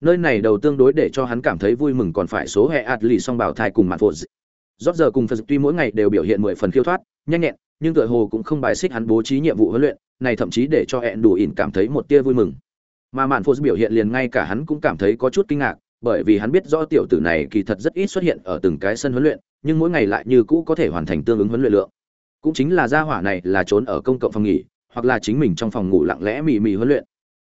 nơi này đầu tương đối để cho hắn cảm thấy vui mừng còn phải số hệ ạt lì song bảo thai cùng mạn phụ rót giờ cùng phật tuy mỗi ngày đều biểu hiện mười phần khiêu thoát, nhanh nhẹn, nhưng tựa hồ cũng không bài xích hắn bố trí nhiệm vụ huấn luyện, này thậm chí để cho hẹn đủ ỉn cảm thấy một tia vui mừng. Mà mạn phụ biểu hiện liền ngay cả hắn cũng cảm thấy có chút kinh ngạc, bởi vì hắn biết rõ tiểu tử này kỳ thật rất ít xuất hiện ở từng cái sân huấn luyện, nhưng mỗi ngày lại như cũ có thể hoàn thành tương ứng huấn luyện lượng. Cũng chính là gia hỏa này là trốn ở công cộng phòng nghỉ, hoặc là chính mình trong phòng ngủ lặng lẽ mì mỉ huấn luyện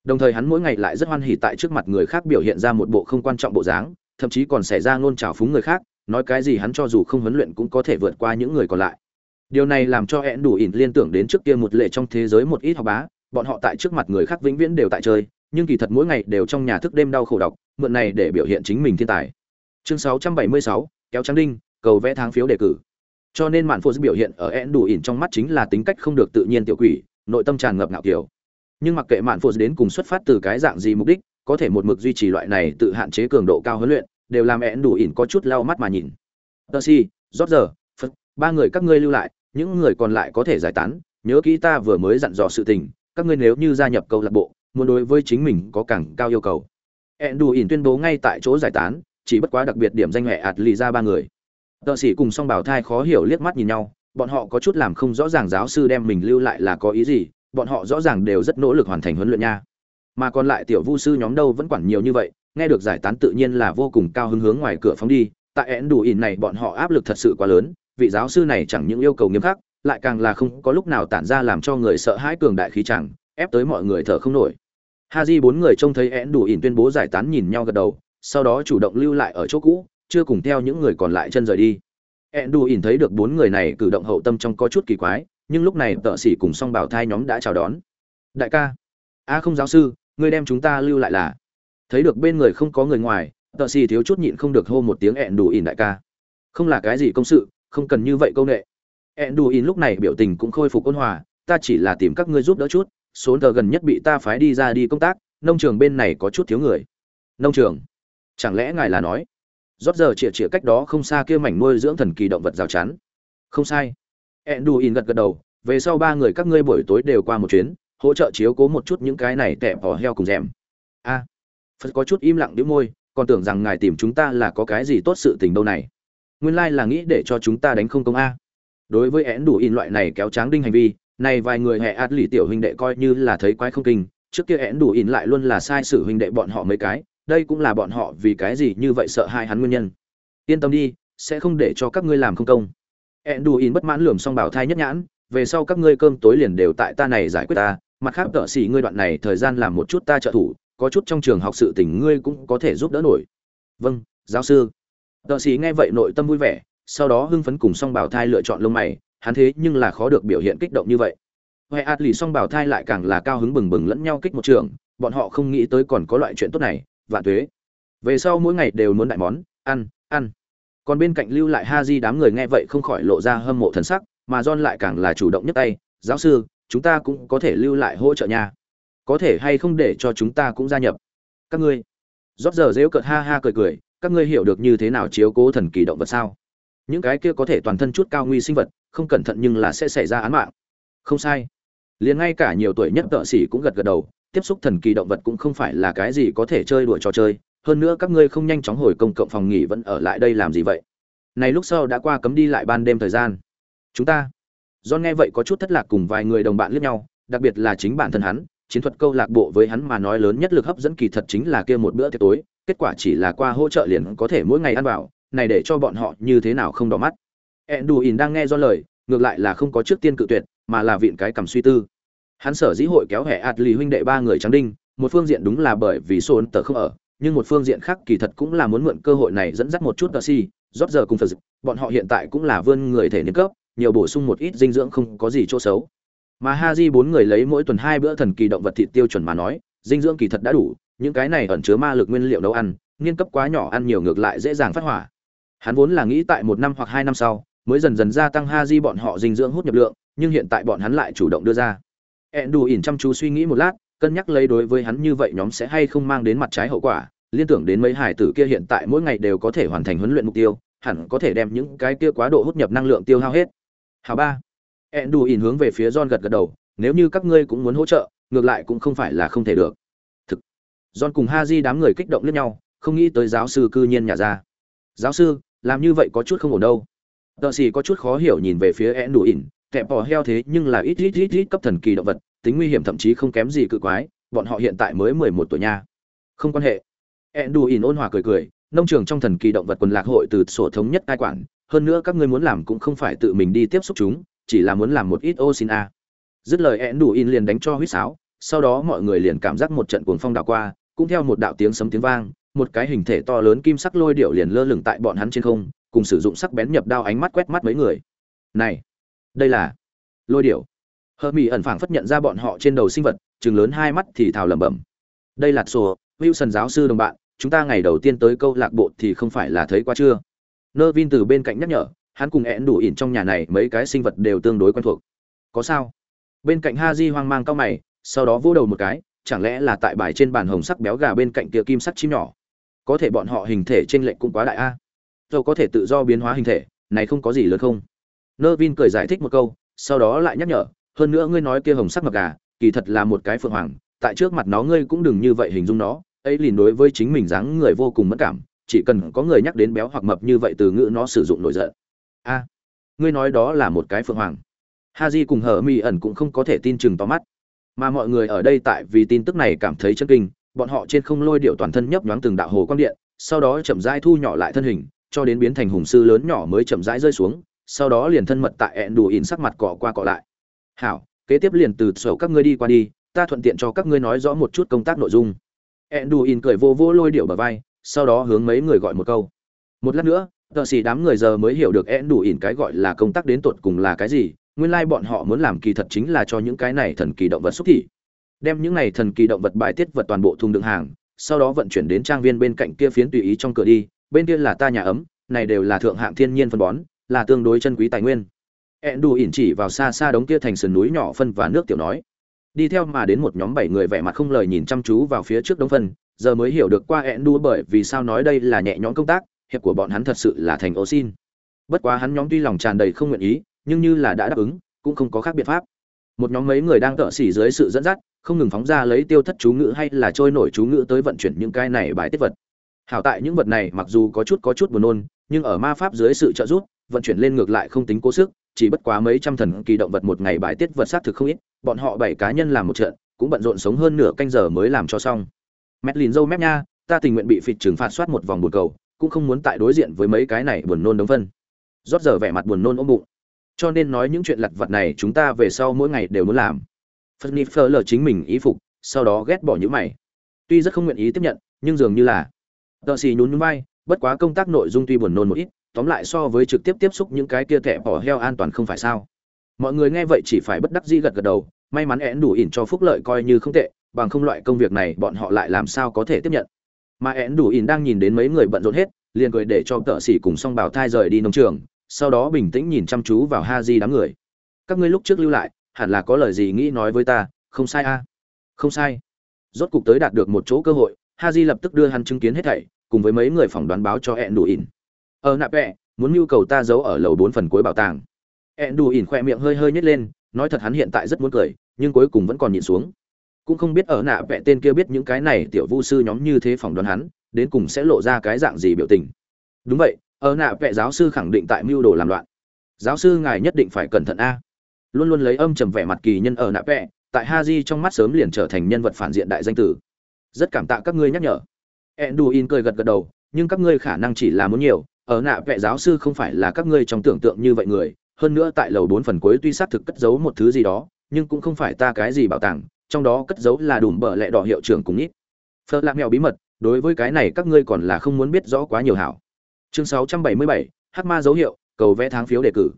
đồng thời hắn mỗi ngày lại rất hoan hỉ tại trước mặt người khác biểu hiện ra một bộ không quan trọng bộ dáng thậm chí còn xảy ra ngôn trào phúng người khác nói cái gì hắn cho dù không huấn luyện cũng có thể vượt qua những người còn lại. Điều này làm cho hẹn đủ ỉn liên tưởng đến trước kia một lệ trong thế giới một ít học bá bọn họ tại trước mặt người khác vĩnh viễn đều tại chơi nhưng kỳ thật mỗi ngày đều trong nhà thức đêm đau khổ đọc mượn này để biểu hiện chính mình thiên tài. Chương 676, kéo trắng đinh cầu vẽ tháng phiếu đề cử. Cho nên mạn phô biểu hiện ở hẹn đủ ỉn trong mắt chính là tính cách không được tự nhiên tiểu quỷ nội tâm tràn ngập ngạo kiểu nhưng mặc kệ mạn phụ đến cùng xuất phát từ cái dạng gì mục đích, có thể một mực duy trì loại này tự hạn chế cường độ cao huấn luyện, đều làm én đủ ỉn có chút lau mắt mà nhìn. Tờ si rót giờ, phật, ba người các ngươi lưu lại, những người còn lại có thể giải tán, nhớ kỹ ta vừa mới dặn dò sự tình, các ngươi nếu như gia nhập câu lạc bộ, muốn đối với chính mình có càng cao yêu cầu. Én đủ ỉn tuyên bố ngay tại chỗ giải tán, chỉ bất quá đặc biệt điểm danh hệ ạt lì ra ba người. Tờ sĩ cùng song bảo thai khó hiểu liếc mắt nhìn nhau, bọn họ có chút làm không rõ ràng giáo sư đem mình lưu lại là có ý gì bọn họ rõ ràng đều rất nỗ lực hoàn thành huấn luyện nha. Mà còn lại tiểu vu sư nhóm đâu vẫn quản nhiều như vậy, nghe được giải tán tự nhiên là vô cùng cao hứng hướng ngoài cửa phóng đi, tại ẹn đủ ỉn này bọn họ áp lực thật sự quá lớn, vị giáo sư này chẳng những yêu cầu nghiêm khắc, lại càng là không có lúc nào tản ra làm cho người sợ hãi cường đại khí chẳng, ép tới mọi người thở không nổi. Ha di bốn người trông thấy én đủ ỉn tuyên bố giải tán nhìn nhau gật đầu, sau đó chủ động lưu lại ở chỗ cũ, chưa cùng theo những người còn lại chân rời đi. én đủ ỉn thấy được bốn người này cử động hậu tâm trong có chút kỳ quái nhưng lúc này tợ sĩ cùng song bảo thai nhóm đã chào đón. Đại ca. A không giáo sư, ngươi đem chúng ta lưu lại là. Thấy được bên người không có người ngoài, tợ sĩ thiếu chút nhịn không được hô một tiếng ẹn đủ ỉn đại ca. Không là cái gì công sự, không cần như vậy câu nệ. Ẹn đủ ỉn lúc này biểu tình cũng khôi phục ôn hòa, ta chỉ là tìm các ngươi giúp đỡ chút, số tờ gần nhất bị ta phái đi ra đi công tác, nông trường bên này có chút thiếu người. Nông trường? Chẳng lẽ ngài là nói? Rót giờ chĩa chĩa cách đó không xa kia mảnh nuôi dưỡng thần kỳ động vật rào chắn. Không sai ẹn đù in gật gật đầu, về sau ba người các ngươi buổi tối đều qua một chuyến, hỗ trợ chiếu cố một chút những cái này tẻ bỏ heo cùng rèm. A. Phật có chút im lặng đĩu môi, còn tưởng rằng ngài tìm chúng ta là có cái gì tốt sự tình đâu này. Nguyên lai là nghĩ để cho chúng ta đánh không công a. Đối với én đủ in loại này kéo tráng đinh hành vi, này vài người hệ ạt lì tiểu huynh đệ coi như là thấy quái không kinh, trước kia én đủ in lại luôn là sai sự huynh đệ bọn họ mấy cái, đây cũng là bọn họ vì cái gì như vậy sợ hai hắn nguyên nhân. Yên tâm đi, sẽ không để cho các ngươi làm không công. Enduin bất mãn lườm xong bảo thai nhất nhãn, về sau các ngươi cơm tối liền đều tại ta này giải quyết ta, mặt khác tợ sĩ ngươi đoạn này thời gian làm một chút ta trợ thủ, có chút trong trường học sự tình ngươi cũng có thể giúp đỡ nổi. Vâng giáo sư. Tợ sĩ nghe vậy nội tâm vui vẻ, sau đó hưng phấn cùng song bảo thai lựa chọn lông mày, hắn thế nhưng là khó được biểu hiện kích động như vậy. Hoài ạt lì song bảo thai lại càng là cao hứng bừng bừng lẫn nhau kích một trường, bọn họ không nghĩ tới còn có loại chuyện tốt này, vạn tuế. Về sau mỗi ngày đều muốn đại món, ăn ăn còn bên cạnh lưu lại ha di đám người nghe vậy không khỏi lộ ra hâm mộ thần sắc, mà john lại càng là chủ động nhất tay, giáo sư, chúng ta cũng có thể lưu lại hỗ trợ nhà có thể hay không để cho chúng ta cũng gia nhập? Các ngươi. Rót giờ dễu cợt ha ha cười cười, các ngươi hiểu được như thế nào chiếu cố thần kỳ động vật sao? Những cái kia có thể toàn thân chút cao nguy sinh vật, không cẩn thận nhưng là sẽ xảy ra án mạng. Không sai. Liền ngay cả nhiều tuổi nhất tợ sĩ cũng gật gật đầu, tiếp xúc thần kỳ động vật cũng không phải là cái gì có thể chơi đùa trò chơi hơn nữa các ngươi không nhanh chóng hồi công cộng phòng nghỉ vẫn ở lại đây làm gì vậy? Này lúc sau đã qua cấm đi lại ban đêm thời gian. Chúng ta do nghe vậy có chút thất lạc cùng vài người đồng bạn liếc nhau đặc biệt là chính bản thân hắn chiến thuật câu lạc bộ với hắn mà nói lớn nhất lực hấp dẫn kỳ thật chính là kia một bữa tiệc tối kết quả chỉ là qua hỗ trợ liền có thể mỗi ngày ăn vào này để cho bọn họ như thế nào không đỏ mắt. Enduin đang nghe do lời, ngược lại là không có trước tiên cự tuyệt, mà là viện cái cầm suy tư. Hắn sở dĩ hội kéo hệ lì huynh đệ ba người trắng đinh, một phương diện đúng là bởi vì Son tờ không ở, nhưng một phương diện khác kỳ thật cũng là muốn mượn cơ hội này dẫn dắt một chút Percy, rót giờ cùng Phật bọn họ hiện tại cũng là vươn người thể niên cấp, nhiều bổ sung một ít dinh dưỡng không có gì chỗ xấu. Mà Haji bốn người lấy mỗi tuần hai bữa thần kỳ động vật thịt tiêu chuẩn mà nói, dinh dưỡng kỳ thật đã đủ, những cái này ẩn chứa ma lực nguyên liệu nấu ăn, nghiên cấp quá nhỏ ăn nhiều ngược lại dễ dàng phát hỏa. Hắn vốn là nghĩ tại một năm hoặc hai năm sau, mới dần dần gia tăng ha di bọn họ dinh dưỡng hút nhập lượng nhưng hiện tại bọn hắn lại chủ động đưa ra ẹn đù ỉn chăm chú suy nghĩ một lát cân nhắc lấy đối với hắn như vậy nhóm sẽ hay không mang đến mặt trái hậu quả liên tưởng đến mấy hải tử kia hiện tại mỗi ngày đều có thể hoàn thành huấn luyện mục tiêu hẳn có thể đem những cái kia quá độ hút nhập năng lượng tiêu hao hết hào ba ẹn đủ ỉn hướng về phía john gật gật đầu nếu như các ngươi cũng muốn hỗ trợ ngược lại cũng không phải là không thể được thực John cùng ha di đám người kích động lẫn nhau, không nghĩ tới giáo sư cư nhiên nhà ra. Giáo sư, làm như vậy có chút không ổn đâu. Tợ xì có chút khó hiểu nhìn về phía ẹn đủ ỉn, kẹp bò heo thế nhưng là ít ít ít ít cấp thần kỳ động vật, tính nguy hiểm thậm chí không kém gì cự quái, bọn họ hiện tại mới 11 tuổi nha. Không quan hệ. én ỉn ôn hòa cười cười, nông trường trong thần kỳ động vật quần lạc hội từ sổ thống nhất cai quản, hơn nữa các ngươi muốn làm cũng không phải tự mình đi tiếp xúc chúng, chỉ là muốn làm một ít ô xin a. Dứt lời én ỉn liền đánh cho huýt sáo, sau đó mọi người liền cảm giác một trận cuồng phong đảo qua, cũng theo một đạo tiếng sấm tiếng vang, một cái hình thể to lớn kim sắc lôi điệu liền lơ lửng tại bọn hắn trên không, cùng sử dụng sắc bén nhập đao ánh mắt quét mắt mấy người. Này, đây là lôi điệu. Hờ Mỹ ẩn phảng phất nhận ra bọn họ trên đầu sinh vật, trừng lớn hai mắt thì thào lẩm bẩm. Đây là sổ, Wilson giáo sư đồng bạn, chúng ta ngày đầu tiên tới câu lạc bộ thì không phải là thấy qua chưa? Nơ Vin từ bên cạnh nhắc nhở, hắn cùng én đủ ỉn trong nhà này mấy cái sinh vật đều tương đối quen thuộc. Có sao? Bên cạnh Haji hoang mang cao mày, sau đó vỗ đầu một cái, chẳng lẽ là tại bài trên bàn hồng sắc béo gà bên cạnh kia kim sắc chim nhỏ có thể bọn họ hình thể trên lệnh cũng quá đại a dầu có thể tự do biến hóa hình thể này không có gì lớn không nơ vin cười giải thích một câu sau đó lại nhắc nhở hơn nữa ngươi nói kia hồng sắc ngọc gà, kỳ thật là một cái phượng hoàng, tại trước mặt nó ngươi cũng đừng như vậy hình dung nó, ấy liền đối với chính mình dáng người vô cùng mất cảm, chỉ cần có người nhắc đến béo hoặc mập như vậy từ ngữ nó sử dụng nổi giận. A, ngươi nói đó là một cái phượng hoàng. Ha di cùng hờ mi ẩn cũng không có thể tin chừng to mắt. Mà mọi người ở đây tại vì tin tức này cảm thấy chân kinh, bọn họ trên không lôi điệu toàn thân nhấp nhoáng từng đạo hồ quang điện, sau đó chậm rãi thu nhỏ lại thân hình, cho đến biến thành hùng sư lớn nhỏ mới chậm rãi rơi xuống, sau đó liền thân mật tại ẹn đủ ỉn sắc mặt cọ qua cọ lại hảo, kế tiếp liền từ sổ các ngươi đi qua đi, ta thuận tiện cho các ngươi nói rõ một chút công tác nội dung. Edduin đủ cười vô vô lôi điệu bờ vai, sau đó hướng mấy người gọi một câu. Một lát nữa, tờ xì đám người giờ mới hiểu được edduin đủ cái gọi là công tác đến tột cùng là cái gì, nguyên lai bọn họ muốn làm kỳ thật chính là cho những cái này thần kỳ động vật xúc thị. Đem những này thần kỳ động vật bài tiết vật toàn bộ thùng đựng hàng, sau đó vận chuyển đến trang viên bên cạnh kia phiến tùy ý trong cửa đi, bên kia là ta nhà ấm, này đều là thượng hạng thiên nhiên phân bón, là tương đối chân quý tài nguyên ẹn đù ỉn chỉ vào xa xa đống kia thành sườn núi nhỏ phân và nước tiểu nói. Đi theo mà đến một nhóm bảy người vẻ mặt không lời nhìn chăm chú vào phía trước đống phân, giờ mới hiểu được qua ẹn đu bởi vì sao nói đây là nhẹ nhõm công tác, hiệp của bọn hắn thật sự là thành ô xin bất quá hắn nhóm tuy lòng tràn đầy không nguyện ý, nhưng như là đã đáp ứng, cũng không có khác biện pháp. Một nhóm mấy người đang tợ xỉ dưới sự dẫn dắt, không ngừng phóng ra lấy tiêu thất chú ngữ hay là trôi nổi chú ngữ tới vận chuyển những cái này bài tiết vật. Hảo tại những vật này mặc dù có chút có chút buồn nôn, nhưng ở ma pháp dưới sự trợ giúp vận chuyển lên ngược lại không tính cố sức, chỉ bất quá mấy trăm thần kỳ động vật một ngày bài tiết vật sát thực không ít, bọn họ bảy cá nhân làm một trận, cũng bận rộn sống hơn nửa canh giờ mới làm cho xong. Mét lìn dâu mép nha, ta tình nguyện bị phịt trừng phạt soát một vòng buồn cầu, cũng không muốn tại đối diện với mấy cái này buồn nôn đống phân. Rót giờ vẻ mặt buồn nôn ôm bụng. Cho nên nói những chuyện lặt vặt này chúng ta về sau mỗi ngày đều muốn làm. Phật ni phơ lờ chính mình ý phục, sau đó ghét bỏ những mày. Tuy rất không nguyện ý tiếp nhận, nhưng dường như là, tợ xì nhún nhún vai, bất quá công tác nội dung tuy buồn nôn một ít tóm lại so với trực tiếp tiếp xúc những cái kia thẻ bỏ heo an toàn không phải sao. Mọi người nghe vậy chỉ phải bất đắc dĩ gật gật đầu, may mắn én đủ ỉn cho phúc lợi coi như không tệ, bằng không loại công việc này bọn họ lại làm sao có thể tiếp nhận. Mà én đủ ỉn đang nhìn đến mấy người bận rộn hết, liền cười để cho tợ xỉ cùng song bảo thai rời đi nông trường, sau đó bình tĩnh nhìn chăm chú vào ha di đám người. Các ngươi lúc trước lưu lại, hẳn là có lời gì nghĩ nói với ta, không sai a. Không sai. Rốt cục tới đạt được một chỗ cơ hội, ha di lập tức đưa hắn chứng kiến hết thảy, cùng với mấy người phỏng đoán báo cho hẹn đủ ỉn. Ờ, ở nạp vẹ muốn nhu cầu ta giấu ở lầu bốn phần cuối bảo tàng. Ẹn đù ỉn khoe miệng hơi hơi nhét lên, nói thật hắn hiện tại rất muốn cười, nhưng cuối cùng vẫn còn nhịn xuống. Cũng không biết ở nạ vẹ tên kia biết những cái này tiểu vu sư nhóm như thế phỏng đoán hắn, đến cùng sẽ lộ ra cái dạng gì biểu tình. Đúng vậy, ở nạ vẹ giáo sư khẳng định tại mưu đồ làm loạn. Giáo sư ngài nhất định phải cẩn thận a. Luôn luôn lấy âm trầm vẻ mặt kỳ nhân ở nạ vẹ tại ha di trong mắt sớm liền trở thành nhân vật phản diện đại danh tử. Rất cảm tạ các ngươi nhắc nhở. Enduin cười gật gật đầu, nhưng các ngươi khả năng chỉ là muốn nhiều ở nạ vệ giáo sư không phải là các ngươi trong tưởng tượng như vậy người hơn nữa tại lầu bốn phần cuối tuy xác thực cất giấu một thứ gì đó nhưng cũng không phải ta cái gì bảo tàng trong đó cất giấu là đùm bợ lẹ đỏ hiệu trưởng cùng ít. Phật lạc mèo bí mật đối với cái này các ngươi còn là không muốn biết rõ quá nhiều hảo. Chương 677, hắc ma dấu hiệu cầu vẽ tháng phiếu đề cử.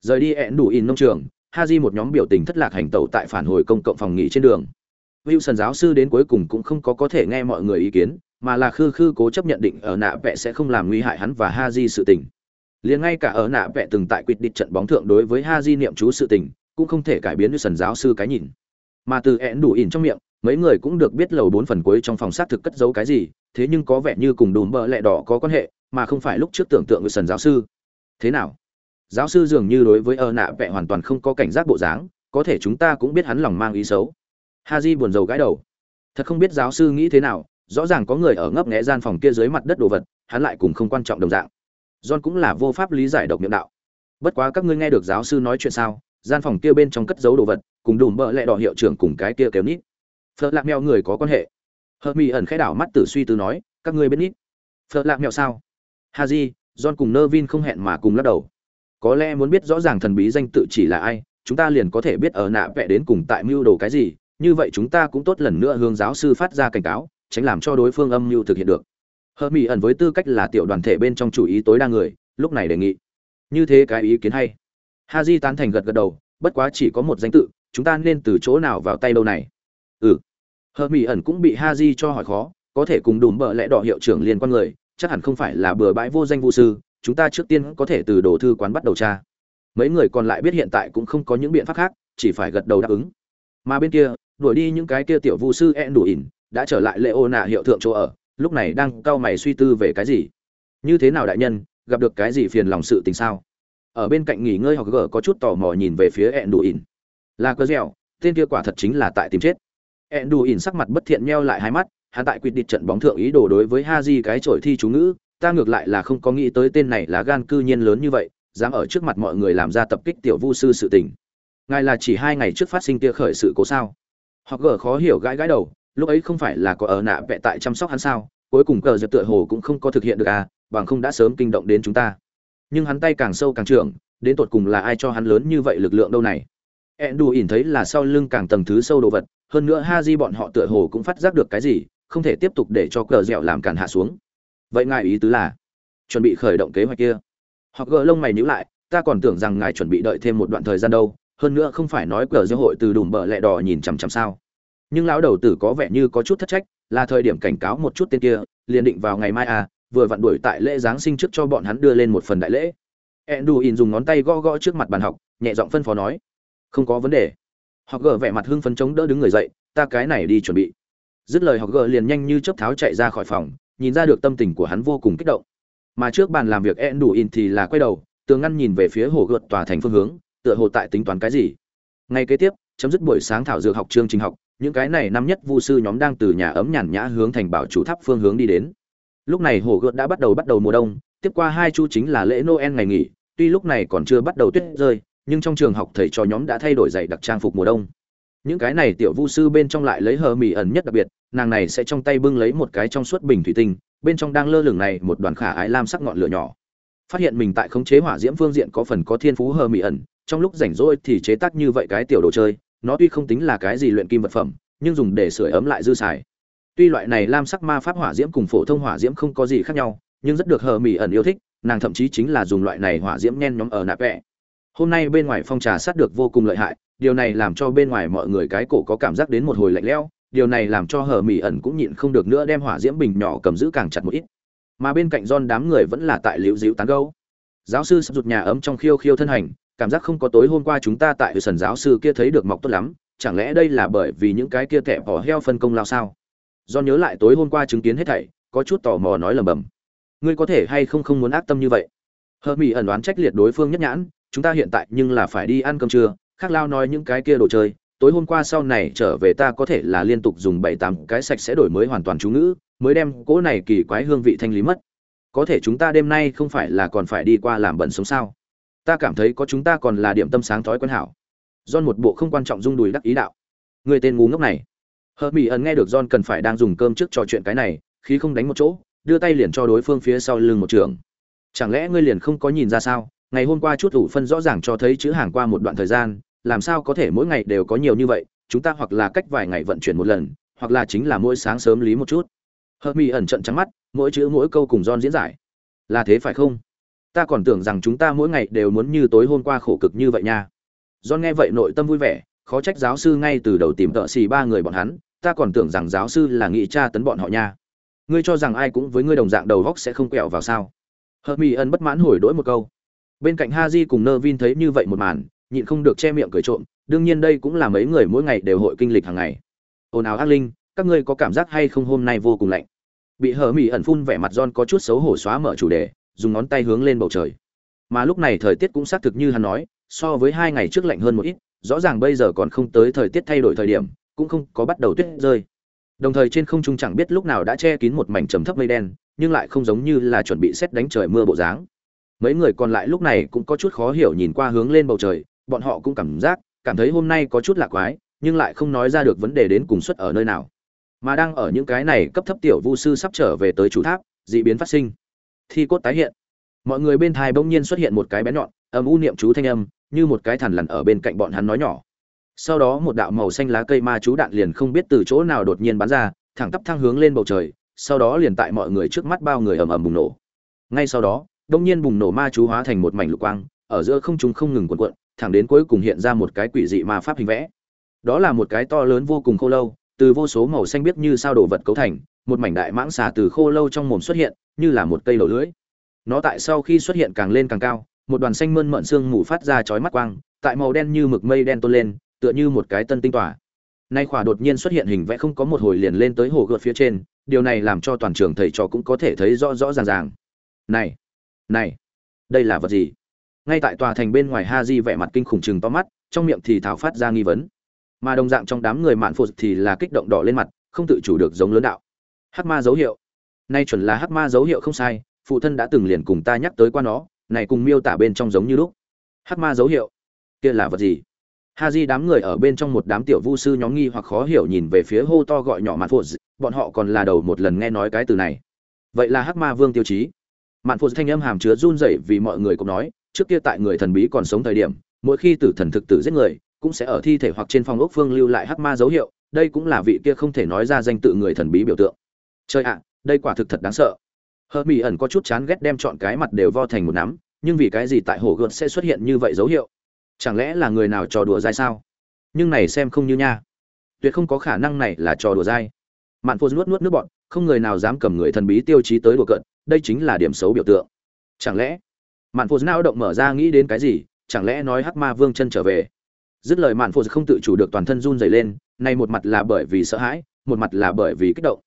Rời đi ẹn đủ in nông trường Haji một nhóm biểu tình thất lạc hành tẩu tại phản hồi công cộng phòng nghỉ trên đường. Wilson giáo sư đến cuối cùng cũng không có có thể nghe mọi người ý kiến, mà là khư khư cố chấp nhận định ở nạ vẽ sẽ không làm nguy hại hắn và ha di sự tình. Liền ngay cả ở nạ vẽ từng tại quyết định trận bóng thượng đối với ha di niệm chú sự tình, cũng không thể cải biến như sần giáo sư cái nhìn. Mà từ én đủ ỉn trong miệng, mấy người cũng được biết lầu bốn phần cuối trong phòng sát thực cất giấu cái gì, thế nhưng có vẻ như cùng đùm bờ lẹ đỏ có quan hệ, mà không phải lúc trước tưởng tượng Wilson giáo sư. Thế nào? giáo sư dường như đối với ơ nạ vẽ hoàn toàn không có cảnh giác bộ dáng có thể chúng ta cũng biết hắn lòng mang ý xấu ha di buồn rầu gãi đầu thật không biết giáo sư nghĩ thế nào rõ ràng có người ở ngấp nghẽ gian phòng kia dưới mặt đất đồ vật, hắn lại cùng không quan trọng đồng dạng. John cũng là vô pháp lý giải độc miệng đạo. Bất quá các ngươi nghe được giáo sư nói chuyện sao, gian phòng kia bên trong cất giấu đồ vật, cùng đùm bợ lẹ đỏ hiệu trưởng cùng cái kia kéo nít. Phật lạc mèo người có quan hệ. Hợp mỹ ẩn khẽ đảo mắt tử suy tư nói, các ngươi biết nít. Phật lạc mèo sao? Haji john cùng nơ vin không hẹn mà cùng lắc đầu. Có lẽ muốn biết rõ ràng thần bí danh tự chỉ là ai, chúng ta liền có thể biết ở nạ vẽ đến cùng tại mưu đồ cái gì, như vậy chúng ta cũng tốt lần nữa hướng giáo sư phát ra cảnh cáo tránh làm cho đối phương âm mưu thực hiện được. Hợp mỹ ẩn với tư cách là tiểu đoàn thể bên trong chủ ý tối đa người, lúc này đề nghị. Như thế cái ý kiến hay. Ha di tán thành gật gật đầu, bất quá chỉ có một danh tự, chúng ta nên từ chỗ nào vào tay đâu này? Ừ. Hợp mỹ ẩn cũng bị ha di cho hỏi khó, có thể cùng đùm bợ lẽ đỏ hiệu trưởng liên quan người, chắc hẳn không phải là bừa bãi vô danh vô sư, chúng ta trước tiên có thể từ đồ thư quán bắt đầu tra. Mấy người còn lại biết hiện tại cũng không có những biện pháp khác, chỉ phải gật đầu đáp ứng. Mà bên kia, đuổi đi những cái kia tiểu vu sư e đủ ỉn đã trở lại lệ ô nạ hiệu thượng chỗ ở, lúc này đang cau mày suy tư về cái gì? Như thế nào đại nhân, gặp được cái gì phiền lòng sự tình sao? Ở bên cạnh nghỉ ngơi hoặc gở có chút tò mò nhìn về phía ẹn đủ ỉn là cơ dẻo, tên kia quả thật chính là tại tìm chết. Ẹn đủ ỉn sắc mặt bất thiện meo lại hai mắt, hắn tại quyết định trận bóng thượng ý đồ đối với ha di cái trội thi chú ngữ, ta ngược lại là không có nghĩ tới tên này là gan cư nhiên lớn như vậy, dám ở trước mặt mọi người làm ra tập kích tiểu vu sư sự tình. Ngài là chỉ hai ngày trước phát sinh kia khởi sự cố sao? Hoặc gở khó hiểu gãi gãi đầu lúc ấy không phải là có ở nạ vẽ tại chăm sóc hắn sao? Cuối cùng cờ dẹp tựa hồ cũng không có thực hiện được à bằng không đã sớm kinh động đến chúng ta. Nhưng hắn tay càng sâu càng trưởng, đến tột cùng là ai cho hắn lớn như vậy lực lượng đâu này? Ẹn đù ỉn thấy là sau lưng càng tầng thứ sâu đồ vật, hơn nữa ha di bọn họ tựa hồ cũng phát giác được cái gì, không thể tiếp tục để cho cờ dẻo làm càn hạ xuống. Vậy ngài ý tứ là chuẩn bị khởi động kế hoạch kia. Hoặc gỡ lông mày nhíu lại, ta còn tưởng rằng ngài chuẩn bị đợi thêm một đoạn thời gian đâu, hơn nữa không phải nói cờ dẻo hội từ đùm bờ lẹ đỏ nhìn chằm chằm sao nhưng lão đầu tử có vẻ như có chút thất trách, là thời điểm cảnh cáo một chút tên kia, liền định vào ngày mai à vừa vặn đuổi tại lễ giáng sinh trước cho bọn hắn đưa lên một phần đại lễ. Enduin dùng ngón tay gõ gõ trước mặt bàn học, nhẹ giọng phân phó nói, không có vấn đề. Họ gờ vẻ mặt hưng phấn chống đỡ đứng người dậy, ta cái này đi chuẩn bị. Dứt lời họ gờ liền nhanh như chớp tháo chạy ra khỏi phòng, nhìn ra được tâm tình của hắn vô cùng kích động. Mà trước bàn làm việc enduin thì là quay đầu, tường ngăn nhìn về phía hồ gợt tòa thành phương hướng, tựa hồ tại tính toán cái gì. Ngay kế tiếp, chấm dứt buổi sáng thảo dược học chương trình học những cái này năm nhất vu sư nhóm đang từ nhà ấm nhàn nhã hướng thành bảo chủ tháp phương hướng đi đến. Lúc này hồ gợt đã bắt đầu bắt đầu mùa đông, tiếp qua hai chu chính là lễ noel ngày nghỉ, tuy lúc này còn chưa bắt đầu tuyết rơi, nhưng trong trường học thầy trò nhóm đã thay đổi dạy đặc trang phục mùa đông. Những cái này tiểu vu sư bên trong lại lấy hờ mì ẩn nhất đặc biệt, nàng này sẽ trong tay bưng lấy một cái trong suốt bình thủy tinh, bên trong đang lơ lửng này một đoàn khả ái lam sắc ngọn lửa nhỏ. Phát hiện mình tại khống chế hỏa diễm phương diện có phần có thiên phú hờ mì ẩn, trong lúc rảnh rỗi thì chế tác như vậy cái tiểu đồ chơi nó tuy không tính là cái gì luyện kim vật phẩm, nhưng dùng để sưởi ấm lại dư xài. Tuy loại này lam sắc ma pháp hỏa diễm cùng phổ thông hỏa diễm không có gì khác nhau, nhưng rất được hờ mỹ ẩn yêu thích, nàng thậm chí chính là dùng loại này hỏa diễm nhen nhóm ở nạp vẽ hôm nay bên ngoài phong trà sát được vô cùng lợi hại, điều này làm cho bên ngoài mọi người cái cổ có cảm giác đến một hồi lạnh lẽo, điều này làm cho hờ mỹ ẩn cũng nhịn không được nữa đem hỏa diễm bình nhỏ cầm giữ càng chặt một ít. Mà bên cạnh don đám người vẫn là tại liễu dĩu tán gâu giáo sư sắp rụt nhà ấm trong khiêu khiêu thân hành cảm giác không có tối hôm qua chúng ta tại sần giáo sư kia thấy được mọc tốt lắm, chẳng lẽ đây là bởi vì những cái kia kẻ bỏ heo phân công lao sao? Do nhớ lại tối hôm qua chứng kiến hết thảy, có chút tò mò nói lầm bầm ngươi có thể hay không không muốn ác tâm như vậy? Hờ mỹ ẩn đoán trách liệt đối phương nhất nhãn, chúng ta hiện tại nhưng là phải đi ăn cơm trưa, khác lao nói những cái kia đồ chơi, tối hôm qua sau này trở về ta có thể là liên tục dùng bảy tám cái sạch sẽ đổi mới hoàn toàn chú ngữ, mới đem cỗ này kỳ quái hương vị thanh lý mất. Có thể chúng ta đêm nay không phải là còn phải đi qua làm bận sống sao? Ta cảm thấy có chúng ta còn là điểm tâm sáng thói quen hảo. John một bộ không quan trọng rung đùi đắc ý đạo. Người tên ngu ngốc này. Hờ mỹ ẩn nghe được John cần phải đang dùng cơm trước trò chuyện cái này khi không đánh một chỗ, đưa tay liền cho đối phương phía sau lưng một trường. Chẳng lẽ ngươi liền không có nhìn ra sao? Ngày hôm qua chút ủ phân rõ ràng cho thấy chữ hàng qua một đoạn thời gian, làm sao có thể mỗi ngày đều có nhiều như vậy? Chúng ta hoặc là cách vài ngày vận chuyển một lần, hoặc là chính là mỗi sáng sớm lý một chút. Hờ mỹ ẩn trận trắng mắt, mỗi chữ mỗi câu cùng John diễn giải. Là thế phải không? Ta còn tưởng rằng chúng ta mỗi ngày đều muốn như tối hôm qua khổ cực như vậy nha John nghe vậy nội tâm vui vẻ, khó trách giáo sư ngay từ đầu tìm tợ xì ba người bọn hắn, ta còn tưởng rằng giáo sư là nghị tra tấn bọn họ nha. Ngươi cho rằng ai cũng với ngươi đồng dạng đầu góc sẽ không quẹo vào sao? hợp mỹ ân bất mãn hồi đổi một câu. Bên cạnh Ha Haji cùng Nervin thấy như vậy một màn, nhịn không được che miệng cười trộm, đương nhiên đây cũng là mấy người mỗi ngày đều hội kinh lịch hàng ngày. Ôn ào ác linh, các ngươi có cảm giác hay không hôm nay vô cùng lạnh? Bị Hợp Mỹ ẩn phun vẻ mặt John có chút xấu hổ xóa mở chủ đề, dùng ngón tay hướng lên bầu trời. Mà lúc này thời tiết cũng xác thực như hắn nói, so với hai ngày trước lạnh hơn một ít rõ ràng bây giờ còn không tới thời tiết thay đổi thời điểm cũng không có bắt đầu tuyết rơi. Đồng thời trên không trung chẳng biết lúc nào đã che kín một mảnh trầm thấp mây đen nhưng lại không giống như là chuẩn bị xét đánh trời mưa bộ dáng. Mấy người còn lại lúc này cũng có chút khó hiểu nhìn qua hướng lên bầu trời bọn họ cũng cảm giác cảm thấy hôm nay có chút lạ quái nhưng lại không nói ra được vấn đề đến cùng xuất ở nơi nào. Mà đang ở những cái này cấp thấp tiểu vu sư sắp trở về tới chủ tháp dị biến phát sinh thi cốt tái hiện. Mọi người bên thai bỗng nhiên xuất hiện một cái bé nhọn, âm u niệm chú thanh âm, như một cái thằn lằn ở bên cạnh bọn hắn nói nhỏ. Sau đó một đạo màu xanh lá cây ma chú đạn liền không biết từ chỗ nào đột nhiên bắn ra, thẳng tắp thang hướng lên bầu trời, sau đó liền tại mọi người trước mắt bao người ầm ầm bùng nổ. Ngay sau đó đông nhiên bùng nổ ma chú hóa thành một mảnh lục quang, ở giữa không trung không ngừng cuộn cuộn, thẳng đến cuối cùng hiện ra một cái quỷ dị ma pháp hình vẽ. Đó là một cái to lớn vô cùng khô lâu, từ vô số màu xanh biếc như sao đồ vật cấu thành một mảnh đại mãng xà từ khô lâu trong mồm xuất hiện, như là một cây đầu lưỡi. Nó tại sau khi xuất hiện càng lên càng cao, một đoàn xanh mơn mận xương mù phát ra chói mắt quang, tại màu đen như mực mây đen tôn lên, tựa như một cái tân tinh tỏa. Nay khỏa đột nhiên xuất hiện hình vẽ không có một hồi liền lên tới hồ gợt phía trên, điều này làm cho toàn trường thầy trò cũng có thể thấy rõ rõ ràng ràng. Này này, đây là vật gì? Ngay tại tòa thành bên ngoài ha di vẻ mặt kinh khủng chừng to mắt, trong miệng thì thảo phát ra nghi vấn. Mà đồng dạng trong đám người mạn phụ thì là kích động đỏ lên mặt, không tự chủ được giống lớn đạo hắc ma dấu hiệu. Nay chuẩn là hắc ma dấu hiệu không sai, phụ thân đã từng liền cùng ta nhắc tới qua nó, này cùng miêu tả bên trong giống như lúc. Hắc ma dấu hiệu. Kia là vật gì? Ha di đám người ở bên trong một đám tiểu vu sư nhóm nghi hoặc khó hiểu nhìn về phía hô to gọi nhỏ mạn phụ bọn họ còn là đầu một lần nghe nói cái từ này. Vậy là hắc ma vương tiêu chí. Mạn phụ thanh âm hàm chứa run rẩy vì mọi người cũng nói, trước kia tại người thần bí còn sống thời điểm, mỗi khi tử thần thực tử giết người, cũng sẽ ở thi thể hoặc trên phòng ốc phương lưu lại hắc ma dấu hiệu, đây cũng là vị kia không thể nói ra danh tự người thần bí biểu tượng trời ạ, đây quả thực thật đáng sợ. Hờ mỹ ẩn có chút chán ghét đem chọn cái mặt đều vo thành một nắm, nhưng vì cái gì tại hồ gợt sẽ xuất hiện như vậy dấu hiệu? Chẳng lẽ là người nào trò đùa dai sao? Nhưng này xem không như nha. Tuyệt không có khả năng này là trò đùa dai. Mạn phô nuốt nuốt nước bọn không người nào dám cầm người thần bí tiêu chí tới đùa cận đây chính là điểm xấu biểu tượng. Chẳng lẽ? Mạn phô não động mở ra nghĩ đến cái gì, chẳng lẽ nói hắc ma vương chân trở về? Dứt lời mạn phô không tự chủ được toàn thân run dày lên nay một mặt là bởi vì sợ hãi, một mặt là bởi vì kích động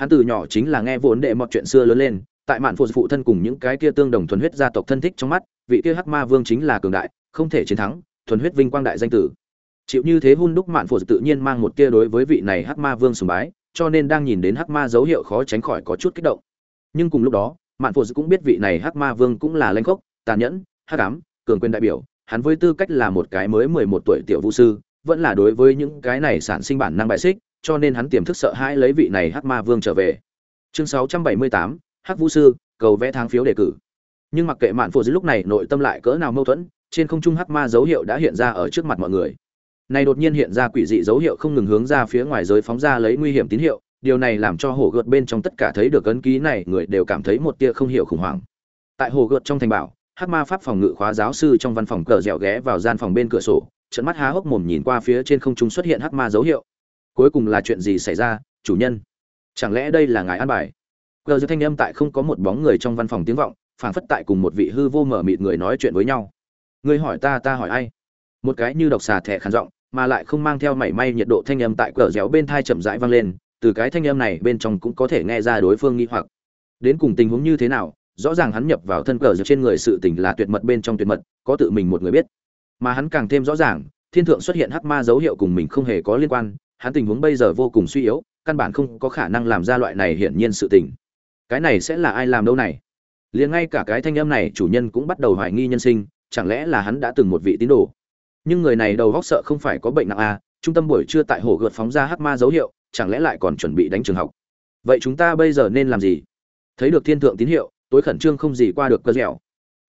hắn từ nhỏ chính là nghe vốn đệ mọt chuyện xưa lớn lên, tại mạn phụ phụ thân cùng những cái kia tương đồng thuần huyết gia tộc thân thích trong mắt, vị kia hắc ma vương chính là cường đại, không thể chiến thắng, thuần huyết vinh quang đại danh tử. Chịu như thế hun đúc mạn phụ tự nhiên mang một kia đối với vị này hắc ma vương sùng bái, cho nên đang nhìn đến hắc ma dấu hiệu khó tránh khỏi có chút kích động. Nhưng cùng lúc đó, mạn phụ cũng biết vị này hắc ma vương cũng là lanh khốc, tàn nhẫn, hắc ám, cường quyền đại biểu, hắn với tư cách là một cái mới mười một tuổi tiểu vũ sư, vẫn là đối với những cái này sản sinh bản năng bại xích cho nên hắn tiềm thức sợ hãi lấy vị này hắc ma vương trở về. Chương sáu trăm bảy mươi tám, hắc vũ sư, cầu vẽ tháng phiếu đề cử. Nhưng mặc kệ mạn phụ dưới lúc này nội tâm lại cỡ nào mâu thuẫn, trên không trung hắc ma dấu hiệu đã hiện ra ở trước mặt mọi người. Này đột nhiên hiện ra quỷ dị dấu hiệu không ngừng hướng ra phía ngoài giới phóng ra lấy nguy hiểm tín hiệu, điều này làm cho hồ gợt bên trong tất cả thấy được ấn ký này, người đều cảm thấy một tia không hiểu khủng hoảng. Tại hồ gợt trong thành bảo, hắc ma pháp phòng ngự khóa giáo sư trong văn phòng cờ dẻo ghé vào gian phòng bên cửa sổ trận mắt há hốc mồm nhìn qua phía trên không trung xuất hiện hắc ma dấu hiệu cuối cùng là chuyện gì xảy ra, chủ nhân? Chẳng lẽ đây là ngài an bài? Cờ giữa thanh âm tại không có một bóng người trong văn phòng tiếng vọng, phảng phất tại cùng một vị hư vô mở mịt người nói chuyện với nhau. Người hỏi ta ta hỏi ai? Một cái như độc xà thẻ khàn giọng, mà lại không mang theo mảy may nhiệt độ thanh âm tại cờ dẻo bên thai chậm rãi vang lên, từ cái thanh âm này bên trong cũng có thể nghe ra đối phương nghi hoặc. Đến cùng tình huống như thế nào, rõ ràng hắn nhập vào thân cờ dẻo trên người sự tình là tuyệt mật bên trong tuyệt mật, có tự mình một người biết. Mà hắn càng thêm rõ ràng, thiên thượng xuất hiện hắc ma dấu hiệu cùng mình không hề có liên quan hắn tình huống bây giờ vô cùng suy yếu, căn bản không có khả năng làm ra loại này hiển nhiên sự tình. Cái này sẽ là ai làm đâu này? Liền ngay cả cái thanh âm này, chủ nhân cũng bắt đầu hoài nghi nhân sinh, chẳng lẽ là hắn đã từng một vị tín đồ? Nhưng người này đầu góc sợ không phải có bệnh nặng à trung tâm buổi trưa tại hồ gợt phóng ra hắc ma dấu hiệu, chẳng lẽ lại còn chuẩn bị đánh trường học? Vậy chúng ta bây giờ nên làm gì? Thấy được thiên thượng tín hiệu, tối khẩn trương không gì qua được cơ dẻo.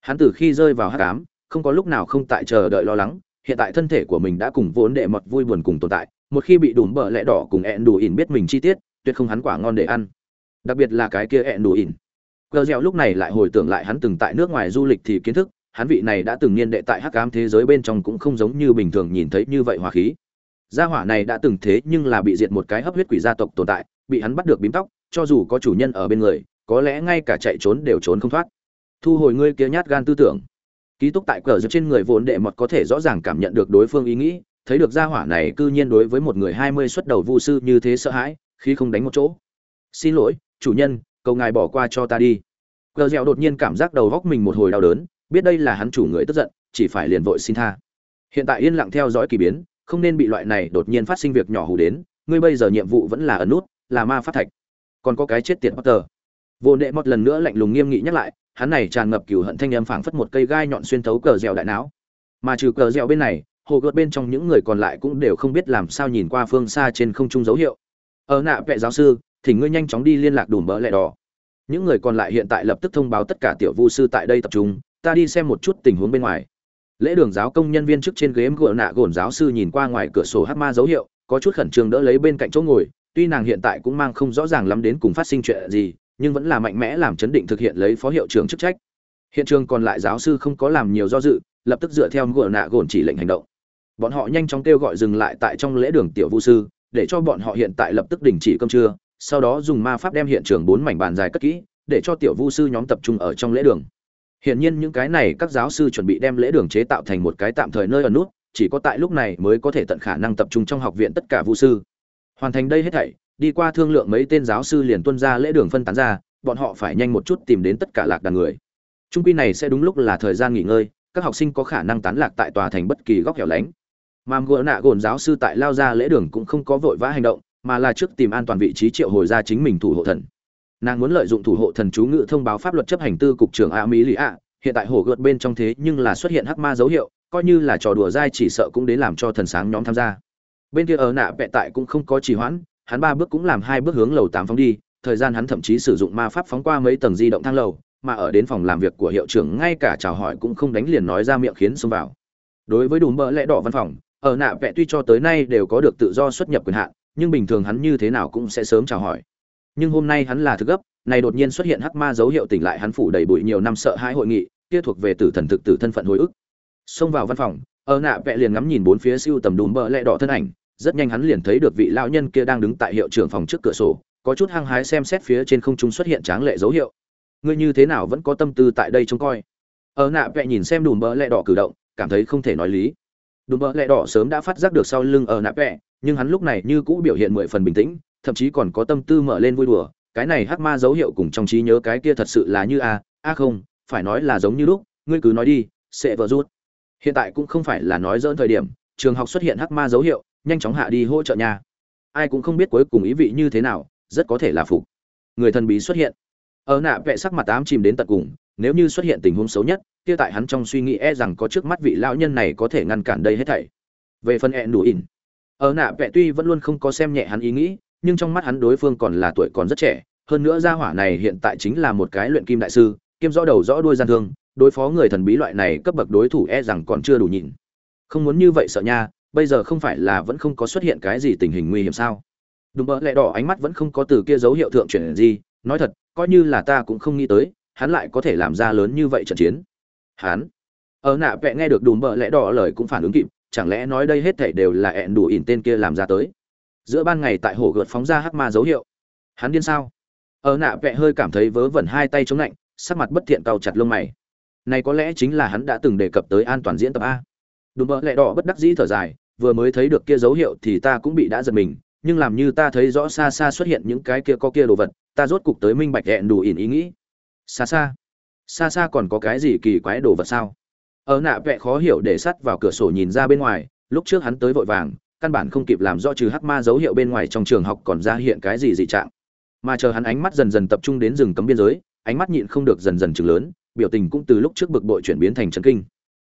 Hắn từ khi rơi vào hắc ám, không có lúc nào không tại chờ đợi lo lắng, hiện tại thân thể của mình đã cùng vốn đệ mọt vui buồn cùng tồn tại một khi bị đùm bờ lẽ đỏ cùng ẹn đủ ỉn biết mình chi tiết, tuyệt không hắn quả ngon để ăn. Đặc biệt là cái kia ẹn đủ ỉn. Cờ dẻo lúc này lại hồi tưởng lại hắn từng tại nước ngoài du lịch thì kiến thức, hắn vị này đã từng niên đệ tại hắc ám thế giới bên trong cũng không giống như bình thường nhìn thấy như vậy hòa khí. Gia hỏa này đã từng thế nhưng là bị diệt một cái hấp huyết quỷ gia tộc tồn tại, bị hắn bắt được bím tóc, cho dù có chủ nhân ở bên người, có lẽ ngay cả chạy trốn đều trốn không thoát. Thu hồi ngươi kia nhát gan tư tưởng. Ký túc tại cờ trên người vốn đệ mọt có thể rõ ràng cảm nhận được đối phương ý nghĩ thấy được gia hỏa này cư nhiên đối với một người hai mươi xuất đầu vu sư như thế sợ hãi, khi không đánh một chỗ. Xin lỗi, chủ nhân, cầu ngài bỏ qua cho ta đi. Cờ dẻo đột nhiên cảm giác đầu góc mình một hồi đau đớn, biết đây là hắn chủ người tức giận, chỉ phải liền vội xin tha. Hiện tại yên lặng theo dõi kỳ biến, không nên bị loại này đột nhiên phát sinh việc nhỏ hù đến, ngươi bây giờ nhiệm vụ vẫn là ẩn nút, là ma phát thạch. Còn có cái chết tiệt potter. Vô nệ một lần nữa lạnh lùng nghiêm nghị nhắc lại, hắn này tràn ngập cừu hận thanh âm phảng phất một cây gai nhọn xuyên thấu cờ dẻo đại não. Mà trừ cờ dẻo bên này hồ gợt bên trong những người còn lại cũng đều không biết làm sao nhìn qua phương xa trên không trung dấu hiệu. Ở nạ vệ giáo sư, thì ngươi nhanh chóng đi liên lạc đùm bỡ lẹ đỏ. Những người còn lại hiện tại lập tức thông báo tất cả tiểu vu sư tại đây tập trung, ta đi xem một chút tình huống bên ngoài. Lễ đường giáo công nhân viên trước trên ghế gỡ nạ gồn giáo sư nhìn qua ngoài cửa sổ hát ma dấu hiệu, có chút khẩn trương đỡ lấy bên cạnh chỗ ngồi, tuy nàng hiện tại cũng mang không rõ ràng lắm đến cùng phát sinh chuyện gì, nhưng vẫn là mạnh mẽ làm chấn định thực hiện lấy phó hiệu trưởng chức trách. Hiện trường còn lại giáo sư không có làm nhiều do dự, lập tức dựa theo gỡ nạ gồn chỉ lệnh hành động bọn họ nhanh chóng kêu gọi dừng lại tại trong lễ đường tiểu vu sư, để cho bọn họ hiện tại lập tức đình chỉ cơm trưa, sau đó dùng ma pháp đem hiện trường bốn mảnh bàn dài cất kỹ, để cho tiểu vu sư nhóm tập trung ở trong lễ đường. Hiển nhiên những cái này các giáo sư chuẩn bị đem lễ đường chế tạo thành một cái tạm thời nơi ở nút, chỉ có tại lúc này mới có thể tận khả năng tập trung trong học viện tất cả vu sư. Hoàn thành đây hết thảy, đi qua thương lượng mấy tên giáo sư liền tuân ra lễ đường phân tán ra, bọn họ phải nhanh một chút tìm đến tất cả lạc đàn người. Trung quy này sẽ đúng lúc là thời gian nghỉ ngơi, các học sinh có khả năng tán lạc tại tòa thành bất kỳ góc hẻo lánh mà gỡ nạ gồn giáo sư tại lao ra lễ đường cũng không có vội vã hành động, mà là trước tìm an toàn vị trí triệu hồi ra chính mình thủ hộ thần. Nàng muốn lợi dụng thủ hộ thần chú ngự thông báo pháp luật chấp hành tư cục trưởng a mỹ lì ạ hiện tại hổ gợt bên trong thế nhưng là xuất hiện hắc ma dấu hiệu, coi như là trò đùa dai chỉ sợ cũng đến làm cho thần sáng nhóm tham gia. Bên kia ở nạ vẹ tại cũng không có trì hoãn, hắn ba bước cũng làm hai bước hướng lầu tám phóng đi, thời gian hắn thậm chí sử dụng ma pháp phóng qua mấy tầng di động thang lầu, mà ở đến phòng làm việc của hiệu trưởng ngay cả chào hỏi cũng không đánh liền nói ra miệng khiến xông vào. Đối với đùm bỡ lẽ đỏ văn phòng ở nạ vẽ tuy cho tới nay đều có được tự do xuất nhập quyền hạn, nhưng bình thường hắn như thế nào cũng sẽ sớm chào hỏi. Nhưng hôm nay hắn là thực gấp, này đột nhiên xuất hiện hắc ma dấu hiệu tỉnh lại hắn phủ đầy bụi nhiều năm sợ hãi hội nghị, kia thuộc về tử thần thực tử thân phận hồi ức. Xông vào văn phòng, ở nạ vẽ liền ngắm nhìn bốn phía siêu tầm đùm bờ lẹ đỏ thân ảnh, rất nhanh hắn liền thấy được vị lão nhân kia đang đứng tại hiệu trưởng phòng trước cửa sổ, có chút hăng hái xem xét phía trên không trung xuất hiện tráng lệ dấu hiệu. Ngươi như thế nào vẫn có tâm tư tại đây trông coi? Ở nạ vẽ nhìn xem đùm bờ lẹ đỏ cử động, cảm thấy không thể nói lý đùm bợ lẹ đỏ sớm đã phát giác được sau lưng ở nạp vẽ nhưng hắn lúc này như cũ biểu hiện mười phần bình tĩnh, thậm chí còn có tâm tư mở lên vui đùa. Cái này hắc ma dấu hiệu cùng trong trí nhớ cái kia thật sự là như a a không, phải nói là giống như lúc, ngươi cứ nói đi, sẽ vỡ rút. Hiện tại cũng không phải là nói dỡn thời điểm, trường học xuất hiện hắc ma dấu hiệu, nhanh chóng hạ đi hỗ trợ nhà. Ai cũng không biết cuối cùng ý vị như thế nào, rất có thể là phục. Người thần bí xuất hiện. Ở nạ vẽ sắc mặt tám chìm đến tận cùng nếu như xuất hiện tình huống xấu nhất, kia tại hắn trong suy nghĩ e rằng có trước mắt vị lão nhân này có thể ngăn cản đây hết thảy. Về phần hẹn đủ ỉn, ở nạ vẽ tuy vẫn luôn không có xem nhẹ hắn ý nghĩ, nhưng trong mắt hắn đối phương còn là tuổi còn rất trẻ. Hơn nữa gia hỏa này hiện tại chính là một cái luyện kim đại sư, kiêm rõ đầu rõ đuôi gian thương, đối phó người thần bí loại này cấp bậc đối thủ e rằng còn chưa đủ nhịn. Không muốn như vậy sợ nha, bây giờ không phải là vẫn không có xuất hiện cái gì tình hình nguy hiểm sao? Đúng bỡ lẹ đỏ ánh mắt vẫn không có từ kia dấu hiệu thượng chuyển gì, nói thật, coi như là ta cũng không nghĩ tới hắn lại có thể làm ra lớn như vậy trận chiến. Hắn, ở nạ vẽ nghe được đùm bợ lẽ đỏ lời cũng phản ứng kịp, chẳng lẽ nói đây hết thảy đều là ẹn đủ ỉn tên kia làm ra tới? Giữa ban ngày tại hồ gợt phóng ra hắc ma dấu hiệu. Hắn điên sao? Ở nạ vẽ hơi cảm thấy vớ vẩn hai tay chống lạnh, sắc mặt bất thiện cau chặt lông mày. Này có lẽ chính là hắn đã từng đề cập tới an toàn diễn tập a. Đùm bợ lẽ đỏ bất đắc dĩ thở dài, vừa mới thấy được kia dấu hiệu thì ta cũng bị đã giật mình, nhưng làm như ta thấy rõ xa xa xuất hiện những cái kia có kia đồ vật, ta rốt cục tới minh bạch hẹn đủ ỉn ý nghĩ xa xa. Xa xa còn có cái gì kỳ quái đồ vật sao? Ở nạ vẽ khó hiểu để sắt vào cửa sổ nhìn ra bên ngoài, lúc trước hắn tới vội vàng, căn bản không kịp làm rõ trừ hắc ma dấu hiệu bên ngoài trong trường học còn ra hiện cái gì dị trạng. Mà chờ hắn ánh mắt dần dần tập trung đến rừng cấm biên giới, ánh mắt nhịn không được dần dần chừng lớn, biểu tình cũng từ lúc trước bực bội chuyển biến thành trấn kinh.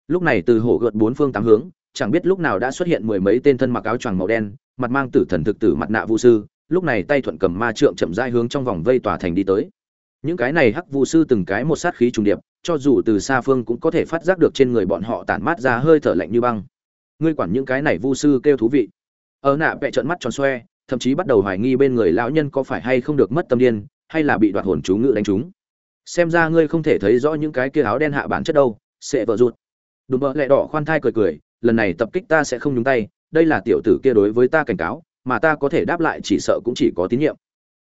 Lúc này từ hổ gợt bốn phương tám hướng, chẳng biết lúc nào đã xuất hiện mười mấy tên thân mặc áo choàng màu đen, mặt mang tử thần thực tử mặt nạ vu sư, lúc này tay thuận cầm ma trượng chậm rãi hướng trong vòng vây tòa thành đi tới những cái này hắc vu sư từng cái một sát khí trùng điệp, cho dù từ xa phương cũng có thể phát giác được trên người bọn họ tản mát ra hơi thở lạnh như băng. Ngươi quản những cái này vu sư kêu thú vị. Ở nạ vẽ trợn mắt tròn xoe, thậm chí bắt đầu hoài nghi bên người lão nhân có phải hay không được mất tâm điên, hay là bị đoạt hồn chú ngự đánh trúng. Xem ra ngươi không thể thấy rõ những cái kia áo đen hạ bản chất đâu, sẽ vợ rụt. Đùm bợ lẹ đỏ khoan thai cười cười, lần này tập kích ta sẽ không nhúng tay, đây là tiểu tử kia đối với ta cảnh cáo, mà ta có thể đáp lại chỉ sợ cũng chỉ có tín nhiệm.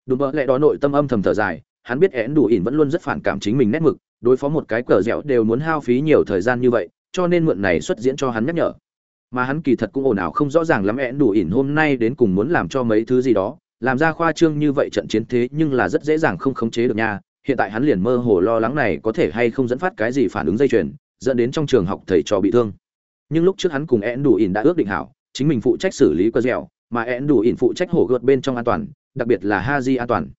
Đùm bợ lẹ đỏ nội tâm âm thầm thở dài hắn biết én đủ ỉn vẫn luôn rất phản cảm chính mình nét mực, đối phó một cái cờ dẻo đều muốn hao phí nhiều thời gian như vậy, cho nên mượn này xuất diễn cho hắn nhắc nhở mà hắn kỳ thật cũng ồn ào không rõ ràng lắm én đủ ỉn hôm nay đến cùng muốn làm cho mấy thứ gì đó, làm ra khoa trương như vậy trận chiến thế nhưng là rất dễ dàng không khống chế được nha, hiện tại hắn liền mơ hồ lo lắng này có thể hay không dẫn phát cái gì phản ứng dây chuyền, dẫn đến trong trường học thầy trò bị thương nhưng lúc trước hắn cùng én đủ ỉn đã ước định hảo, chính mình phụ trách xử lý cơ dẻo, mà én đủ ỉn phụ trách hổ gợt bên trong an toàn, đặc biệt là Haji an toàn.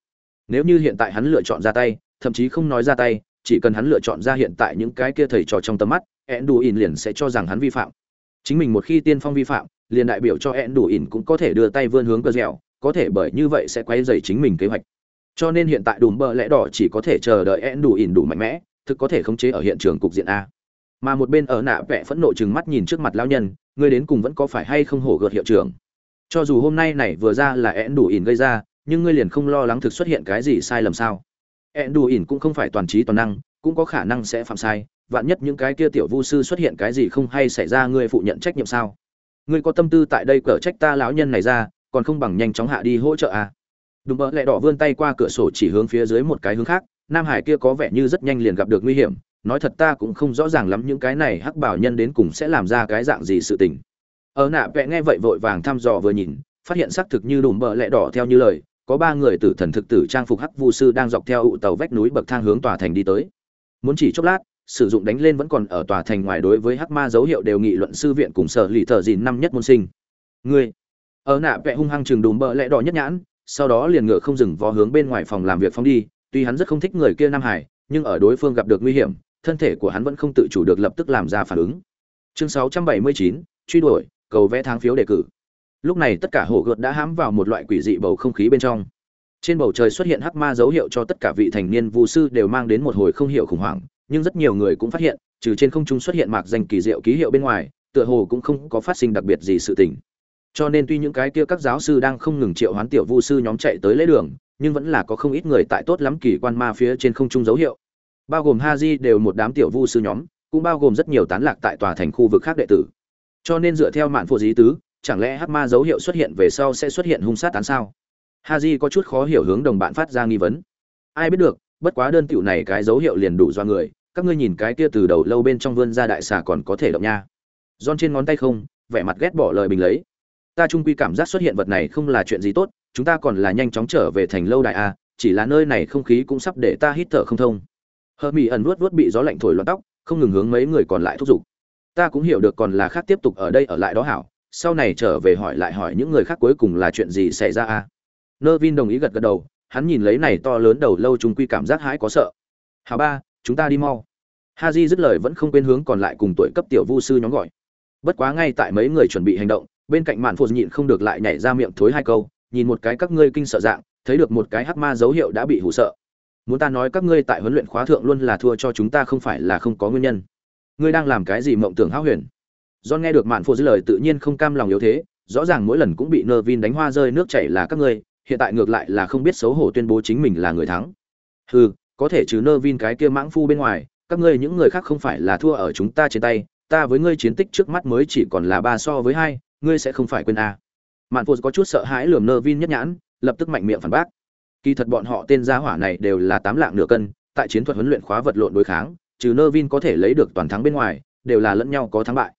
Nếu như hiện tại hắn lựa chọn ra tay, thậm chí không nói ra tay, chỉ cần hắn lựa chọn ra hiện tại những cái kia thầy trò trong tầm mắt, Enduin liền sẽ cho rằng hắn vi phạm. Chính mình một khi tiên phong vi phạm, liền đại biểu cho Enduin cũng có thể đưa tay vươn hướng cơ dẻo, có thể bởi như vậy sẽ quấy rầy chính mình kế hoạch. Cho nên hiện tại đùm bờ lẽ đỏ chỉ có thể chờ đợi Enduin đủ mạnh mẽ, thực có thể khống chế ở hiện trường cục diện a. Mà một bên ở nạ vẽ phẫn nộ trừng mắt nhìn trước mặt lão nhân, người đến cùng vẫn có phải hay không hổ gợt hiệu trưởng. Cho dù hôm nay này vừa ra là Enduin gây ra, nhưng ngươi liền không lo lắng thực xuất hiện cái gì sai lầm sao? Enduin cũng không phải toàn trí toàn năng, cũng có khả năng sẽ phạm sai, vạn nhất những cái kia tiểu vu sư xuất hiện cái gì không hay xảy ra ngươi phụ nhận trách nhiệm sao? Ngươi có tâm tư tại đây cở trách ta lão nhân này ra, còn không bằng nhanh chóng hạ đi hỗ trợ à? Đúng bỡ lẹ đỏ vươn tay qua cửa sổ chỉ hướng phía dưới một cái hướng khác, Nam Hải kia có vẻ như rất nhanh liền gặp được nguy hiểm, nói thật ta cũng không rõ ràng lắm những cái này hắc bảo nhân đến cùng sẽ làm ra cái dạng gì sự tình. Ở nạ vẽ nghe vậy vội vàng thăm dò vừa nhìn, phát hiện xác thực như đùm bờ lẹ đỏ theo như lời, có ba người tử thần thực tử trang phục hắc vu sư đang dọc theo ụ tàu vách núi bậc thang hướng tòa thành đi tới. Muốn chỉ chốc lát sử dụng đánh lên vẫn còn ở tòa thành ngoài đối với hắc ma dấu hiệu đều nghị luận sư viện cùng sở lì thợ dìn năm nhất môn sinh. Người ở nạ vẽ hung hăng chừng đùm bờ lẹ đỏ nhất nhãn sau đó liền ngựa không dừng vó hướng bên ngoài phòng làm việc phóng đi tuy hắn rất không thích người kia nam hải nhưng ở đối phương gặp được nguy hiểm thân thể của hắn vẫn không tự chủ được lập tức làm ra phản ứng. Chương 679, truy đuổi cầu vẽ tháng phiếu đề cử lúc này tất cả hồ gợt đã hãm vào một loại quỷ dị bầu không khí bên trong. Trên bầu trời xuất hiện hắc ma dấu hiệu cho tất cả vị thành niên vu sư đều mang đến một hồi không hiểu khủng hoảng, nhưng rất nhiều người cũng phát hiện, trừ trên không trung xuất hiện mạc danh kỳ diệu ký hiệu bên ngoài, tựa hồ cũng không có phát sinh đặc biệt gì sự tình. Cho nên tuy những cái kia các giáo sư đang không ngừng triệu hoán tiểu vu sư nhóm chạy tới lễ đường, nhưng vẫn là có không ít người tại tốt lắm kỳ quan ma phía trên không trung dấu hiệu. Bao gồm ha di đều một đám tiểu vu sư nhóm, cũng bao gồm rất nhiều tán lạc tại tòa thành khu vực khác đệ tử. Cho nên dựa theo mạn phụ dí tứ chẳng lẽ hắc ma dấu hiệu xuất hiện về sau sẽ xuất hiện hung sát tán sao? Haji có chút khó hiểu hướng đồng bạn phát ra nghi vấn. Ai biết được, bất quá đơn tiểu này cái dấu hiệu liền đủ do người, các ngươi nhìn cái kia từ đầu lâu bên trong vươn ra đại xà còn có thể động nha. Giòn trên ngón tay không, vẻ mặt ghét bỏ lời bình lấy. Ta trung quy cảm giác xuất hiện vật này không là chuyện gì tốt, chúng ta còn là nhanh chóng trở về thành lâu đại a, chỉ là nơi này không khí cũng sắp để ta hít thở không thông. Hờ mỹ ẩn vuốt vuốt bị gió lạnh thổi loạn tóc, không ngừng hướng mấy người còn lại thúc giục. Ta cũng hiểu được còn là khác tiếp tục ở đây ở lại đó hảo sau này trở về hỏi lại hỏi những người khác cuối cùng là chuyện gì xảy ra à? nơ vin đồng ý gật gật đầu, hắn nhìn lấy này to lớn đầu lâu chúng quy cảm giác hãi có sợ. Hà ba, chúng ta đi mau. Ha j dứt lời vẫn không quên hướng còn lại cùng tuổi cấp tiểu vu sư nhóm gọi. Bất quá ngay tại mấy người chuẩn bị hành động, bên cạnh mạn phô nhịn không được lại nhảy ra miệng thối hai câu, nhìn một cái các ngươi kinh sợ dạng, thấy được một cái hắc ma dấu hiệu đã bị hụ sợ. Muốn ta nói các ngươi tại huấn luyện khóa thượng luôn là thua cho chúng ta không phải là không có nguyên nhân. Ngươi đang làm cái gì mộng tưởng hão huyền? John nghe được mạn Phổ dứt lời tự nhiên không cam lòng yếu thế, rõ ràng mỗi lần cũng bị Nervin đánh hoa rơi nước chảy là các ngươi, hiện tại ngược lại là không biết xấu hổ tuyên bố chính mình là người thắng. Hừ, có thể trừ Nervin cái kia mãng phu bên ngoài, các ngươi những người khác không phải là thua ở chúng ta trên tay, ta với ngươi chiến tích trước mắt mới chỉ còn là ba so với hai, ngươi sẽ không phải quên a. Mạn Phổ có chút sợ hãi lườm Nervin nhất nhãn, lập tức mạnh miệng phản bác. Kỳ thật bọn họ tên gia hỏa này đều là tám lạng nửa cân, tại chiến thuật huấn luyện khóa vật lộn đối kháng, trừ Nervin có thể lấy được toàn thắng bên ngoài, đều là lẫn nhau có thắng bại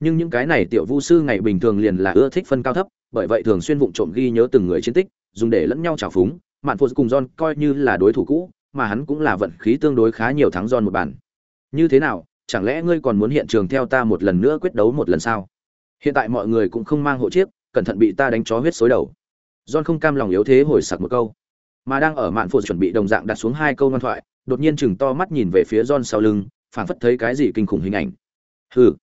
nhưng những cái này tiểu vu sư ngày bình thường liền là ưa thích phân cao thấp, bởi vậy thường xuyên vụng trộm ghi nhớ từng người chiến tích, dùng để lẫn nhau trào phúng. Mạn phụ cùng john coi như là đối thủ cũ, mà hắn cũng là vận khí tương đối khá nhiều thắng john một bàn. Như thế nào, chẳng lẽ ngươi còn muốn hiện trường theo ta một lần nữa quyết đấu một lần sao? Hiện tại mọi người cũng không mang hộ chiếc, cẩn thận bị ta đánh chó huyết xối đầu. John không cam lòng yếu thế hồi sặc một câu, mà đang ở mạn phụ chuẩn bị đồng dạng đặt xuống hai câu ngoan thoại, đột nhiên chừng to mắt nhìn về phía john sau lưng, phảng phất thấy cái gì kinh khủng hình ảnh. Hừ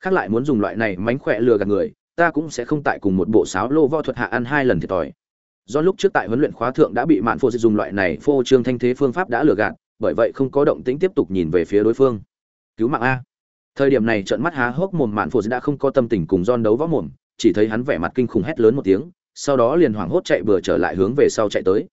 khác lại muốn dùng loại này mánh khỏe lừa gạt người, ta cũng sẽ không tại cùng một bộ sáo lô võ thuật hạ ăn hai lần thiệt thòi. Do lúc trước tại huấn luyện khóa thượng đã bị mạn phô dùng loại này phô trương thanh thế phương pháp đã lừa gạt, bởi vậy không có động tĩnh tiếp tục nhìn về phía đối phương. Cứu mạng a. Thời điểm này trận mắt há hốc mồm mạn phô đã không có tâm tình cùng don đấu võ mồm, chỉ thấy hắn vẻ mặt kinh khủng hét lớn một tiếng, sau đó liền hoảng hốt chạy bừa trở lại hướng về sau chạy tới.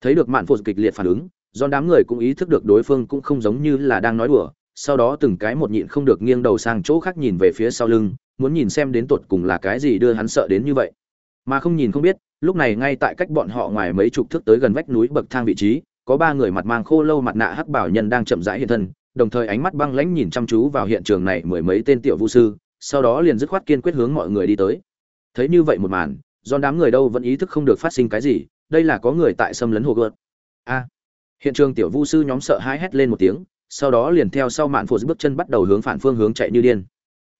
Thấy được mạn phô kịch liệt phản ứng do đám người cũng ý thức được đối phương cũng không giống như là đang nói đùa sau đó từng cái một nhịn không được nghiêng đầu sang chỗ khác nhìn về phía sau lưng, muốn nhìn xem đến tột cùng là cái gì đưa hắn sợ đến như vậy. Mà không nhìn không biết, lúc này ngay tại cách bọn họ ngoài mấy chục thước tới gần vách núi bậc thang vị trí, có ba người mặt mang khô lâu mặt nạ hắc bảo nhân đang chậm rãi hiện thân, đồng thời ánh mắt băng lãnh nhìn chăm chú vào hiện trường này mười mấy tên tiểu vũ sư, sau đó liền dứt khoát kiên quyết hướng mọi người đi tới. Thấy như vậy một màn do đám người đâu vẫn ý thức không được phát sinh cái gì, đây là có người tại xâm lấn hồ gợt a. Hiện trường tiểu vu sư nhóm sợ hãi hét lên một tiếng sau đó liền theo sau mạn phụ bước chân bắt đầu hướng phản phương hướng chạy như điên.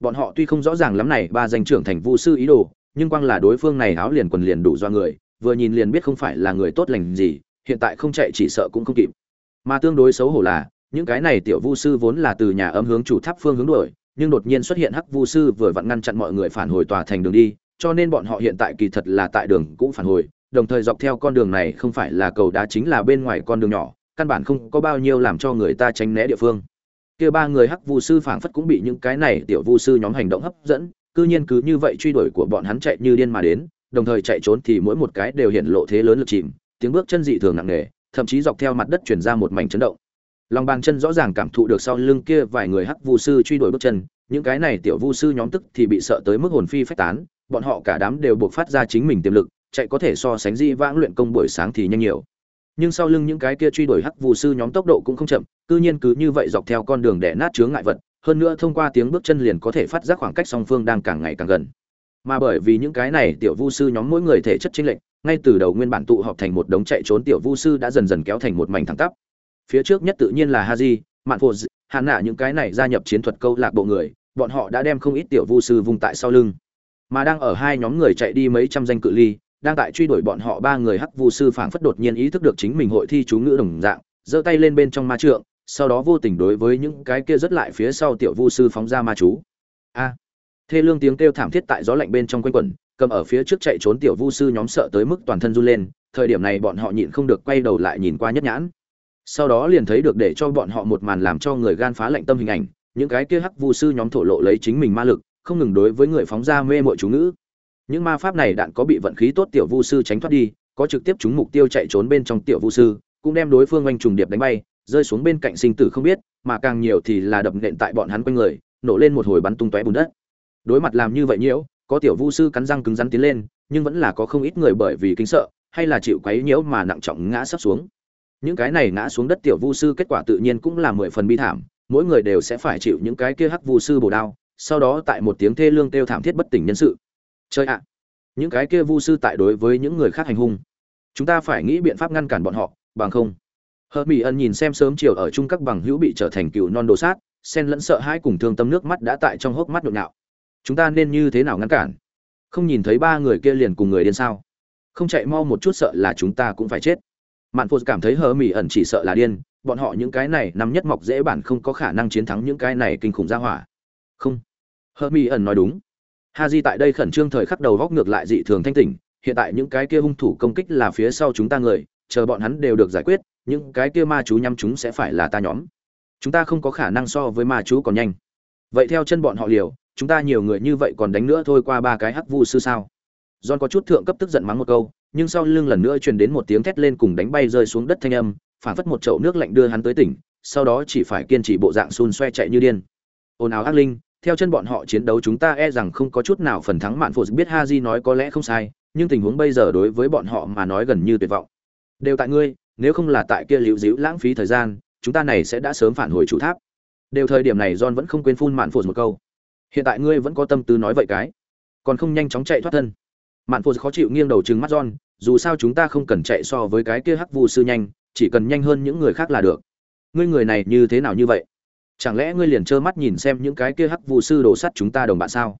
Bọn họ tuy không rõ ràng lắm này ba danh trưởng thành vu sư ý đồ, nhưng quang là đối phương này áo liền quần liền đủ do người, vừa nhìn liền biết không phải là người tốt lành gì, hiện tại không chạy chỉ sợ cũng không kịp. Mà tương đối xấu hổ là, những cái này tiểu vu sư vốn là từ nhà âm hướng chủ tháp phương hướng đuổi, nhưng đột nhiên xuất hiện hắc vu sư vừa vặn ngăn chặn mọi người phản hồi tòa thành đường đi, cho nên bọn họ hiện tại kỳ thật là tại đường cũng phản hồi, đồng thời dọc theo con đường này không phải là cầu đá chính là bên ngoài con đường nhỏ căn bản không có bao nhiêu làm cho người ta tránh né địa phương. Kia ba người hắc vu sư phảng phất cũng bị những cái này tiểu vu sư nhóm hành động hấp dẫn, cư nhiên cứ như vậy truy đuổi của bọn hắn chạy như điên mà đến, đồng thời chạy trốn thì mỗi một cái đều hiện lộ thế lớn lực chìm, tiếng bước chân dị thường nặng nề, thậm chí dọc theo mặt đất chuyển ra một mảnh chấn động. Lòng bàn chân rõ ràng cảm thụ được sau lưng kia vài người hắc vu sư truy đuổi bước chân, những cái này tiểu vu sư nhóm tức thì bị sợ tới mức hồn phi phách tán, bọn họ cả đám đều buộc phát ra chính mình tiềm lực, chạy có thể so sánh di vãng luyện công buổi sáng thì nhanh nhiều nhưng sau lưng những cái kia truy đuổi hắc vu sư nhóm tốc độ cũng không chậm, cư nhiên cứ như vậy dọc theo con đường để nát chướng ngại vật, hơn nữa thông qua tiếng bước chân liền có thể phát giác khoảng cách song phương đang càng ngày càng gần. Mà bởi vì những cái này tiểu vu sư nhóm mỗi người thể chất chính lệnh ngay từ đầu nguyên bản tụ họp thành một đống chạy trốn tiểu vu sư đã dần dần kéo thành một mảnh thẳng tắp. Phía trước nhất tự nhiên là haji mạn phô hạn nạ những cái này gia nhập chiến thuật câu lạc bộ người, bọn họ đã đem không ít tiểu vu sư vùng tại sau lưng. Mà đang ở hai nhóm người chạy đi mấy trăm danh cự ly đang tại truy đuổi bọn họ ba người hắc vu sư phảng phất đột nhiên ý thức được chính mình hội thi chú ngữ đồng dạng, giơ tay lên bên trong ma trượng, sau đó vô tình đối với những cái kia rất lại phía sau tiểu vu sư phóng ra ma chú. A! Thê lương tiếng kêu thảm thiết tại gió lạnh bên trong quanh quẩn, cầm ở phía trước chạy trốn tiểu vu sư nhóm sợ tới mức toàn thân run lên, thời điểm này bọn họ nhịn không được quay đầu lại nhìn qua nhất nhãn. Sau đó liền thấy được để cho bọn họ một màn làm cho người gan phá lạnh tâm hình ảnh, những cái kia hắc vu sư nhóm thổ lộ lấy chính mình ma lực, không ngừng đối với người phóng ra mê mội chú ngữ những ma pháp này đạn có bị vận khí tốt tiểu vu sư tránh thoát đi, có trực tiếp trúng mục tiêu chạy trốn bên trong tiểu vu sư, cũng đem đối phương oanh trùng điệp đánh bay, rơi xuống bên cạnh sinh tử không biết, mà càng nhiều thì là đập nện tại bọn hắn quanh người, nổ lên một hồi bắn tung tóe bùn đất. Đối mặt làm như vậy nhiễu, có tiểu vu sư cắn răng cứng rắn tiến lên, nhưng vẫn là có không ít người bởi vì kinh sợ, hay là chịu quấy nhiễu mà nặng trọng ngã sắp xuống. Những cái này ngã xuống đất tiểu vu sư kết quả tự nhiên cũng là mười phần bi thảm, mỗi người đều sẽ phải chịu những cái kia hắc vu sư bổ đao, sau đó tại một tiếng thê lương kêu thảm thiết bất tỉnh nhân sự chơi ạ. Những cái kia vu sư tại đối với những người khác hành hung. Chúng ta phải nghĩ biện pháp ngăn cản bọn họ, bằng không. Hờ mỹ ẩn nhìn xem sớm chiều ở chung các bằng hữu bị trở thành cựu non đồ sát sen lẫn sợ hãi cùng thương tâm nước mắt đã tại trong hốc mắt nhộn nhạo. Chúng ta nên như thế nào ngăn cản? Không nhìn thấy ba người kia liền cùng người điên sao? Không chạy mau một chút sợ là chúng ta cũng phải chết. Mạn phu cảm thấy hờ mỹ ẩn chỉ sợ là điên, bọn họ những cái này nằm nhất mọc dễ bản không có khả năng chiến thắng những cái này kinh khủng ra hỏa. Không. Hờ mỹ ẩn nói đúng ha di tại đây khẩn trương thời khắc đầu góc ngược lại dị thường thanh tỉnh, hiện tại những cái kia hung thủ công kích là phía sau chúng ta người, chờ bọn hắn đều được giải quyết, những cái kia ma chú nhắm chúng sẽ phải là ta nhóm. Chúng ta không có khả năng so với ma chú còn nhanh. Vậy theo chân bọn họ liều, chúng ta nhiều người như vậy còn đánh nữa thôi qua ba cái hắc vu sư sao? John có chút thượng cấp tức giận mắng một câu, nhưng sau lưng lần nữa truyền đến một tiếng thét lên cùng đánh bay rơi xuống đất thanh âm phản phất một chậu nước lạnh đưa hắn tới tỉnh, sau đó chỉ phải kiên trì bộ dạng xun xoe chạy như điên. Ồn ào ác linh theo chân bọn họ chiến đấu chúng ta e rằng không có chút nào phần thắng mạn phụ biết ha di nói có lẽ không sai, nhưng tình huống bây giờ đối với bọn họ mà nói gần như tuyệt vọng. Đều tại ngươi, nếu không là tại kia liễu dĩu lãng phí thời gian, chúng ta này sẽ đã sớm phản hồi chủ tháp. Đều thời điểm này john vẫn không quên phun mạn phụ một câu. Hiện tại ngươi vẫn có tâm tư nói vậy cái, còn không nhanh chóng chạy thoát thân. Mạn phụ khó chịu nghiêng đầu trừng mắt john, dù sao chúng ta không cần chạy so với cái kia hắc vu sư nhanh, chỉ cần nhanh hơn những người khác là được. Ngươi người này như thế nào như vậy? Chẳng lẽ ngươi liền trơ mắt nhìn xem những cái kia hắc vụ sư đổ sắt chúng ta đồng bạn sao?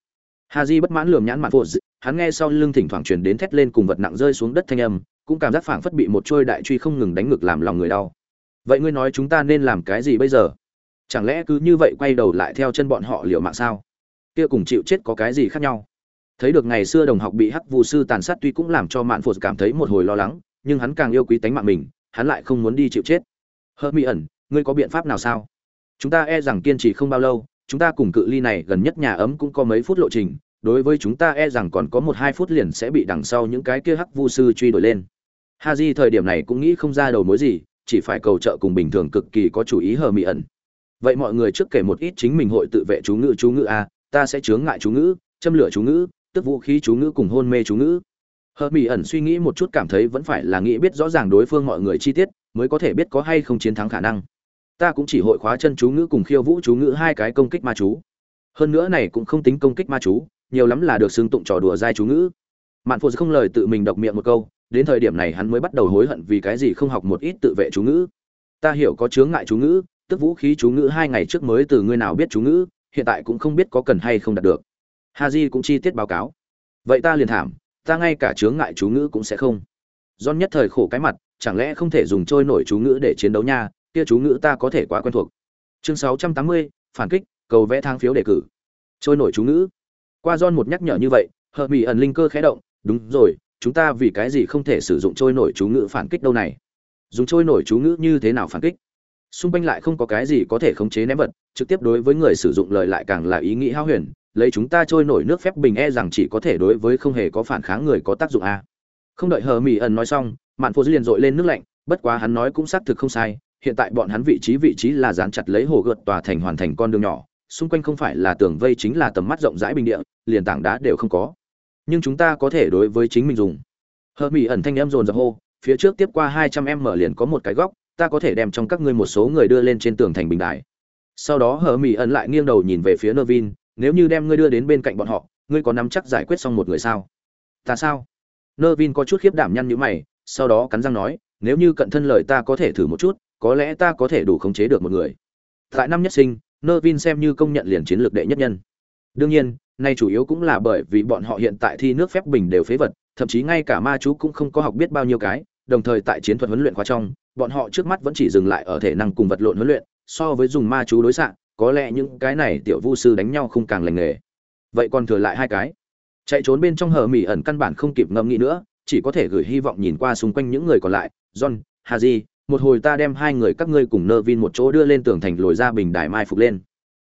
Ha di bất mãn lườm nhãn mạn phụ, hắn nghe sau lưng thỉnh thoảng truyền đến thét lên cùng vật nặng rơi xuống đất thanh âm cũng cảm giác phảng phất bị một trôi đại truy không ngừng đánh ngực làm lòng người đau. Vậy ngươi nói chúng ta nên làm cái gì bây giờ? Chẳng lẽ cứ như vậy quay đầu lại theo chân bọn họ liều mạng sao? Kia cùng chịu chết có cái gì khác nhau? Thấy được ngày xưa đồng học bị hắc vụ sư tàn sát tuy cũng làm cho mạn phụt cảm thấy một hồi lo lắng nhưng hắn càng yêu quý tánh mạng mình hắn lại không muốn đi chịu chết. Hơ mỹ ẩn ngươi có biện pháp nào sao? Chúng ta e rằng kiên trì không bao lâu, chúng ta cùng cự ly này gần nhất nhà ấm cũng có mấy phút lộ trình, đối với chúng ta e rằng còn có một hai phút liền sẽ bị đằng sau những cái kia hắc vu sư truy đuổi lên. Ha di thời điểm này cũng nghĩ không ra đầu mối gì, chỉ phải cầu trợ cùng bình thường cực kỳ có chủ ý hờ mỹ ẩn. Vậy mọi người trước kể một ít chính mình hội tự vệ chú ngữ chú ngữ a, ta sẽ chướng ngại chú ngữ, châm lửa chú ngữ, tức vũ khí chú ngữ cùng hôn mê chú ngữ. Hờ mỹ ẩn suy nghĩ một chút cảm thấy vẫn phải là nghĩ biết rõ ràng đối phương mọi người chi tiết, mới có thể biết có hay không chiến thắng khả năng ta cũng chỉ hội khóa chân chú ngữ cùng khiêu vũ chú ngữ hai cái công kích ma chú. Hơn nữa này cũng không tính công kích ma chú nhiều lắm là được xưng tụng trò đùa dai chú ngữ. Mạn phụ không lời tự mình độc miệng một câu đến thời điểm này hắn mới bắt đầu hối hận vì cái gì không học một ít tự vệ chú ngữ. Ta hiểu có chướng ngại chú ngữ tức vũ khí chú ngữ hai ngày trước mới từ ngươi nào biết chú ngữ hiện tại cũng không biết có cần hay không đạt được. Ha di cũng chi tiết báo cáo. Vậy ta liền thảm ta ngay cả chướng ngại chú ngữ cũng sẽ không. John nhất thời khổ cái mặt, chẳng lẽ không thể dùng trôi nổi chú ngữ để chiến đấu nha, kia chú ngữ ta có thể quá quen thuộc. Chương 680, phản kích, cầu vẽ thang phiếu đề cử. Trôi nổi chú ngữ. Qua John một nhắc nhở như vậy, Hợp Mỹ ẩn linh cơ khẽ động, đúng rồi, chúng ta vì cái gì không thể sử dụng trôi nổi chú ngữ phản kích đâu này? Dùng trôi nổi chú ngữ như thế nào phản kích? Xung quanh lại không có cái gì có thể khống chế ném vật, trực tiếp đối với người sử dụng lời lại càng là ý nghĩ hao huyền, lấy chúng ta trôi nổi nước phép bình e rằng chỉ có thể đối với không hề có phản kháng người có tác dụng a. Không đợi Hờ Mỹ ẩn nói xong, Mạn Phô liền dội lên nước lạnh, bất quá hắn nói cũng xác thực không sai, hiện tại bọn hắn vị trí vị trí là dán chặt lấy hồ gợt tòa thành hoàn thành con đường nhỏ, xung quanh không phải là tường vây chính là tầm mắt rộng rãi bình địa, liền tảng đá đều không có. Nhưng chúng ta có thể đối với chính mình dùng. Hờ Mỹ ẩn thanh em dồn dập hô, phía trước tiếp qua hai trăm em mở liền có một cái góc, ta có thể đem trong các ngươi một số người đưa lên trên tường thành bình đài. Sau đó Hờ Mỹ ẩn lại nghiêng đầu nhìn về phía nơ vin nếu như đem ngươi đưa đến bên cạnh bọn họ, ngươi có nắm chắc giải quyết xong một người sao? Ta sao? nơ vin có chút khiếp đảm nhăn nhữ mày, sau đó cắn răng nói, nếu như cận thân lời ta có thể thử một chút, có lẽ ta có thể đủ khống chế được một người. Tại năm nhất sinh, Nervin xem như công nhận liền chiến lược đệ nhất nhân. Đương nhiên, nay chủ yếu cũng là bởi vì bọn họ hiện tại thi nước phép bình đều phế vật, thậm chí ngay cả ma chú cũng không có học biết bao nhiêu cái, đồng thời tại chiến thuật huấn luyện khóa trong, bọn họ trước mắt vẫn chỉ dừng lại ở thể năng cùng vật lộn huấn luyện, so với dùng ma chú đối xạ, có lẽ những cái này tiểu vu sư đánh nhau không càng lành nghề. Vậy còn thừa lại hai cái. Chạy trốn bên trong hở mỉ ẩn căn bản không kịp ngẫm nghĩ nữa, chỉ có thể gửi hy vọng nhìn qua xung quanh những người còn lại, John, Haji, một hồi ta đem hai người các ngươi cùng Nervin một chỗ đưa lên tường thành lồi ra bình đài mai phục lên.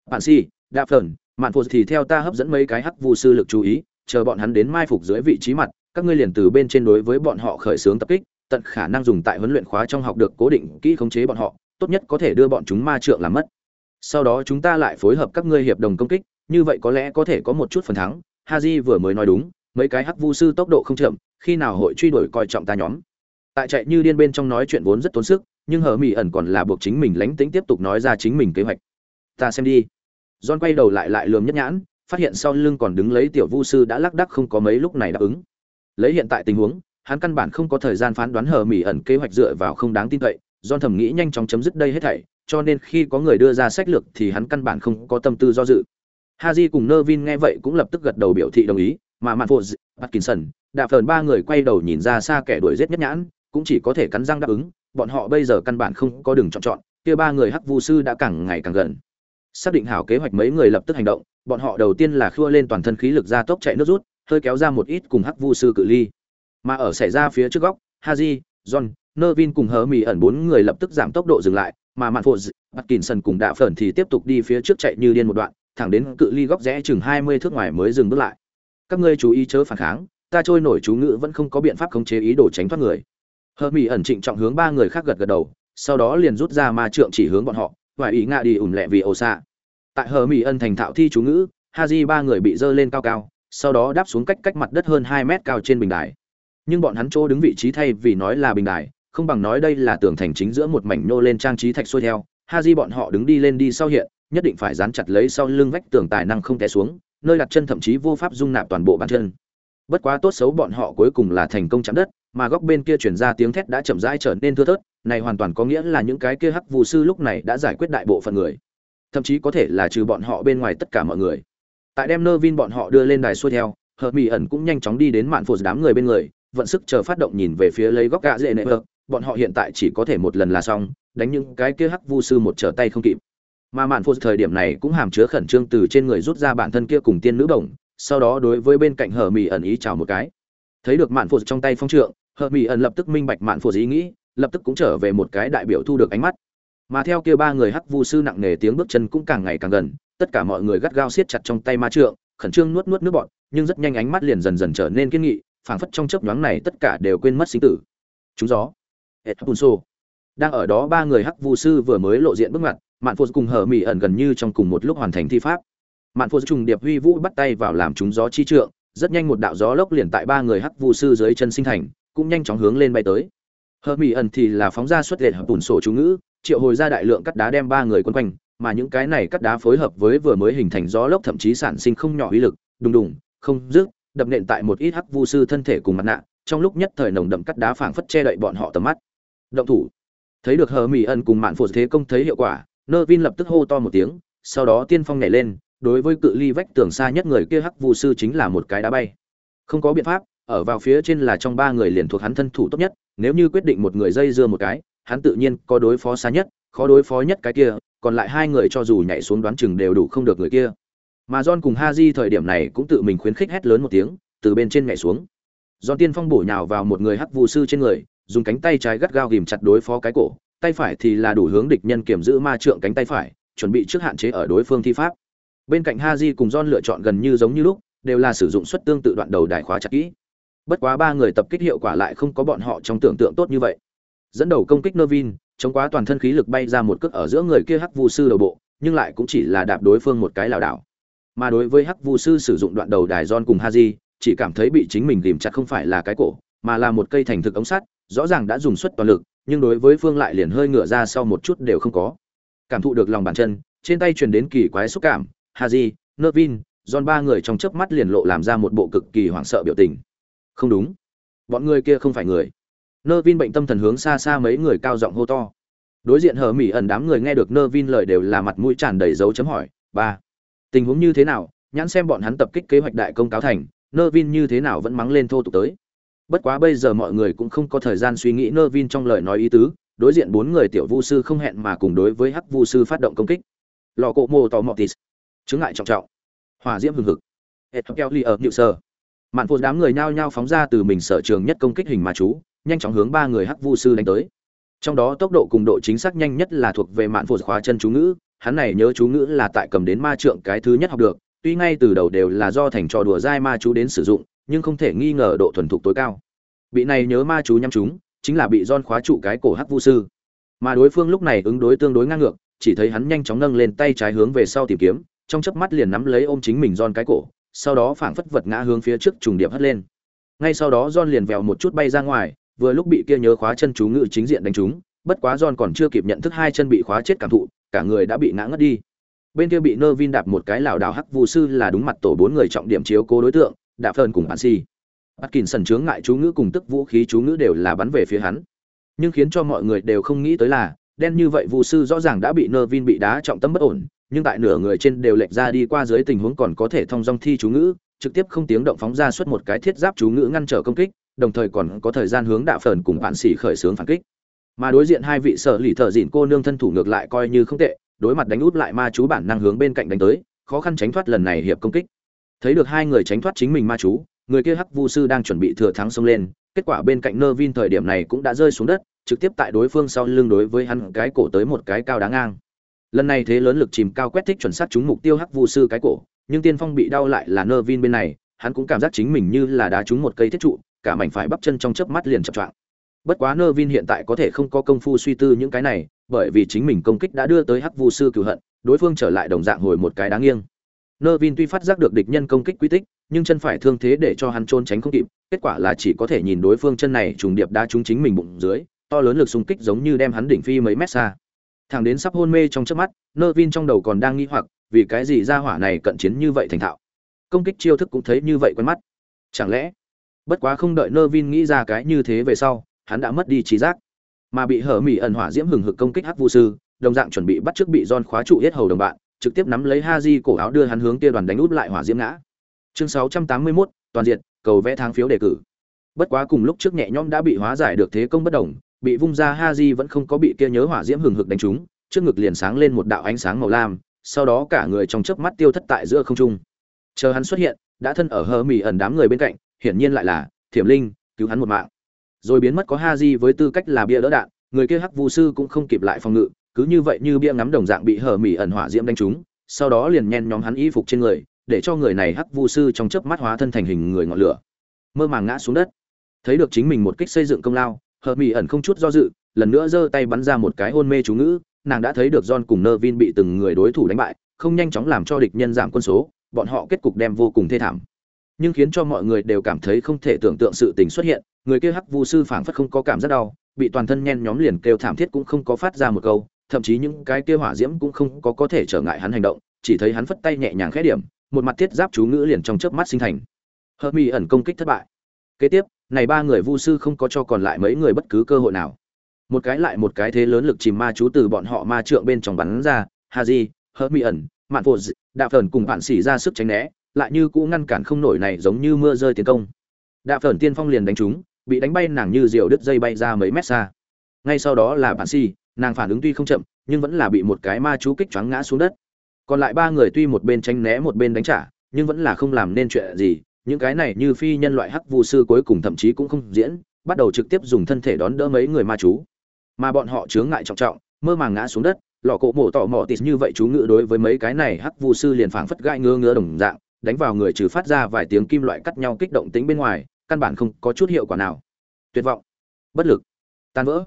Bạn si, đa phần Mạn phụt thì theo ta hấp dẫn mấy cái hắc vu sư lực chú ý, chờ bọn hắn đến mai phục dưới vị trí mặt, các ngươi liền từ bên trên đối với bọn họ khởi xướng tập kích, tận khả năng dùng tại huấn luyện khóa trong học được cố định kỹ khống chế bọn họ, tốt nhất có thể đưa bọn chúng ma trượng làm mất. Sau đó chúng ta lại phối hợp các ngươi hiệp đồng công kích, như vậy có lẽ có thể có một chút phần thắng. Haji vừa mới nói đúng, mấy cái hắc vu sư tốc độ không chậm, khi nào hội truy đuổi coi trọng ta nhóm. Tại chạy như điên bên trong nói chuyện vốn rất tốn sức, nhưng hờ mỹ ẩn còn là buộc chính mình lánh tính tiếp tục nói ra chính mình kế hoạch. Ta xem đi. John quay đầu lại lại lườm nhất nhãn, phát hiện sau lưng còn đứng lấy tiểu vu sư đã lắc đắc không có mấy lúc này đáp ứng. Lấy hiện tại tình huống, hắn căn bản không có thời gian phán đoán hờ mỹ ẩn kế hoạch dựa vào không đáng tin cậy john thầm nghĩ nhanh chóng chấm dứt đây hết thảy cho nên khi có người đưa ra sách lược thì hắn căn bản không có tâm tư do dự haji cùng nơ vin nghe vậy cũng lập tức gật đầu biểu thị đồng ý mà mặt phụ atkinson đạp phần ba người quay đầu nhìn ra xa kẻ đuổi giết nhất nhãn cũng chỉ có thể cắn răng đáp ứng, bọn họ bây giờ căn bản không có đường chọn chọn, kia ba người hắc vu sư đã càng ngày càng gần. Xác định hảo kế hoạch mấy người lập tức hành động, bọn họ đầu tiên là khua lên toàn thân khí lực ra tốc chạy nước rút, hơi kéo ra một ít cùng hắc vu sư cự ly. Mà ở xảy ra phía trước góc, haji, john, nervin cùng hớ mì ẩn bốn người lập tức giảm tốc độ dừng lại, mà mạn phụ atkinson cùng đạ phởn thì tiếp tục đi phía trước chạy như điên một đoạn, thẳng đến cự ly góc rẽ chừng hai mươi thước ngoài mới dừng bước lại. Các ngươi chú ý chớ phản kháng, ta trôi nổi chú ngữ vẫn không có biện pháp khống chế ý đồ tránh thoát người. Hờ mỹ ẩn trịnh trọng hướng ba người khác gật gật đầu, sau đó liền rút ra ma trượng chỉ hướng bọn họ, và ý ngạ đi ủn lẹ vì ồ xạ. Tại hờ mỹ ân thành thạo thi chú ngữ, ha di ba người bị dơ lên cao cao, sau đó đáp xuống cách cách mặt đất hơn hai mét cao trên bình đài. Nhưng bọn hắn chỗ đứng vị trí thay vì nói là bình đài, không bằng nói đây là tường thành chính giữa một mảnh nhô lên trang trí thạch xuôi theo. Ha di bọn họ đứng đi lên đi sau hiện, nhất định phải dán chặt lấy sau lưng vách tường tài năng không té xuống, nơi đặt chân thậm chí vô pháp dung nạp toàn bộ bàn chân. Bất quá tốt xấu bọn họ cuối cùng là thành công chạm đất mà góc bên kia chuyển ra tiếng thét đã chậm rãi trở nên thưa thớt, này hoàn toàn có nghĩa là những cái kia hắc vụ sư lúc này đã giải quyết đại bộ phận người. Thậm chí có thể là trừ bọn họ bên ngoài tất cả mọi người. Tại đem nơ vin bọn họ đưa lên đài xuôi theo, hợp mỹ ẩn cũng nhanh chóng đi đến mạn phụt đám người bên người, vận sức chờ phát động nhìn về phía lấy góc gạ dễ nệ vợ. Bọn họ hiện tại chỉ có thể một lần là xong, đánh những cái kia hắc vu sư một trở tay không kịp. Mà mạn phụt thời điểm này cũng hàm chứa khẩn trương từ trên người rút ra bản thân kia cùng tiên nữ đồng sau đó đối với bên cạnh hờ mỹ ẩn ý chào một cái thấy được mạn phụ trong tay phong trượng hờ mỹ ẩn lập tức minh bạch mạn phụ ý nghĩ lập tức cũng trở về một cái đại biểu thu được ánh mắt. Mà theo kia ba người hắc vu sư nặng nề tiếng bước chân cũng càng ngày càng gần tất cả mọi người gắt gao siết chặt trong tay ma trượng khẩn trương nuốt nuốt nước bọt, nhưng rất nhanh ánh mắt liền dần dần trở nên kiên nghị phảng phất trong chớp nhoáng này tất cả đều quên mất sinh tử. Chúng gió Etpunso. đang ở đó ba người hắc vu sư vừa mới lộ diện bước mặt mạn phụ cùng hở mỹ ẩn gần như trong cùng một lúc hoàn thành thi pháp. Mạn phụ trùng điệp huy vũ bắt tay vào làm chúng gió chi trượng rất nhanh một đạo gió lốc liền tại ba người hắc vu sư dưới chân sinh thành, cũng nhanh chóng hướng lên bay tới. Hờ mỹ ẩn thì là phóng ra xuất liệt hợp bùn sổ chú ngữ, triệu hồi ra đại lượng cắt đá đem ba người quấn quanh, mà những cái này cắt đá phối hợp với vừa mới hình thành gió lốc thậm chí sản sinh không nhỏ uy lực, đùng đùng, không dứt, đập nện tại một ít hắc vu sư thân thể cùng mặt nạ, trong lúc nhất thời nồng đậm cắt đá phảng phất che đậy bọn họ tầm mắt. Động thủ. Thấy được hờ mỹ ẩn cùng mạn phụ thế công thấy hiệu quả, nơ vin lập tức hô to một tiếng, sau đó tiên phong nhảy lên đối với cự ly vách tường xa nhất người kia hắc vu sư chính là một cái đá bay. Không có biện pháp, ở vào phía trên là trong ba người liền thuộc hắn thân thủ tốt nhất, nếu như quyết định một người dây dưa một cái, hắn tự nhiên có đối phó xa nhất, khó đối phó nhất cái kia, còn lại hai người cho dù nhảy xuống đoán chừng đều đủ không được người kia. Mà john cùng ha di thời điểm này cũng tự mình khuyến khích hét lớn một tiếng, từ bên trên nhảy xuống. John tiên phong bổ nhào vào một người hắc vụ sư trên người, dùng cánh tay trái gắt gao ghìm chặt đối phó cái cổ, tay phải thì là đủ hướng địch nhân kiểm giữ ma trượng cánh tay phải, chuẩn bị trước hạn chế ở đối phương thi pháp bên cạnh haji cùng john lựa chọn gần như giống như lúc đều là sử dụng suất tương tự đoạn đầu đài khóa chặt kỹ bất quá ba người tập kích hiệu quả lại không có bọn họ trong tưởng tượng tốt như vậy dẫn đầu công kích Nervin, chống quá toàn thân khí lực bay ra một cước ở giữa người kia Hắc Vu sư đầu bộ, nhưng lại cũng chỉ là đạp đối phương một cái lảo đảo. Mà đối với Hắc Vu sư sử dụng đoạn đầu đài John cùng Haji, chỉ cảm thấy bị chính mình ghim chặt không phải là cái cổ, mà là một cây thành thực ống sắt, rõ ràng đã dùng suất toàn lực, nhưng đối với phương lại liền hơi ngửa ra sau một chút đều không có. Cảm thụ được lòng bàn chân, trên tay truyền đến kỳ quái xúc cảm, Haji, Nervin, John ba người trong chớp mắt liền lộ làm ra một bộ cực kỳ hoảng sợ biểu tình. Không đúng, bọn người kia không phải người. Nervin bệnh tâm thần hướng xa xa mấy người cao giọng hô to. Đối diện hờ mỉ ẩn đám người nghe được Nervin lời đều là mặt mũi tràn đầy dấu chấm hỏi ba tình huống như thế nào? Nhãn xem bọn hắn tập kích kế hoạch đại công cáo thành Nervin như thế nào vẫn mắng lên thô tục tới? Bất quá bây giờ mọi người cũng không có thời gian suy nghĩ Nervin trong lời nói ý tứ đối diện bốn người tiểu vu sư không hẹn mà cùng đối với hắc vu sư phát động công kích. Lò cộ mồ tỏ mọ tịt chứng ngại trọng trọng. Hòa diễm hừng hực. Hết keo ly ở nhự sơ mạn phụ đám người nhao nhao phóng ra từ mình sở trường nhất công kích hình mà chú, nhanh chóng hướng ba người hắc vu sư đánh tới. Trong đó tốc độ cùng độ chính xác nhanh nhất là thuộc về mạn phụ khóa chân chú ngữ, hắn này nhớ chú ngữ là tại cầm đến ma trượng cái thứ nhất học được, tuy ngay từ đầu đều là do thành trò đùa dai ma chú đến sử dụng, nhưng không thể nghi ngờ độ thuần thục tối cao. Bị này nhớ ma chú nhắm chúng chính là bị don khóa trụ cái cổ hắc vu sư. Mà đối phương lúc này ứng đối tương đối ngang ngược, chỉ thấy hắn nhanh chóng nâng lên tay trái hướng về sau tìm kiếm trong chớp mắt liền nắm lấy ôm chính mình giòn cái cổ sau đó phảng phất vật ngã hướng phía trước trùng điệp hất lên ngay sau đó giòn liền vèo một chút bay ra ngoài vừa lúc bị kia nhớ khóa chân chú ngự chính diện đánh trúng, bất quá giòn còn chưa kịp nhận thức hai chân bị khóa chết cảm thụ, cả người đã bị ngã ngất đi. Bên kia bị Nervin đạp một cái lảo đảo hắc vu sư là đúng mặt tổ bốn người trọng điểm chiếu cố đối tượng, đạp phơn cùng Pansy. Atkinson chướng ngại chú ngữ cùng tức vũ khí chú ngữ đều là bắn về phía hắn. Nhưng khiến cho mọi người đều không nghĩ tới là, đen như vậy vu sư rõ ràng đã bị Nervin bị đá trọng tâm bất ổn, nhưng tại nửa người trên đều lệch ra đi qua dưới tình huống còn có thể thông dong thi chú ngữ, trực tiếp không tiếng động phóng ra suốt một cái thiết giáp chú ngữ ngăn trở công kích, đồng thời còn có thời gian hướng đạo phần cùng bạn sĩ khởi xướng phản kích. Mà đối diện hai vị sở lì thợ dịn cô nương thân thủ ngược lại coi như không tệ đối mặt đánh út lại ma chú bản năng hướng bên cạnh đánh tới khó khăn tránh thoát lần này hiệp công kích. Thấy được hai người tránh thoát chính mình ma chú người kia hắc vu sư đang chuẩn bị thừa thắng xông lên kết quả bên cạnh nơ vin thời điểm này cũng đã rơi xuống đất trực tiếp tại đối phương sau lưng đối với hắn cái cổ tới một cái cao đáng ngang lần này thế lớn lực chìm cao quét thích chuẩn xác trúng mục tiêu hắc vu sư cái cổ nhưng tiên phong bị đau lại là nơ vin bên này hắn cũng cảm giác chính mình như là đá trúng một cây thiết trụ cả mảnh phải bắp chân trong chớp mắt liền chập choạng. Bất quá Nơ Vin hiện tại có thể không có công phu suy tư những cái này, bởi vì chính mình công kích đã đưa tới Hắc Vu sư cửu hận, đối phương trở lại đồng dạng hồi một cái đáng nghiêng. Nơ Vin tuy phát giác được địch nhân công kích quy tích, nhưng chân phải thương thế để cho hắn trôn tránh không kịp, kết quả là chỉ có thể nhìn đối phương chân này trùng điệp đá trúng chính mình bụng dưới, to lớn lực xung kích giống như đem hắn đỉnh phi mấy mét xa. Thẳng đến sắp hôn mê trong chớp mắt, Nơ Vin trong đầu còn đang nghi hoặc, vì cái gì ra hỏa này cận chiến như vậy thành thạo. Công kích chiêu thức cũng thấy như vậy quen mắt. Chẳng lẽ bất quá không đợi nơ vin nghĩ ra cái như thế về sau hắn đã mất đi trí giác mà bị hở mỹ ẩn hỏa diễm hừng hực công kích hắc vu sư đồng dạng chuẩn bị bắt trước bị don khóa trụ hết hầu đồng bạn trực tiếp nắm lấy ha di cổ áo đưa hắn hướng kia đoàn đánh út lại hỏa diễm ngã chương 681, toàn diện cầu vẽ tháng phiếu đề cử bất quá cùng lúc trước nhẹ nhõm đã bị hóa giải được thế công bất đồng bị vung ra ha di vẫn không có bị kia nhớ hỏa diễm hừng hực đánh trúng, trước ngực liền sáng lên một đạo ánh sáng màu lam, sau đó cả người trong chớp mắt tiêu thất tại giữa không trung. Chờ hắn xuất hiện, đã thân ở hờ mỹ ẩn đám người bên cạnh, hiển nhiên lại là thiểm linh, cứu hắn một mạng. Rồi biến mất có ha di với tư cách là bia đỡ đạn, người kia hắc vu sư cũng không kịp lại phòng ngự, cứ như vậy như bia ngắm đồng dạng bị hở mỉ ẩn hỏa diễm đánh trúng, sau đó liền nhen nhóm hắn y phục trên người, để cho người này hắc vu sư trong chớp mắt hóa thân thành hình người ngọn lửa. Mơ màng ngã xuống đất. Thấy được chính mình một kích xây dựng công lao hờ mỹ ẩn không chút do dự, lần nữa giơ tay bắn ra một cái hôn mê chú ngữ, nàng đã thấy được john cùng nơ vin bị từng người đối thủ đánh bại, không nhanh chóng làm cho địch nhân giảm quân số, bọn họ kết cục đem vô cùng thê thảm. Nhưng khiến cho mọi người đều cảm thấy không thể tưởng tượng sự tình xuất hiện, người kia hắc vu sư phảng phất không có cảm giác đau, bị toàn thân nhen nhóm liền kêu thảm thiết cũng không có phát ra một câu, thậm chí những cái kia hỏa diễm cũng không có có thể trở ngại hắn hành động, chỉ thấy hắn phất tay nhẹ nhàng khẽ điểm, một mặt thiết giáp chú ngữ liền trong chớp mắt sinh thành. Hợp Mỹ ẩn công kích thất bại. Kế tiếp này ba người vu sư không có cho còn lại mấy người bất cứ cơ hội nào. Một cái lại một cái thế lớn lực chìm ma chú từ bọn họ ma trượng bên trong bắn ra ha di hớt mi ẩn mạn vô đạp phần cùng bạn xỉ ra sức tránh né lại như cũ ngăn cản không nổi này giống như mưa rơi tiến công. Đạ phởn tiên phong liền đánh trúng bị đánh bay nàng như diều đứt dây bay ra mấy mét xa. Ngay sau đó là bạn xỉ, nàng phản ứng tuy không chậm nhưng vẫn là bị một cái ma chú kích choáng ngã xuống đất. Còn lại ba người tuy một bên tránh né một bên đánh trả nhưng vẫn là không làm nên chuyện gì những cái này như phi nhân loại hắc vu sư cuối cùng thậm chí cũng không diễn, bắt đầu trực tiếp dùng thân thể đón đỡ mấy người ma chú. Mà bọn họ chướng ngại trọng trọng, mơ màng ngã xuống đất, lọ cổ mổ tỏ mỏ tịt như vậy chú ngự đối với mấy cái này hắc vu sư liền phảng phất gai ngơ ngơ đồng dạng, đánh vào người trừ phát ra vài tiếng kim loại cắt nhau kích động tính bên ngoài, căn bản không có chút hiệu quả nào. Tuyệt vọng, bất lực, tan vỡ.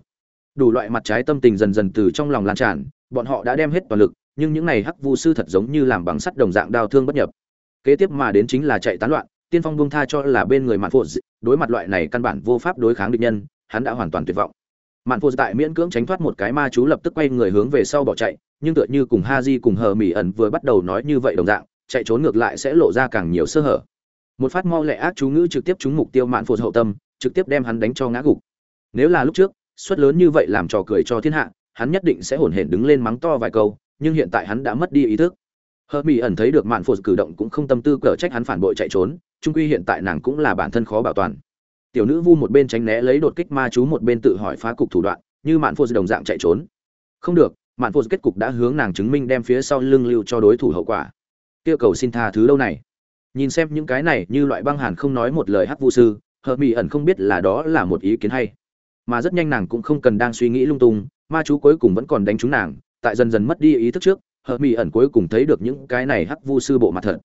Đủ loại mặt trái tâm tình dần dần từ trong lòng lan tràn, bọn họ đã đem hết toàn lực, nhưng những này hắc vu sư thật giống như làm bằng sắt đồng dạng đau thương bất nhập. Kế tiếp mà đến chính là chạy tán loạn tiên phong buông tha cho là bên người mạn phụ đối mặt loại này căn bản vô pháp đối kháng địch nhân, hắn đã hoàn toàn tuyệt vọng. Mạn phụ tại miễn cưỡng tránh thoát một cái ma chú lập tức quay người hướng về sau bỏ chạy, nhưng tựa như cùng ha di cùng hờ mỹ ẩn vừa bắt đầu nói như vậy đồng dạng, chạy trốn ngược lại sẽ lộ ra càng nhiều sơ hở. Một phát mau lẹ ác chú ngữ trực tiếp trúng mục tiêu mạn phụ hậu tâm, trực tiếp đem hắn đánh cho ngã gục. Nếu là lúc trước, suất lớn như vậy làm trò cười cho thiên hạ, hắn nhất định sẽ hổn hển đứng lên mắng to vài câu, nhưng hiện tại hắn đã mất đi ý thức. Hờ mỹ ẩn thấy được mạn phụ cử động cũng không tâm tư cở trách hắn phản bội chạy trốn trung quy hiện tại nàng cũng là bản thân khó bảo toàn. Tiểu nữ vu một bên tránh né lấy đột kích ma chú một bên tự hỏi phá cục thủ đoạn, như mạn phô đồng dạng chạy trốn. Không được, mạn phô kết cục đã hướng nàng chứng minh đem phía sau lưng lưu cho đối thủ hậu quả. Yêu cầu xin tha thứ lâu này. Nhìn xem những cái này như loại băng hàn không nói một lời hắc vu sư, hợp mỹ ẩn không biết là đó là một ý kiến hay. Mà rất nhanh nàng cũng không cần đang suy nghĩ lung tung, ma chú cuối cùng vẫn còn đánh trúng nàng, tại dần dần mất đi ý thức trước, hợp mỹ ẩn cuối cùng thấy được những cái này hắc vu sư bộ mặt thật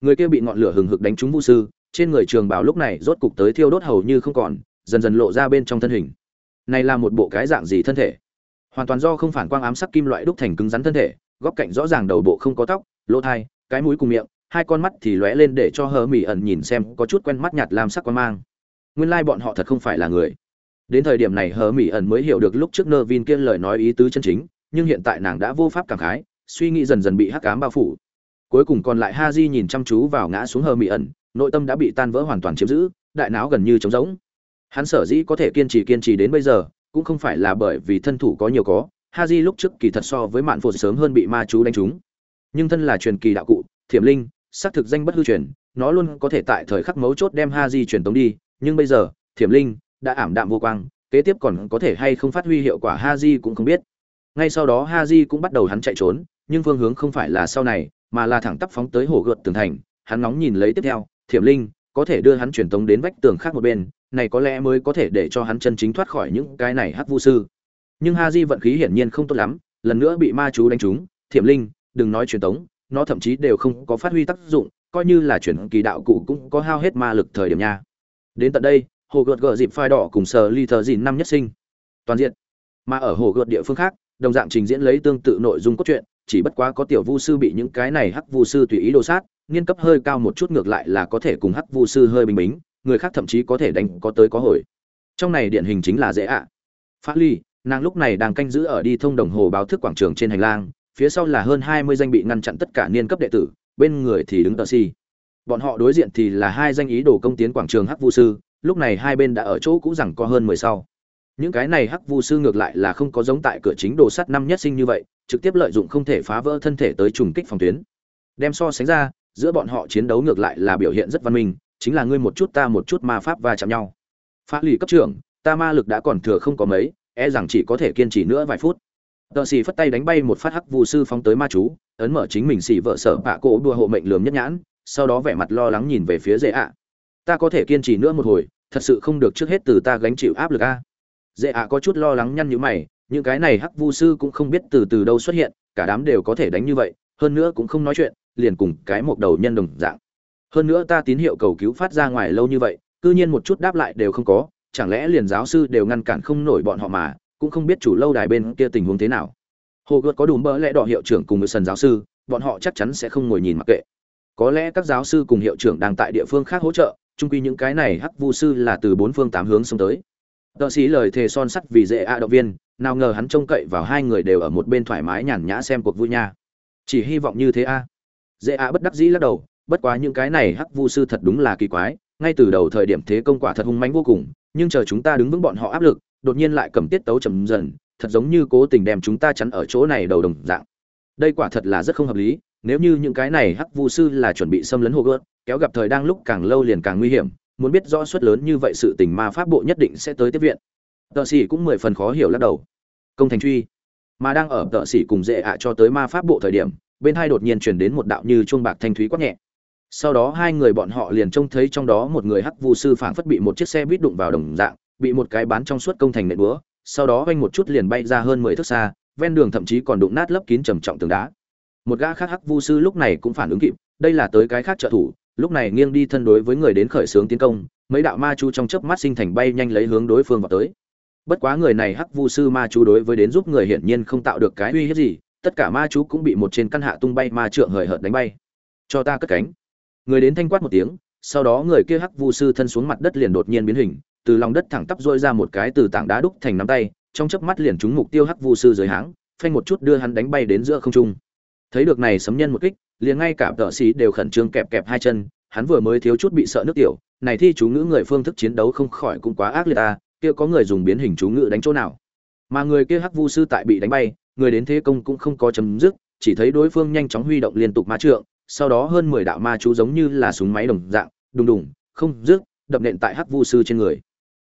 người kia bị ngọn lửa hừng hực đánh trúng vu sư, trên người trường bảo lúc này rốt cục tới thiêu đốt hầu như không còn, dần dần lộ ra bên trong thân hình. Này là một bộ cái dạng gì thân thể? Hoàn toàn do không phản quang ám sắc kim loại đúc thành cứng rắn thân thể, góc cạnh rõ ràng đầu bộ không có tóc, lỗ thai, cái mũi cùng miệng, hai con mắt thì lóe lên để cho hờ mỹ ẩn nhìn xem có chút quen mắt nhạt lam sắc quan mang. Nguyên lai bọn họ thật không phải là người. Đến thời điểm này hờ mỹ ẩn mới hiểu được lúc trước nơ vin kia lời nói ý tứ chân chính, nhưng hiện tại nàng đã vô pháp cảm khái, suy nghĩ dần dần bị hắc cám bao phủ cuối cùng còn lại ha di nhìn chăm chú vào ngã xuống hờ mị ẩn, nội tâm đã bị tan vỡ hoàn toàn chiếm giữ, đại não gần như trống rỗng. Hắn sở dĩ có thể kiên trì kiên trì đến bây giờ, cũng không phải là bởi vì thân thủ có nhiều có ha di lúc trước kỳ thật so với mạn phụt sớm hơn bị ma chú đánh trúng. Nhưng thân là truyền kỳ đạo cụ, thiểm linh, xác thực danh bất hư truyền, nó luôn có thể tại thời khắc mấu chốt đem ha di truyền tống đi, nhưng bây giờ, thiểm linh đã ảm đạm vô quang, kế tiếp còn có thể hay không phát huy hiệu quả ha di cũng không biết. Ngay sau đó ha di cũng bắt đầu hắn chạy trốn, nhưng phương hướng không phải là sau này mà là thẳng tắp phóng tới hồ gợt tường thành, hắn nóng nhìn lấy tiếp theo, thiểm linh, có thể đưa hắn truyền tống đến vách tường khác một bên, này có lẽ mới có thể để cho hắn chân chính thoát khỏi những cái này hắc vu sư. Nhưng ha di vận khí hiển nhiên không tốt lắm, lần nữa bị ma chú đánh trúng, thiểm linh, đừng nói truyền tống, nó thậm chí đều không có phát huy tác dụng, coi như là chuyển kỳ đạo cụ cũng có hao hết ma lực thời điểm nha. Đến tận đây, hồ gợt gờ dịp phai đỏ cùng sờ ly thờ dìn năm nhất sinh. Toàn diện. Mà ở hồ gợt địa phương khác, đồng dạng trình diễn lấy tương tự nội dung cốt truyện chỉ bất quá có tiểu vu sư bị những cái này hắc vu sư tùy ý đồ sát, nghiên cấp hơi cao một chút ngược lại là có thể cùng hắc vu sư hơi bình bính, người khác thậm chí có thể đánh có tới có hồi. Trong này điển hình chính là dễ ạ. À. phát ly, nàng lúc này đang canh giữ ở đi thông đồng hồ báo thức quảng trường trên hành lang, phía sau là hơn hai mươi danh bị ngăn chặn tất cả niên cấp đệ tử, bên người thì đứng tờ si. Bọn họ đối diện thì là hai danh ý đồ công tiến quảng trường hắc vu sư, lúc này hai bên đã ở chỗ cũ rằng có hơn mười sau những cái này hắc vu sư ngược lại là không có giống tại cửa chính đồ sắt năm nhất sinh như vậy, trực tiếp lợi dụng không thể phá vỡ thân thể tới trùng kích phòng tuyến. Đem so sánh ra, giữa bọn họ chiến đấu ngược lại là biểu hiện rất văn minh, chính là ngươi một chút ta một chút ma pháp va chạm nhau. Phá lì cấp trưởng, ta ma lực đã còn thừa không có mấy e rằng chỉ có thể kiên trì nữa vài phút. Tờ xì phất tay đánh bay một phát hắc vu sư phóng tới ma chú, ấn mở chính mình xì vợ sợ bạ cổ đua hộ mệnh lườm nhất nhãn, sau đó vẻ mặt lo lắng nhìn về phía dễ ạ. Ta có thể kiên trì nữa một hồi, thật sự không được trước hết từ ta gánh chịu áp lực a dễ ạ có chút lo lắng nhăn như mày, những cái này hắc vu sư cũng không biết từ từ đâu xuất hiện, cả đám đều có thể đánh như vậy, hơn nữa cũng không nói chuyện, liền cùng cái một đầu nhân đồng dạng. Hơn nữa ta tín hiệu cầu cứu phát ra ngoài lâu như vậy, cư nhiên một chút đáp lại đều không có, chẳng lẽ liền giáo sư đều ngăn cản không nổi bọn họ mà, cũng không biết chủ lâu đài bên kia tình huống thế nào. Hồ gợt có đủ bỡ lẽ đỏ hiệu trưởng cùng với sân giáo sư, bọn họ chắc chắn sẽ không ngồi nhìn mặc kệ. Có lẽ các giáo sư cùng hiệu trưởng đang tại địa phương khác hỗ trợ trung quy những cái này hắc vu sư là từ bốn phương tám hướng xông tới tợ sĩ lời thề son sắt vì dễ a động viên, nào ngờ hắn trông cậy vào hai người đều ở một bên thoải mái nhàn nhã xem cuộc vui nha. Chỉ hy vọng như thế a. Dễ a bất đắc dĩ lắc đầu, bất quá những cái này hắc vu sư thật đúng là kỳ quái, ngay từ đầu thời điểm thế công quả thật hung mãnh vô cùng, nhưng chờ chúng ta đứng vững bọn họ áp lực, đột nhiên lại cầm tiết tấu chậm dần, thật giống như cố tình đem chúng ta chắn ở chỗ này đầu đồng dạng. Đây quả thật là rất không hợp lý, nếu như những cái này hắc vu sư là chuẩn bị xâm lấn hồ gớt kéo gặp thời đang lúc càng lâu liền càng nguy hiểm muốn biết rõ suất lớn như vậy sự tình ma pháp bộ nhất định sẽ tới tiếp viện. Tợ sĩ cũng mười phần khó hiểu lắc đầu. Công thành truy. Mà đang ở tợ sĩ cùng dễ ạ cho tới ma pháp bộ thời điểm, bên hai đột nhiên chuyển đến một đạo như chuông bạc thanh thúy quát nhẹ. Sau đó hai người bọn họ liền trông thấy trong đó một người hắc vu sư phảng phất bị một chiếc xe buýt đụng vào đồng dạng, bị một cái bán trong suốt công thành nện búa, sau đó vanh một chút liền bay ra hơn mười thước xa, ven đường thậm chí còn đụng nát lấp kín trầm trọng tường đá. Một gã khác hắc vu sư lúc này cũng phản ứng kịp, đây là tới cái khác trợ thủ lúc này nghiêng đi thân đối với người đến khởi xướng tiến công, mấy đạo ma chú trong chớp mắt sinh thành bay nhanh lấy hướng đối phương vào tới. Bất quá người này hắc vu sư ma chú đối với đến giúp người hiển nhiên không tạo được cái uy hiếp gì, tất cả ma chú cũng bị một trên căn hạ tung bay ma trượng hời hợt đánh bay. Cho ta cất cánh. Người đến thanh quát một tiếng, sau đó người kia hắc vu sư thân xuống mặt đất liền đột nhiên biến hình, từ lòng đất thẳng tắp dôi ra một cái từ tảng đá đúc thành nắm tay, trong chớp mắt liền trúng mục tiêu hắc vu sư dưới háng, phanh một chút đưa hắn đánh bay đến giữa không trung. Thấy được này sấm nhân một kích liền ngay cả tợ sĩ đều khẩn trương kẹp kẹp hai chân, hắn vừa mới thiếu chút bị sợ nước tiểu, này thi chú ngữ người phương thức chiến đấu không khỏi cũng quá ác liệt ta, kia có người dùng biến hình chú ngữ đánh chỗ nào? Mà người kia hắc vu sư tại bị đánh bay, người đến thế công cũng không có chấm dứt, chỉ thấy đối phương nhanh chóng huy động liên tục ma trượng, sau đó hơn mười đạo ma chú giống như là súng máy đồng dạng, đùng đùng, không dứt, đập nện tại hắc vu sư trên người.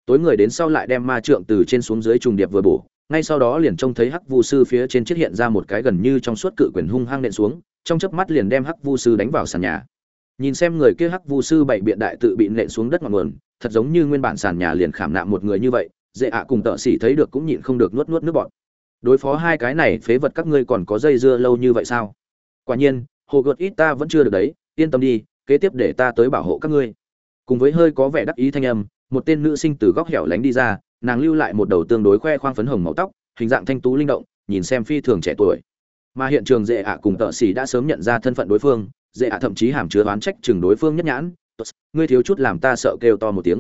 Tối người đến sau lại đem ma trượng từ trên xuống dưới trùng điệp vừa bổ ngay sau đó liền trông thấy hắc vu sư phía trên chiếc hiện ra một cái gần như trong suốt cự quyền hung hăng nện xuống, trong chớp mắt liền đem hắc vu sư đánh vào sàn nhà. Nhìn xem người kia hắc vu sư bảy biện đại tự bị nện xuống đất ngọn nguồn, thật giống như nguyên bản sàn nhà liền khảm nạm một người như vậy dễ ạ cùng tợ xỉ thấy được cũng nhịn không được nuốt nuốt nước bọt. Đối phó hai cái này phế vật các ngươi còn có dây dưa lâu như vậy sao? Quả nhiên, hồ gợt ít ta vẫn chưa được đấy, yên tâm đi, kế tiếp để ta tới bảo hộ các ngươi. Cùng với hơi có vẻ đắc ý thanh âm, một tên nữ sinh từ góc hẻo lánh đi ra nàng lưu lại một đầu tương đối khoe khoang phấn hồng màu tóc, hình dạng thanh tú linh động, nhìn xem phi thường trẻ tuổi. Mà hiện trường dễ ạ cùng tợ xỉ đã sớm nhận ra thân phận đối phương, dễ ạ thậm chí hàm chứa oán trách chừng đối phương nhất nhãn. Ngươi thiếu chút làm ta sợ kêu to một tiếng.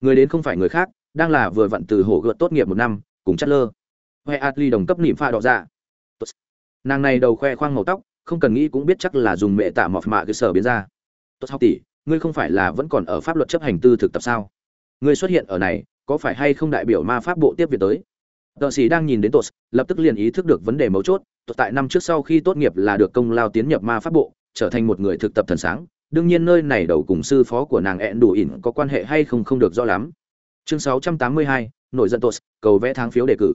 Người đến không phải người khác, đang là vừa vặn từ hổ gợt tốt nghiệp một năm, cùng chất lơ. Huệ atli đồng cấp nịm pha đỏ dạ. Nàng này đầu khoe khoang màu tóc, không cần nghĩ cũng biết chắc là dùng mẹ tạ mọt mạ cơ sở biến ra. Tốt học tỷ, ngươi không phải là vẫn còn ở pháp luật chấp hành tư thực tập sao? Ngươi xuất hiện ở này có phải hay không đại biểu ma pháp bộ tiếp việc tới? Tờ xì đang nhìn đến tos lập tức liền ý thức được vấn đề mấu chốt. Tốt tại năm trước sau khi tốt nghiệp là được công lao tiến nhập ma pháp bộ trở thành một người thực tập thần sáng. Đương nhiên nơi này đầu cùng sư phó của nàng ẹn đủ ỉn có quan hệ hay không không được rõ lắm. Chương 682, nội dân tos cầu vẽ tháng phiếu đề cử.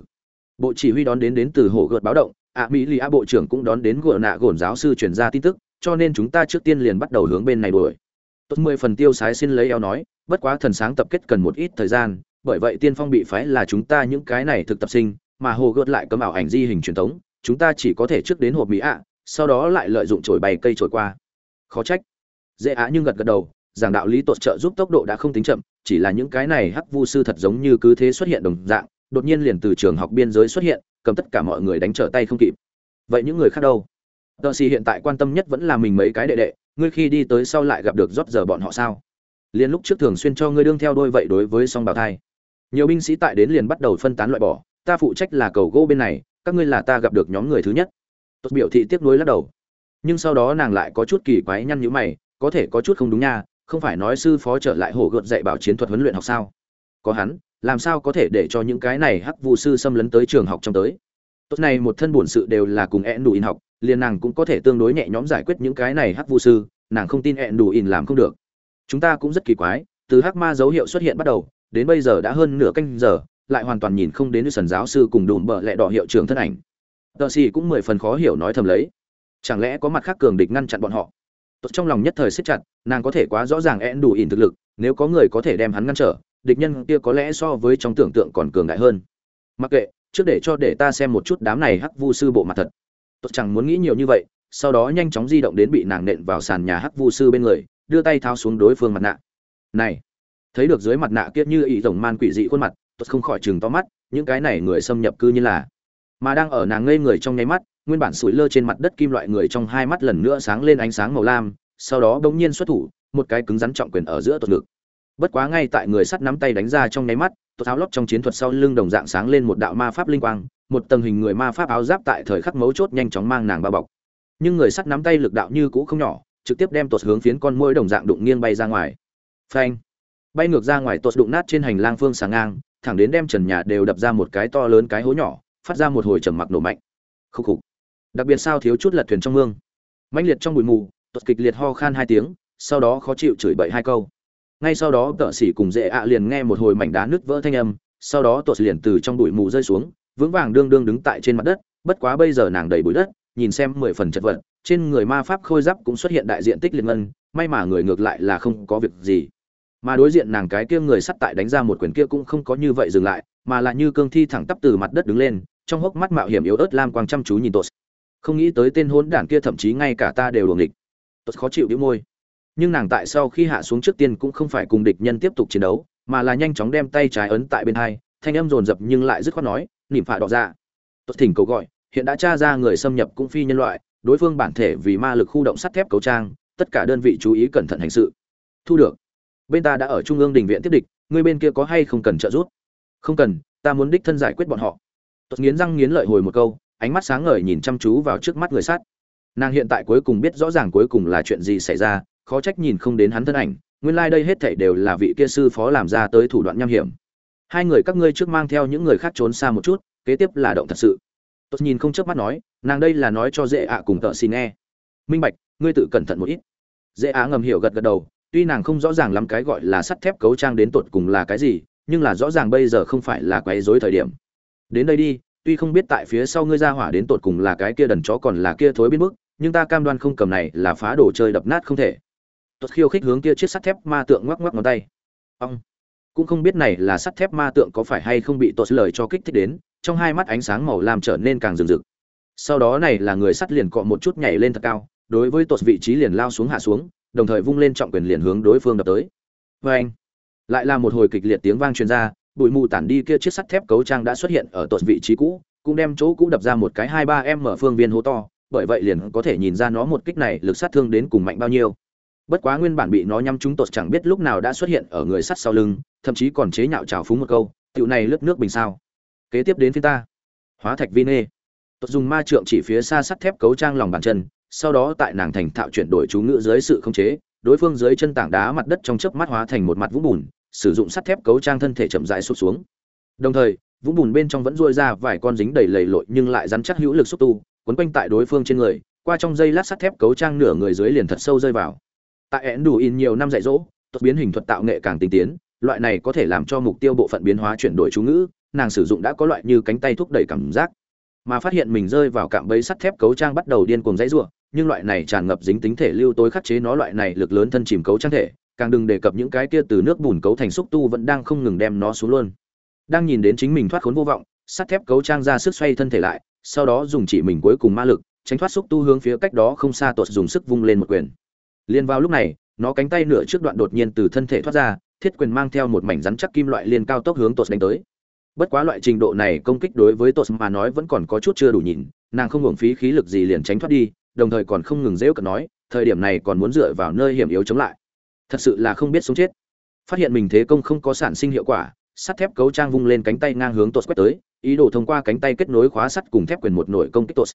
Bộ chỉ huy đón đến đến từ hồ gợt báo động ạ mỹ lì a bộ trưởng cũng đón đến gợ nạ gồn giáo sư chuyển ra tin tức cho nên chúng ta trước tiên liền bắt đầu hướng bên này đuổi. Tốt mười phần tiêu sái xin lấy eo nói bất quá thần sáng tập kết cần một ít thời gian bởi vậy tiên phong bị phái là chúng ta những cái này thực tập sinh, mà hồ gợt lại cấm ảo ảnh di hình truyền thống, chúng ta chỉ có thể trước đến hộp mỹ ạ, sau đó lại lợi dụng trổi bày cây trổi qua. Khó trách. Dễ ạ nhưng gật gật đầu, giảng đạo lý tột trợ giúp tốc độ đã không tính chậm, chỉ là những cái này hắc vu sư thật giống như cứ thế xuất hiện đồng dạng, đột nhiên liền từ trường học biên giới xuất hiện, cầm tất cả mọi người đánh trở tay không kịp. Vậy những người khác đâu? Tờ xì hiện tại quan tâm nhất vẫn là mình mấy cái đệ đệ, ngươi khi đi tới sau lại gặp được rót giờ bọn họ sao? Liền lúc trước thường xuyên cho ngươi đương theo đôi vậy đối với song bào thai nhiều binh sĩ tại đến liền bắt đầu phân tán loại bỏ. Ta phụ trách là cầu gỗ bên này, các ngươi là ta gặp được nhóm người thứ nhất. Tốt biểu thị tiếp nối lắc đầu. Nhưng sau đó nàng lại có chút kỳ quái nhăn nhữ mày, có thể có chút không đúng nha, không phải nói sư phó trở lại hổ gợt dạy bảo chiến thuật huấn luyện học sao? Có hắn, làm sao có thể để cho những cái này hắc vụ sư xâm lấn tới trường học trong tới? Tốt này một thân bổn sự đều là cùng ẹn đủ in học, liền nàng cũng có thể tương đối nhẹ nhõm giải quyết những cái này hắc vụ sư, nàng không tin ẹn đủ in làm không được. Chúng ta cũng rất kỳ quái, từ hắc ma dấu hiệu xuất hiện bắt đầu đến bây giờ đã hơn nửa canh giờ, lại hoàn toàn nhìn không đến sần giáo sư cùng đùm bợ lẹ đỏ hiệu trưởng thân ảnh. Tờ xì cũng mười phần khó hiểu nói thầm lấy. Chẳng lẽ có mặt khác cường địch ngăn chặn bọn họ? Tốt trong lòng nhất thời siết chặt, nàng có thể quá rõ ràng én đủ ỉn thực lực, nếu có người có thể đem hắn ngăn trở, địch nhân kia có lẽ so với trong tưởng tượng còn cường đại hơn. Mặc kệ, trước để cho để ta xem một chút đám này hắc vu sư bộ mặt thật. Tốt chẳng muốn nghĩ nhiều như vậy, sau đó nhanh chóng di động đến bị nàng nện vào sàn nhà hắc vu sư bên người, đưa tay tháo xuống đối phương mặt nạ. Này! Thấy được dưới mặt nạ kia như ỷ rồng man quỷ dị khuôn mặt tốt không khỏi chừng to mắt, những cái này người xâm nhập cư như là. Mà đang ở nàng ngây người trong nháy mắt, nguyên bản sủi lơ trên mặt đất kim loại người trong hai mắt lần nữa sáng lên ánh sáng màu lam, sau đó bỗng nhiên xuất thủ, một cái cứng rắn trọng quyền ở giữa tuột ngực. Bất quá ngay tại người sắt nắm tay đánh ra trong nháy mắt tuột áo lót trong chiến thuật sau lưng đồng dạng sáng lên một đạo ma pháp linh quang, một tầng hình người ma pháp áo giáp tại thời khắc mấu chốt nhanh chóng mang nàng bao bọc. Nhưng người sắt nắm tay lực đạo như cũ không nhỏ, trực tiếp đem tuột hướng phiến con môi đồng dạng đụng nghiêng bay ra ngoài. Phanh! Bay ngược ra ngoài tột đụng nát trên hành lang phương sáng ngang, thẳng đến đem trần nhà đều đập ra một cái to lớn cái hố nhỏ, phát ra một hồi trầm mặc nổ mạnh. Khúc khục. Đặc biệt sao thiếu chút lật thuyền trong mương. Mãnh liệt trong bụi mù tuột kịch liệt ho khan hai tiếng, sau đó khó chịu chửi bậy hai câu. Ngay sau đó, tợ xỉ cùng dễ ạ liền nghe một hồi mảnh đá nứt vỡ thanh âm, sau đó tuột liền từ trong bụi mù rơi xuống, vững vàng đương đương đứng tại trên mặt đất, bất quá bây giờ nàng đầy bụi đất, nhìn xem mười phần chật vật, trên người ma pháp khôi giáp cũng xuất hiện đại diện tích liệt ngân, may mà người ngược lại là không có việc gì mà đối diện nàng cái kia người sắt tại đánh ra một quyền kia cũng không có như vậy dừng lại, mà là như cương thi thẳng tắp từ mặt đất đứng lên, trong hốc mắt mạo hiểm yếu ớt lam quang chăm chú nhìn tốt không nghĩ tới tên hốn đản kia thậm chí ngay cả ta đều đuồng địch tốt khó chịu đĩu môi. Nhưng nàng tại sau khi hạ xuống trước tiên cũng không phải cùng địch nhân tiếp tục chiến đấu, mà là nhanh chóng đem tay trái ấn tại bên hai, thanh âm dồn dập nhưng lại dứt khoát nói, nỉm phạ đỏ dạ. ra tốt thỉnh cầu gọi, hiện đã tra ra người xâm nhập cũng phi nhân loại, đối phương bản thể vì ma lực khu động sắt thép cấu trang, tất cả đơn vị chú ý cẩn thận hành sự. Thu được bên ta đã ở trung ương đình viện tiếp địch, ngươi bên kia có hay không cần trợ giúp? Không cần, ta muốn đích thân giải quyết bọn họ. Tốt nghiến răng nghiến lợi hồi một câu, ánh mắt sáng ngời nhìn chăm chú vào trước mắt người sát. Nàng hiện tại cuối cùng biết rõ ràng cuối cùng là chuyện gì xảy ra, khó trách nhìn không đến hắn thân ảnh, nguyên lai đây hết thảy đều là vị kia sư phó làm ra tới thủ đoạn nham hiểm. Hai người các ngươi trước mang theo những người khác trốn xa một chút, kế tiếp là động thật sự. Tốt nhìn không chớp mắt nói, nàng đây là nói cho dễ ạ cùng tợ xin nghe. Minh bạch, ngươi tự cẩn thận một ít. Dễ ạ ngầm hiểu gật gật đầu tuy nàng không rõ ràng lắm cái gọi là sắt thép cấu trang đến tột cùng là cái gì, nhưng là rõ ràng bây giờ không phải là quấy rối thời điểm. Đến đây đi, tuy không biết tại phía sau ngươi ra hỏa đến tột cùng là cái kia đần chó còn là kia thối biến mức nhưng ta cam đoan không cầm này là phá đồ chơi đập nát không thể. Tuất khiêu khích hướng kia chiếc sắt thép ma tượng ngoắc ngoắc ngón tay. Ông cũng không biết này là sắt thép ma tượng có phải hay không bị tuột lời cho kích thích đến, trong hai mắt ánh sáng màu làm trở nên càng rực rực. Sau đó này là người sắt liền cọ một chút nhảy lên thật cao, đối với tuột vị trí liền lao xuống hạ xuống đồng thời vung lên trọng quyền liền hướng đối phương đập tới. Vê anh, lại là một hồi kịch liệt tiếng vang truyền ra, bụi mù tản đi kia chiếc sắt thép cấu trang đã xuất hiện ở tuột vị trí cũ, cũng đem chỗ cũ đập ra một cái hai ba em mở phương viên hố to, bởi vậy liền có thể nhìn ra nó một kích này lực sát thương đến cùng mạnh bao nhiêu. Bất quá nguyên bản bị nó nhắm chúng tột chẳng biết lúc nào đã xuất hiện ở người sắt sau lưng, thậm chí còn chế nhạo trào phúng một câu tựu này lướt nước bình sao? Kế tiếp đến phía ta. Hóa thạch vi nê tột dùng ma trượng chỉ phía xa sắt thép cấu trang lòng bàn chân sau đó tại nàng thành thạo chuyển đổi chú ngữ dưới sự khống chế, đối phương dưới chân tảng đá mặt đất trong chớp mắt hóa thành một mặt vũng bùn, sử dụng sắt thép cấu trang thân thể chậm rãi sụt xuống. Đồng thời, vũng bùn bên trong vẫn rôi ra vài con dính đầy lầy lội nhưng lại rắn chắc hữu lực xúc tu, quấn quanh tại đối phương trên người, qua trong dây lát sắt thép cấu trang nửa người dưới liền thật sâu rơi vào. Tại ẻn đủ in nhiều năm dạy dỗ, thuật biến hình thuật tạo nghệ càng tinh tiến, loại này có thể làm cho mục tiêu bộ phận biến hóa chuyển đổi chú ngữ, nàng sử dụng đã có loại như cánh tay thúc đẩy cảm giác. Mà phát hiện mình rơi vào cạm bẫy sắt thép cấu trang bắt đầu điên cuồng dãy rủa nhưng loại này tràn ngập dính tính thể lưu tối khắc chế nó loại này lực lớn thân chìm cấu trang thể, càng đừng đề cập những cái kia từ nước bùn cấu thành xúc tu vẫn đang không ngừng đem nó xuống luôn. Đang nhìn đến chính mình thoát khốn vô vọng, sắt thép cấu trang ra sức xoay thân thể lại, sau đó dùng chỉ mình cuối cùng ma lực, tránh thoát xúc tu hướng phía cách đó không xa tuột dùng sức vung lên một quyền. Liên vào lúc này, nó cánh tay nửa trước đoạn đột nhiên từ thân thể thoát ra, thiết quyền mang theo một mảnh rắn chắc kim loại liên cao tốc hướng tuột đánh tới. Bất quá loại trình độ này công kích đối với tuột mà nói vẫn còn có chút chưa đủ nhìn, nàng không hưởng phí khí lực gì liền tránh thoát đi đồng thời còn không ngừng rêu cợt nói, thời điểm này còn muốn dựa vào nơi hiểm yếu chống lại. Thật sự là không biết sống chết. Phát hiện mình thế công không có sản sinh hiệu quả, sắt thép cấu trang vung lên cánh tay ngang hướng tột quét tới, ý đồ thông qua cánh tay kết nối khóa sắt cùng thép quyền một nổi công kích tột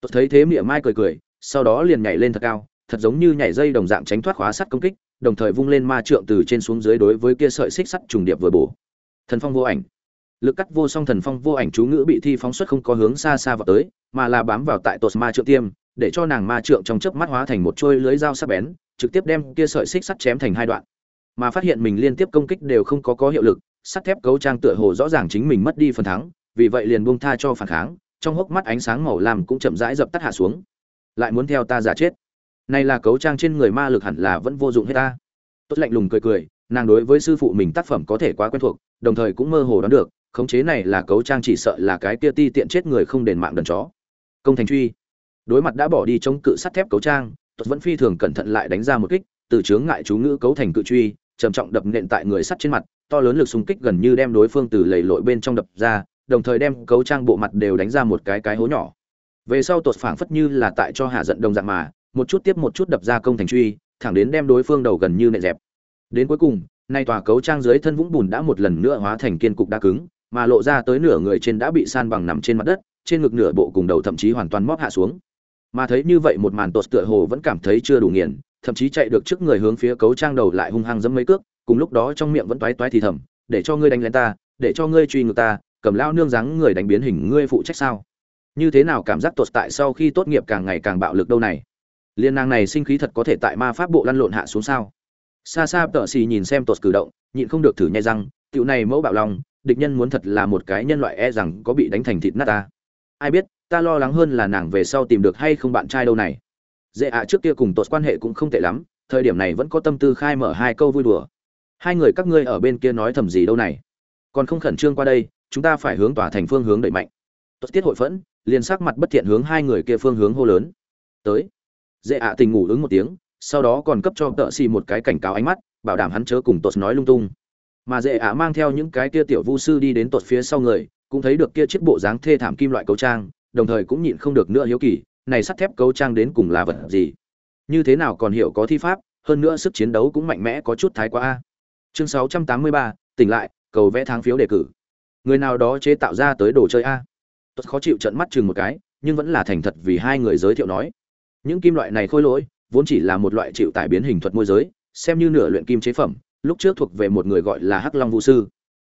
tột thấy thế miệng mai cười cười, sau đó liền nhảy lên thật cao, thật giống như nhảy dây đồng dạng tránh thoát khóa sắt công kích, đồng thời vung lên ma trượng từ trên xuống dưới đối với kia sợi xích sắt trùng điệp vừa bổ. Thần phong vô ảnh. Lực cắt vô song thần phong vô ảnh chú ngữ bị thi phóng xuất không có hướng xa xa vào tới, mà là bám vào tại tột ma trượng tiêm để cho nàng ma trượng trong chớp mắt hóa thành một trôi lưới dao sắc bén, trực tiếp đem kia sợi xích sắt chém thành hai đoạn. Mà phát hiện mình liên tiếp công kích đều không có có hiệu lực, sắt thép cấu trang tựa hồ rõ ràng chính mình mất đi phần thắng, vì vậy liền buông tha cho phản kháng, trong hốc mắt ánh sáng màu lam cũng chậm rãi dập tắt hạ xuống. Lại muốn theo ta giả chết. Này là cấu trang trên người ma lực hẳn là vẫn vô dụng hết ta. Tốt lạnh lùng cười cười, nàng đối với sư phụ mình tác phẩm có thể quá quen thuộc, đồng thời cũng mơ hồ đoán được, khống chế này là cấu trang chỉ sợ là cái kia ti tiện chết người không đền mạng đần chó. Công thành truy đối mặt đã bỏ đi chống cự sắt thép cấu trang tuật vẫn phi thường cẩn thận lại đánh ra một kích, từ chướng ngại chú ngữ cấu thành cự truy, trầm trọng đập nện tại người sắt trên mặt, to lớn lực xung kích gần như đem đối phương từ lầy lội bên trong đập ra, đồng thời đem cấu trang bộ mặt đều đánh ra một cái cái hố nhỏ. Về sau tuột phảng phất như là tại cho hạ giận đồng dạng mà, một chút tiếp một chút đập ra công thành truy, thẳng đến đem đối phương đầu gần như nệ dẹp. Đến cuối cùng, nay tòa cấu trang dưới thân vũng bùn đã một lần nữa hóa thành kiên cục đa cứng, mà lộ ra tới nửa người trên đã bị san bằng nằm trên mặt đất, trên ngực nửa bộ cùng đầu thậm chí hoàn toàn móp hạ xuống mà thấy như vậy một màn tột tựa hồ vẫn cảm thấy chưa đủ nghiền, thậm chí chạy được trước người hướng phía cấu trang đầu lại hung hăng dẫm mấy cước, cùng lúc đó trong miệng vẫn toái toái thì thầm, để cho ngươi đánh lên ta, để cho ngươi truy ngược ta, cầm lao nương dáng người đánh biến hình ngươi phụ trách sao? Như thế nào cảm giác tột tại sau khi tốt nghiệp càng ngày càng bạo lực đâu này? Liên nàng này sinh khí thật có thể tại ma pháp bộ lăn lộn hạ xuống sao? Xa xa tợ xì nhìn xem tột cử động, nhịn không được thử nhai răng tựu này mẫu bạo lòng, địch nhân muốn thật là một cái nhân loại e rằng có bị đánh thành thịt nát ta ai biết, ta lo lắng hơn là nàng về sau tìm được hay không bạn trai đâu này. Dễ ạ trước kia cùng tột quan hệ cũng không tệ lắm, thời điểm này vẫn có tâm tư khai mở hai câu vui đùa. Hai người các ngươi ở bên kia nói thầm gì đâu này. Còn không khẩn trương qua đây, chúng ta phải hướng tỏa thành phương hướng đẩy mạnh. Tốt tiết hội phẫn, liền sắc mặt bất thiện hướng hai người kia phương hướng hô lớn. Tới. Dễ ạ tình ngủ ứng một tiếng, sau đó còn cấp cho tợ xì một cái cảnh cáo ánh mắt, bảo đảm hắn chớ cùng tột nói lung tung. Mà dễ ạ mang theo những cái kia tiểu vu sư đi đến tột phía sau người cũng thấy được kia chiếc bộ dáng thê thảm kim loại cấu trang đồng thời cũng nhịn không được nữa hiếu kỳ này sắt thép cấu trang đến cùng là vật gì? Như thế nào còn hiểu có thi pháp hơn nữa sức chiến đấu cũng mạnh mẽ có chút thái quá a. Chương 683, tỉnh lại cầu vẽ tháng phiếu đề cử. Người nào đó chế tạo ra tới đồ chơi a? Tuất khó chịu trợn mắt chừng một cái nhưng vẫn là thành thật vì hai người giới thiệu nói. Những kim loại này khôi lỗi vốn chỉ là một loại chịu tải biến hình thuật môi giới xem như nửa luyện kim chế phẩm lúc trước thuộc về một người gọi là hắc long vũ sư.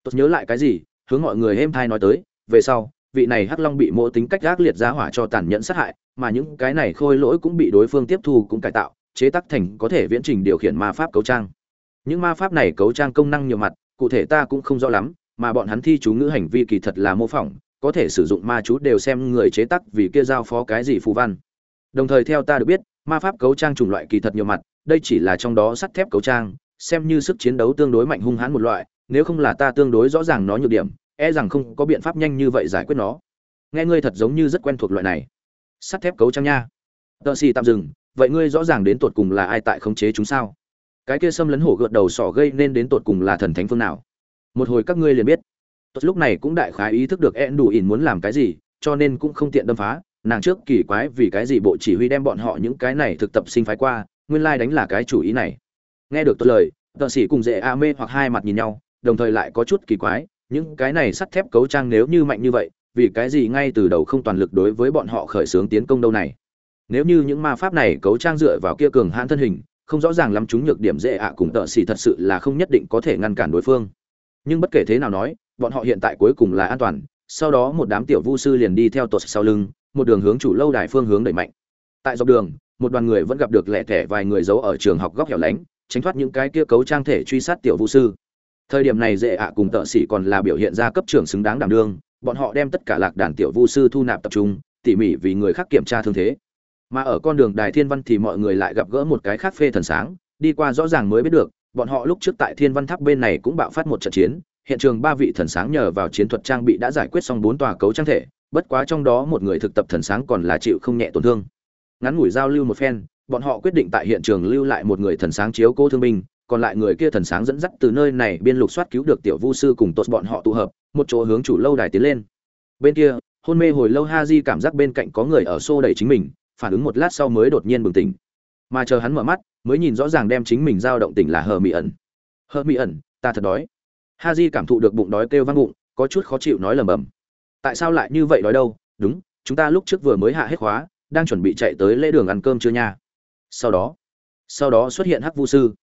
Tuất nhớ lại cái gì hướng mọi người êm thai nói tới, về sau, vị này hắc long bị mộ tính cách gác liệt giá hỏa cho tàn nhẫn sát hại, mà những cái này khôi lỗi cũng bị đối phương tiếp thu cũng cải tạo, chế tác thành có thể viễn trình điều khiển ma pháp cấu trang. Những ma pháp này cấu trang công năng nhiều mặt, cụ thể ta cũng không rõ lắm, mà bọn hắn thi chú ngữ hành vi kỳ thật là mô phỏng, có thể sử dụng ma chú đều xem người chế tác vì kia giao phó cái gì phù văn. Đồng thời theo ta được biết, ma pháp cấu trang chủng loại kỳ thật nhiều mặt, đây chỉ là trong đó sắt thép cấu trang, xem như sức chiến đấu tương đối mạnh hung hãn một loại nếu không là ta tương đối rõ ràng nó nhược điểm e rằng không có biện pháp nhanh như vậy giải quyết nó. Nghe ngươi thật giống như rất quen thuộc loại này. Sắt thép cấu trang nha. Tợ xì tạm dừng, vậy ngươi rõ ràng đến tột cùng là ai tại khống chế chúng sao? Cái kia xâm lấn hổ gợt đầu sỏ gây nên đến tột cùng là thần thánh phương nào? Một hồi các ngươi liền biết. Tốt lúc này cũng đại khái ý thức được ẹn đủ ỉn muốn làm cái gì, cho nên cũng không tiện đâm phá. Nàng trước kỳ quái vì cái gì bộ chỉ huy đem bọn họ những cái này thực tập sinh phái qua, nguyên lai đánh là cái chủ ý này. Nghe được tốt lời, tợ sĩ cùng dễ a mê hoặc hai mặt nhìn nhau đồng thời lại có chút kỳ quái, những cái này sắt thép cấu trang nếu như mạnh như vậy, vì cái gì ngay từ đầu không toàn lực đối với bọn họ khởi xướng tiến công đâu này? Nếu như những ma pháp này cấu trang dựa vào kia cường hãn thân hình, không rõ ràng lắm chúng nhược điểm dễ ạ cùng tợ xỉ thật sự là không nhất định có thể ngăn cản đối phương. Nhưng bất kể thế nào nói, bọn họ hiện tại cuối cùng là an toàn, sau đó một đám tiểu vu sư liền đi theo tột sau lưng, một đường hướng chủ lâu đài phương hướng đẩy mạnh. Tại dọc đường, một đoàn người vẫn gặp được lẻ thẻ vài người giấu ở trường học góc hẻo lánh, tránh thoát những cái kia cấu trang thể truy sát tiểu vu sư thời điểm này dễ ạ cùng tợ sĩ còn là biểu hiện ra cấp trưởng xứng đáng đảm đương, bọn họ đem tất cả lạc đàn tiểu vu sư thu nạp tập trung, tỉ mỉ vì người khác kiểm tra thương thế. Mà ở con đường đài thiên văn thì mọi người lại gặp gỡ một cái khác phê thần sáng, đi qua rõ ràng mới biết được, bọn họ lúc trước tại thiên văn tháp bên này cũng bạo phát một trận chiến, hiện trường ba vị thần sáng nhờ vào chiến thuật trang bị đã giải quyết xong bốn tòa cấu trang thể, bất quá trong đó một người thực tập thần sáng còn là chịu không nhẹ tổn thương. Ngắn ngủi giao lưu một phen, bọn họ quyết định tại hiện trường lưu lại một người thần sáng chiếu cố thương binh còn lại người kia thần sáng dẫn dắt từ nơi này biên lục soát cứu được tiểu vu sư cùng tốt bọn họ tụ hợp, một chỗ hướng chủ lâu đài tiến lên. Bên kia, hôn mê hồi lâu ha di cảm giác bên cạnh có người ở xô đẩy chính mình, phản ứng một lát sau mới đột nhiên bừng tỉnh. Mà chờ hắn mở mắt, mới nhìn rõ ràng đem chính mình dao động tỉnh là hờ mỹ ẩn. Hờ mỹ ẩn, ta thật đói. Ha di cảm thụ được bụng đói kêu vang bụng có chút khó chịu nói lầm bầm tại sao lại như vậy đói đâu? Đúng, chúng ta lúc trước vừa mới hạ hết khóa, đang chuẩn bị chạy tới lễ đường ăn cơm chưa nha. Sau đó sau đó xuất hiện hắc vu sư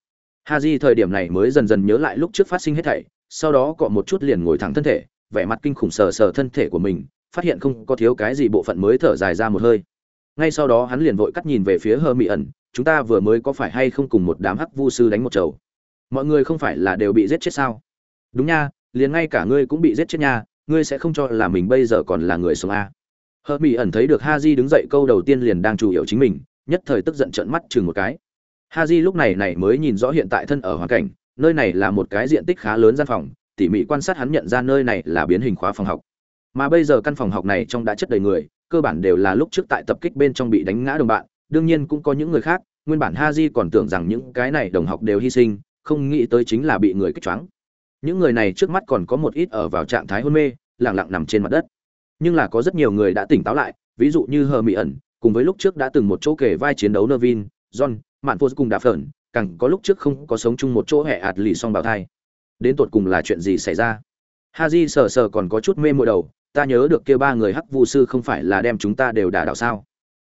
ha di thời điểm này mới dần dần nhớ lại lúc trước phát sinh hết thảy, sau đó cọ một chút liền ngồi thẳng thân thể, vẻ mặt kinh khủng sờ sờ thân thể của mình, phát hiện không có thiếu cái gì bộ phận mới thở dài ra một hơi. Ngay sau đó hắn liền vội cắt nhìn về phía hơ mỹ ẩn, chúng ta vừa mới có phải hay không cùng một đám hắc vu sư đánh một chầu? Mọi người không phải là đều bị giết chết sao? Đúng nha, liền ngay cả ngươi cũng bị giết chết nha, ngươi sẽ không cho là mình bây giờ còn là người sống a? À. hơ mỹ ẩn thấy được ha di đứng dậy câu đầu tiên liền đang chủ yếu chính mình, nhất thời tức giận trợn mắt chừng một cái ha di lúc này này mới nhìn rõ hiện tại thân ở hoàn cảnh, nơi này là một cái diện tích khá lớn gian phòng, tỉ mỉ quan sát hắn nhận ra nơi này là biến hình khóa phòng học. Mà bây giờ căn phòng học này trong đã chất đầy người, cơ bản đều là lúc trước tại tập kích bên trong bị đánh ngã đồng bạn, đương nhiên cũng có những người khác, nguyên bản ha di còn tưởng rằng những cái này đồng học đều hy sinh, không nghĩ tới chính là bị người kích choáng. Những người này trước mắt còn có một ít ở vào trạng thái hôn mê, lẳng lặng nằm trên mặt đất. Nhưng là có rất nhiều người đã tỉnh táo lại, ví dụ như hờ mỹ ẩn cùng với lúc trước đã từng một chỗ kể vai chiến đấu nơ vin john mạn vô cùng đạp phởn, càng có lúc trước không có sống chung một chỗ hẹ ạt lì song bào thai. Đến tột cùng là chuyện gì xảy ra? Ha di sờ sờ còn có chút mê mội đầu, ta nhớ được kia ba người hắc vu sư không phải là đem chúng ta đều đả đạo sao?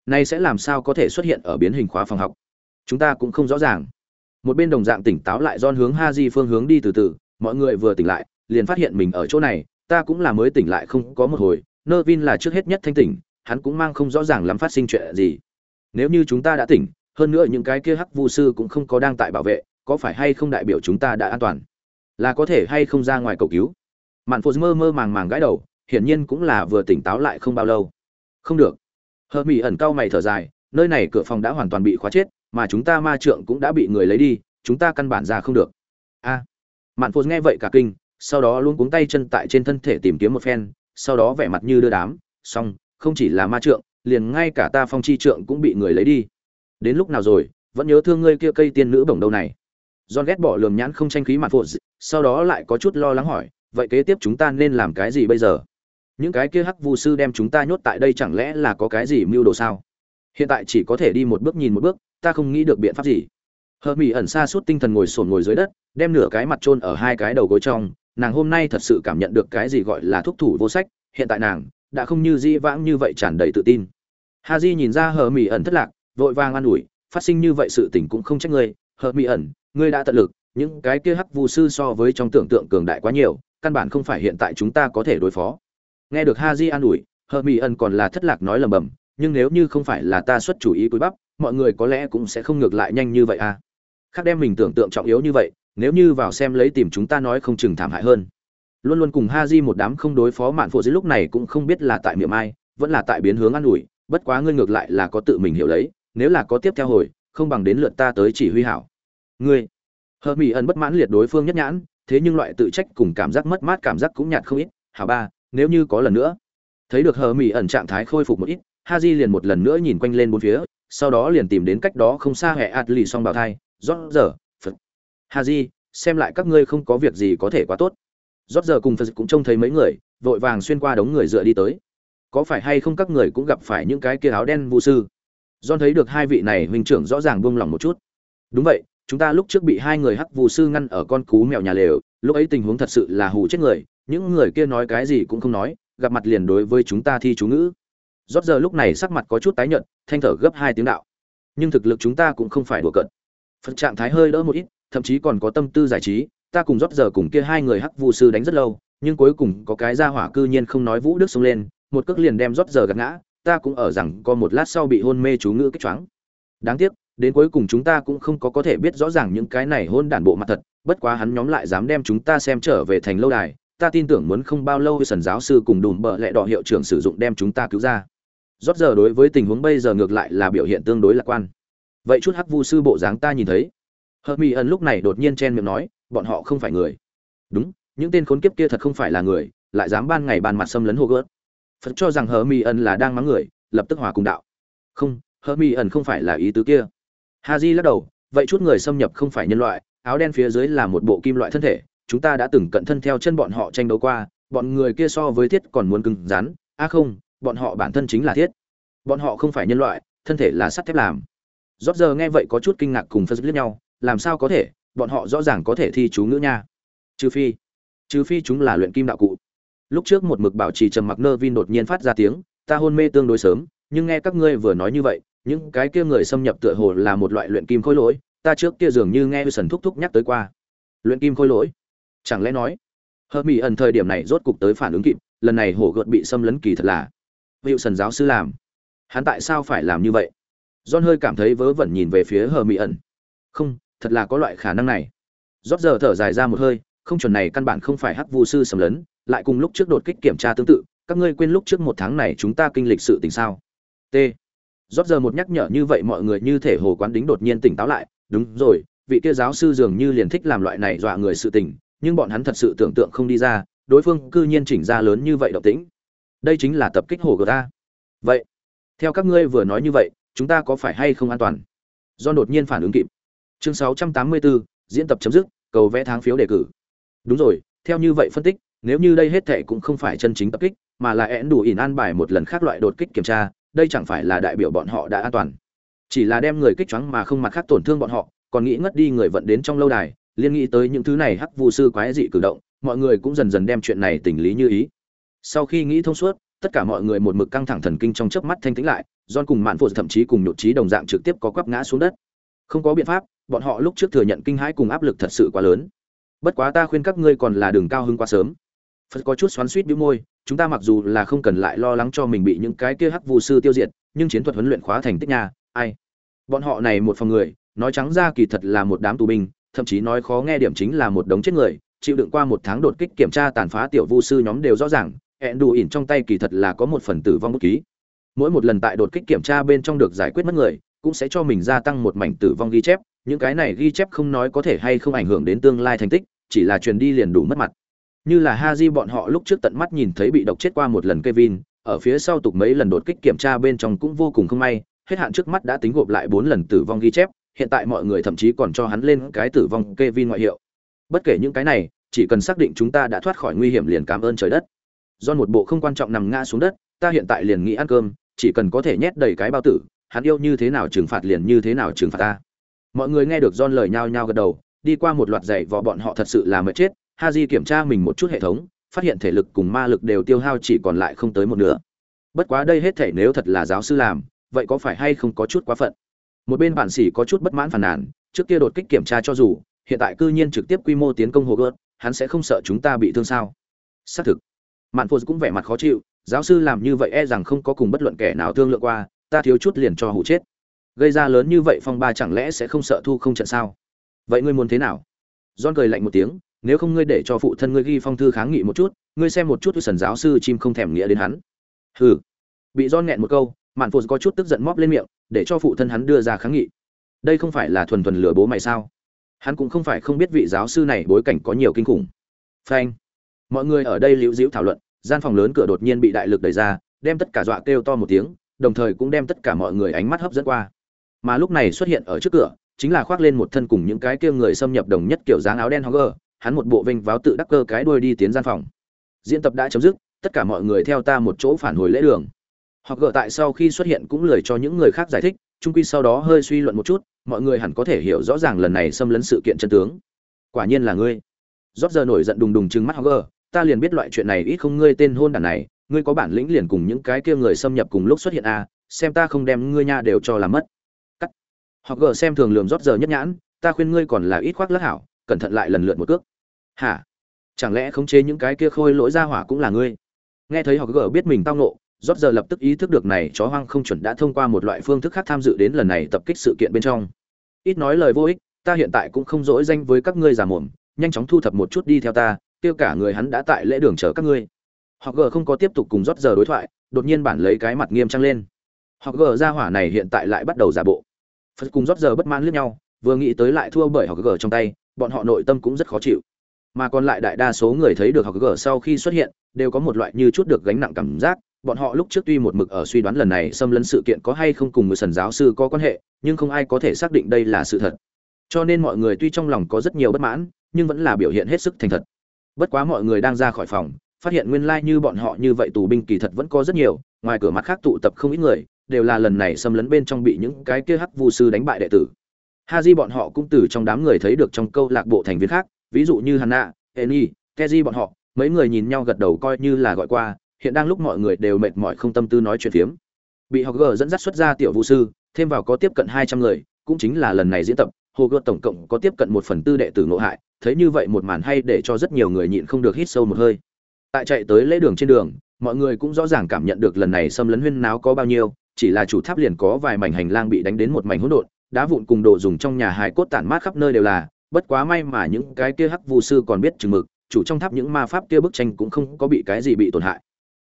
Nay sẽ làm sao có thể xuất hiện ở biến hình khóa phòng học? Chúng ta cũng không rõ ràng. Một bên đồng dạng tỉnh táo lại don hướng ha di phương hướng đi từ từ, mọi người vừa tỉnh lại, liền phát hiện mình ở chỗ này, ta cũng là mới tỉnh lại không có một hồi nơ vin là trước hết nhất thanh tỉnh, hắn cũng mang không rõ ràng lắm phát sinh chuyện gì. Nếu như chúng ta đã tỉnh hơn nữa những cái kia hắc vu sư cũng không có đang tại bảo vệ, có phải hay không đại biểu chúng ta đã an toàn? Là có thể hay không ra ngoài cầu cứu? Mạn phô mơ mơ màng màng gãi đầu, hiển nhiên cũng là vừa tỉnh táo lại không bao lâu. Không được. Hờ mỹ ẩn cau mày thở dài, nơi này cửa phòng đã hoàn toàn bị khóa chết, mà chúng ta ma trượng cũng đã bị người lấy đi, chúng ta căn bản ra không được. A. Mạn phô nghe vậy cả kinh, sau đó luôn cuống tay chân tại trên thân thể tìm kiếm một phen, sau đó vẻ mặt như đưa đám. Xong, không chỉ là ma trượng, liền ngay cả ta phong chi trượng cũng bị người lấy đi đến lúc nào rồi vẫn nhớ thương ngươi kia cây tiên nữ bổng đâu này John ghét bỏ lườm nhãn không tranh khí mặt phụ, sau đó lại có chút lo lắng hỏi, vậy kế tiếp chúng ta nên làm cái gì bây giờ? Những cái kia hắc vu sư đem chúng ta nhốt tại đây chẳng lẽ là có cái gì mưu đồ sao? Hiện tại chỉ có thể đi một bước nhìn một bước, ta không nghĩ được biện pháp gì. Hờ Mỹ ẩn xa suốt tinh thần ngồi sồn ngồi dưới đất, đem nửa cái mặt chôn ở hai cái đầu gối trong, nàng hôm nay thật sự cảm nhận được cái gì gọi là thúc thủ vô sách, hiện tại nàng đã không như di vãng như vậy tràn đầy tự tin. Haji nhìn ra Hờ Mỹ ẩn thất lạc, vội vàng an ủi, phát sinh như vậy sự tình cũng không trách ngươi, Hờ Mỹ ẩn, ngươi đã tận lực những cái kia hắc vu sư so với trong tưởng tượng cường đại quá nhiều căn bản không phải hiện tại chúng ta có thể đối phó. Nghe được ha di an ủi hờ mỹ ẩn còn là thất lạc nói lầm bầm nhưng nếu như không phải là ta xuất chủ ý cúi bắp mọi người có lẽ cũng sẽ không ngược lại nhanh như vậy à. Khác đem mình tưởng tượng trọng yếu như vậy nếu như vào xem lấy tìm chúng ta nói không chừng thảm hại hơn. Luôn luôn cùng ha di một đám không đối phó mạn phụ dưới lúc này cũng không biết là tại miệng ai vẫn là tại biến hướng an ủi bất quá ngươi ngược lại là có tự mình hiểu lấy nếu là có tiếp theo hồi, không bằng đến lượt ta tới chỉ huy hảo. Ngươi, hờ mỹ ẩn bất mãn liệt đối phương nhất nhãn, thế nhưng loại tự trách cùng cảm giác mất mát cảm giác cũng nhạt không ít. Hảo ba, nếu như có lần nữa, thấy được hờ mỹ ẩn trạng thái khôi phục một ít, ha di liền một lần nữa nhìn quanh lên bốn phía, sau đó liền tìm đến cách đó không xa hệ ạt lì xong thai, rót giờ, phật. Ha di, xem lại các ngươi không có việc gì có thể quá tốt. Rót giờ cùng phật cũng trông thấy mấy người, vội vàng xuyên qua đống người dựa đi tới. Có phải hay không các người cũng gặp phải những cái kia áo đen vũ sư? John thấy được hai vị này huynh trưởng rõ ràng buông lòng một chút. Đúng vậy, chúng ta lúc trước bị hai người hắc vụ sư ngăn ở con cú mèo nhà lều lúc ấy tình huống thật sự là hù chết người những người kia nói cái gì cũng không nói gặp mặt liền đối với chúng ta thi chú ngữ. Rốt giờ lúc này sắc mặt có chút tái nhợt thanh thở gấp hai tiếng đạo. Nhưng thực lực chúng ta cũng không phải đùa cận phật trạng thái hơi đỡ một ít thậm chí còn có tâm tư giải trí ta cùng rót giờ cùng kia hai người hắc vụ sư đánh rất lâu nhưng cuối cùng có cái ra hỏa cư nhiên không nói vũ đức xông lên một cước liền đem rót giờ gạt ngã ta cũng ở rằng có một lát sau bị hôn mê chú ngữ kích choáng. Đáng tiếc, đến cuối cùng chúng ta cũng không có có thể biết rõ ràng những cái này hôn đản bộ mặt thật, bất quá hắn nhóm lại dám đem chúng ta xem trở về thành lâu đài, ta tin tưởng muốn không bao lâu sần giáo sư cùng đùm bợ lẹ đỏ hiệu trưởng sử dụng đem chúng ta cứu ra. Rốt giờ đối với tình huống bây giờ ngược lại là biểu hiện tương đối lạc quan. Vậy chút hắc vu sư bộ dáng ta nhìn thấy. Hợp mỹ ẩn lúc này đột nhiên chen miệng nói, bọn họ không phải người. Đúng, những tên khốn kiếp kia thật không phải là người, lại dám ban ngày ban mặt xâm lấn hồ gớt phật cho rằng hờ Mi ẩn là đang mắng người lập tức hòa cùng đạo không hờ Mi ẩn không phải là ý tứ kia Haji lắc đầu, vậy chút người xâm nhập không phải nhân loại, áo đen phía dưới là một bộ kim loại thân thể, chúng ta đã từng cận thân theo chân bọn họ tranh đấu qua, bọn người kia so với thiết còn muốn cứng rắn, a à không, bọn họ bản thân chính là thiết. Bọn họ không phải nhân loại, thân thể là sắt thép làm. rót giờ nghe vậy có chút kinh ngạc cùng phân liếc nhau, làm sao có thể, bọn họ rõ ràng có thể thi chú ngữ nha. Trừ phi, trừ phi chúng là luyện kim đạo cụ. Lúc trước một mực bảo trì trầm mặc nơ vin đột nhiên phát ra tiếng, ta hôn mê tương đối sớm, nhưng nghe các ngươi vừa nói như vậy, những cái kia người xâm nhập tựa hồ là một loại luyện kim khôi lỗi ta trước kia dường như nghe sần thúc thúc nhắc tới qua. Luyện kim khôi lỗi? Chẳng lẽ nói? Hờ mỹ ẩn thời điểm này rốt cục tới phản ứng kịp lần này hổ gợt bị xâm lấn kỳ thật là hữu sần giáo sư làm. Hắn tại sao phải làm như vậy? John hơi cảm thấy vớ vẩn nhìn về phía hờ mỹ ẩn. Không thật là có loại khả năng này. Rót giờ thở dài ra một hơi không chuẩn này căn bản không phải hắc vu sư xâm lấn lại cùng lúc trước đột kích kiểm tra tương tự các ngươi quên lúc trước một tháng này chúng ta kinh lịch sự tình sao? T. Rót giờ một nhắc nhở như vậy mọi người như thể hồ quán đính đột nhiên tỉnh táo lại đúng rồi vị kia giáo sư dường như liền thích làm loại này dọa người sự tình nhưng bọn hắn thật sự tưởng tượng không đi ra đối phương cư nhiên chỉnh ra lớn như vậy động tĩnh. Đây chính là tập kích hồ của ta. Vậy theo các ngươi vừa nói như vậy chúng ta có phải hay không an toàn? Do đột nhiên phản ứng kịp. Chương 684, diễn tập chấm dứt cầu vẽ tháng phiếu đề cử. Đúng rồi theo như vậy phân tích nếu như đây hết thệ cũng không phải chân chính tập kích, mà là én đủ ỉn an bài một lần khác loại đột kích kiểm tra, đây chẳng phải là đại biểu bọn họ đã an toàn. Chỉ là đem người kích choáng mà không mặt khác tổn thương bọn họ, còn nghĩ ngất đi người vận đến trong lâu đài, liên nghĩ tới những thứ này hắc vu sư quái dị cử động, mọi người cũng dần dần đem chuyện này tình lý như ý. Sau khi nghĩ thông suốt, tất cả mọi người một mực căng thẳng thần kinh trong chớp mắt thanh tĩnh lại don cùng mạn phụ thậm chí cùng nhột trí đồng dạng trực tiếp có quắp ngã xuống đất. Không có biện pháp, bọn họ lúc trước thừa nhận kinh hãi cùng áp lực thật sự quá lớn. Bất quá ta khuyên các ngươi còn là đường cao hứng quá sớm phật có chút xoắn suýt bĩu môi, chúng ta mặc dù là không cần lại lo lắng cho mình bị những cái kia hắc vu sư tiêu diệt, nhưng chiến thuật huấn luyện khóa thành tích nha, ai? Bọn họ này một phòng người, nói trắng ra kỳ thật là một đám tù binh, thậm chí nói khó nghe điểm chính là một đống chết người, chịu đựng qua một tháng đột kích kiểm tra tàn phá tiểu vu sư nhóm đều rõ ràng hẹn đủ ỉn trong tay kỳ thật là có một phần tử vong bút ký. Mỗi một lần tại đột kích kiểm tra bên trong được giải quyết mất người, cũng sẽ cho mình gia tăng một mảnh tử vong ghi chép, những cái này ghi chép không nói có thể hay không ảnh hưởng đến tương lai thành tích, chỉ là truyền đi liền đủ mất mặt như là ha di bọn họ lúc trước tận mắt nhìn thấy bị độc chết qua một lần Kevin, ở phía sau tục mấy lần đột kích kiểm tra bên trong cũng vô cùng không may, hết hạn trước mắt đã tính gộp lại bốn lần tử vong ghi chép, hiện tại mọi người thậm chí còn cho hắn lên cái tử vong Kevin ngoại hiệu. Bất kể những cái này, chỉ cần xác định chúng ta đã thoát khỏi nguy hiểm liền cảm ơn trời đất. Do một bộ không quan trọng nằm ngã xuống đất, ta hiện tại liền nghĩ ăn cơm, chỉ cần có thể nhét đầy cái bao tử, hắn yêu như thế nào trừng phạt liền như thế nào trừng phạt ta. Mọi người nghe được John lời nhao nhao gật đầu, đi qua một loạt giày vò bọn họ thật sự là mệt chết, Haji kiểm tra mình một chút hệ thống, phát hiện thể lực cùng ma lực đều tiêu hao chỉ còn lại không tới một nửa. Bất quá đây hết thể nếu thật là giáo sư làm, vậy có phải hay không có chút quá phận? Một bên bản sĩ có chút bất mãn phàn nàn, trước kia đột kích kiểm tra cho dù, hiện tại cư nhiên trực tiếp quy mô tiến công hồ gợt, hắn sẽ không sợ chúng ta bị thương sao? Xác thực. Mạn Phù cũng vẻ mặt khó chịu, giáo sư làm như vậy e rằng không có cùng bất luận kẻ nào thương lượng qua, ta thiếu chút liền cho hủ chết. Gây ra lớn như vậy phong ba chẳng lẽ sẽ không sợ thu không trận sao? Vậy ngươi muốn thế nào? John cười lạnh một tiếng, nếu không ngươi để cho phụ thân ngươi ghi phong thư kháng nghị một chút ngươi xem một chút sần giáo sư chim không thèm nghĩa đến hắn. Hừ. Bị don nghẹn một câu mạn phụ có chút tức giận móp lên miệng để cho phụ thân hắn đưa ra kháng nghị. Đây không phải là thuần thuần lừa bố mày sao? Hắn cũng không phải không biết vị giáo sư này bối cảnh có nhiều kinh khủng. Phanh. Mọi người ở đây liễu diễu thảo luận gian phòng lớn cửa đột nhiên bị đại lực đẩy ra đem tất cả dọa kêu to một tiếng đồng thời cũng đem tất cả mọi người ánh mắt hấp dẫn qua. Mà lúc này xuất hiện ở trước cửa chính là khoác lên một thân cùng những cái kia người xâm nhập đồng nhất kiểu dáng áo đen Hogger, hắn một bộ vinh váo tự đắc cơ cái đuôi đi tiến gian phòng. Diễn tập đã chấm dứt tất cả mọi người theo ta một chỗ phản hồi lễ đường. Hoặc gỡ tại sau khi xuất hiện cũng lời cho những người khác giải thích trung quy sau đó hơi suy luận một chút mọi người hẳn có thể hiểu rõ ràng lần này xâm lấn sự kiện chân tướng. Quả nhiên là ngươi. Rót giờ nổi giận đùng đùng chừng mắt Hogger, ta liền biết loại chuyện này ít không ngươi tên hôn đàn này ngươi có bản lĩnh liền cùng những cái kia người xâm nhập cùng lúc xuất hiện à xem ta không đem ngươi nha đều cho làm mất. Cắt. Hogger xem thường lườm rót giờ nhất nhãn ta khuyên ngươi còn là ít khoác lác hảo cẩn thận lại lần lượt một cước hả? Chẳng lẽ khống chế những cái kia khôi lỗi ra hỏa cũng là ngươi? Nghe thấy họ gỡ biết mình tao nộ rót giờ lập tức ý thức được này chó hoang không chuẩn đã thông qua một loại phương thức khác tham dự đến lần này tập kích sự kiện bên trong. Ít nói lời vô ích, ta hiện tại cũng không dỗi danh với các ngươi già mồm, nhanh chóng thu thập một chút đi theo ta, kêu cả người hắn đã tại lễ đường chờ các ngươi. Họ gờ không có tiếp tục cùng rót giờ đối thoại, đột nhiên bản lấy cái mặt nghiêm trang lên. Họ gờ ra hỏa này hiện tại lại bắt đầu giả bộ. Phật cùng rót giờ bất mãn lướt nhau, vừa nghĩ tới lại thua bởi họ gờ trong tay, bọn họ nội tâm cũng rất khó chịu mà còn lại đại đa số người thấy được học gở sau khi xuất hiện, đều có một loại như chút được gánh nặng cảm giác. Bọn họ lúc trước tuy một mực ở suy đoán lần này xâm lấn sự kiện có hay không cùng người sần giáo sư có quan hệ, nhưng không ai có thể xác định đây là sự thật. Cho nên mọi người tuy trong lòng có rất nhiều bất mãn, nhưng vẫn là biểu hiện hết sức thành thật. Bất quá mọi người đang ra khỏi phòng, phát hiện nguyên lai như bọn họ như vậy tù binh kỳ thật vẫn có rất nhiều, ngoài cửa mặt khác tụ tập không ít người, đều là lần này xâm lấn bên trong bị những cái kia hắc vu sư đánh bại đệ tử. Ha di bọn họ cũng từ trong đám người thấy được trong câu lạc bộ thành viên khác ví dụ như Hanna, Eni, Keji bọn họ, mấy người nhìn nhau gật đầu coi như là gọi qua, hiện đang lúc mọi người đều mệt mỏi không tâm tư nói chuyện phiếm. Bị Hogger dẫn dắt xuất ra tiểu vũ sư, thêm vào có tiếp cận 200 người, cũng chính là lần này diễn tập, Hogger tổng cộng có tiếp cận một phần tư đệ tử ngộ hại, thấy như vậy một màn hay để cho rất nhiều người nhịn không được hít sâu một hơi. Tại chạy tới lễ đường trên đường, mọi người cũng rõ ràng cảm nhận được lần này xâm lấn huyên náo có bao nhiêu, chỉ là chủ tháp liền có vài mảnh hành lang bị đánh đến một mảnh hỗn độn, đá vụn cùng đồ dùng trong nhà hài cốt tản mát khắp nơi đều là, bất quá may mà những cái kia hắc vu sư còn biết chừng mực chủ trong tháp những ma pháp kia bức tranh cũng không có bị cái gì bị tổn hại.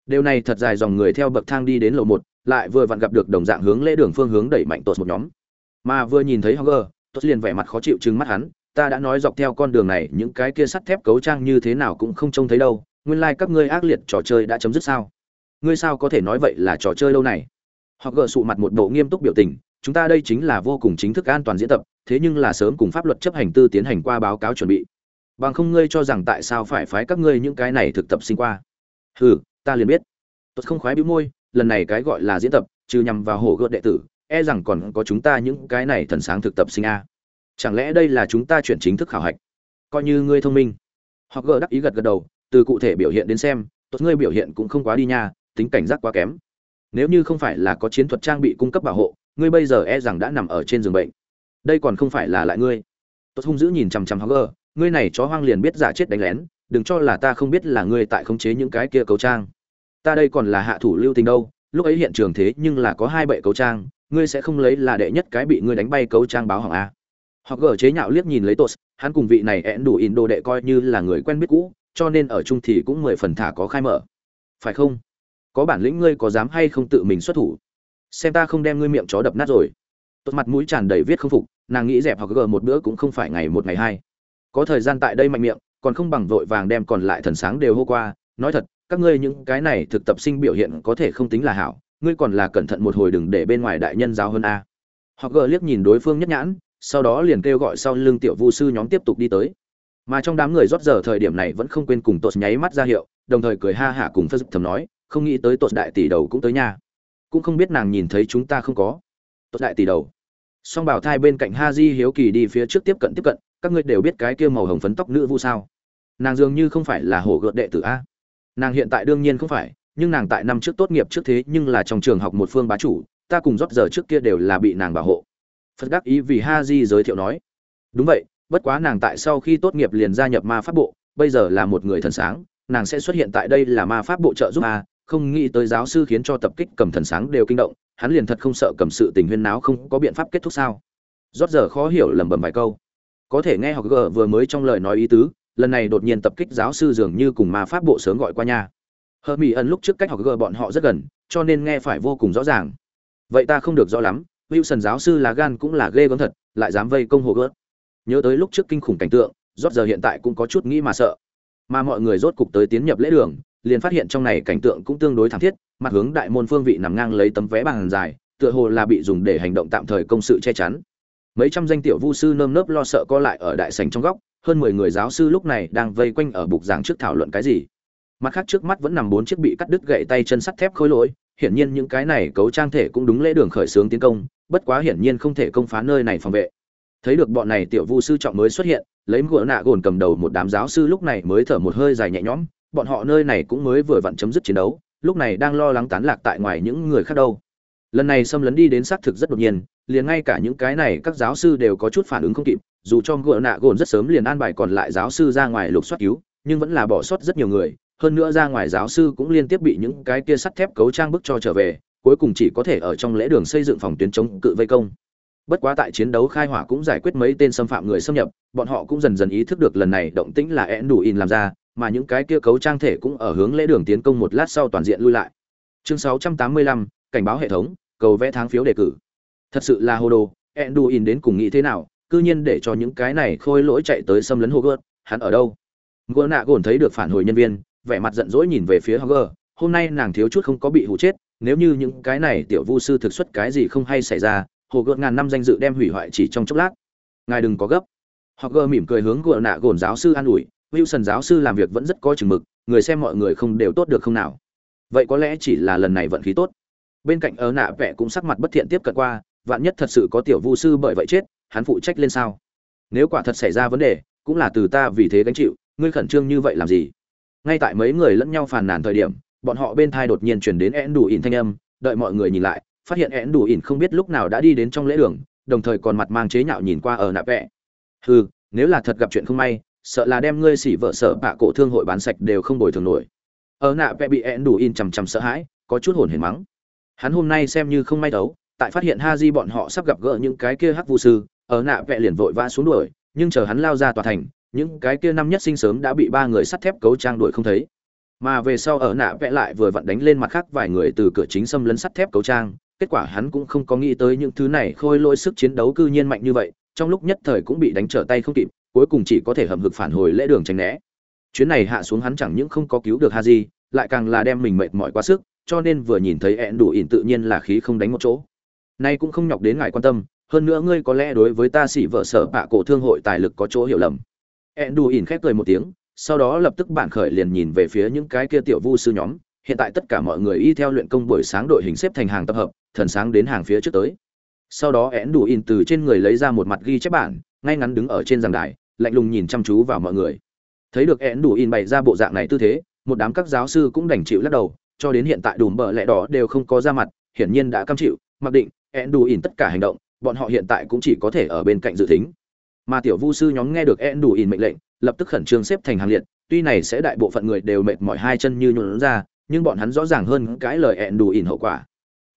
Điều này thật dài dòng người theo bậc thang đi đến lầu một lại vừa vặn gặp được đồng dạng hướng lễ đường phương hướng đẩy mạnh tột một nhóm. Mà vừa nhìn thấy Hogger, tốt liền vẻ mặt khó chịu trừng mắt hắn ta đã nói dọc theo con đường này những cái kia sắt thép cấu trang như thế nào cũng không trông thấy đâu nguyên lai like các ngươi ác liệt trò chơi đã chấm dứt sao? Ngươi sao có thể nói vậy là trò chơi lâu này? Hogger sụ mặt một bộ nghiêm túc biểu tình chúng ta đây chính là vô cùng chính thức an toàn diễn tập, thế nhưng là sớm cùng pháp luật chấp hành tư tiến hành qua báo cáo chuẩn bị. Bằng không ngươi cho rằng tại sao phải phái các ngươi những cái này thực tập sinh qua? Hừ, ta liền biết. Tốt không khoái bĩu môi, lần này cái gọi là diễn tập, trừ nhằm vào hổ gợt đệ tử e rằng còn có chúng ta những cái này thần sáng thực tập sinh a. Chẳng lẽ đây là chúng ta chuyển chính thức khảo hạch? Coi như ngươi thông minh. Họ gờ đắc ý gật gật đầu, từ cụ thể biểu hiện đến xem tốt ngươi biểu hiện cũng không quá đi nha, tính cảnh giác quá kém. Nếu như không phải là có chiến thuật trang bị cung cấp bảo hộ ngươi bây giờ e rằng đã nằm ở trên giường bệnh. Đây còn không phải là lại ngươi. Tốt hung dữ nhìn chằm chằm hắn gờ ngươi này chó hoang liền biết giả chết đánh lén, đừng cho là ta không biết là ngươi tại khống chế những cái kia cấu trang. Ta đây còn là hạ thủ lưu tình đâu, lúc ấy hiện trường thế nhưng là có hai bệ cấu trang, ngươi sẽ không lấy là đệ nhất cái bị ngươi đánh bay cấu trang báo hỏng a họ gờ chế nhạo liếc nhìn lấy tos hắn cùng vị này én đủ in đồ đệ coi như là người quen biết cũ, cho nên ở chung thì cũng mười phần thả có khai mở. Phải không? Có bản lĩnh ngươi có dám hay không tự mình xuất thủ? Xem ta không đem ngươi miệng chó đập nát rồi. Tốt mặt mũi tràn đầy viết không phục, nàng nghĩ dẹp hoặc gờ một bữa cũng không phải ngày một ngày hai. Có thời gian tại đây mạnh miệng, còn không bằng vội vàng đem còn lại thần sáng đều hô qua. Nói thật, các ngươi những cái này thực tập sinh biểu hiện có thể không tính là hảo, ngươi còn là cẩn thận một hồi đừng để bên ngoài đại nhân giáo hơn a. Hoặc gờ liếc nhìn đối phương nhất nhãn, sau đó liền kêu gọi sau lưng tiểu vu sư nhóm tiếp tục đi tới. Mà trong đám người rót giờ thời điểm này vẫn không quên cùng tột nháy mắt ra hiệu, đồng thời cười ha hả cùng phật thầm nói, không nghĩ tới tột đại tỷ đầu cũng tới nhà cũng không biết nàng nhìn thấy chúng ta không có. Tốt đại tỷ đầu. Song bảo thai bên cạnh ha di hiếu kỳ đi phía trước tiếp cận tiếp cận, các ngươi đều biết cái kia màu hồng phấn tóc nữ vu sao? Nàng dường như không phải là hổ gợt đệ tử a. Nàng hiện tại đương nhiên không phải, nhưng nàng tại năm trước tốt nghiệp trước thế nhưng là trong trường học một phương bá chủ, ta cùng rót giờ trước kia đều là bị nàng bảo hộ. Phật đắc ý vì ha di giới thiệu nói. Đúng vậy, bất quá nàng tại sau khi tốt nghiệp liền gia nhập ma pháp bộ, bây giờ là một người thần sáng, nàng sẽ xuất hiện tại đây là ma pháp bộ trợ giúp a không nghĩ tới giáo sư khiến cho tập kích cầm thần sáng đều kinh động, hắn liền thật không sợ cầm sự tình huyên náo không có biện pháp kết thúc sao. Rót giờ khó hiểu lẩm bẩm vài câu. Có thể nghe học g vừa mới trong lời nói ý tứ, lần này đột nhiên tập kích giáo sư dường như cùng ma pháp bộ sớm gọi qua nhà hờ mỹ ẩn lúc trước cách học g bọn họ rất gần, cho nên nghe phải vô cùng rõ ràng. Vậy ta không được rõ lắm, wilson giáo sư là gan cũng là ghê gớm thật, lại dám vây công hồ gớt. Nhớ tới lúc trước kinh khủng cảnh tượng, rót giờ hiện tại cũng có chút nghĩ mà sợ. Mà mọi người rốt cục tới tiến nhập lễ đường liền phát hiện trong này cảnh tượng cũng tương đối thảm thiết, mặt hướng đại môn phương vị nằm ngang lấy tấm vé bằng dài, tựa hồ là bị dùng để hành động tạm thời công sự che chắn. Mấy trăm danh tiểu vu sư nơm nớp lo sợ co lại ở đại sảnh trong góc, hơn mười người giáo sư lúc này đang vây quanh ở bục giảng trước thảo luận cái gì. Mặt khác trước mắt vẫn nằm bốn chiếc bị cắt đứt gậy tay chân sắt thép khối lỗi, hiển nhiên những cái này cấu trang thể cũng đúng lễ đường khởi xướng tiến công, bất quá hiển nhiên không thể công phá nơi này phòng vệ. Thấy được bọn này tiểu vu sư trọng mới xuất hiện, lấy gỗ nạ gồn cầm đầu một đám giáo sư lúc này mới thở một hơi dài nhẹ nhõm bọn họ nơi này cũng mới vừa vặn chấm dứt chiến đấu, lúc này đang lo lắng tán lạc tại ngoài những người khác đâu. Lần này xâm lấn đi đến xác thực rất đột nhiên, liền ngay cả những cái này các giáo sư đều có chút phản ứng không kịp, dù cho gỡ nạ gồn rất sớm liền an bài còn lại giáo sư ra ngoài lục soát cứu, nhưng vẫn là bỏ sót rất nhiều người, hơn nữa ra ngoài giáo sư cũng liên tiếp bị những cái kia sắt thép cấu trang bức cho trở về, cuối cùng chỉ có thể ở trong lễ đường xây dựng phòng tuyến chống cự vây công. Bất quá tại chiến đấu khai hỏa cũng giải quyết mấy tên xâm phạm người xâm nhập, bọn họ cũng dần dần ý thức được lần này động tĩnh là én đủ in làm ra mà những cái kia cấu trang thể cũng ở hướng lễ đường tiến công một lát sau toàn diện lui lại. Chương 685, cảnh báo hệ thống cầu vẽ tháng phiếu đề cử. Thật sự là hồ đồ Enduin đến cùng nghĩ thế nào cư nhiên để cho những cái này khôi lỗi chạy tới xâm lấn Hogwarts, hắn ở đâu? Gỗ nạ gồn thấy được phản hồi nhân viên, vẻ mặt giận dỗi nhìn về phía Hogwarts, hôm nay nàng thiếu chút không có bị hù chết, nếu như những cái này tiểu vu sư thực xuất cái gì không hay xảy ra, hồ ngàn năm danh dự đem hủy hoại chỉ trong chốc lát. Ngài đừng có gấp. Họ mỉm cười hướng gợ nạ gồn giáo sư an ủi wilson giáo sư làm việc vẫn rất có chừng mực, người xem mọi người không đều tốt được không nào? Vậy có lẽ chỉ là lần này vận khí tốt. Bên cạnh ớ nạ vẽ cũng sắc mặt bất thiện tiếp cận qua, vạn nhất thật sự có tiểu vu sư bởi vậy chết, hắn phụ trách lên sao? Nếu quả thật xảy ra vấn đề, cũng là từ ta vì thế gánh chịu, ngươi khẩn trương như vậy làm gì? Ngay tại mấy người lẫn nhau phàn nàn thời điểm, bọn họ bên thai đột nhiên chuyển đến én đủ ỉn thanh âm, đợi mọi người nhìn lại, phát hiện én đủ ỉn không biết lúc nào đã đi đến trong lễ đường, đồng thời còn mặt mang chế nhạo nhìn qua ở nạ vẽ hừ, nếu là thật gặp chuyện không may sợ là đem ngươi xỉ vợ sợ bạ cổ thương hội bán sạch đều không bồi thường nổi. Ở nạ vẽ bị ẹn đủ in chằm chằm sợ hãi có chút hồn hển mắng. Hắn hôm nay xem như không may đấu tại phát hiện ha di bọn họ sắp gặp gỡ những cái kia hắc vu sư ở nạ vẽ liền vội vã xuống đuổi nhưng chờ hắn lao ra tòa thành những cái kia năm nhất sinh sớm đã bị ba người sắt thép cấu trang đuổi không thấy. Mà về sau ở nạ vẽ lại vừa vặn đánh lên mặt khác vài người từ cửa chính xâm lấn sắt thép cấu trang kết quả hắn cũng không có nghĩ tới những thứ này khôi lỗi sức chiến đấu cư nhiên mạnh như vậy, trong lúc nhất thời cũng bị đánh trở tay không kịp, cuối cùng chỉ có thể hầm hực phản hồi lễ đường tránh né. Chuyến này hạ xuống hắn chẳng những không có cứu được Ha Di lại càng là đem mình mệt mỏi quá sức, cho nên vừa nhìn thấy ẹn đủ ỉn tự nhiên là khí không đánh một chỗ. Nay cũng không nhọc đến ngài quan tâm, hơn nữa ngươi có lẽ đối với ta xỉ vợ sở bạ cổ thương hội tài lực có chỗ hiểu lầm. ẹn đủ ỉn khép cười một tiếng, sau đó lập tức bản khởi liền nhìn về phía những cái kia tiểu vu sư nhóm, hiện tại tất cả mọi người y theo luyện công buổi sáng đội hình xếp thành hàng tập hợp, thần sáng đến hàng phía trước tới sau đó én đủ in từ trên người lấy ra một mặt ghi chép bản ngay ngắn đứng ở trên giảng đài, lạnh lùng nhìn chăm chú vào mọi người. Thấy được én đủ in bày ra bộ dạng này tư thế, một đám các giáo sư cũng đành chịu lắc đầu, cho đến hiện tại đùm bờ lẽ đó đều không có ra mặt, hiển nhiên đã cam chịu, mặc định én đủ in tất cả hành động, bọn họ hiện tại cũng chỉ có thể ở bên cạnh dự tính. Mà tiểu vu sư nhóm nghe được én đủ in mệnh lệnh, lập tức khẩn trương xếp thành hàng liệt, tuy này sẽ đại bộ phận người đều mệt mỏi hai chân như nhuộn ra, nhưng bọn hắn rõ ràng hơn cái lời én đủ in hậu quả.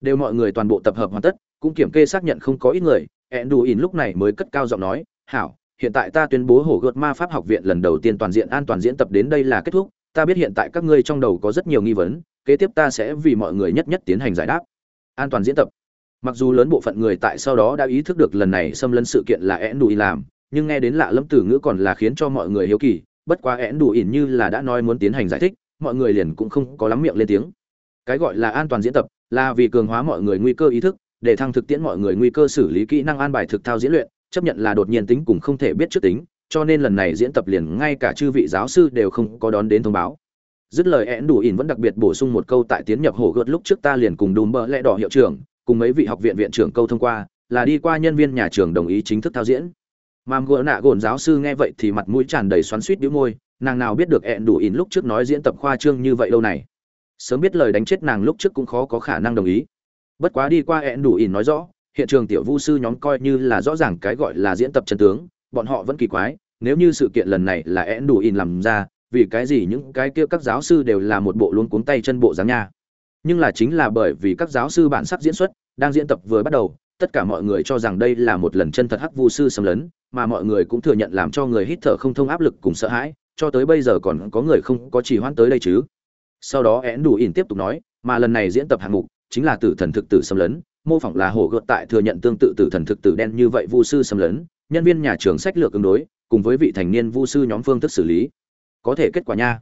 Đều mọi người toàn bộ tập hợp hoàn tất, cũng kiểm kê xác nhận không có ít người Enduin đủ ỉn lúc này mới cất cao giọng nói, hảo, hiện tại ta tuyên bố hổ gợt ma pháp học viện lần đầu tiên toàn diện an toàn diễn tập đến đây là kết thúc, ta biết hiện tại các ngươi trong đầu có rất nhiều nghi vấn, kế tiếp ta sẽ vì mọi người nhất nhất tiến hành giải đáp. An toàn diễn tập. Mặc dù lớn bộ phận người tại sau đó đã ý thức được lần này xâm lấn sự kiện là én làm, nhưng nghe đến lạ lẫm từ ngữ còn là khiến cho mọi người hiếu kỳ, bất quá én đủ ỉn như là đã nói muốn tiến hành giải thích, mọi người liền cũng không có lắm miệng lên tiếng. Cái gọi là an toàn diễn tập là vì cường hóa mọi người nguy cơ ý thức để thăng thực tiễn mọi người nguy cơ xử lý kỹ năng an bài thực thao diễn luyện, chấp nhận là đột nhiên tính cùng không thể biết trước tính, cho nên lần này diễn tập liền ngay cả chư vị giáo sư đều không có đón đến thông báo. Dứt lời én đủ ỉn vẫn đặc biệt bổ sung một câu tại tiến nhập hổ gợt lúc trước ta liền cùng đùm bờ lẽ đỏ hiệu trưởng, cùng mấy vị học viện viện trưởng câu thông qua, là đi qua nhân viên nhà trường đồng ý chính thức thao diễn. Mà gỡ nạ gồn giáo sư nghe vậy thì mặt mũi tràn đầy xoắn suýt đĩu môi, nàng nào biết được én đủ ỉn lúc trước nói diễn tập khoa trương như vậy lâu này. Sớm biết lời đánh chết nàng lúc trước cũng khó có khả năng đồng ý bất quá đi qua ẹn đủ ỉn nói rõ, hiện trường tiểu vu sư nhóm coi như là rõ ràng cái gọi là diễn tập chân tướng, bọn họ vẫn kỳ quái, nếu như sự kiện lần này là ẹn đủ ỉn làm ra, vì cái gì những cái kia các giáo sư đều là một bộ luôn cuống tay chân bộ dáng nha? Nhưng là chính là bởi vì các giáo sư bản sắc diễn xuất, đang diễn tập vừa bắt đầu, tất cả mọi người cho rằng đây là một lần chân thật hắc vu sư xâm lấn, mà mọi người cũng thừa nhận làm cho người hít thở không thông áp lực cùng sợ hãi, cho tới bây giờ còn có người không có chỉ hoãn tới đây chứ. Sau đó én đủ ỉn tiếp tục nói, mà lần này diễn tập hạng mục chính là tử thần thực tử xâm lấn mô phỏng là hổ gợt tại thừa nhận tương tự tử thần thực tử đen như vậy vu sư xâm lấn nhân viên nhà trường sách lược ứng đối cùng với vị thành niên vu sư nhóm phương thức xử lý có thể kết quả nha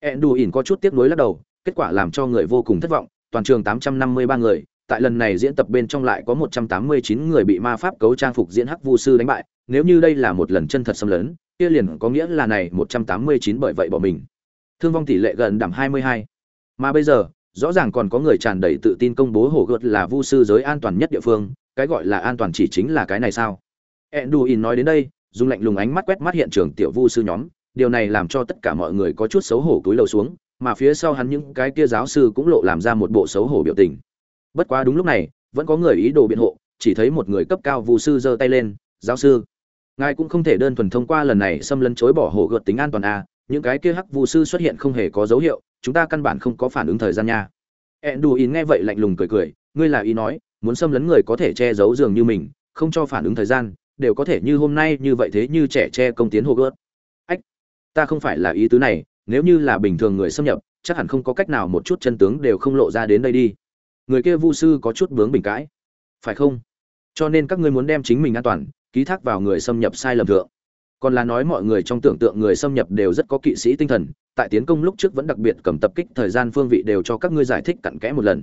én đù ỉn có chút tiếc nuối lắc đầu kết quả làm cho người vô cùng thất vọng toàn trường 853 người tại lần này diễn tập bên trong lại có 189 người bị ma pháp cấu trang phục diễn hắc vu sư đánh bại, nếu như đây là một lần chân thật xâm lấn, kia liền có nghĩa là này 189 bởi vậy bỏ mình. Thương vong tỷ lệ gần đảm 22. Mà bây giờ, rõ ràng còn có người tràn đầy tự tin công bố Hồ gợt là vu sư giới an toàn nhất địa phương, cái gọi là an toàn chỉ chính là cái này sao? edduin nói đến đây, dùng lạnh lùng ánh mắt quét mắt hiện trường tiểu vu sư nhóm, điều này làm cho tất cả mọi người có chút xấu hổ cúi đầu xuống, mà phía sau hắn những cái kia giáo sư cũng lộ làm ra một bộ xấu hổ biểu tình bất quá đúng lúc này vẫn có người ý đồ biện hộ chỉ thấy một người cấp cao Vu sư giơ tay lên giáo sư ngài cũng không thể đơn thuần thông qua lần này xâm lấn chối bỏ hổ gợt tính an toàn a à. những cái kia hắc Vu sư xuất hiện không hề có dấu hiệu chúng ta căn bản không có phản ứng thời gian nha. Enduin nghe vậy lạnh lùng cười cười, ngươi là ý nói, muốn xâm lấn người có thể che giấu dường như mình, không cho phản ứng thời gian, đều có thể như hôm nay như vậy thế như trẻ che công tiến hồ gớt. Ách, ta không phải là ý tứ này, nếu như là bình thường người xâm nhập, chắc hẳn không có cách nào một chút chân tướng đều không lộ ra đến đây đi. Người kia vu sư có chút bướng bình cãi. Phải không? Cho nên các ngươi muốn đem chính mình an toàn, ký thác vào người xâm nhập sai lầm thượng còn là nói mọi người trong tưởng tượng người xâm nhập đều rất có kỵ sĩ tinh thần, tại tiến công lúc trước vẫn đặc biệt cầm tập kích thời gian phương vị đều cho các ngươi giải thích cặn kẽ một lần.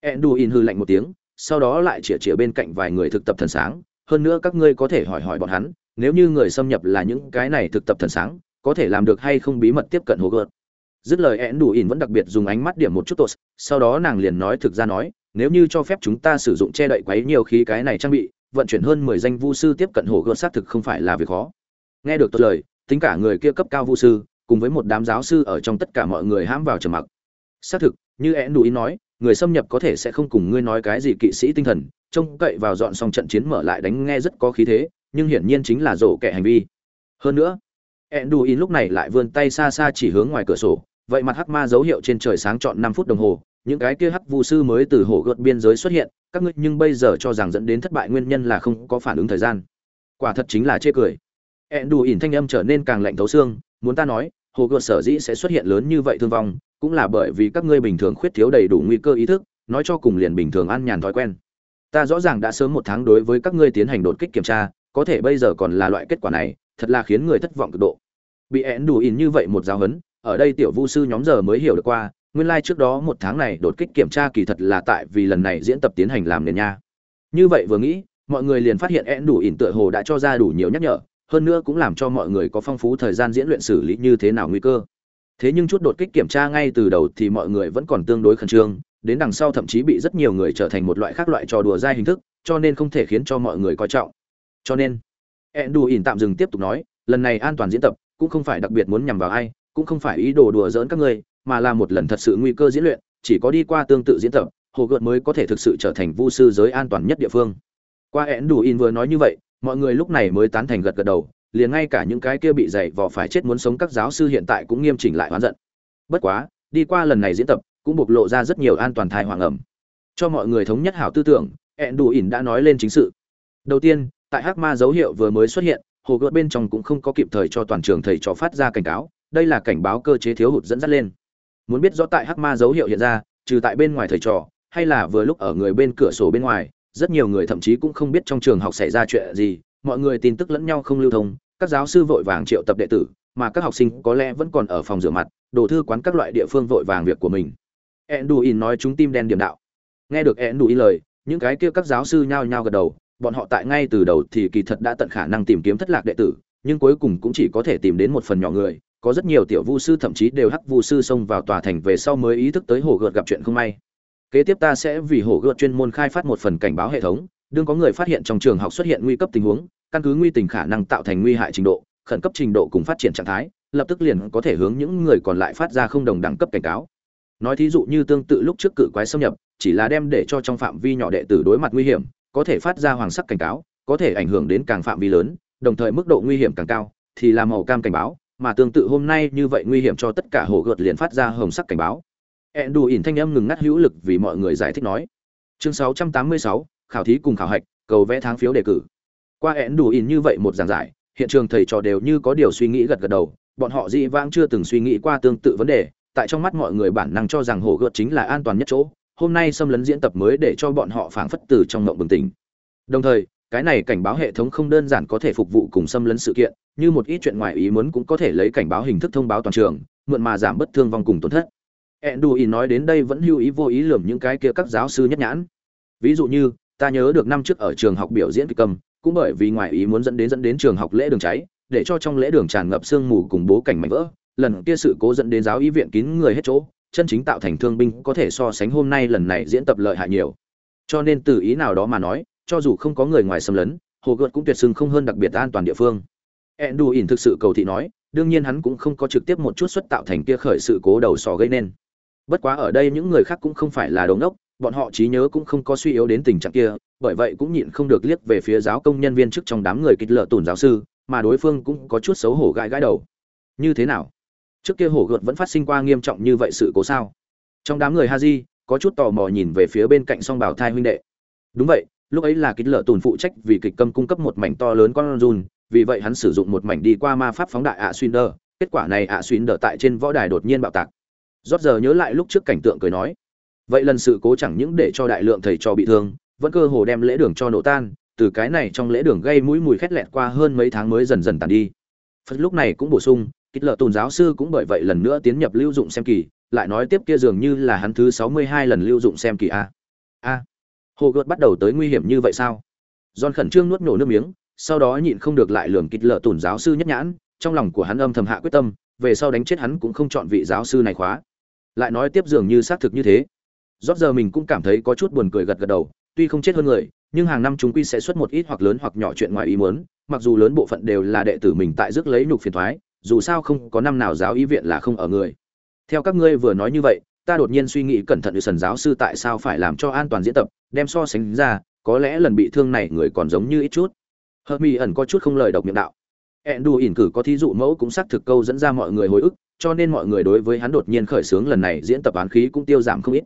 Enduin hư lạnh một tiếng, sau đó lại chĩa chĩa bên cạnh vài người thực tập thần sáng, hơn nữa các ngươi có thể hỏi hỏi bọn hắn, nếu như người xâm nhập là những cái này thực tập thần sáng, có thể làm được hay không bí mật tiếp cận hồ gợt. Dứt lời én đủ ỉn vẫn đặc biệt dùng ánh mắt điểm một chút tốt sau đó nàng liền nói thực ra nói, nếu như cho phép chúng ta sử dụng che đậy quấy nhiều khí cái này trang bị, vận chuyển hơn mười danh vu sư tiếp cận hồ gợt xác thực không phải là việc khó nghe được tốt lời tính cả người kia cấp cao vũ sư cùng với một đám giáo sư ở trong tất cả mọi người hãm vào trầm mặc. Xác thực như én đủ ý nói người xâm nhập có thể sẽ không cùng ngươi nói cái gì kỵ sĩ tinh thần trông cậy vào dọn xong trận chiến mở lại đánh nghe rất có khí thế nhưng hiển nhiên chính là rổ kẻ hành vi. Hơn nữa Enduin lúc này lại vươn tay xa xa chỉ hướng ngoài cửa sổ, vậy mặt hắc ma dấu hiệu trên trời sáng trọn năm phút đồng hồ những cái kia hắc vu sư mới từ hồ gợt biên giới xuất hiện các ngươi nhưng bây giờ cho rằng dẫn đến thất bại nguyên nhân là không có phản ứng thời gian. Quả thật chính là chê cười ẹn đủ ỉn thanh âm trở nên càng lạnh thấu xương, muốn ta nói, hồ gợt sở dĩ sẽ xuất hiện lớn như vậy thương vong, cũng là bởi vì các ngươi bình thường khuyết thiếu đầy đủ nguy cơ ý thức, nói cho cùng liền bình thường ăn nhàn thói quen. Ta rõ ràng đã sớm một tháng đối với các ngươi tiến hành đột kích kiểm tra, có thể bây giờ còn là loại kết quả này, thật là khiến người thất vọng cực độ. Bị ẹn đủ ỉn như vậy một giáo huấn, ở đây tiểu vu sư nhóm giờ mới hiểu được qua, nguyên lai trước đó một tháng này đột kích kiểm tra kỳ thật là tại vì lần này diễn tập tiến hành làm nền nha. Như vậy vừa nghĩ, mọi người liền phát hiện én đủ ỉn tựa hồ đã cho ra đủ nhiều nhắc nhở hơn nữa cũng làm cho mọi người có phong phú thời gian diễn luyện xử lý như thế nào nguy cơ thế nhưng chút đột kích kiểm tra ngay từ đầu thì mọi người vẫn còn tương đối khẩn trương đến đằng sau thậm chí bị rất nhiều người trở thành một loại khác loại trò đùa dai hình thức cho nên không thể khiến cho mọi người coi trọng cho nên én đủ ỉn tạm dừng tiếp tục nói lần này an toàn diễn tập cũng không phải đặc biệt muốn nhằm vào ai cũng không phải ý đồ đùa giỡn các người mà là một lần thật sự nguy cơ diễn luyện, chỉ có đi qua tương tự diễn tập, hồ gợt mới có thể thực sự trở thành vu sư giới an toàn nhất địa phương. Qua ẻn đủ in vừa nói như vậy, mọi người lúc này mới tán thành gật gật đầu, liền ngay cả những cái kia bị dày vò phải chết muốn sống các giáo sư hiện tại cũng nghiêm chỉnh lại oán giận. Bất quá, đi qua lần này diễn tập, cũng bộc lộ ra rất nhiều an toàn thai hoàng ẩm. Cho mọi người thống nhất hảo tư tưởng, ẻn đủ ỉn đã nói lên chính sự. Đầu tiên, tại hắc ma dấu hiệu vừa mới xuất hiện, hồ gợt bên trong cũng không có kịp thời cho toàn trường thầy trò phát ra cảnh cáo đây là cảnh báo cơ chế thiếu hụt dẫn dắt lên muốn biết rõ tại hắc ma dấu hiệu hiện ra trừ tại bên ngoài thầy trò hay là vừa lúc ở người bên cửa sổ bên ngoài rất nhiều người thậm chí cũng không biết trong trường học xảy ra chuyện gì, mọi người tin tức lẫn nhau không lưu thông, các giáo sư vội vàng triệu tập đệ tử, mà các học sinh có lẽ vẫn còn ở phòng rửa mặt, đồ thư quán các loại địa phương vội vàng việc của mình. Enduin nói chúng tim đen điểm đạo. Nghe được enduin lời, những cái kia các giáo sư nhao nhao gật đầu, bọn họ tại ngay từ đầu thì kỳ thật đã tận khả năng tìm kiếm thất lạc đệ tử, nhưng cuối cùng cũng chỉ có thể tìm đến một phần nhỏ người, có rất nhiều tiểu vu sư thậm chí đều hắc vu sư xông vào tòa thành về sau mới ý thức tới hổ gợt gặp chuyện không may kế tiếp ta sẽ vì hổ gợt chuyên môn khai phát một phần cảnh báo hệ thống đương có người phát hiện trong trường học xuất hiện nguy cấp tình huống, căn cứ nguy tình khả năng tạo thành nguy hại trình độ, khẩn cấp trình độ cùng phát triển trạng thái, lập tức liền có thể hướng những người còn lại phát ra không đồng đẳng cấp cảnh cáo. Nói thí dụ như tương tự lúc trước cự quái xâm nhập, chỉ là đem để cho trong phạm vi nhỏ đệ tử đối mặt nguy hiểm, có thể phát ra hoàng sắc cảnh cáo, có thể ảnh hưởng đến càng phạm vi lớn, đồng thời mức độ nguy hiểm càng cao, thì là màu cam cảnh báo, mà tương tự hôm nay như vậy nguy hiểm cho tất cả hồ gợt liền phát ra hồng sắc cảnh báo ẹn đù ỉn thanh âm ngừng ngắt hữu lực vì mọi người giải thích nói. Chương 686, khảo thí cùng khảo hạch cầu vẽ tháng phiếu đề cử. Qua ẹn đù ỉn như vậy một giảng giải hiện trường thầy trò đều như có điều suy nghĩ gật gật đầu bọn họ dĩ vãng chưa từng suy nghĩ qua tương tự vấn đề tại trong mắt mọi người bản năng cho rằng hồ gợt chính là an toàn nhất chỗ hôm nay xâm lấn diễn tập mới để cho bọn họ phảng phất từ trong ngộng bừng tỉnh. Đồng thời cái này cảnh báo hệ thống không đơn giản có thể phục vụ cùng xâm lấn sự kiện như một ít chuyện ngoài ý muốn cũng có thể lấy cảnh báo hình thức thông báo toàn trường mượn mà giảm bất thương vong cùng tổn thất. Enduin nói đến đây vẫn lưu ý vô ý lườm những cái kia các giáo sư nhất nhãn. Ví dụ như, ta nhớ được năm trước ở trường học biểu diễn kịch cầm, cũng bởi vì ngoài ý muốn dẫn đến dẫn đến trường học lễ đường cháy, để cho trong lễ đường tràn ngập sương mù cùng bố cảnh mảnh vỡ, lần kia sự cố dẫn đến giáo y viện kín người hết chỗ, chân chính tạo thành thương binh có thể so sánh hôm nay lần này diễn tập lợi hại nhiều. Cho nên từ ý nào đó mà nói, cho dù không có người ngoài xâm lấn, hồ gợt cũng tuyệt sưng không hơn đặc biệt an toàn địa phương. Endu ỉn thực sự cầu thị nói, đương nhiên hắn cũng không có trực tiếp một chút xuất tạo thành kia khởi sự cố đầu sò gây nên bất quá ở đây những người khác cũng không phải là đồ ngốc, bọn họ trí nhớ cũng không có suy yếu đến tình trạng kia, bởi vậy cũng nhịn không được liếc về phía giáo công nhân viên trước trong đám người kịch lợ tùn giáo sư, mà đối phương cũng có chút xấu hổ gãi gãi đầu. Như thế nào? Trước kia hổ gợt vẫn phát sinh qua nghiêm trọng như vậy sự cố sao? Trong đám người ha di có chút tò mò nhìn về phía bên cạnh song bảo thai huynh đệ. Đúng vậy, lúc ấy là kịch lợ tùn phụ trách vì kịch câm cung cấp một mảnh to lớn con run, vì vậy hắn sử dụng một mảnh đi qua ma pháp phóng đại ạ xuyên đơ kết quả này ạ xuyên đơ tại trên võ đài đột nhiên bạo tạc rót giờ nhớ lại lúc trước cảnh tượng cười nói. Vậy lần sự cố chẳng những để cho đại lượng thầy trò bị thương, vẫn cơ hồ đem lễ đường cho nổ tan, từ cái này trong lễ đường gây mũi mùi khét lẹt qua hơn mấy tháng mới dần dần tàn đi. Phật lúc này cũng bổ sung kích lợ tôn giáo sư cũng bởi vậy lần nữa tiến nhập lưu dụng xem kỳ, lại nói tiếp kia dường như là hắn thứ sáu mươi hai lần lưu dụng xem kỳ a. A. Hồ gợt bắt đầu tới nguy hiểm như vậy sao? Giòn khẩn trương nuốt nổ nước miếng, sau đó nhịn không được lại lường kích lợ tùn giáo sư nhất nhãn, trong lòng của hắn âm thầm hạ quyết tâm, về sau đánh chết hắn cũng không chọn vị giáo sư này khóa lại nói tiếp dường như xác thực như thế. Rót giờ mình cũng cảm thấy có chút buồn cười gật gật đầu, tuy không chết hơn người, nhưng hàng năm chúng quy sẽ xuất một ít hoặc lớn hoặc nhỏ chuyện ngoài ý muốn, mặc dù lớn bộ phận đều là đệ tử mình tại rước lấy nhục phiền thoái, dù sao không có năm nào giáo ý viện là không ở người. Theo các ngươi vừa nói như vậy, ta đột nhiên suy nghĩ cẩn thận được sần giáo sư tại sao phải làm cho an toàn diễn tập, đem so sánh ra, có lẽ lần bị thương này người còn giống như ít chút. Hợp mi ẩn có chút không lời độc miệng đạo. Ẹn đù ỉn cử có thí dụ mẫu cũng xác thực câu dẫn ra mọi người hồi ức cho nên mọi người đối với hắn đột nhiên khởi xướng lần này diễn tập án khí cũng tiêu giảm không ít.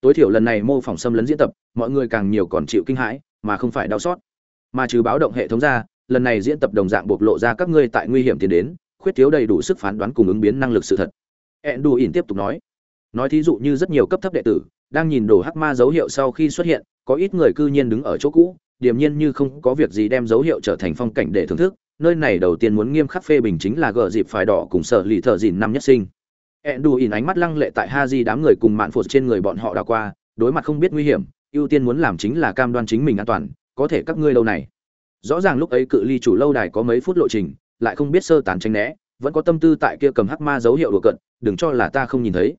Tối thiểu lần này mô phỏng xâm lấn diễn tập, mọi người càng nhiều còn chịu kinh hãi, mà không phải đau xót. Mà trừ báo động hệ thống ra, lần này diễn tập đồng dạng bộc lộ ra các ngươi tại nguy hiểm tiến đến, khuyết thiếu đầy đủ sức phán đoán cùng ứng biến năng lực sự thật. Endu ỉn tiếp tục nói. Nói thí dụ như rất nhiều cấp thấp đệ tử, đang nhìn đồ hắc ma dấu hiệu sau khi xuất hiện, có ít người cư nhiên đứng ở chỗ cũ, điềm nhiên như không có việc gì đem dấu hiệu trở thành phong cảnh để thưởng thức nơi này đầu tiên muốn nghiêm khắc phê bình chính là gờ dịp phải đỏ cùng sợ lì thợ dìn năm nhất sinh. Endu in ánh mắt lăng lệ tại ha di đám người cùng mạn phụt trên người bọn họ đã qua, đối mặt không biết nguy hiểm, ưu tiên muốn làm chính là cam đoan chính mình an toàn, có thể các ngươi lâu này. Rõ ràng lúc ấy cự ly chủ lâu đài có mấy phút lộ trình, lại không biết sơ tán tránh né, vẫn có tâm tư tại kia cầm hắc ma dấu hiệu đùa cận đừng cho là ta không nhìn thấy.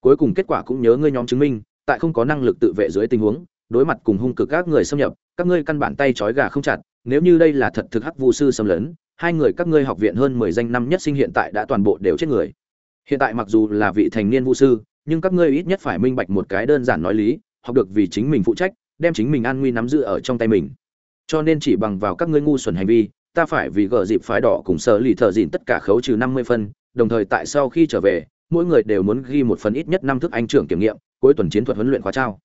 Cuối cùng kết quả cũng nhớ ngươi nhóm chứng minh, tại không có năng lực tự vệ dưới tình huống, đối mặt cùng hung cực các người xâm nhập, các ngươi căn bản tay trói gà không chặt nếu như đây là thật thực hắc vu sư xâm lấn, hai người các ngươi học viện hơn mười danh năm nhất sinh hiện tại đã toàn bộ đều chết người. Hiện tại mặc dù là vị thành niên vu sư, nhưng các ngươi ít nhất phải minh bạch một cái đơn giản nói lý, học được vì chính mình phụ trách, đem chính mình an nguy nắm giữ ở trong tay mình. Cho nên chỉ bằng vào các ngươi ngu xuẩn hành vi, ta phải vì gờ dịp phái đỏ cùng sở lì thợ dịn tất cả khấu trừ năm mươi phân, đồng thời tại sau khi trở về, mỗi người đều muốn ghi một phần ít nhất năm thức anh trưởng kiểm nghiệm, cuối tuần chiến thuật huấn luyện khóa trao.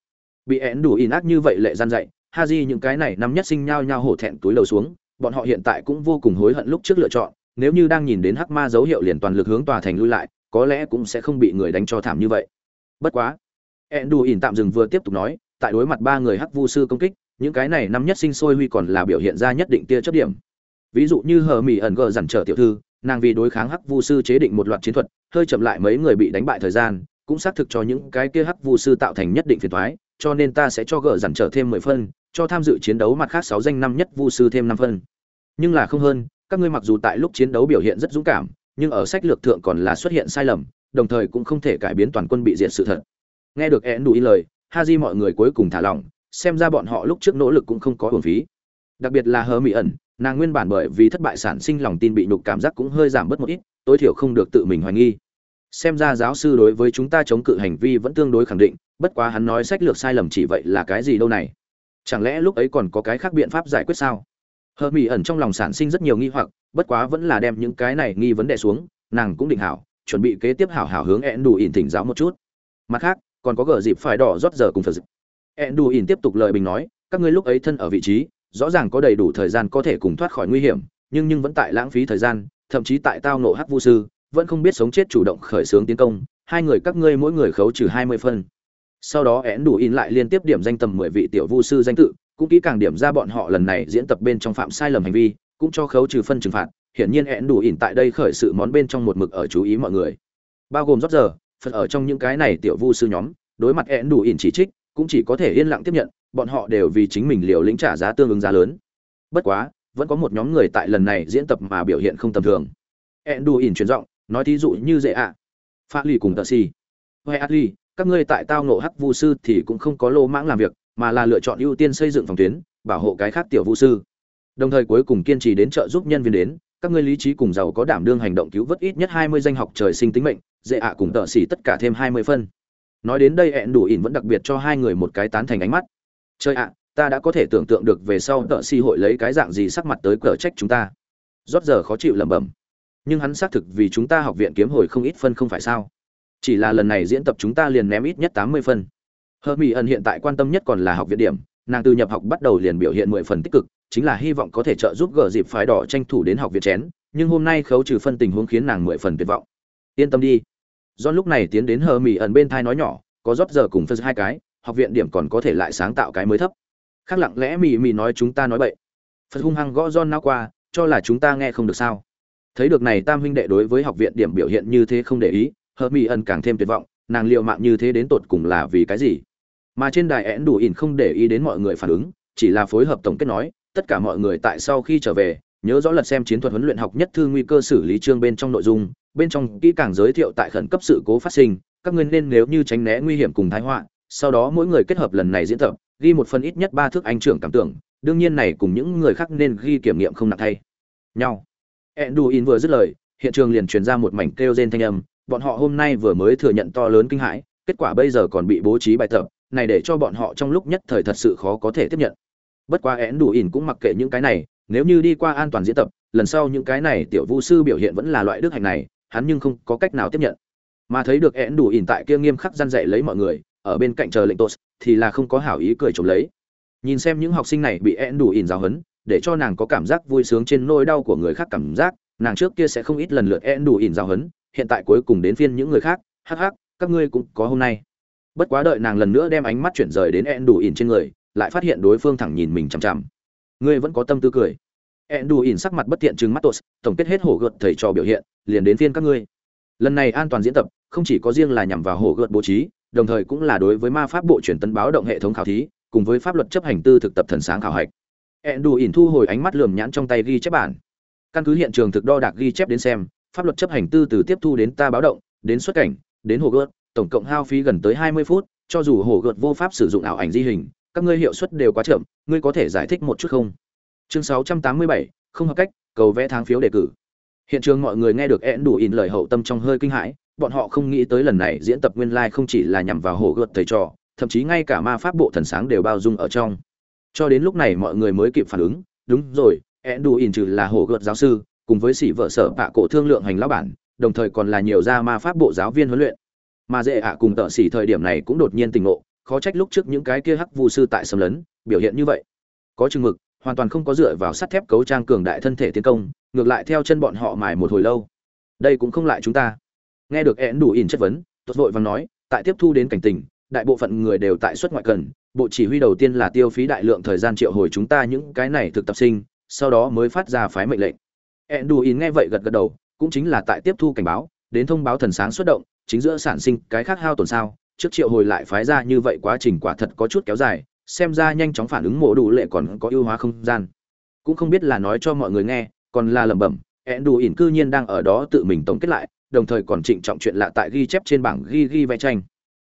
Bị én đủ in ác như vậy lệ gian dạy ha di những cái này năm nhất sinh nhao nhao hổ thẹn túi lầu xuống, bọn họ hiện tại cũng vô cùng hối hận lúc trước lựa chọn, nếu như đang nhìn đến hắc ma dấu hiệu liền toàn lực hướng tòa thành lui lại, có lẽ cũng sẽ không bị người đánh cho thảm như vậy. Bất quá endu ỉn tạm dừng vừa tiếp tục nói, tại đối mặt ba người hắc vu sư công kích, những cái này năm nhất sinh sôi huy còn là biểu hiện ra nhất định tia chấp điểm. Ví dụ như hờ mỹ ẩn gờ dằn trở tiểu thư, nàng vì đối kháng hắc vu sư chế định một loạt chiến thuật, hơi chậm lại mấy người bị đánh bại thời gian, cũng xác thực cho những cái kia hắc vu sư tạo thành nhất định phiền thoái cho nên ta sẽ cho gờ dằn trở thêm mười phân cho tham dự chiến đấu mặt khác sáu danh năm nhất vu sư thêm năm phân. Nhưng là không hơn, các ngươi mặc dù tại lúc chiến đấu biểu hiện rất dũng cảm, nhưng ở sách lược thượng còn là xuất hiện sai lầm, đồng thời cũng không thể cải biến toàn quân bị diệt sự thật. Nghe được én đủ ý lời, ha mọi người cuối cùng thả lỏng, xem ra bọn họ lúc trước nỗ lực cũng không có uổng phí. Đặc biệt là hờ mỹ ẩn, nàng nguyên bản bởi vì thất bại sản sinh lòng tin bị nhục cảm giác cũng hơi giảm bớt một ít, tối thiểu không được tự mình hoài nghi. Xem ra giáo sư đối với chúng ta chống cự hành vi vẫn tương đối khẳng định, bất quá hắn nói sách lược sai lầm chỉ vậy là cái gì đâu này chẳng lẽ lúc ấy còn có cái khác biện pháp giải quyết sao? Hờ mỹ ẩn trong lòng sản sinh rất nhiều nghi hoặc, bất quá vẫn là đem những cái này nghi vấn đề xuống, nàng cũng định hảo, chuẩn bị kế tiếp hảo hảo hướng ẹn đủ ỉn thỉnh giáo một chút. Mặt khác, còn có gờ dịp phải đỏ rót giờ cùng phật dịp. Ẹn đủ ỉn tiếp tục lời bình nói, các ngươi lúc ấy thân ở vị trí, rõ ràng có đầy đủ thời gian có thể cùng thoát khỏi nguy hiểm, nhưng nhưng vẫn tại lãng phí thời gian, thậm chí tại tao nộ hắc vu sư, vẫn không biết sống chết chủ động khởi xướng tiến công, hai người các ngươi mỗi người khấu trừ hai mươi phân sau đó én đủ in lại liên tiếp điểm danh tầm mười vị tiểu vu sư danh tự, cũng kỹ càng điểm ra bọn họ lần này diễn tập bên trong phạm sai lầm hành vi, cũng cho khấu trừ phân trừng phạt. Hiển nhiên én đủ in tại đây khởi sự món bên trong một mực ở chú ý mọi người. Bao gồm rót giờ, phật ở trong những cái này tiểu vu sư nhóm, đối mặt én đủ in chỉ trích, cũng chỉ có thể yên lặng tiếp nhận, bọn họ đều vì chính mình liều lĩnh trả giá tương ứng giá lớn. Bất quá, vẫn có một nhóm người tại lần này diễn tập mà biểu hiện không tầm thường. Én đủ in chuyển giọng, nói thí dụ như dễ ạ. À. pha lì cùng tờ si huệ atli các ngươi tại tao nộ hắc vu sư thì cũng không có lô mãng làm việc, mà là lựa chọn ưu tiên xây dựng phòng tuyến, bảo hộ cái khác tiểu vu sư. Đồng thời cuối cùng kiên trì đến trợ giúp nhân viên đến, các ngươi lý trí cùng giàu có đảm đương hành động cứu vớt ít nhất hai mươi danh học trời sinh tính mệnh, dễ ạ cùng tợ xỉ tất cả thêm hai mươi phân. Nói đến đây hẹn đủ ỉn vẫn đặc biệt cho hai người một cái tán thành ánh mắt. Chơi ạ, ta đã có thể tưởng tượng được về sau tợ xỉ hội lấy cái dạng gì sắc mặt tới cờ trách chúng ta. Rót giờ khó chịu lẩm bẩm. Nhưng hắn xác thực vì chúng ta học viện kiếm hồi không ít phân không phải sao? Chỉ là lần này diễn tập chúng ta liền ném ít nhất tám mươi phân. Hơ mỹ ẩn hiện tại quan tâm nhất còn là học viện điểm, nàng từ nhập học bắt đầu liền biểu hiện mười phần tích cực, chính là hy vọng có thể trợ giúp gờ dịp phái đỏ tranh thủ đến học viện chén, nhưng hôm nay khấu trừ phân tình huống khiến nàng mười phần tuyệt vọng. Yên tâm đi. Do lúc này tiến đến hờ mỹ ẩn bên thai nói nhỏ, có rót giờ cùng phân hai cái, học viện điểm còn có thể lại sáng tạo cái mới thấp. Khác lặng lẽ mỉ mỉ nói chúng ta nói bậy. Phật hung hăng gõ John nao qua, cho là chúng ta nghe không được sao. Thấy được này tam huynh đệ đối với học viện điểm biểu hiện như thế không để ý hợp mỹ ẩn càng thêm tuyệt vọng, nàng liệu mạng như thế đến tột cùng là vì cái gì? Mà trên đài én đủ ỉn không để ý đến mọi người phản ứng, chỉ là phối hợp tổng kết nói, tất cả mọi người tại sau khi trở về, nhớ rõ lật xem chiến thuật huấn luyện học nhất thư nguy cơ xử lý chương bên trong nội dung, bên trong kỹ càng giới thiệu tại khẩn cấp sự cố phát sinh, các ngươi nên nếu như tránh né nguy hiểm cùng thái họa, sau đó mỗi người kết hợp lần này diễn tập, ghi một phần ít nhất ba thước anh trưởng cảm tưởng, đương nhiên này cùng những người khác nên ghi kiểm nghiệm không nặng thay. Nhau. Enduin vừa dứt lời, hiện trường liền truyền ra một mảnh kêu rên thanh âm bọn họ hôm nay vừa mới thừa nhận to lớn kinh hãi kết quả bây giờ còn bị bố trí bài tập này để cho bọn họ trong lúc nhất thời thật sự khó có thể tiếp nhận bất quá én đủ ỉn cũng mặc kệ những cái này nếu như đi qua an toàn diễn tập lần sau những cái này tiểu vu sư biểu hiện vẫn là loại đức hạnh này hắn nhưng không có cách nào tiếp nhận mà thấy được én đủ ỉn tại kia nghiêm khắc gian dạy lấy mọi người ở bên cạnh chờ lệnh tốt thì là không có hảo ý cười trộm lấy nhìn xem những học sinh này bị én đủ ỉn giáo huấn, để cho nàng có cảm giác vui sướng trên nỗi đau của người khác cảm giác nàng trước kia sẽ không ít lần lượt én đủ ỉn giáo huấn hiện tại cuối cùng đến phiên những người khác, hắc hắc, các ngươi cũng có hôm nay. Bất quá đợi nàng lần nữa đem ánh mắt chuyển rời đến ẹn đủ ỉn trên người, lại phát hiện đối phương thẳng nhìn mình chằm chằm. Ngươi vẫn có tâm tư cười. Ẹn đủ ỉn sắc mặt bất tiện chừng mắt tos tổng kết hết hổ gợt thầy trò biểu hiện, liền đến phiên các ngươi. Lần này an toàn diễn tập, không chỉ có riêng là nhằm vào hổ gợt bố trí, đồng thời cũng là đối với ma pháp bộ truyền tấn báo động hệ thống khảo thí, cùng với pháp luật chấp hành tư thực tập thần sáng khảo hạch. Ẹn đủ ỉn thu hồi ánh mắt lườm nhãn trong tay ghi chép bản. Căn cứ hiện trường thực đo đạc ghi chép đến xem pháp luật chấp hành tư từ tiếp thu đến ta báo động, đến xuất cảnh, đến hồ gợt, tổng cộng hao phí gần tới hai mươi phút, cho dù hồ gợt vô pháp sử dụng ảo ảnh di hình, các ngươi hiệu suất đều quá chậm, ngươi có thể giải thích một chút không? Chương sáu trăm tám mươi bảy, không hợp cách, cầu vẽ tháng phiếu đề cử. Hiện trường mọi người nghe được én đủ in lời hậu tâm trong hơi kinh hãi, bọn họ không nghĩ tới lần này diễn tập nguyên lai không chỉ là nhằm vào hồ gợt thầy trò, thậm chí ngay cả ma pháp bộ thần sáng đều bao dung ở trong. Cho đến lúc này mọi người mới kịp phản ứng, đúng rồi én đủ in trừ là hồ gợt giáo sư cùng với sĩ vợ sở bạ cổ thương lượng hành lão bản, đồng thời còn là nhiều gia ma pháp bộ giáo viên huấn luyện. Mà dễ ạ cùng tợ xỉ thời điểm này cũng đột nhiên tình ngộ, khó trách lúc trước những cái kia hắc vu sư tại xâm lấn, biểu hiện như vậy. Có chừng mực, hoàn toàn không có dựa vào sắt thép cấu trang cường đại thân thể tiến công, ngược lại theo chân bọn họ mài một hồi lâu. Đây cũng không lại chúng ta. Nghe được én đủ ỉn chất vấn tốt vội vàng nói, tại tiếp thu đến cảnh tình, đại bộ phận người đều tại xuất ngoại cần, bộ chỉ huy đầu tiên là tiêu phí đại lượng thời gian triệu hồi chúng ta những cái này thực tập sinh, sau đó mới phát ra phái mệnh lệnh. Enduin nghe vậy gật gật đầu, cũng chính là tại tiếp thu cảnh báo, đến thông báo thần sáng xuất động, chính giữa sản sinh cái khác hao tổn sao, trước triệu hồi lại phái ra như vậy quá trình quả thật có chút kéo dài, xem ra nhanh chóng phản ứng mộ đủ lệ còn có ưu hóa không gian. Cũng không biết là nói cho mọi người nghe, còn là lẩm bẩm, Enduin cư nhiên đang ở đó tự mình tổng kết lại, đồng thời còn trịnh trọng chuyện lạ tại ghi chép trên bảng ghi ghi vẽ tranh.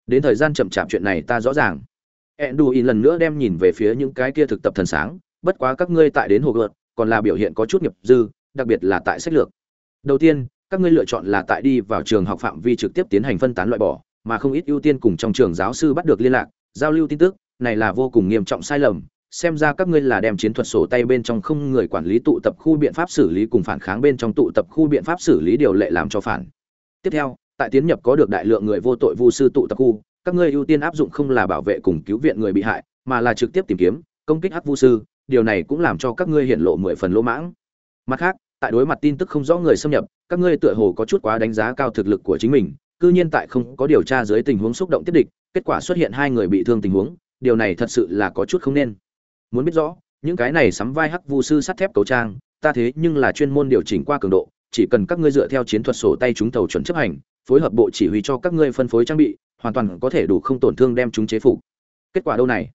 Đến thời gian chậm chạp chuyện này ta rõ ràng. Enduin lần nữa đem nhìn về phía những cái kia thực tập thần sáng, bất quá các ngươi tại đến hồ gợt, còn là biểu hiện có chút nghiệp dư đặc biệt là tại sách lược. Đầu tiên, các ngươi lựa chọn là tại đi vào trường học phạm vi trực tiếp tiến hành phân tán loại bỏ, mà không ít ưu tiên cùng trong trường giáo sư bắt được liên lạc, giao lưu tin tức, này là vô cùng nghiêm trọng sai lầm. Xem ra các ngươi là đem chiến thuật sổ tay bên trong không người quản lý tụ tập khu biện pháp xử lý cùng phản kháng bên trong tụ tập khu biện pháp xử lý điều lệ làm cho phản. Tiếp theo, tại tiến nhập có được đại lượng người vô tội vu sư tụ tập khu, các ngươi ưu tiên áp dụng không là bảo vệ cùng cứu viện người bị hại, mà là trực tiếp tìm kiếm, công kích hắc vu sư, điều này cũng làm cho các ngươi hiện lộ mười phần lỗ mãng mặt khác, tại đối mặt tin tức không rõ người xâm nhập, các ngươi tựa hồ có chút quá đánh giá cao thực lực của chính mình, cư nhiên tại không có điều tra dưới tình huống xúc động tiếp địch, kết quả xuất hiện hai người bị thương tình huống, điều này thật sự là có chút không nên. Muốn biết rõ, những cái này sắm vai hắc vu sư sắt thép cấu trang, ta thế nhưng là chuyên môn điều chỉnh qua cường độ, chỉ cần các ngươi dựa theo chiến thuật sổ tay chúng tàu chuẩn chấp hành, phối hợp bộ chỉ huy cho các ngươi phân phối trang bị, hoàn toàn có thể đủ không tổn thương đem chúng chế phục. Kết quả đâu này?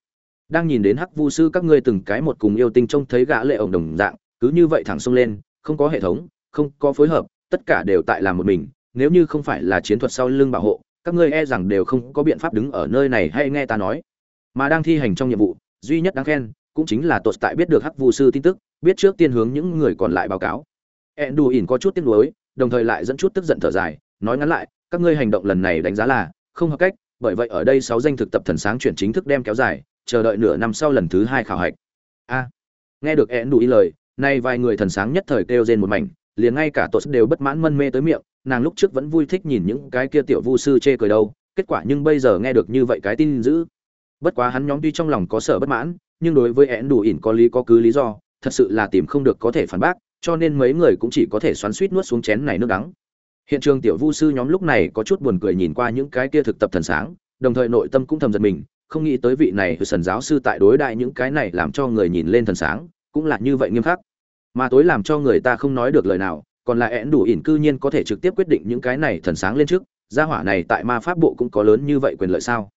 Đang nhìn đến hắc vu sư các ngươi từng cái một cùng yêu tinh trông thấy gã lệ ổng đồng dạng cứ như vậy thẳng xông lên, không có hệ thống, không có phối hợp, tất cả đều tại làm một mình, nếu như không phải là chiến thuật sau lưng bảo hộ, các ngươi e rằng đều không có biện pháp đứng ở nơi này hay nghe ta nói. Mà đang thi hành trong nhiệm vụ, duy nhất đáng khen, cũng chính là tột tại biết được hắc vu sư tin tức, biết trước tiên hướng những người còn lại báo cáo. Ẹn đù ỉn có chút tiếc nuối, đồng thời lại dẫn chút tức giận thở dài, nói ngắn lại, các ngươi hành động lần này đánh giá là không hợp cách, bởi vậy ở đây sáu danh thực tập thần sáng chuyển chính thức đem kéo dài, chờ đợi nửa năm sau lần thứ hai khảo hạch. A. Nghe được ẹn đù ý lời nay vài người thần sáng nhất thời kêu rên một mảnh, liền ngay cả tột đều bất mãn mân mê tới miệng, nàng lúc trước vẫn vui thích nhìn những cái kia tiểu vu sư chê cười đâu, kết quả nhưng bây giờ nghe được như vậy cái tin dữ. Bất quá hắn nhóm tuy trong lòng có sở bất mãn, nhưng đối với én đủ ỉn có lý có cứ lý do, thật sự là tìm không được có thể phản bác, cho nên mấy người cũng chỉ có thể xoắn suýt nuốt xuống chén này nước đắng. Hiện trường tiểu vu sư nhóm lúc này có chút buồn cười nhìn qua những cái kia thực tập thần sáng, đồng thời nội tâm cũng thầm giật mình, không nghĩ tới vị này sần giáo sư tại đối đại những cái này làm cho người nhìn lên thần sáng cũng là như vậy nghiêm khắc. Mà tối làm cho người ta không nói được lời nào, còn là én đủ ỉn cư nhiên có thể trực tiếp quyết định những cái này thần sáng lên trước, gia hỏa này tại ma pháp bộ cũng có lớn như vậy quyền lợi sao?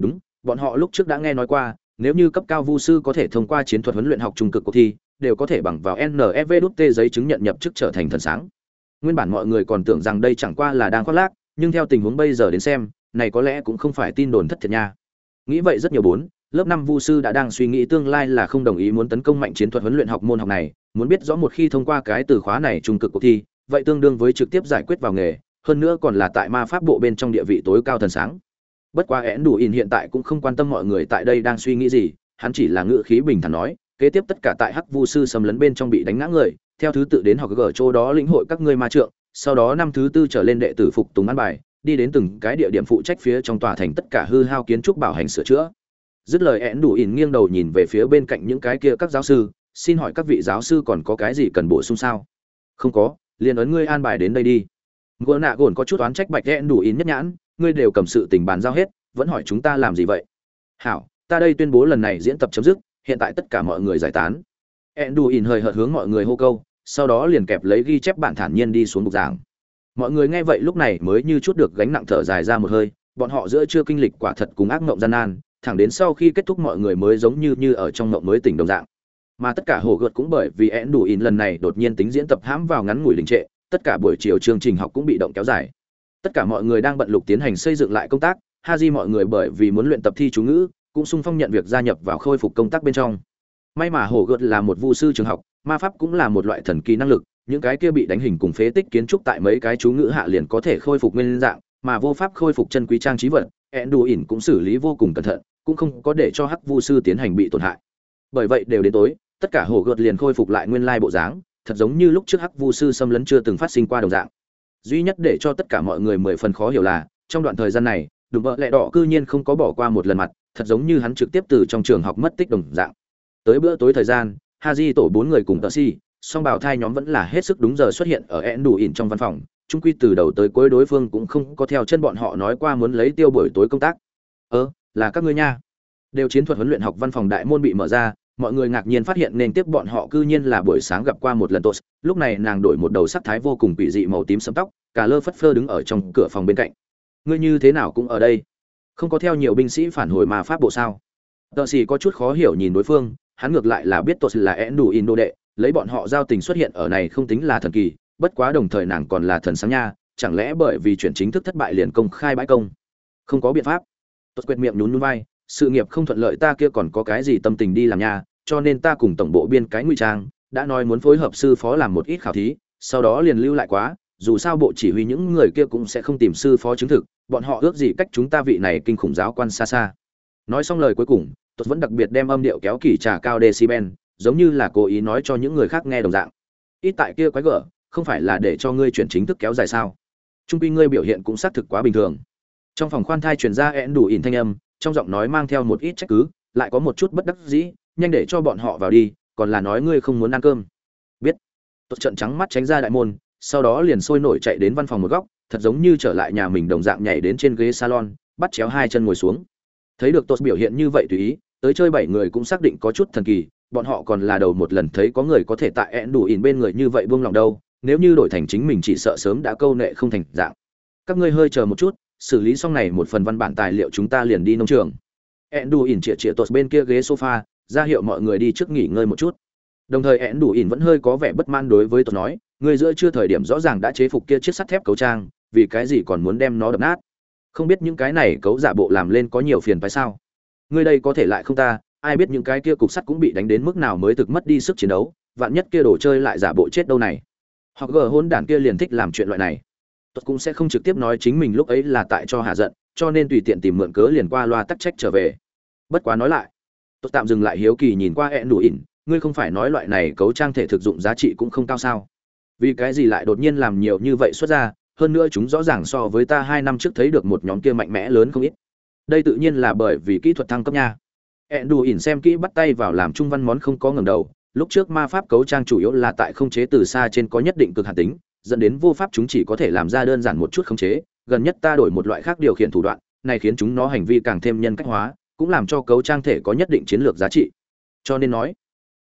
Đúng, bọn họ lúc trước đã nghe nói qua, nếu như cấp cao vu sư có thể thông qua chiến thuật huấn luyện học trung cực cuộc thi, đều có thể bằng vào nfvdt đút t giấy chứng nhận nhập chức trở thành thần sáng. Nguyên bản mọi người còn tưởng rằng đây chẳng qua là đang khoác lác, nhưng theo tình huống bây giờ đến xem, này có lẽ cũng không phải tin đồn thất thiệt nha. Nghĩ vậy rất nhiều bốn lớp năm vu sư đã đang suy nghĩ tương lai là không đồng ý muốn tấn công mạnh chiến thuật huấn luyện học môn học này, muốn biết rõ một khi thông qua cái từ khóa này trung cực cuộc thi, vậy tương đương với trực tiếp giải quyết vào nghề, hơn nữa còn là tại ma pháp bộ bên trong địa vị tối cao thần sáng. Bất quá én đủ in hiện tại cũng không quan tâm mọi người tại đây đang suy nghĩ gì, hắn chỉ là ngựa khí bình thản nói, kế tiếp tất cả tại hắc vu sư xâm lấn bên trong bị đánh ngã người, theo thứ tự đến học gở chỗ đó lĩnh hội các ngươi ma trượng, sau đó năm thứ tư trở lên đệ tử phục tùng ăn bài, đi đến từng cái địa điểm phụ trách phía trong tòa thành tất cả hư hao kiến trúc bảo hành sửa chữa dứt lời én đủ ỉn nghiêng đầu nhìn về phía bên cạnh những cái kia các giáo sư, xin hỏi các vị giáo sư còn có cái gì cần bổ sung sao? Không có, liền ấn ngươi an bài đến đây đi. Ngựa nạ gồn có chút oán trách bạch én đủ ỉn nhất nhãn, ngươi đều cầm sự tình bàn giao hết, vẫn hỏi chúng ta làm gì vậy? Hảo, ta đây tuyên bố lần này diễn tập chấm dứt, hiện tại tất cả mọi người giải tán. Eãn đủ ỉn hơi hợt hướng mọi người hô câu, sau đó liền kẹp lấy ghi chép bản thản nhiên đi xuống bục giảng. Mọi người nghe vậy lúc này mới như chút được gánh nặng thở dài ra một hơi, bọn họ giữa chưa kinh lịch quả thật cùng ác mộng gian nan thẳng đến sau khi kết thúc mọi người mới giống như như ở trong mộng mới tỉnh đồng dạng. Mà tất cả hồ gợt cũng bởi vì én đủ in lần này đột nhiên tính diễn tập hãm vào ngắn ngủi đình trệ, tất cả buổi chiều chương trình học cũng bị động kéo dài. Tất cả mọi người đang bận lục tiến hành xây dựng lại công tác, ha di mọi người bởi vì muốn luyện tập thi chú ngữ, cũng sung phong nhận việc gia nhập vào khôi phục công tác bên trong. May mà hồ gợt là một vu sư trường học, ma pháp cũng là một loại thần kỳ năng lực, những cái kia bị đánh hình cùng phế tích kiến trúc tại mấy cái chú ngữ hạ liền có thể khôi phục nguyên dạng, mà vô pháp khôi phục chân quý trang trí vật ẹn đù ỉn cũng xử lý vô cùng cẩn thận, cũng không có để cho hắc vu sư tiến hành bị tổn hại. Bởi vậy đều đến tối, tất cả hồ gợt liền khôi phục lại nguyên lai bộ dáng, thật giống như lúc trước hắc vu sư xâm lấn chưa từng phát sinh qua đồng dạng. Duy nhất để cho tất cả mọi người mười phần khó hiểu là, trong đoạn thời gian này, đùm vợ lẹ đỏ cư nhiên không có bỏ qua một lần mặt, thật giống như hắn trực tiếp từ trong trường học mất tích đồng dạng. Tới bữa tối thời gian, haji tổ bốn người cùng tờ si song bảo thai nhóm vẫn là hết sức đúng giờ xuất hiện ở ẻn đủ ỉn trong văn phòng trung quy từ đầu tới cuối đối phương cũng không có theo chân bọn họ nói qua muốn lấy tiêu buổi tối công tác. Ơ, là các ngươi nha. Đều chiến thuật huấn luyện học văn phòng đại môn bị mở ra, mọi người ngạc nhiên phát hiện nên tiếp bọn họ cư nhiên là buổi sáng gặp qua một lần tốt. Lúc này nàng đổi một đầu sắc thái vô cùng quỷ dị màu tím sẫm tóc, cả lơ phất phơ đứng ở trong cửa phòng bên cạnh. Ngươi như thế nào cũng ở đây? Không có theo nhiều binh sĩ phản hồi mà pháp bộ sao? Tợ xì có chút khó hiểu nhìn đối phương, hắn ngược lại là biết tốt là én đủ in đô đệ, lấy bọn họ giao tình xuất hiện ở này không tính là thần kỳ bất quá đồng thời nàng còn là thần sáng nha, chẳng lẽ bởi vì chuyển chính thức thất bại liền công khai bãi công? Không có biện pháp. Tốt quệt miệng nhún nhún vai, sự nghiệp không thuận lợi ta kia còn có cái gì tâm tình đi làm nha, cho nên ta cùng tổng bộ biên cái nguy trang, đã nói muốn phối hợp sư phó làm một ít khảo thí, sau đó liền lưu lại quá, dù sao bộ chỉ huy những người kia cũng sẽ không tìm sư phó chứng thực, bọn họ ước gì cách chúng ta vị này kinh khủng giáo quan xa xa. Nói xong lời cuối cùng tôi vẫn đặc biệt đem âm điệu kéo kỳ trà cao decibel, giống như là cố ý nói cho những người khác nghe đồng dạng. Ít tại kia quái gở không phải là để cho ngươi chuyển chính thức kéo dài sao? Trung quy ngươi biểu hiện cũng xác thực quá bình thường. Trong phòng khoan thai truyền ra én đủ ỉn thanh âm, trong giọng nói mang theo một ít trách cứ, lại có một chút bất đắc dĩ, nhanh để cho bọn họ vào đi, còn là nói ngươi không muốn ăn cơm. Biết. Tốt trận trắng mắt tránh ra đại môn, sau đó liền sôi nổi chạy đến văn phòng một góc, thật giống như trở lại nhà mình đồng dạng nhảy đến trên ghế salon, bắt chéo hai chân ngồi xuống. Thấy được tốt biểu hiện như vậy tùy ý, tới chơi bảy người cũng xác định có chút thần kỳ, bọn họ còn là đầu một lần thấy có người có thể tại ẹn đủ ỉn bên người như vậy buông lòng đâu nếu như đổi thành chính mình chỉ sợ sớm đã câu nệ không thành dạng. Các ngươi hơi chờ một chút, xử lý xong này một phần văn bản tài liệu chúng ta liền đi nông trường. Ẹn đủ ỉn chĩa chĩa tốt bên kia ghế sofa, ra hiệu mọi người đi trước nghỉ ngơi một chút. Đồng thời ẹn đủ ỉn vẫn hơi có vẻ bất mãn đối với tôi nói người giữa chưa thời điểm rõ ràng đã chế phục kia chiếc sắt thép cấu trang, vì cái gì còn muốn đem nó đập nát? Không biết những cái này cấu giả bộ làm lên có nhiều phiền phải sao? Người đây có thể lại không ta, ai biết những cái kia cục sắt cũng bị đánh đến mức nào mới thực mất đi sức chiến đấu, vạn nhất kia đồ chơi lại giả bộ chết đâu này hoặc gờ hôn đản kia liền thích làm chuyện loại này. Tôi cũng sẽ không trực tiếp nói chính mình lúc ấy là tại cho hạ giận, cho nên tùy tiện tìm mượn cớ liền qua loa tắc trách trở về. Bất quá nói lại tôi tạm dừng lại hiếu kỳ nhìn qua hẹn đủ ỉn, ngươi không phải nói loại này cấu trang thể thực dụng giá trị cũng không cao sao? Vì cái gì lại đột nhiên làm nhiều như vậy xuất ra, hơn nữa chúng rõ ràng so với ta hai năm trước thấy được một nhóm kia mạnh mẽ lớn không ít. Đây tự nhiên là bởi vì kỹ thuật thăng cấp nha. Ẹn đủ ỉn xem kỹ bắt tay vào làm trung văn món không có ngầm đầu lúc trước ma pháp cấu trang chủ yếu là tại không chế từ xa trên có nhất định cực hạt tính dẫn đến vô pháp chúng chỉ có thể làm ra đơn giản một chút khống chế gần nhất ta đổi một loại khác điều khiển thủ đoạn này khiến chúng nó hành vi càng thêm nhân cách hóa cũng làm cho cấu trang thể có nhất định chiến lược giá trị. Cho nên nói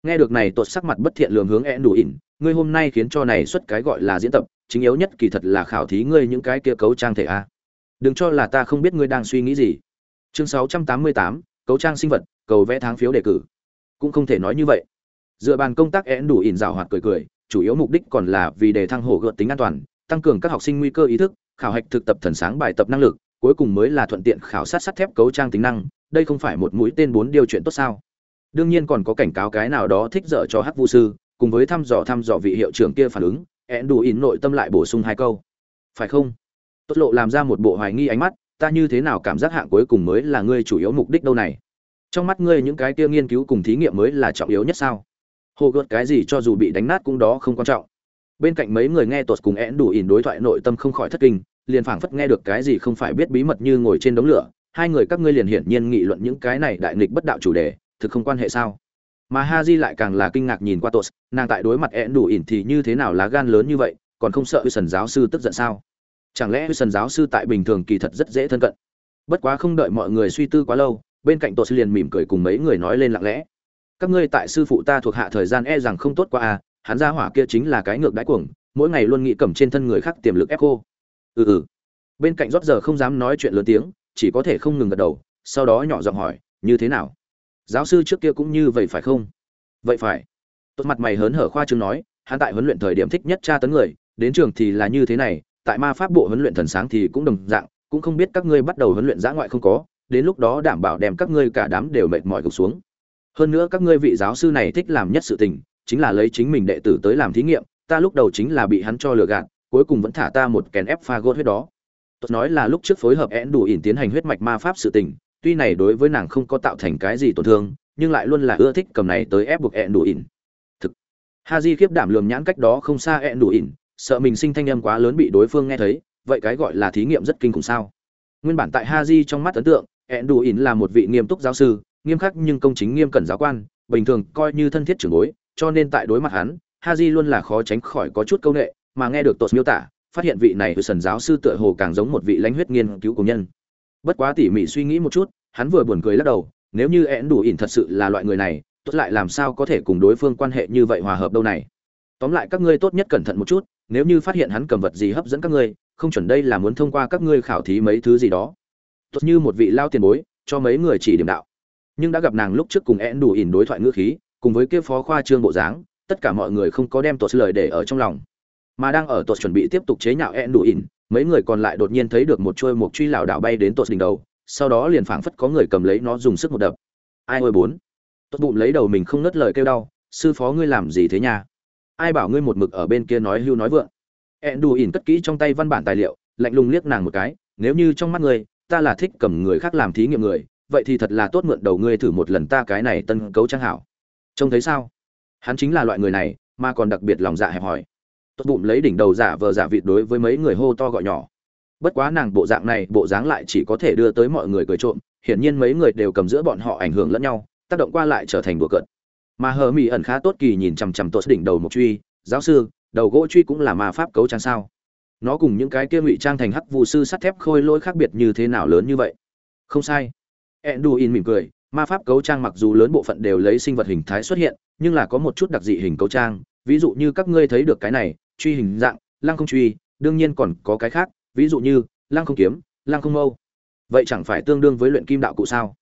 nghe được này tuột sắc mặt bất thiện lường hướng e đủ ỉn ngươi hôm nay khiến cho này xuất cái gọi là diễn tập chính yếu nhất kỳ thật là khảo thí ngươi những cái kia cấu trang thể a. Đừng cho là ta không biết ngươi đang suy nghĩ gì. Chương 688, cấu trang sinh vật cầu vẽ tháng phiếu đề cử. Cũng không thể nói như vậy dựa bàn công tác én đủ ỉn rào hoạt cười cười, chủ yếu mục đích còn là vì đề thăng hổ gợt tính an toàn, tăng cường các học sinh nguy cơ ý thức, khảo hạch thực tập thần sáng bài tập năng lực, cuối cùng mới là thuận tiện khảo sát sắt thép cấu trang tính năng, đây không phải một mũi tên bốn điều chuyện tốt sao? Đương nhiên còn có cảnh cáo cái nào đó thích dở cho hắc vu sư, cùng với thăm dò thăm dò vị hiệu trưởng kia phản ứng én đủ ỉn nội tâm lại bổ sung hai câu. Phải không? Tốt lộ làm ra một bộ hoài nghi ánh mắt, ta như thế nào cảm giác hạng cuối cùng mới là ngươi chủ yếu mục đích đâu này? Trong mắt ngươi những cái kia nghiên cứu cùng thí nghiệm mới là trọng yếu nhất sao? Hồ gợt cái gì cho dù bị đánh nát cũng đó không quan trọng. Bên cạnh mấy người nghe tuột cùng én đủ ỉn đối thoại nội tâm không khỏi thất kinh, liền phảng phất nghe được cái gì không phải biết bí mật như ngồi trên đống lửa, hai người các ngươi liền hiển nhiên nghị luận những cái này đại nghịch bất đạo chủ đề, thực không quan hệ sao? Mà ha di lại càng là kinh ngạc nhìn qua tuột, nàng tại đối mặt én đủ ỉn thì như thế nào lá gan lớn như vậy, còn không sợ sần giáo sư tức giận sao? Chẳng lẽ sần giáo sư tại bình thường kỳ thật rất dễ thân cận? Bất quá không đợi mọi người suy tư quá lâu, bên cạnh tuột liền mỉm cười cùng mấy người nói lên lặng lẽ các ngươi tại sư phụ ta thuộc hạ thời gian e rằng không tốt qua à hắn ra hỏa kia chính là cái ngược đáy cuồng, mỗi ngày luôn nghĩ cầm trên thân người khác tiềm lực ép cô. Ừ ừ. Bên cạnh rót giờ không dám nói chuyện lớn tiếng, chỉ có thể không ngừng gật đầu, sau đó nhỏ giọng hỏi, như thế nào? Giáo sư trước kia cũng như vậy phải không? Vậy phải. Tốt mặt mày hớn hở khoa trương nói, hắn tại huấn luyện thời điểm thích nhất tra tấn người, đến trường thì là như thế này, tại ma pháp bộ huấn luyện thần sáng thì cũng đồng dạng, cũng không biết các ngươi bắt đầu huấn luyện giã ngoại không có, đến lúc đó đảm bảo đem các ngươi cả đám đều mệt mỏi gục xuống hơn nữa các ngươi vị giáo sư này thích làm nhất sự tình, chính là lấy chính mình đệ tử tới làm thí nghiệm, ta lúc đầu chính là bị hắn cho lừa gạt, cuối cùng vẫn thả ta một kèn ép pha gốt huyết đó. Tôi nói là lúc trước phối hợp én đủ ỉn tiến hành huyết mạch ma pháp sự tình, tuy này đối với nàng không có tạo thành cái gì tổn thương, nhưng lại luôn là ưa thích cầm này tới ép buộc én đủ ỉn. Thực. Ha di khiếp đảm lường nhãn cách đó không xa én đủ ỉn, sợ mình sinh thanh âm quá lớn bị đối phương nghe thấy, vậy cái gọi là thí nghiệm rất kinh khủng sao? Nguyên bản tại ha di trong mắt ấn tượng én đủ ỉn là một vị nghiêm túc giáo sư nghiêm khắc nhưng công chính nghiêm cẩn giáo quan, bình thường coi như thân thiết trưởng bối, cho nên tại đối mặt hắn, haji luôn là khó tránh khỏi có chút câu nệ, mà nghe được tột miêu tả, phát hiện vị này sần giáo sư tựa hồ càng giống một vị lãnh huyết nghiên cứu công nhân. Bất quá tỉ mỉ suy nghĩ một chút, hắn vừa buồn cười lắc đầu, nếu như én đủ ỉn thật sự là loại người này tốt lại làm sao có thể cùng đối phương quan hệ như vậy hòa hợp đâu này? Tóm lại các ngươi tốt nhất cẩn thận một chút, nếu như phát hiện hắn cầm vật gì hấp dẫn các ngươi, không chuẩn đây là muốn thông qua các ngươi khảo thí mấy thứ gì đó. Tốt như một vị lao tiền bối, cho mấy người chỉ điểm đạo nhưng đã gặp nàng lúc trước cùng én đủ ỉn đối thoại ngữ khí, cùng với kia phó khoa trương bộ dáng, tất cả mọi người không có đem tuột lời để ở trong lòng. Mà đang ở tuột chuẩn bị tiếp tục chế nhạo én đủ ỉn mấy người còn lại đột nhiên thấy được một chuôi mục truy lảo đảo bay đến tuột đỉnh đầu, sau đó liền phảng phất có người cầm lấy nó dùng sức một đập. Ai ôi bốn. Tuột bụng lấy đầu mình không nứt lời kêu đau, sư phó ngươi làm gì thế nha? Ai bảo ngươi một mực ở bên kia nói hưu nói vượng? Én đủ ỉn cất kỹ trong tay văn bản tài liệu, lạnh lùng liếc nàng một cái, nếu như trong mắt ngươi, ta là thích cầm người khác làm thí nghiệm người vậy thì thật là tốt mượn đầu ngươi thử một lần ta cái này tân cấu trang hảo. Trông thấy sao? Hắn chính là loại người này, mà còn đặc biệt lòng dạ hẹp hòi. Tốt bụng lấy đỉnh đầu giả vờ giả vịt đối với mấy người hô to gọi nhỏ. Bất quá nàng bộ dạng này, bộ dáng lại chỉ có thể đưa tới mọi người cười trộm, hiển nhiên mấy người đều cầm giữa bọn họ ảnh hưởng lẫn nhau, tác động qua lại trở thành đùa cợt. Mà hờ mỹ ẩn khá tốt kỳ nhìn chằm chằm tốt đỉnh đầu một truy, giáo sư, đầu gỗ truy cũng là ma pháp cấu trang sao? Nó cùng những cái kia ngụy trang thành hắc vụ sư sắt thép khôi lỗi khác biệt như thế nào lớn như vậy? Không sai enduin mỉm cười, ma pháp cấu trang mặc dù lớn bộ phận đều lấy sinh vật hình thái xuất hiện, nhưng là có một chút đặc dị hình cấu trang, ví dụ như các ngươi thấy được cái này, truy hình dạng, lăng không truy, đương nhiên còn có cái khác, ví dụ như, lăng không kiếm, lăng không mâu. Vậy chẳng phải tương đương với luyện kim đạo cụ sao?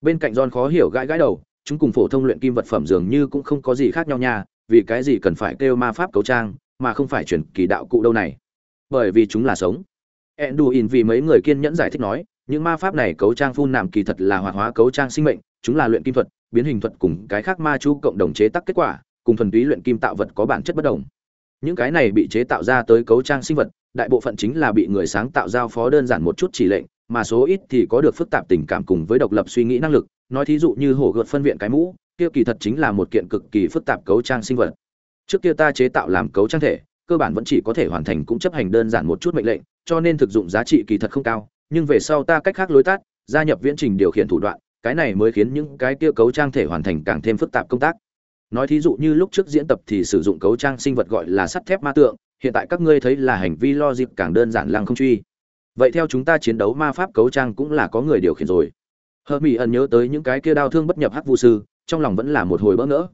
Bên cạnh Jon khó hiểu gãi gãi đầu, chúng cùng phổ thông luyện kim vật phẩm dường như cũng không có gì khác nhau nha, vì cái gì cần phải kêu ma pháp cấu trang, mà không phải chuyển kỳ đạo cụ đâu này? Bởi vì chúng là sống. Enduin vì mấy người kiên nhẫn giải thích nói những ma pháp này cấu trang phun nạm kỳ thật là hoạt hóa cấu trang sinh mệnh, chúng là luyện kim thuật, biến hình thuật cùng cái khác ma chú cộng đồng chế tác kết quả, cùng thuần túy luyện kim tạo vật có bản chất bất đồng. Những cái này bị chế tạo ra tới cấu trang sinh vật, đại bộ phận chính là bị người sáng tạo giao phó đơn giản một chút chỉ lệnh, mà số ít thì có được phức tạp tình cảm cùng với độc lập suy nghĩ năng lực. Nói thí dụ như hổ gợt phân viện cái mũ, kia kỳ thật chính là một kiện cực kỳ phức tạp cấu trang sinh vật. Trước kia ta chế tạo làm cấu trang thể, cơ bản vẫn chỉ có thể hoàn thành cũng chấp hành đơn giản một chút mệnh lệnh, cho nên thực dụng giá trị kỳ thật không cao nhưng về sau ta cách khác lối tắt, gia nhập viễn trình điều khiển thủ đoạn, cái này mới khiến những cái kia cấu trang thể hoàn thành càng thêm phức tạp công tác. Nói thí dụ như lúc trước diễn tập thì sử dụng cấu trang sinh vật gọi là sắt thép ma tượng, hiện tại các ngươi thấy là hành vi lo dịp càng đơn giản lăng không truy. Vậy theo chúng ta chiến đấu ma pháp cấu trang cũng là có người điều khiển rồi. Hờ mỹ ẩn nhớ tới những cái kia đau thương bất nhập hắc vu sư, trong lòng vẫn là một hồi bỡ ngỡ.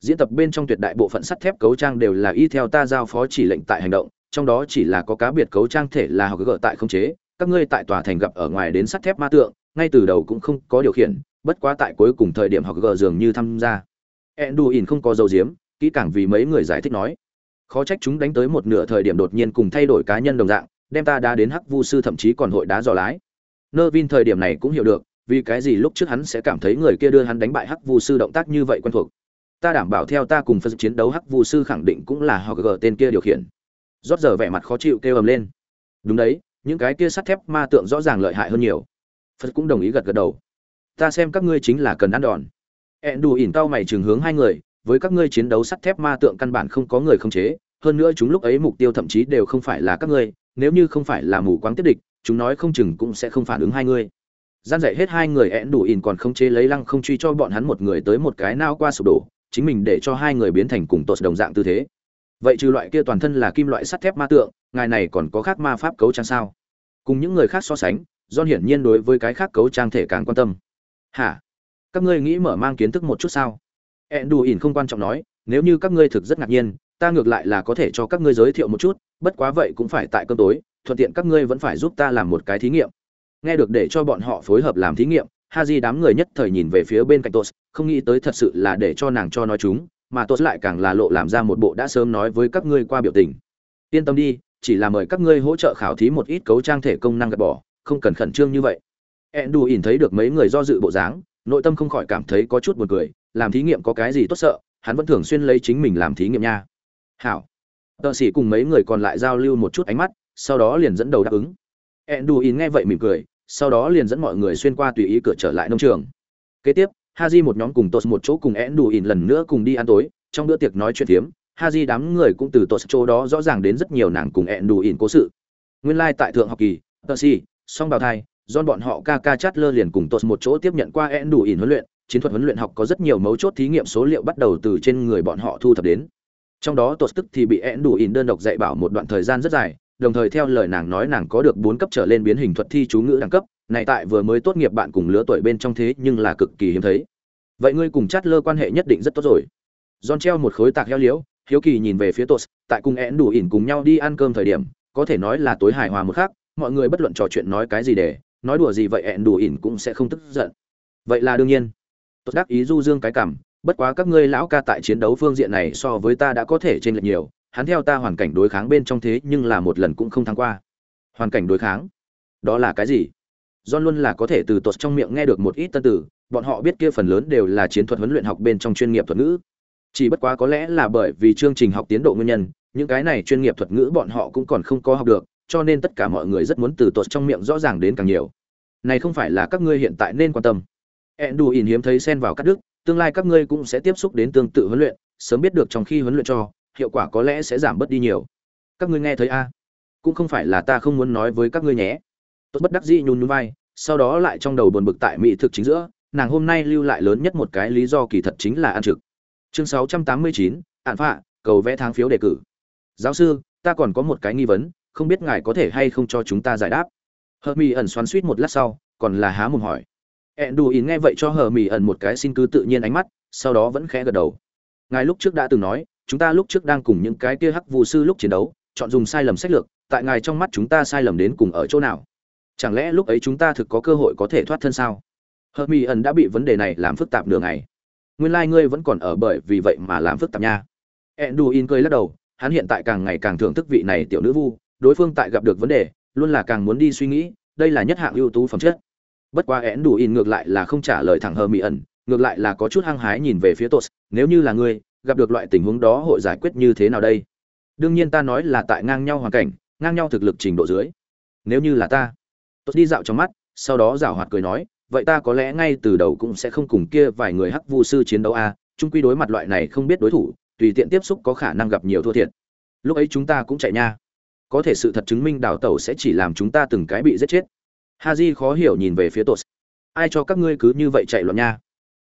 Diễn tập bên trong tuyệt đại bộ phận sắt thép cấu trang đều là y theo ta giao phó chỉ lệnh tại hành động, trong đó chỉ là có cá biệt cấu trang thể là học gỡ tại không chế các ngươi tại tòa thành gặp ở ngoài đến sắt thép ma tượng, ngay từ đầu cũng không có điều khiển, bất quá tại cuối cùng thời điểm học gờ dường như tham gia. Enduin không có dấu diếm, kỹ càng vì mấy người giải thích nói. Khó trách chúng đánh tới một nửa thời điểm đột nhiên cùng thay đổi cá nhân đồng dạng, đem ta đá đến hắc vu sư thậm chí còn hội đá dò lái. Nơ vin thời điểm này cũng hiểu được, vì cái gì lúc trước hắn sẽ cảm thấy người kia đưa hắn đánh bại hắc vu sư động tác như vậy quen thuộc. Ta đảm bảo theo ta cùng phân chiến đấu hắc vu sư khẳng định cũng là họ gờ tên kia điều khiển. Rót giờ vẻ mặt khó chịu kêu ầm lên. Đúng đấy những cái kia sắt thép ma tượng rõ ràng lợi hại hơn nhiều. Phật cũng đồng ý gật gật đầu. Ta xem các ngươi chính là cần ăn đòn. Ẹn đù ỉn tao mày chừng hướng hai người, với các ngươi chiến đấu sắt thép ma tượng căn bản không có người không chế, hơn nữa chúng lúc ấy mục tiêu thậm chí đều không phải là các ngươi, nếu như không phải là mù quáng tiếp địch, chúng nói không chừng cũng sẽ không phản ứng hai người gian dạy hết hai người én đủ ỉn còn không chế lấy lăng không truy cho bọn hắn một người tới một cái nao qua sụp đổ, chính mình để cho hai người biến thành cùng tột đồng dạng tư thế. Vậy trừ loại kia toàn thân là kim loại sắt thép ma tượng ngài này còn có khác ma pháp cấu trang sao? Cùng những người khác so sánh do hiển nhiên đối với cái khác cấu trang thể càng quan tâm. Hả? Các ngươi nghĩ mở mang kiến thức một chút sao? Ẹn đù ỉn không quan trọng nói, nếu như các ngươi thực rất ngạc nhiên, ta ngược lại là có thể cho các ngươi giới thiệu một chút, bất quá vậy cũng phải tại cơm tối, thuận tiện các ngươi vẫn phải giúp ta làm một cái thí nghiệm. Nghe được để cho bọn họ phối hợp làm thí nghiệm ha di đám người nhất thời nhìn về phía bên cạnh tos, không nghĩ tới thật sự là để cho nàng cho nói chúng, mà tos lại càng là lộ làm ra một bộ đã sớm nói với các ngươi qua biểu tình. Yên tâm đi chỉ là mời các ngươi hỗ trợ khảo thí một ít cấu trang thể công năng gạt bỏ, không cần khẩn trương như vậy. Endu ỉn thấy được mấy người do dự bộ dáng, nội tâm không khỏi cảm thấy có chút buồn cười, làm thí nghiệm có cái gì tốt sợ, hắn vẫn thường xuyên lấy chính mình làm thí nghiệm nha. Hảo. Tợ sĩ cùng mấy người còn lại giao lưu một chút ánh mắt, sau đó liền dẫn đầu đáp ứng. Enduin nghe vậy mỉm cười, sau đó liền dẫn mọi người xuyên qua tùy ý cửa trở lại nông trường. Kế tiếp, haji một nhóm cùng tos một chỗ cùng enduin lần nữa cùng đi ăn tối, trong bữa tiệc nói chuyện phiếm ha di đám người cũng từ tội chỗ đó rõ ràng đến rất nhiều nàng cùng ẹn đủ ỉn cố sự. Nguyên lai tại thượng học kỳ tờ si song bào thai do bọn họ ca ca chát lơ liền cùng tội một chỗ tiếp nhận qua ẹn đủ ỉn huấn luyện, chiến thuật huấn luyện học có rất nhiều mấu chốt thí nghiệm số liệu bắt đầu từ trên người bọn họ thu thập đến. Trong đó tội tức thì bị én đủ ỉn đơn độc dạy bảo một đoạn thời gian rất dài đồng thời theo lời nàng nói nàng có được bốn cấp trở lên biến hình thuật thi chú ngữ đẳng cấp này tại vừa mới tốt nghiệp bạn cùng lứa tuổi bên trong thế nhưng là cực kỳ hiếm thấy. Vậy ngươi cùng chát lơ quan hệ nhất định rất tốt rồi. John treo một khối tạc heo liễu hiếu kỳ nhìn về phía tos tại cùng én đủ ỉn cùng nhau đi ăn cơm thời điểm có thể nói là tối hài hòa một khác mọi người bất luận trò chuyện nói cái gì để nói đùa gì vậy én đủ ỉn cũng sẽ không tức giận. Vậy là đương nhiên. Tos đắc ý du dương cái cảm bất quá các ngươi lão ca tại chiến đấu phương diện này so với ta đã có thể trên lệch nhiều hắn theo ta hoàn cảnh đối kháng bên trong thế nhưng là một lần cũng không thắng qua. Hoàn cảnh đối kháng? Đó là cái gì? John luôn là có thể từ tuột trong miệng nghe được một ít tân từ, bọn họ biết kia phần lớn đều là chiến thuật huấn luyện học bên trong chuyên nghiệp thuật ngữ. Chỉ bất quá có lẽ là bởi vì chương trình học tiến độ nguyên nhân, những cái này chuyên nghiệp thuật ngữ bọn họ cũng còn không có học được, cho nên tất cả mọi người rất muốn từ tuột trong miệng rõ ràng đến càng nhiều. Này không phải là các ngươi hiện tại nên quan tâm. Enduin hiếm thấy xen vào cắt đứt, tương lai các ngươi cũng sẽ tiếp xúc đến tương tự huấn luyện, sớm biết được trong khi huấn luyện cho, hiệu quả có lẽ sẽ giảm bớt đi nhiều. Các ngươi nghe thấy a? Cũng không phải là ta không muốn nói với các ngươi nhé tốt bất đắc dĩ nhún nhún vai sau đó lại trong đầu buồn bực tại mỹ thực chính giữa nàng hôm nay lưu lại lớn nhất một cái lý do kỳ thật chính là ăn trực chương 689, ạn phạ cầu vẽ tháng phiếu đề cử. Giáo sư ta còn có một cái nghi vấn không biết ngài có thể hay không cho chúng ta giải đáp. Hờ mỹ ẩn xoắn suýt một lát sau còn là há mồm hỏi. Ẹn đù ỉn nghe vậy cho hờ mỹ ẩn một cái xin cứ tự nhiên ánh mắt sau đó vẫn khẽ gật đầu. Ngài lúc trước đã từng nói chúng ta lúc trước đang cùng những cái kia hắc vụ sư lúc chiến đấu chọn dùng sai lầm sách lược tại ngài trong mắt chúng ta sai lầm đến cùng ở chỗ nào? Chẳng lẽ lúc ấy chúng ta thực có cơ hội có thể thoát thân sao? Hờ mỹ ẩn đã bị vấn đề này làm phức tạp nửa ngày nguyên lai ngươi vẫn còn ở bởi vì vậy mà làm phức tạp nha. Enduin cười lắc đầu, hắn hiện tại càng ngày càng thưởng thức vị này tiểu nữ vu, đối phương tại gặp được vấn đề, luôn là càng muốn đi suy nghĩ, đây là nhất hạng ưu tú phẩm chất. Bất quá enduin đủ in ngược lại là không trả lời thẳng hờ mỹ ẩn, ngược lại là có chút hăng hái nhìn về phía tos, nếu như là ngươi, gặp được loại tình huống đó hội giải quyết như thế nào đây? Đương nhiên ta nói là tại ngang nhau hoàn cảnh, ngang nhau thực lực trình độ dưới. Nếu như là ta tôi đi dạo trong mắt, sau đó giảo hoạt cười nói vậy ta có lẽ ngay từ đầu cũng sẽ không cùng kia vài người hắc vu sư chiến đấu a à, chung quy đối mặt loại này không biết đối thủ tùy tiện tiếp xúc có khả năng gặp nhiều thua thiệt. Lúc ấy chúng ta cũng chạy nha. Có thể sự thật chứng minh đào tẩu sẽ chỉ làm chúng ta từng cái bị giết chết. Ha di khó hiểu nhìn về phía tột. Ai cho các ngươi cứ như vậy chạy loạn nha?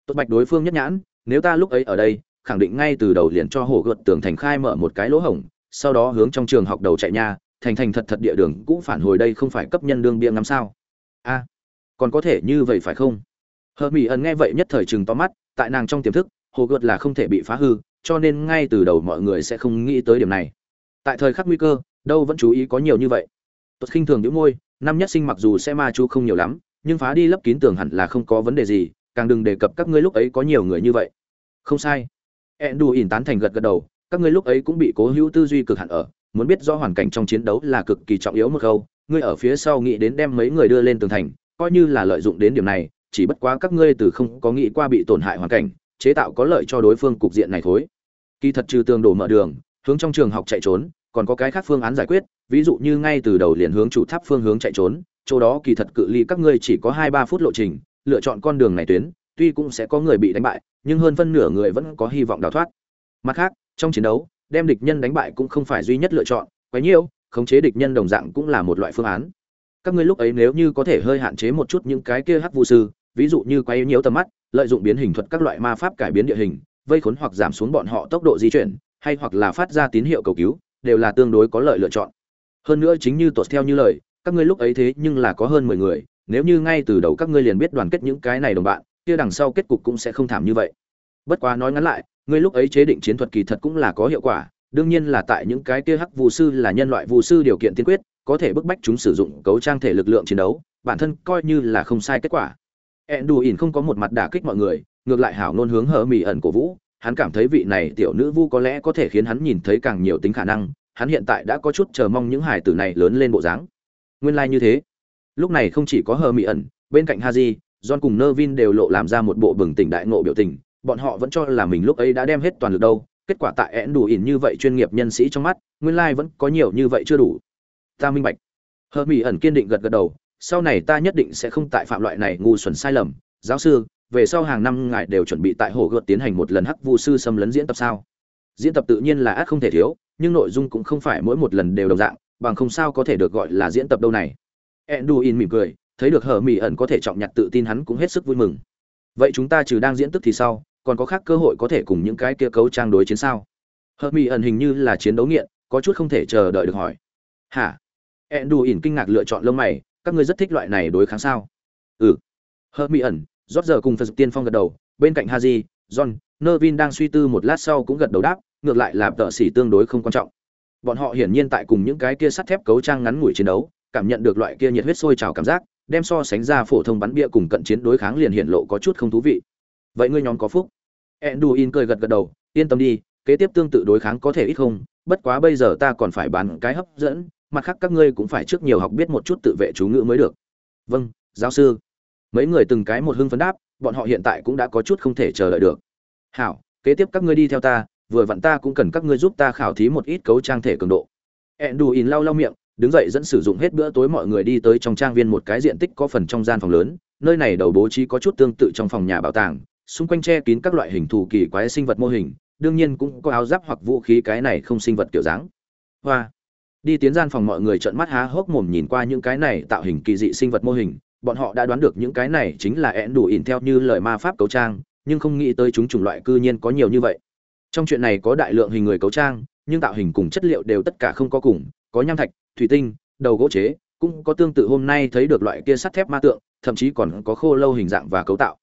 Tốt bạch đối phương nhất nhãn nếu ta lúc ấy ở đây khẳng định ngay từ đầu liền cho hổ gợt tường thành khai mở một cái lỗ hổng sau đó hướng trong trường học đầu chạy nha thành thành thật thật địa đường cũng phản hồi đây không phải cấp nhân đương bia ngắm sao. A còn có thể như vậy phải không? Hờ mỹ ẩn nghe vậy nhất thời chừng to mắt, tại nàng trong tiềm thức, hồ gợt là không thể bị phá hư, cho nên ngay từ đầu mọi người sẽ không nghĩ tới điểm này. Tại thời khắc nguy cơ, đâu vẫn chú ý có nhiều như vậy. Tuật khinh thường những môi, năm nhất sinh mặc dù sẽ ma chú không nhiều lắm, nhưng phá đi lấp kín tường hẳn là không có vấn đề gì, càng đừng đề cập các ngươi lúc ấy có nhiều người như vậy. Không sai. Ẹn đù ỉn tán thành gật gật đầu, các ngươi lúc ấy cũng bị cố hữu tư duy cực hạn ở, muốn biết rõ hoàn cảnh trong chiến đấu là cực kỳ trọng yếu một câu, ngươi ở phía sau nghĩ đến đem mấy người đưa lên tường thành coi như là lợi dụng đến điểm này chỉ bất quá các ngươi từ không có nghĩ qua bị tổn hại hoàn cảnh chế tạo có lợi cho đối phương cục diện này thối kỳ thật trừ tường đổ mở đường hướng trong trường học chạy trốn còn có cái khác phương án giải quyết ví dụ như ngay từ đầu liền hướng chủ tháp phương hướng chạy trốn chỗ đó kỳ thật cự ly các ngươi chỉ có hai ba phút lộ trình lựa chọn con đường này tuyến tuy cũng sẽ có người bị đánh bại nhưng hơn phân nửa người vẫn có hy vọng đào thoát. Mặt khác trong chiến đấu đem địch nhân đánh bại cũng không phải duy nhất lựa chọn quấy nhiều, khống chế địch nhân đồng dạng cũng là một loại phương án các ngươi lúc ấy nếu như có thể hơi hạn chế một chút những cái kia hắc vu sư, ví dụ như quay nhiễu tầm mắt, lợi dụng biến hình thuật các loại ma pháp cải biến địa hình, vây khốn hoặc giảm xuống bọn họ tốc độ di chuyển, hay hoặc là phát ra tín hiệu cầu cứu, đều là tương đối có lợi lựa chọn. Hơn nữa chính như tuột theo như lời, các ngươi lúc ấy thế nhưng là có hơn mười người, nếu như ngay từ đầu các ngươi liền biết đoàn kết những cái này đồng bạn, kia đằng sau kết cục cũng sẽ không thảm như vậy. Bất quá nói ngắn lại, ngươi lúc ấy chế định chiến thuật kỳ thật cũng là có hiệu quả, đương nhiên là tại những cái kia hắc vu sư là nhân loại vu sư điều kiện tiên quyết có thể bức bách chúng sử dụng cấu trang thể lực lượng chiến đấu, bản thân coi như là không sai kết quả. Ẹn đù ỉn không có một mặt đả kích mọi người, ngược lại hảo nôn hướng hờ mỉ ẩn cổ vũ, hắn cảm thấy vị này tiểu nữ vu có lẽ có thể khiến hắn nhìn thấy càng nhiều tính khả năng, hắn hiện tại đã có chút chờ mong những hải tử này lớn lên bộ dáng. Nguyên lai như thế. Lúc này không chỉ có hờ mỉ ẩn, bên cạnh haji, john cùng nơ vin đều lộ làm ra một bộ bừng tỉnh đại ngộ biểu tình, bọn họ vẫn cho là mình lúc ấy đã đem hết toàn lực đâu, kết quả tại ẹn đủ ỉn như vậy chuyên nghiệp nhân sĩ trong mắt, nguyên lai vẫn có nhiều như vậy chưa đủ ta minh bạch. Hờ mỹ ẩn kiên định gật gật đầu, sau này ta nhất định sẽ không tại phạm loại này ngu xuẩn sai lầm. Giáo sư, về sau hàng năm ngài đều chuẩn bị tại hồ gợt tiến hành một lần hắc vu sư xâm lấn diễn tập sao? Diễn tập tự nhiên là ác không thể thiếu, nhưng nội dung cũng không phải mỗi một lần đều đồng dạng, bằng không sao có thể được gọi là diễn tập đâu này. Edduin mỉm cười, thấy được hờ mỹ ẩn có thể trọng nhặt tự tin hắn cũng hết sức vui mừng. Vậy chúng ta trừ đang diễn tức thì sau còn có khác cơ hội có thể cùng những cái kia cấu trang đối chiến sao? Hợp mỹ ẩn hình như là chiến đấu nghiện, có chút không thể chờ đợi được hỏi. Hả? Ẹn đù ỉn kinh ngạc lựa chọn lông mày, các ngươi rất thích loại này đối kháng sao? Ừ. Hớt mỹ ẩn rót giờ cùng phật tiên phong gật đầu, bên cạnh haji, john, nervin đang suy tư một lát sau cũng gật đầu đáp, ngược lại là tợ xỉ tương đối không quan trọng. Bọn họ hiển nhiên tại cùng những cái kia sắt thép cấu trang ngắn ngủi chiến đấu, cảm nhận được loại kia nhiệt huyết sôi trào cảm giác, đem so sánh ra phổ thông bắn bia cùng cận chiến đối kháng liền hiện lộ có chút không thú vị. Vậy ngươi nhóm có phúc? Enduin cười gật gật đầu, yên tâm đi, kế tiếp tương tự đối kháng có thể ít không, bất quá bây giờ ta còn phải bán cái hấp dẫn mặt khác các ngươi cũng phải trước nhiều học biết một chút tự vệ chú ngữ mới được. Vâng giáo sư. Mấy người từng cái một hưng phấn đáp, bọn họ hiện tại cũng đã có chút không thể chờ đợi được. Hảo, kế tiếp các ngươi đi theo ta, vừa vặn ta cũng cần các ngươi giúp ta khảo thí một ít cấu trang thể cường độ. Enduin lau lau miệng, đứng dậy dẫn sử dụng hết bữa tối mọi người đi tới trong trang viên một cái diện tích có phần trong gian phòng lớn, nơi này đầu bố trí có chút tương tự trong phòng nhà bảo tàng, xung quanh che kín các loại hình thù kỳ quái sinh vật mô hình, đương nhiên cũng có áo giáp hoặc vũ khí cái này không sinh vật kiểu dáng. Hoa đi tiến gian phòng mọi người trợn mắt há hốc mồm nhìn qua những cái này tạo hình kỳ dị sinh vật mô hình, bọn họ đã đoán được những cái này chính là én đủ ỉn theo như lời ma pháp cấu trang, nhưng không nghĩ tới chúng chủng loại cư nhiên có nhiều như vậy. Trong chuyện này có đại lượng hình người cấu trang, nhưng tạo hình cùng chất liệu đều tất cả không có cùng, có nham thạch, thủy tinh, đầu gỗ chế, cũng có tương tự hôm nay thấy được loại kia sắt thép ma tượng, thậm chí còn có khô lâu hình dạng và cấu tạo.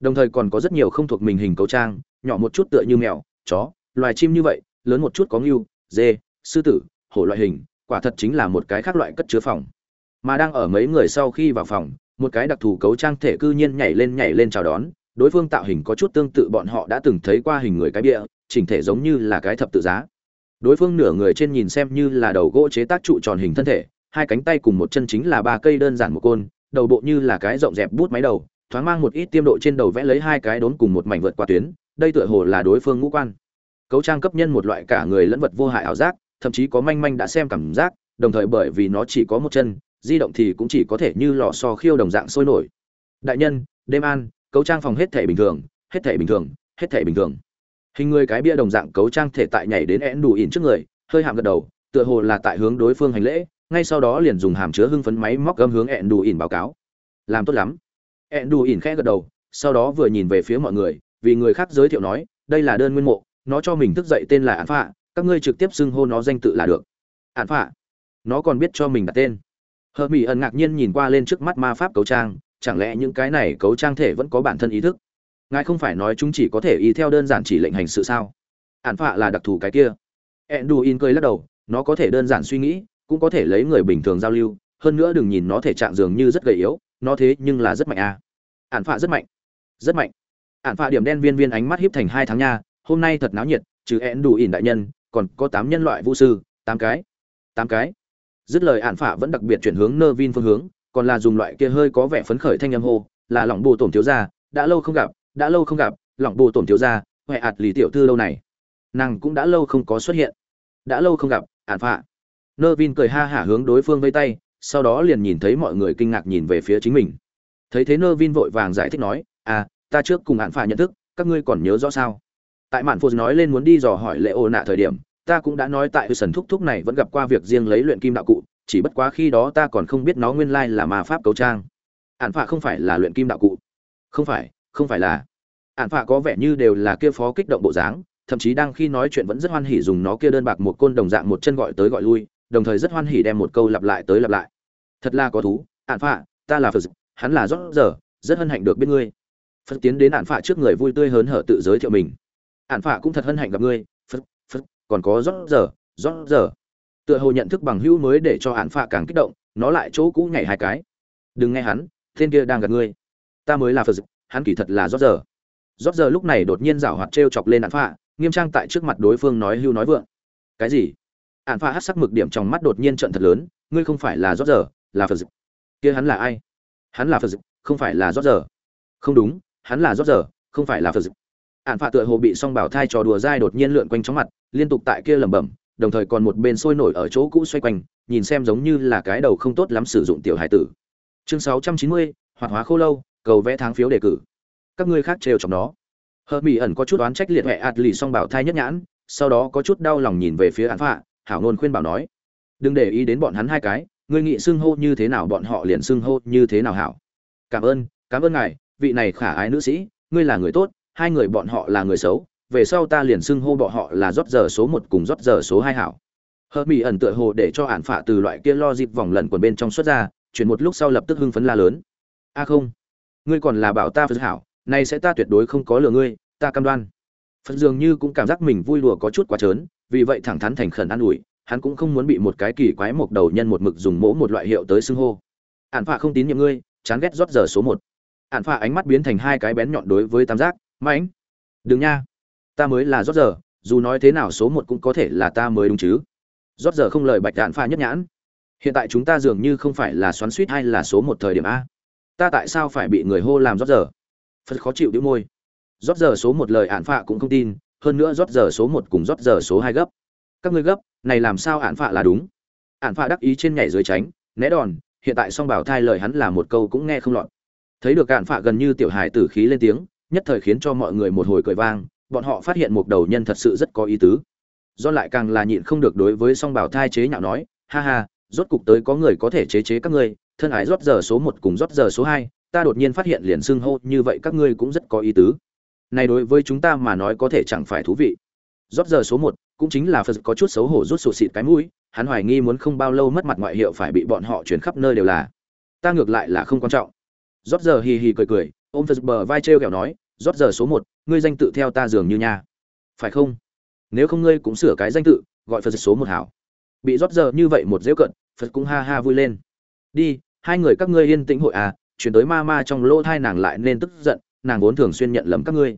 Đồng thời còn có rất nhiều không thuộc mình hình cấu trang, nhỏ một chút tựa như mèo, chó, loài chim như vậy, lớn một chút có ngưu, dê, sư tử hổ loại hình, quả thật chính là một cái khác loại cất chứa phòng. Mà đang ở mấy người sau khi vào phòng, một cái đặc thù cấu trang thể cư nhiên nhảy lên nhảy lên chào đón, đối phương tạo hình có chút tương tự bọn họ đã từng thấy qua hình người cái bịa, chỉnh thể giống như là cái thập tự giá. Đối phương nửa người trên nhìn xem như là đầu gỗ chế tác trụ tròn hình thân thể, hai cánh tay cùng một chân chính là ba cây đơn giản một côn, đầu bộ như là cái rộng dẹp bút máy đầu, thoáng mang một ít tiêm độ trên đầu vẽ lấy hai cái đốn cùng một mảnh vượt qua tuyến, đây tựa hồ là đối phương ngũ quan. Cấu trang cấp nhân một loại cả người lẫn vật vô hại ảo giác thậm chí có manh manh đã xem cảm giác, đồng thời bởi vì nó chỉ có một chân, di động thì cũng chỉ có thể như lò xo khiêu đồng dạng sôi nổi. Đại nhân, đêm an, cấu trang phòng hết thể bình thường, hết thể bình thường, hết thể bình thường. Hình người cái bia đồng dạng cấu trang thể tại nhảy đến én đủ ỉn trước người, hơi hạm gật đầu, tựa hồ là tại hướng đối phương hành lễ, ngay sau đó liền dùng hàm chứa hưng phấn máy móc gâm hướng én đủ ỉn báo cáo. Làm tốt lắm. Én đủ ỉn khẽ gật đầu, sau đó vừa nhìn về phía mọi người, vì người khác giới thiệu nói, đây là đơn nguyên mộ, nó cho mình thức dậy tên là án phạ các ngươi trực tiếp xưng hô nó danh tự là được. Ạn phạ. Nó còn biết cho mình đặt tên. Hờ mỹ ẩn ngạc nhiên nhìn qua lên trước mắt ma pháp cấu trang, chẳng lẽ những cái này cấu trang thể vẫn có bản thân ý thức? Ngài không phải nói chúng chỉ có thể y theo đơn giản chỉ lệnh hành sự sao? Ạn phạ là đặc thù cái kia. Enduin cười lắc đầu, nó có thể đơn giản suy nghĩ, cũng có thể lấy người bình thường giao lưu, hơn nữa đừng nhìn nó thể trạng dường như rất gầy yếu, nó thế nhưng là rất mạnh à. ạn phạ rất mạnh. Rất mạnh. Ạn phạ điểm đen viên viên ánh mắt hiếp thành hai tháng nha, hôm nay thật náo nhiệt, trừ én đủ ỉn đại nhân còn có tám nhân loại vũ sư, tám cái tám cái. Dứt lời hạn phạ vẫn đặc biệt chuyển hướng nơ vin phương hướng, còn là dùng loại kia hơi có vẻ phấn khởi thanh âm hô, là lỏng bồ tổn thiếu gia, đã lâu không gặp, đã lâu không gặp, lỏng bồ tổn thiếu gia, huệ ạt lì tiểu thư lâu này. Nàng cũng đã lâu không có xuất hiện. Đã lâu không gặp hạn phạ. Nơ vin cười ha hả hướng đối phương vây tay, sau đó liền nhìn thấy mọi người kinh ngạc nhìn về phía chính mình. Thấy thế nơ vin vội vàng giải thích nói à ta trước cùng hạn phạ nhận thức, các ngươi còn nhớ rõ sao? Tại mạn phô nói lên muốn đi dò hỏi lệ ô nạ thời điểm, ta cũng đã nói tại hư sần thúc thúc này vẫn gặp qua việc riêng lấy luyện kim đạo cụ, chỉ bất quá khi đó ta còn không biết nó nguyên lai là ma pháp cầu trang. Ạn phạ không phải là luyện kim đạo cụ. Không phải không phải là. Ạn phạ có vẻ như đều là kia phó kích động bộ dáng, thậm chí đang khi nói chuyện vẫn rất hoan hỉ dùng nó kia đơn bạc một côn đồng dạng một chân gọi tới gọi lui, đồng thời rất hoan hỉ đem một câu lặp lại tới lặp lại. Thật là có thú ạn phạ, ta là phật, hắn là rót giờ, rất hân hạnh được biết ngươi. Phật tiến đến ạn phạ trước người vui tươi hớn hở tự giới thiệu mình ản phạ cũng thật hân hạnh gặp ngươi, phật phật, còn có rót giờ rót giờ. Tựa hồ nhận thức bằng hữu mới để cho ản phạ càng kích động, nó lại chỗ cũ nhảy hai cái. Đừng nghe hắn, tên kia đang gặp ngươi. Ta mới là phật hắn kỳ thật là rót giờ. Rót giờ lúc này đột nhiên rảo hoạt trêu chọc lên ản phạ nghiêm trang tại trước mặt đối phương nói hưu nói vượng. Cái gì? Ản phạ hát sắc mực điểm trong mắt đột nhiên trận thật lớn, ngươi không phải là rót giờ, là phật kia hắn là ai? Hắn là phật không phải là rót giờ. Không đúng, hắn là rót giờ, không phải là phật hạn phạ tựa hồ bị song bảo thai trò đùa dai đột nhiên lượn quanh chóng mặt, liên tục tại kia lẩm bẩm, đồng thời còn một bên sôi nổi ở chỗ cũ xoay quanh, nhìn xem giống như là cái đầu không tốt lắm sử dụng tiểu hải tử. Chương sáu trăm chín mươi, hoạt hóa khô lâu, cầu vẽ tháng phiếu đề cử. Các ngươi khác trêu trong đó hờ mỹ ẩn có chút oán trách liệt huệ ạt lì song bảo thai nhất nhãn, sau đó có chút đau lòng nhìn về phía án phạ, hảo ngôn khuyên bảo nói, đừng để ý đến bọn hắn hai cái, ngươi nghị xưng hô như thế nào bọn họ liền xưng hô như thế nào hảo. Cảm ơn cảm ơn ngài, vị này khả ái nữ sĩ, ngươi là người tốt hai người bọn họ là người xấu, về sau ta liền xưng hô bọn họ là rót giờ số một cùng rót giờ số hai hảo. Hờ mỹ ẩn tựa hồ để cho ản phả từ loại kia lo dịp vòng lần quần bên trong xuất ra, chuyển một lúc sau lập tức hưng phấn la lớn. A không, ngươi còn là bảo ta phật hảo này sẽ ta tuyệt đối không có lừa ngươi, ta cam đoan. Phật dường như cũng cảm giác mình vui đùa có chút quá trớn, vì vậy thẳng thắn thành khẩn an ủi, hắn cũng không muốn bị một cái kỳ quái một đầu nhân một mực dùng mỗ một loại hiệu tới xưng hô. Ản phạ không tín nhiệm ngươi, chán ghét rót giờ số một. Ản phạ ánh mắt biến thành hai cái bén nhọn đối với tam giác mãnh đừng nha. Ta mới là rót giờ, dù nói thế nào số một cũng có thể là ta mới đúng chứ. Rót giờ không lời bạch đạn pha nhất nhãn. Hiện tại chúng ta dường như không phải là xoắn suýt hay là số một thời điểm a. Ta tại sao phải bị người hô làm rót giờ? Phật khó chịu đĩu môi. Rót giờ số một lời ạn phạ cũng không tin, hơn nữa rót giờ số một cùng rót giờ số hai gấp. Các ngươi gấp, này làm sao ạn phạ là đúng? Ạn phạ đắc ý trên nhảy dưới tránh, né đòn, hiện tại song bảo thai lời hắn là một câu cũng nghe không lọt. Thấy được ạn phạ gần như tiểu hài tử khí lên tiếng nhất thời khiến cho mọi người một hồi cười vang, bọn họ phát hiện một đầu nhân thật sự rất có ý tứ. Do lại càng là nhịn không được đối với song bảo thai chế nhạo nói, ha ha, rốt cục tới có người có thể chế chế các ngươi, thân ái rót giờ số một cùng rót giờ số hai, ta đột nhiên phát hiện liền xưng hô như vậy các ngươi cũng rất có ý tứ. Này đối với chúng ta mà nói có thể chẳng phải thú vị. Rót giờ số một cũng chính là phật có chút xấu hổ rút sụt xịt cái mũi, hắn hoài nghi muốn không bao lâu mất mặt ngoại hiệu phải bị bọn họ chuyển khắp nơi đều là. Ta ngược lại là không quan trọng. Rót giờ hì hì cười cười, ôm phật bờ vai trêu kẹo nói rót giờ số một, ngươi danh tự theo ta dường như nha. Phải không? Nếu không ngươi cũng sửa cái danh tự, gọi phật số một hảo. Bị rót giờ như vậy một dễu cận, phật cũng ha ha vui lên. Đi, hai người các ngươi yên tĩnh hội à chuyển tới ma ma trong lỗ thai nàng lại nên tức giận, nàng vốn thường xuyên nhận lầm các ngươi.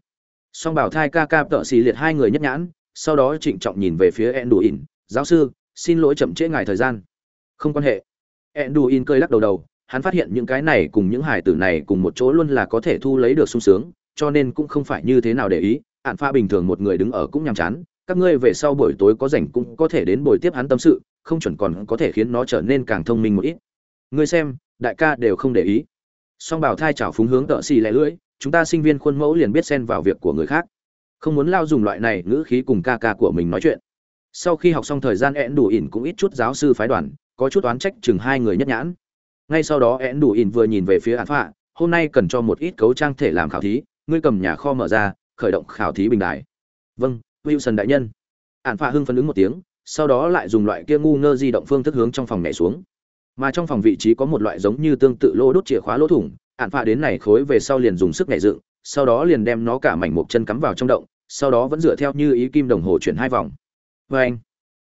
Song bảo thai ca ca tợ xì liệt hai người nhất nhãn, sau đó trịnh trọng nhìn về phía ẹn đủ ỉn giáo sư, xin lỗi chậm trễ ngài thời gian. Không quan hệ. Ẹn đủ ỉn cơi lắc đầu đầu, hắn phát hiện những cái này cùng những hải tử này cùng một chỗ luôn là có thể thu lấy được sung sướng cho nên cũng không phải như thế nào để ý ạn pha bình thường một người đứng ở cũng nhàm chán, các ngươi về sau buổi tối có rảnh cũng có thể đến buổi tiếp hắn tâm sự, không chuẩn còn có thể khiến nó trở nên càng thông minh một ít. Ngươi xem, đại ca đều không để ý. Song bảo thai chảo phúng hướng tợ xì lẻ lưỡi, chúng ta sinh viên khuôn mẫu liền biết xen vào việc của người khác. Không muốn lao dùng loại này ngữ khí cùng ca ca của mình nói chuyện. Sau khi học xong thời gian én đủ ỉn cũng ít chút giáo sư phái đoàn, có chút oán trách chừng hai người nhất nhãn. Ngay sau đó én đủ ỉn vừa nhìn về phía án phạ, hôm nay cần cho một ít cấu trang thể làm khảo thí ngươi cầm nhà kho mở ra, khởi động khảo thí bình đài. Vâng wilson đại nhân. Án phạ hưng phấn ứng một tiếng, sau đó lại dùng loại kia ngu ngơ di động phương thức hướng trong phòng nhảy xuống. Mà trong phòng vị trí có một loại giống như tương tự lô đốt chìa khóa lỗ thủng ạn phạ đến này khối về sau liền dùng sức nhảy dựng, sau đó liền đem nó cả mảnh một chân cắm vào trong động, sau đó vẫn dựa theo như ý kim đồng hồ chuyển hai vòng. Vê anh.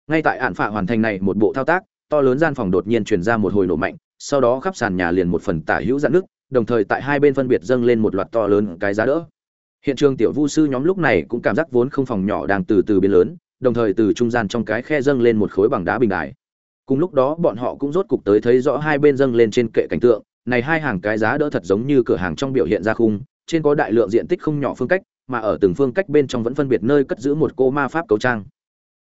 Ngay tại ạn phạ hoàn thành này một bộ thao tác, to lớn gian phòng đột nhiên truyền ra một hồi nổ mạnh, sau đó khắp sàn nhà liền một phần tả hữu dạn nước đồng thời tại hai bên phân biệt dâng lên một loạt to lớn cái giá đỡ. Hiện trường tiểu vu sư nhóm lúc này cũng cảm giác vốn không phòng nhỏ đang từ từ biến lớn, đồng thời từ trung gian trong cái khe dâng lên một khối bằng đá bình đài. Cùng lúc đó bọn họ cũng rốt cục tới thấy rõ hai bên dâng lên trên kệ cảnh tượng, này hai hàng cái giá đỡ thật giống như cửa hàng trong biểu hiện ra khung, trên có đại lượng diện tích không nhỏ phương cách, mà ở từng phương cách bên trong vẫn phân biệt nơi cất giữ một cô ma pháp cấu trang.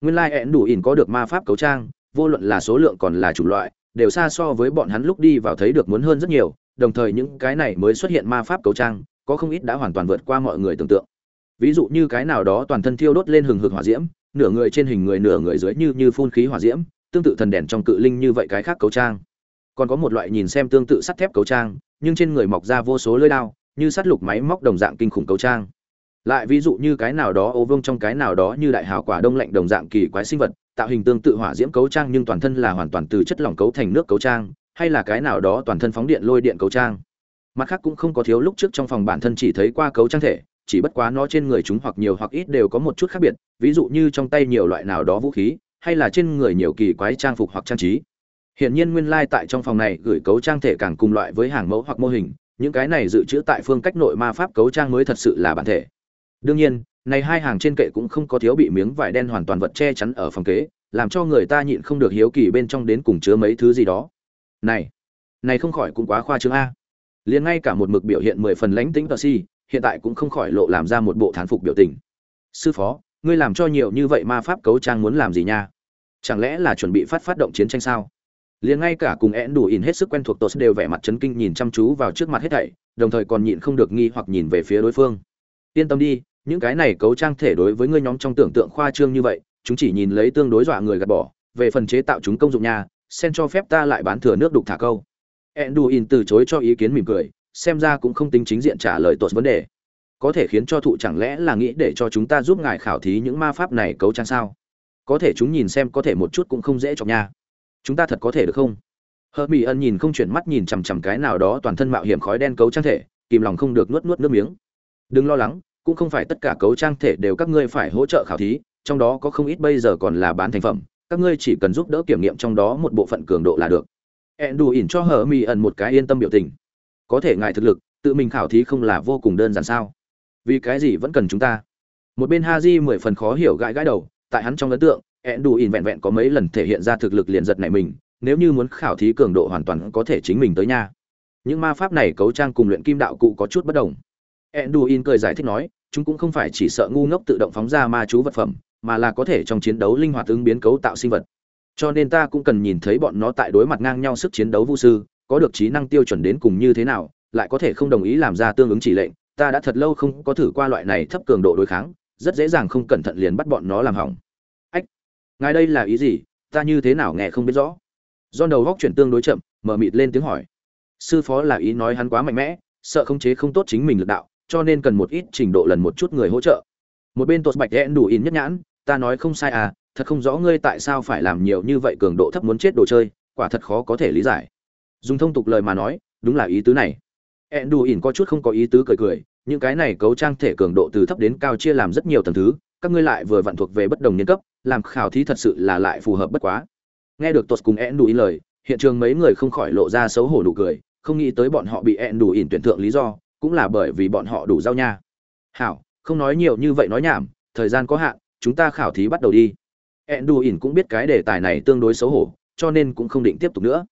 Nguyên lai like đủ ỉn có được ma pháp cấu trang, vô luận là số lượng còn là chủng loại, đều xa so với bọn hắn lúc đi vào thấy được muốn hơn rất nhiều đồng thời những cái này mới xuất hiện ma pháp cấu trang, có không ít đã hoàn toàn vượt qua mọi người tưởng tượng. Ví dụ như cái nào đó toàn thân thiêu đốt lên hừng hực hỏa diễm, nửa người trên hình người nửa người dưới như như phun khí hỏa diễm, tương tự thần đèn trong cự linh như vậy cái khác cấu trang. Còn có một loại nhìn xem tương tự sắt thép cấu trang, nhưng trên người mọc ra vô số lưỡi đao, như sắt lục máy móc đồng dạng kinh khủng cấu trang. Lại ví dụ như cái nào đó ô vương trong cái nào đó như đại hào quả đông lạnh đồng dạng kỳ quái sinh vật, tạo hình tương tự hỏa diễm cấu trang nhưng toàn thân là hoàn toàn từ chất lỏng cấu thành nước cấu trang hay là cái nào đó toàn thân phóng điện lôi điện cấu trang mặt khác cũng không có thiếu lúc trước trong phòng bản thân chỉ thấy qua cấu trang thể chỉ bất quá nó trên người chúng hoặc nhiều hoặc ít đều có một chút khác biệt ví dụ như trong tay nhiều loại nào đó vũ khí hay là trên người nhiều kỳ quái trang phục hoặc trang trí Hiển nhiên nguyên lai like tại trong phòng này gửi cấu trang thể càng cùng loại với hàng mẫu hoặc mô hình, những cái này dự trữ tại phương cách nội ma pháp cấu trang mới thật sự là bản thể. Đương nhiên, này hai hàng trên kệ cũng không có thiếu bị miếng vải đen hoàn toàn vật che chắn ở phòng kế, làm cho người ta nhịn không được hiếu kỳ bên trong đến cùng chứa mấy thứ gì đó. Này, này không khỏi cũng quá khoa trương a. Liền ngay cả một mực biểu hiện mười phần lãnh tĩnh tờ si, hiện tại cũng không khỏi lộ làm ra một bộ thán phục biểu tình. Sư phó, ngươi làm cho nhiều như vậy ma pháp cấu trang muốn làm gì nha? Chẳng lẽ là chuẩn bị phát phát động chiến tranh sao? liền ngay cả cùng én đủ ỉn hết sức quen thuộc tos đều vẻ mặt chấn kinh nhìn chăm chú vào trước mặt hết thảy đồng thời còn nhịn không được nghi hoặc nhìn về phía đối phương yên tâm đi những cái này cấu trang thể đối với ngươi nhóm trong tưởng tượng khoa trương như vậy chúng chỉ nhìn lấy tương đối dọa người gạt bỏ về phần chế tạo chúng công dụng nha sen cho phép ta lại bán thừa nước đục thả câu. Enduin từ chối cho ý kiến mỉm cười, xem ra cũng không tính chính diện trả lời tos vấn đề. Có thể khiến cho thụ chẳng lẽ là nghĩ để cho chúng ta giúp ngài khảo thí những ma pháp này cấu trang sao? Có thể chúng nhìn xem, có thể một chút cũng không dễ chọc nha. Chúng ta thật có thể được không? Hờ mỹ Ân nhìn không chuyển mắt nhìn chằm chằm cái nào đó toàn thân mạo hiểm khói đen cấu trang thể, kìm lòng không được nuốt nuốt nước miếng. Đừng lo lắng, cũng không phải tất cả cấu trang thể đều các ngươi phải hỗ trợ khảo thí, trong đó có không ít bây giờ còn là bán thành phẩm các ngươi chỉ cần giúp đỡ kiểm nghiệm trong đó một bộ phận cường độ là được. Ẹn đủ ỉn cho hờ mỹ ẩn một cái yên tâm biểu tình. Có thể ngại thực lực, tự mình khảo thí không là vô cùng đơn giản sao? Vì cái gì vẫn cần chúng ta? Một bên ha di mười phần khó hiểu gãi gãi đầu, tại hắn trong ấn tượng ẹn đủ ỉn vẹn vẹn có mấy lần thể hiện ra thực lực liền giật này mình, nếu như muốn khảo thí cường độ hoàn toàn có thể chính mình tới nha. Những ma pháp này cấu trang cùng luyện kim đạo cụ có chút bất đồng. Ẹn đủ ỉn cười giải thích nói, chúng cũng không phải chỉ sợ ngu ngốc tự động phóng ra ma chú vật phẩm mà là có thể trong chiến đấu linh hoạt ứng biến cấu tạo sinh vật. Cho nên ta cũng cần nhìn thấy bọn nó tại đối mặt ngang nhau sức chiến đấu vũ sư, có được trí năng tiêu chuẩn đến cùng như thế nào, lại có thể không đồng ý làm ra tương ứng chỉ lệnh, ta đã thật lâu không có thử qua loại này thấp cường độ đối kháng, rất dễ dàng không cẩn thận liền bắt bọn nó làm hỏng. Ách, ngài đây là ý gì? Ta như thế nào nghe không biết rõ. Do đầu góc chuyển tương đối chậm, mở mịt lên tiếng hỏi. Sư phó là ý nói hắn quá mạnh mẽ, sợ không chế không tốt chính mình lực đạo, cho nên cần một ít trình độ lần một chút người hỗ trợ một bên tột bạch đen đủ in nhất nhãn, ta nói không sai à thật không rõ ngươi tại sao phải làm nhiều như vậy cường độ thấp muốn chết đồ chơi, quả thật khó có thể lý giải. Dùng thông tục lời mà nói, đúng là ý tứ này. Ẹn đù ỉn có chút không có ý tứ cười cười, những cái này cấu trang thể cường độ từ thấp đến cao chia làm rất nhiều tầng thứ, các ngươi lại vừa vặn thuộc về bất đồng nhân cấp, làm khảo thí thật sự là lại phù hợp bất quá. Nghe được tột cùng ẹn đù ỉn lời, hiện trường mấy người không khỏi lộ ra xấu hổ nụ cười, không nghĩ tới bọn họ bị ẹn đù ỉn tuyển thượng lý do, cũng là bởi vì bọn họ đủ giao nha. Hảo không nói nhiều như vậy nói nhảm, thời gian có hạn, chúng ta khảo thí bắt đầu đi. Ẹn đù ỉn cũng biết cái đề tài này tương đối xấu hổ, cho nên cũng không định tiếp tục nữa.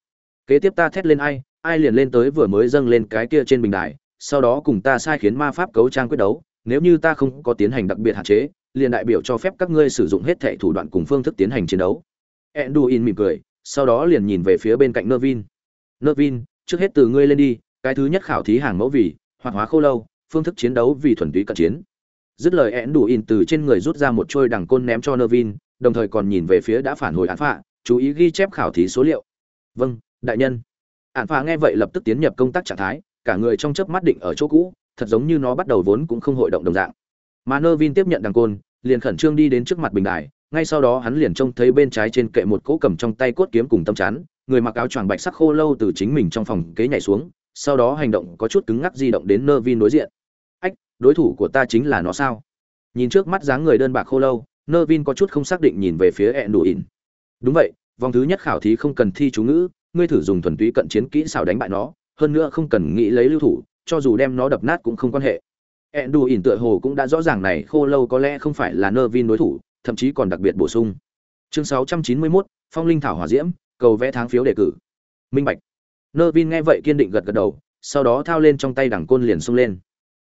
Kế tiếp ta thét lên ai ai liền lên tới vừa mới dâng lên cái kia trên bình đài, sau đó cùng ta sai khiến ma pháp cấu trang quyết đấu, nếu như ta không có tiến hành đặc biệt hạn chế, liền đại biểu cho phép các ngươi sử dụng hết thệ thủ đoạn cùng phương thức tiến hành chiến đấu. Enduin mỉm cười, sau đó liền nhìn về phía bên cạnh nervin. Nervin, trước hết từ ngươi lên đi, cái thứ nhất khảo thí hàng mẫu vì hoạt hóa khô lâu, phương thức chiến đấu vì thuần túy cận chiến dứt lời ẽn đủ in từ trên người rút ra một trôi đằng côn ném cho nervin đồng thời còn nhìn về phía đã phản hồi án phạ, chú ý ghi chép khảo thí số liệu. Vâng đại nhân. Án phạ nghe vậy lập tức tiến nhập công tác trạng thái, cả người trong chớp mắt định ở chỗ cũ, thật giống như nó bắt đầu vốn cũng không hội động đồng dạng. Mà Nervin tiếp nhận đằng côn, liền khẩn trương đi đến trước mặt bình đài, ngay sau đó hắn liền trông thấy bên trái trên kệ một cỗ cầm trong tay cốt kiếm cùng tâm chắn, người mặc áo choàng bạch sắc khô lâu từ chính mình trong phòng kế nhảy xuống, sau đó hành động có chút cứng ngắc di động đến Nervin đối diện đối thủ của ta chính là nó sao? Nhìn trước mắt dáng người đơn bạc khô lâu nơ vin có chút không xác định nhìn về phía ẹn đủ ỉn đúng vậy vòng thứ nhất khảo thí không cần thi chú ngữ ngươi thử dùng thuần túy cận chiến kỹ xảo đánh bại nó hơn nữa không cần nghĩ lấy lưu thủ cho dù đem nó đập nát cũng không quan hệ. Ẹn đủ ỉn tựa hồ cũng đã rõ ràng này khô lâu có lẽ không phải là nơ vin đối thủ thậm chí còn đặc biệt bổ sung. Chương 691, phong linh thảo hỏa diễm cầu vẽ tháng phiếu đề cử. Minh bạch. Nơ vin nghe vậy kiên định gật gật đầu sau đó thao lên trong tay đẳng côn liền xông lên.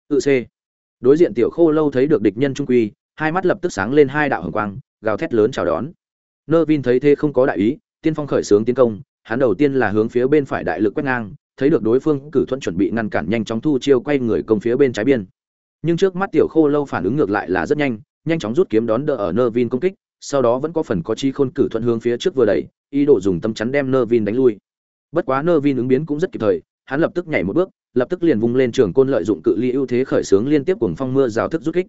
Tự c đối diện tiểu khô lâu thấy được địch nhân trung quy hai mắt lập tức sáng lên hai đạo hồng quang gào thét lớn chào đón nơ vin thấy thế không có đại ý tiên phong khởi xướng tiến công hắn đầu tiên là hướng phía bên phải đại lực quét ngang, thấy được đối phương cử thuận chuẩn bị ngăn cản nhanh chóng thu chiêu quay người công phía bên trái biên. Nhưng trước mắt tiểu Khô Lâu phản ứng ngược lại là rất nhanh, nhanh chóng rút kiếm đón đỡ ở Nơ Vin công kích, sau đó vẫn có phần có chi khôn cử thuận hướng phía trước vừa đẩy, ý đồ dùng tâm chắn đem Nơ Vin đánh lui. Bất quá Nơ Vin ứng biến cũng rất kịp thời, hắn lập tức nhảy một bước, lập tức liền vung lên trường côn lợi dụng cự ly ưu thế khởi sướng liên tiếp cuồng phong mưa rào thức rút kích.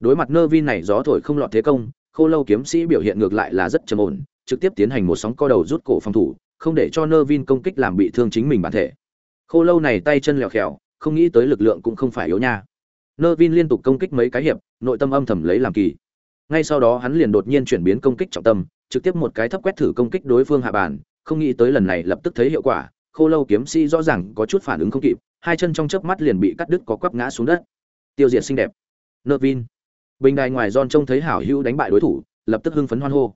Đối mặt Nervin này gió thổi không lọt thế công, Khô Lâu kiếm sĩ biểu hiện ngược lại là rất trầm ổn, trực tiếp tiến hành một sóng co đầu rút cổ phòng thủ, không để cho nơ vin công kích làm bị thương chính mình bản thể. Khô lâu này tay chân lèo khèo không nghĩ tới lực lượng cũng không phải yếu nha. Nơ vin liên tục công kích mấy cái hiệp nội tâm âm thầm lấy làm kỳ. Ngay sau đó hắn liền đột nhiên chuyển biến công kích trọng tâm trực tiếp một cái thấp quét thử công kích đối phương hạ bản, không nghĩ tới lần này lập tức thấy hiệu quả khô lâu kiếm sĩ rõ ràng có chút phản ứng không kịp, hai chân trong chớp mắt liền bị cắt đứt có quắp ngã xuống đất. Tiêu diệt xinh đẹp. Nơ vin bình đài ngoài giòn trông thấy hảo hữu đánh bại đối thủ, lập tức hưng phấn hoan hô.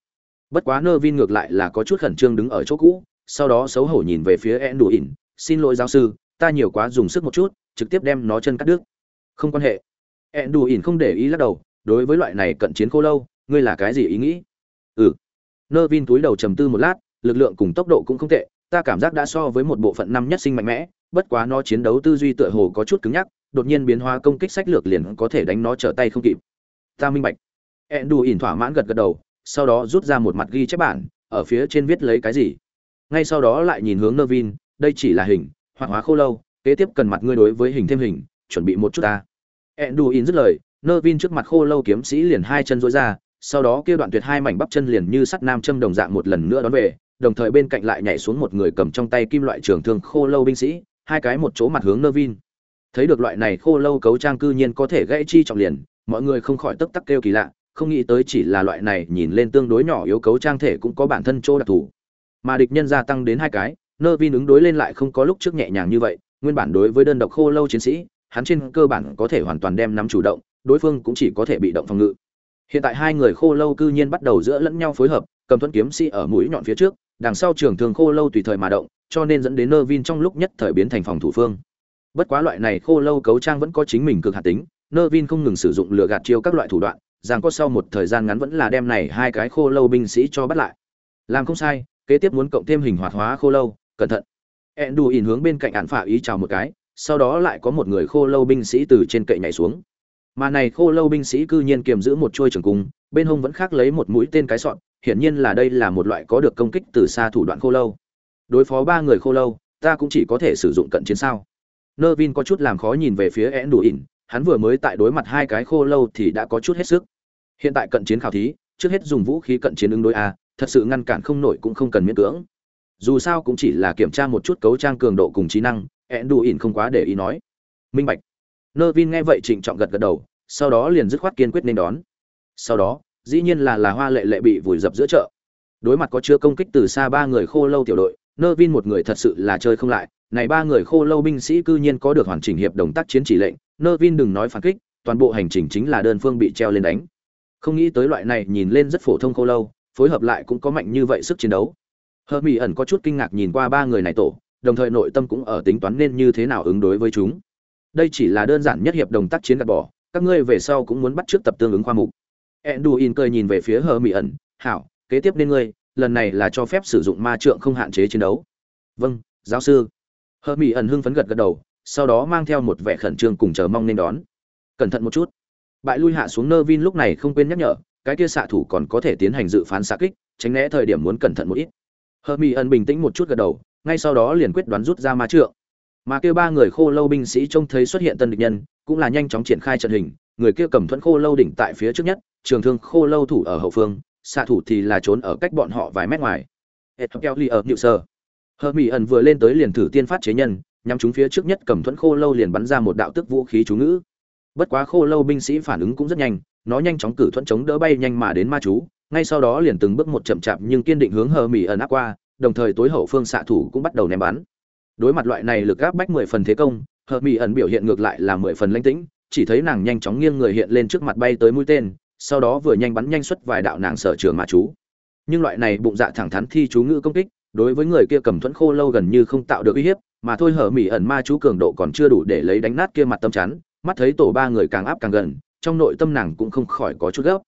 Bất quá nơ vin ngược lại là có chút khẩn trương đứng ở chỗ cũ, sau đó xấu hổ nhìn về phía en đủ ỉn xin lỗi giáo sư, ta nhiều quá dùng sức một chút, trực tiếp đem nó chân cắt đứt. Không quan hệ. En đủ ỉn không để ý lắc đầu, đối với loại này cận chiến khô lâu, ngươi là cái gì ý nghĩ? Ừ. Nơ vin túi đầu trầm tư một lát, lực lượng cùng tốc độ cũng không tệ ta cảm giác đã so với một bộ phận năm nhất sinh mạnh mẽ bất quá nó chiến đấu tư duy tựa hồ có chút cứng nhắc đột nhiên biến hóa công kích sách lược liền có thể đánh nó trở tay không kịp. Ta minh bạch. Ẹn đù ỉn thỏa mãn gật gật đầu sau đó rút ra một mặt ghi chép bản ở phía trên viết lấy cái gì? Ngay sau đó lại nhìn hướng Nervin, đây chỉ là hình, hoạt hóa khô lâu, kế tiếp cần mặt ngươi đối với hình thêm hình, chuẩn bị một chút ta. Enduin dứt lời, Nervin trước mặt khô lâu kiếm sĩ liền hai chân duỗi ra, sau đó kia đoạn tuyệt hai mảnh bắp chân liền như sắt nam châm đồng dạng một lần nữa đón về, đồng thời bên cạnh lại nhảy xuống một người cầm trong tay kim loại trường thương khô lâu binh sĩ, hai cái một chỗ mặt hướng Nervin. Thấy được loại này khô lâu cấu trang cư nhiên có thể gãy chi trọng liền, mọi người không khỏi tức tắc kêu kỳ lạ, không nghĩ tới chỉ là loại này nhìn lên tương đối nhỏ yếu cấu trang thể cũng có bản thân chỗ đặc thù. Mà địch nhân gia tăng đến hai cái, Nervin ứng đối lên lại không có lúc trước nhẹ nhàng như vậy, nguyên bản đối với đơn độc khô lâu chiến sĩ, hắn trên cơ bản có thể hoàn toàn đem nắm chủ động, đối phương cũng chỉ có thể bị động phòng ngự. Hiện tại hai người khô lâu cư nhiên bắt đầu giữa lẫn nhau phối hợp, cầm thuẫn kiếm sĩ ở mũi nhọn phía trước, đằng sau trường thường khô lâu tùy thời mà động, cho nên dẫn đến Nervin trong lúc nhất thời biến thành phòng thủ phương. Bất quá loại này khô lâu cấu trang vẫn có chính mình cực hạt tính, Nervin không ngừng sử dụng lửa gạt chiêu các loại thủ đoạn, rằng có sau một thời gian ngắn vẫn là đem này hai cái khô lâu binh sĩ cho bắt lại. Làm không sai, kế tiếp muốn cộng thêm hình hoạt hóa khô lâu, cẩn thận. Enduin hướng bên cạnh ạn phả ý chào một cái, sau đó lại có một người khô lâu binh sĩ từ trên cậy nhảy xuống mà này khô lâu binh sĩ cư nhiên kiềm giữ một chuôi trường cung bên hông vẫn khác lấy một mũi tên cái sọn hiển nhiên là đây là một loại có được công kích từ xa thủ đoạn khô lâu. Đối phó ba người khô lâu ta cũng chỉ có thể sử dụng cận chiến sao. Nervin có chút làm khó nhìn về phía Enduin, hắn vừa mới tại đối mặt hai cái khô lâu thì đã có chút hết sức. Hiện tại cận chiến khảo thí trước hết dùng vũ khí cận chiến ứng đối a thật sự ngăn cản không nổi cũng không cần miễn cưỡng. Dù sao cũng chỉ là kiểm tra một chút cấu trang cường độ cùng trí năng Enduin không quá để ý nói. Minh bạch. Nervin nghe vậy trịnh trọng gật gật đầu sau đó liền dứt khoát kiên quyết nên đón. Sau đó dĩ nhiên là là hoa lệ lệ bị vùi dập giữa chợ. Đối mặt có chưa công kích từ xa ba người khô lâu tiểu đội nơ vin một người thật sự là chơi không lại. Này ba người khô lâu binh sĩ cư nhiên có được hoàn chỉnh hiệp đồng tác chiến chỉ lệnh nơ vin đừng nói phản kích, toàn bộ hành trình chính là đơn phương bị treo lên đánh. Không nghĩ tới loại này nhìn lên rất phổ thông khô lâu, phối hợp lại cũng có mạnh như vậy sức chiến đấu. Hơ mỹ ẩn có chút kinh ngạc nhìn qua ba người này tổ, đồng thời nội tâm cũng ở tính toán nên như thế nào ứng đối với chúng. Đây chỉ là đơn giản nhất hiệp đồng tác chiến gạt bỏ, các ngươi về sau cũng muốn bắt trước tập tương ứng khoa mục enduin cười nhìn về phía hờ Mị ẩn, hảo, kế tiếp đến ngươi, lần này là cho phép sử dụng ma trượng không hạn chế chiến đấu. Vâng giáo sư. Hờ Mị ẩn hưng phấn gật gật đầu, sau đó mang theo một vẻ khẩn trương cùng chờ mong nên đón. Cẩn thận một chút. Bại lui hạ xuống nơ vin lúc này không quên nhắc nhở, cái kia xạ thủ còn có thể tiến hành dự phán xạ kích, tránh né thời điểm muốn cẩn thận một ít. Hờ Mị ẩn bình tĩnh một chút gật đầu, ngay sau đó liền quyết đoán rút ra ma trượng. Mà kia ba người khô lâu binh sĩ trông thấy xuất hiện tân địch nhân, cũng là nhanh chóng triển khai trận hình, người kia cầm thuẫn khô lâu đỉnh tại phía trước nhất trường thương khô lâu thủ ở hậu phương, xạ thủ thì là trốn ở cách bọn họ vài mét ngoài. Hết keo ly ở nhự sơ. Hờ mỹ ẩn vừa lên tới liền thử tiên phát chế nhân nhằm chúng phía trước nhất cầm thuẫn khô lâu liền bắn ra một đạo tức vũ khí chú ngữ. Bất quá khô lâu binh sĩ phản ứng cũng rất nhanh, nó nhanh chóng cử thuẫn chống đỡ bay nhanh mà đến ma chú, ngay sau đó liền từng bước một chậm chạp nhưng kiên định hướng hờ mỹ ẩn áp qua, đồng thời tối hậu phương xạ thủ cũng bắt đầu ném bắn. Đối mặt loại này lực gáp bách mười phần thế công, hờ mỹ ẩn biểu hiện ngược lại là mười phần lãnh tĩnh, chỉ thấy nàng nhanh chóng nghiêng người hiện lên trước mặt bay tới mũi tên sau đó vừa nhanh bắn nhanh xuất vài đạo nàng sở trường mà chú. Nhưng loại này bụng dạ thẳng thắn thi chú ngữ công kích, đối với người kia cầm thuẫn khô lâu gần như không tạo được uy hiếp, mà thôi hở mỹ ẩn ma chú cường độ còn chưa đủ để lấy đánh nát kia mặt tâm chắn, mắt thấy tổ ba người càng áp càng gần, trong nội tâm nàng cũng không khỏi có chút gấp.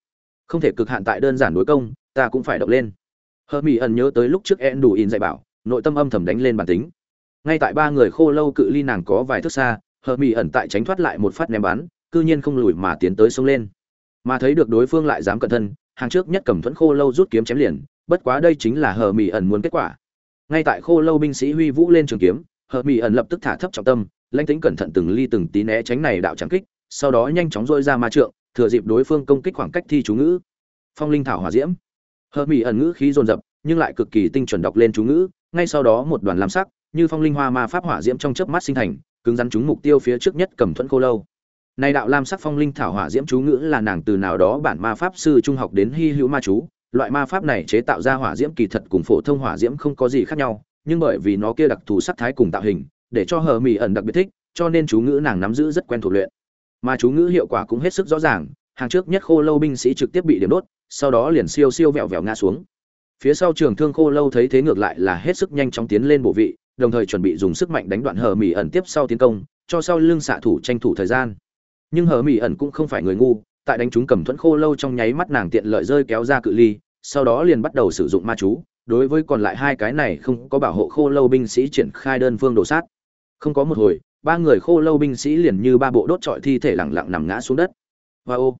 Không thể cực hạn tại đơn giản đối công, ta cũng phải động lên. Hờ mỹ ẩn nhớ tới lúc trước en đủ in dạy bảo, nội tâm âm thầm đánh lên bản tính. Ngay tại ba người khô lâu cự ly nàng có vài thước xa hờ mỹ ẩn tại tránh thoát lại một phát ném bắn, cư nhiên không lùi mà tiến tới sông lên mà thấy được đối phương lại dám cận thân, hàng trước nhất cầm thuẫn khô lâu rút kiếm chém liền, bất quá đây chính là hờ mỹ ẩn muốn kết quả. Ngay tại khô lâu binh sĩ huy vũ lên trường kiếm, hờ mỹ ẩn lập tức thả thấp trọng tâm, lãnh tính cẩn thận từng ly từng tí né tránh này đạo trắng kích, sau đó nhanh chóng dôi ra ma trượng, thừa dịp đối phương công kích khoảng cách thi chú ngữ. Phong linh thảo hòa diễm. Hờ mỹ ẩn ngữ khí dồn dập, nhưng lại cực kỳ tinh chuẩn đọc lên chú ngữ, ngay sau đó một đoàn lam sắc, như phong linh hoa ma pháp hỏa diễm trong chớp mắt sinh thành, cứng rắn trúng mục tiêu phía trước nhất cầm thuẫn khô lâu này đạo lam sắc phong linh thảo hỏa diễm chú ngữ là nàng từ nào đó bản ma pháp sư trung học đến hy hữu ma chú. Loại ma pháp này chế tạo ra hỏa diễm kỳ thật cùng phổ thông hỏa diễm không có gì khác nhau, nhưng bởi vì nó kia đặc thù sắc thái cùng tạo hình, để cho hờ mị ẩn đặc biệt thích, cho nên chú ngữ nàng nắm giữ rất quen thuộc luyện. Mà chú ngữ hiệu quả cũng hết sức rõ ràng, hàng trước nhất khô lâu binh sĩ trực tiếp bị điểm đốt, sau đó liền siêu siêu vẹo vẹo ngã xuống. Phía sau trường thương khô lâu thấy thế ngược lại là hết sức nhanh chóng tiến lên bộ vị, đồng thời chuẩn bị dùng sức mạnh đánh đoạn hờ mị ẩn tiếp sau tiến công, cho sau lưng xạ thủ tranh thủ thời gian nhưng hờ mỹ ẩn cũng không phải người ngu, tại đánh chúng cầm thuẫn khô lâu trong nháy mắt nàng tiện lợi rơi kéo ra cự ly, sau đó liền bắt đầu sử dụng ma chú, đối với còn lại hai cái này không có bảo hộ khô lâu binh sĩ triển khai đơn phương đổ sát. Không có một hồi, ba người khô lâu binh sĩ liền như ba bộ đốt trọi thi thể lẳng lặng nằm ngã xuống đất. Và ô,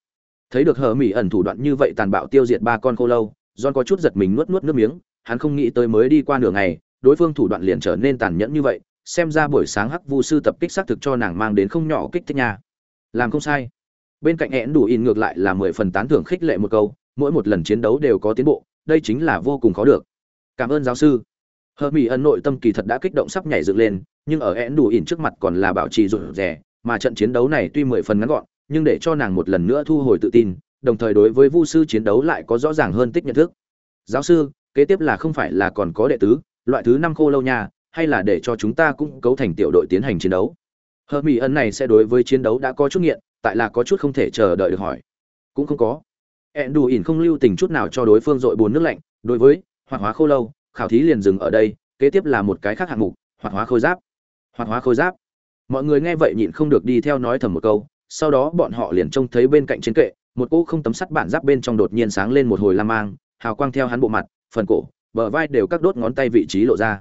thấy được hờ mỹ ẩn thủ đoạn như vậy tàn bạo tiêu diệt ba con khô lâu, john có chút giật mình nuốt nuốt nước miếng, hắn không nghĩ tới mới đi qua nửa ngày, đối phương thủ đoạn liền trở nên tàn nhẫn như vậy, xem ra buổi sáng hắc vu sư tập kích xác thực cho nàng mang đến không nhỏ kích thích nha làm không sai. Bên cạnh hẹn đủ in ngược lại là mười phần tán thưởng khích lệ một câu, mỗi một lần chiến đấu đều có tiến bộ, đây chính là vô cùng khó được. Cảm ơn giáo sư. Hờ mỹ ân nội tâm kỳ thật đã kích động sắp nhảy dựng lên, nhưng ở hẹn đủ in trước mặt còn là bảo trì rụt rè, mà trận chiến đấu này tuy mười phần ngắn gọn, nhưng để cho nàng một lần nữa thu hồi tự tin, đồng thời đối với vu sư chiến đấu lại có rõ ràng hơn tích nhận thức. Giáo sư, kế tiếp là không phải là còn có đệ tứ, loại thứ năm khô lâu nha, hay là để cho chúng ta cũng cấu thành tiểu đội tiến hành chiến đấu? Hờ mỹ ẩn này sẽ đối với chiến đấu đã có chút nghiện, tại là có chút không thể chờ đợi được hỏi. Cũng không có. Ẹn đủ ỉn không lưu tình chút nào cho đối phương dội bốn nước lạnh, đối với hoạt hóa khô lâu, khảo thí liền dừng ở đây, kế tiếp là một cái khác hạng mục, hoạt hóa khôi giáp. Hoạt hóa khôi giáp. Mọi người nghe vậy nhịn không được đi theo nói thầm một câu, sau đó bọn họ liền trông thấy bên cạnh chiến kệ, một cỗ không tấm sắt bản giáp bên trong đột nhiên sáng lên một hồi lam mang, hào quang theo hắn bộ mặt, phần cổ, bờ vai đều các đốt ngón tay vị trí lộ ra.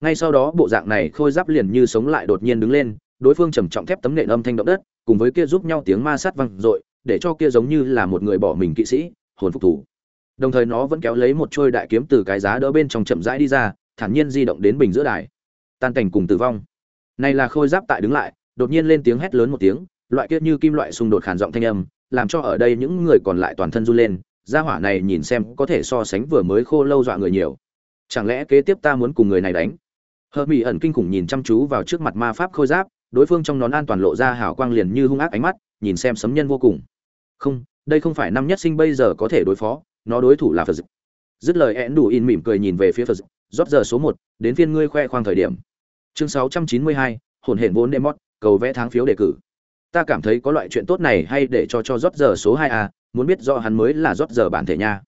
Ngay sau đó bộ dạng này khôi giáp liền như sống lại đột nhiên đứng lên đối phương trầm trọng thép tấm nện âm thanh động đất, cùng với kia giúp nhau tiếng ma sát vang dội, để cho kia giống như là một người bỏ mình kỵ sĩ, hồn phục thủ. Đồng thời nó vẫn kéo lấy một trôi đại kiếm từ cái giá đỡ bên trong chậm rãi đi ra, thản nhiên di động đến bình giữa đài. Tan cảnh cùng tử vong. Này là khôi giáp tại đứng lại, đột nhiên lên tiếng hét lớn một tiếng, loại kia như kim loại xung đột khàn giọng thanh âm, làm cho ở đây những người còn lại toàn thân run lên, gia hỏa này nhìn xem có thể so sánh vừa mới khô lâu dọa người nhiều. Chẳng lẽ kế tiếp ta muốn cùng người này đánh? Hờ mỹ ẩn kinh khủng nhìn chăm chú vào trước mặt ma pháp khôi giáp đối phương trong nón an toàn lộ ra hào quang liền như hung ác ánh mắt, nhìn xem sấm nhân vô cùng. Không, đây không phải năm nhất sinh bây giờ có thể đối phó, nó đối thủ là phật dứt lời én đủ in mỉm cười nhìn về phía phật rót giờ số một, đến phiên ngươi khoe khoang thời điểm. Chương sáu trăm chín mươi hai, hồn hển vốn demot, cầu vẽ tháng phiếu đề cử. Ta cảm thấy có loại chuyện tốt này hay để cho cho rót giờ số hai a muốn biết rõ hắn mới là rót giờ bản thể nha.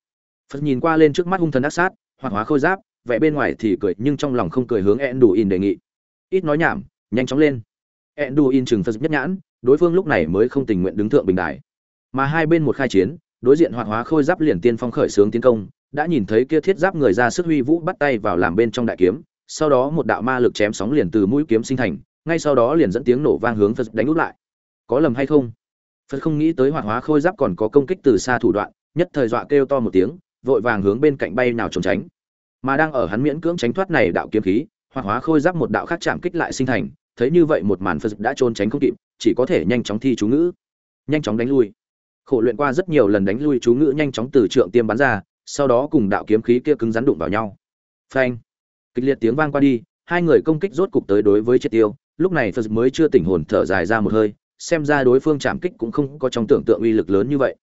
Phật nhìn qua lên trước mắt hung thần ác sát hoặc hóa khôi giáp, vẻ bên ngoài thì cười, nhưng trong lòng không cười hướng én đủ in đề nghị. Ít nói nhảm, nhanh chóng lên. Enduin chừng phật nhất nhãn, đối phương lúc này mới không tình nguyện đứng thượng bình đài. Mà hai bên một khai chiến, đối diện hoạt hóa khôi giáp liền tiên phong khởi sướng tiến công, đã nhìn thấy kia thiết giáp người ra sức huy vũ bắt tay vào làm bên trong đại kiếm, sau đó một đạo ma lực chém sóng liền từ mũi kiếm sinh thành, ngay sau đó liền dẫn tiếng nổ vang hướng phật đánh út lại. Có lầm hay không? Phật không nghĩ tới hoạt hóa khôi giáp còn có công kích từ xa thủ đoạn, nhất thời dọa kêu to một tiếng, vội vàng hướng bên cạnh bay nào trốn tránh. Mà đang ở hắn miễn cưỡng tránh thoát này đạo kiếm khí, hoạt hóa khôi giáp một đạo khác chạm kích lại sinh thành thấy như vậy một màn phật đã trốn tránh không kịp, chỉ có thể nhanh chóng thi chú ngữ. Nhanh chóng đánh lui. Khổ luyện qua rất nhiều lần đánh lui chú ngữ nhanh chóng từ trượng tiêm bắn ra, sau đó cùng đạo kiếm khí kia cứng rắn đụng vào nhau. Phanh. Kịch liệt tiếng vang qua đi, hai người công kích rốt cục tới đối với triệt tiêu. Lúc này phật mới chưa tỉnh hồn thở dài ra một hơi, xem ra đối phương chạm kích cũng không có trong tưởng tượng uy lực lớn như vậy.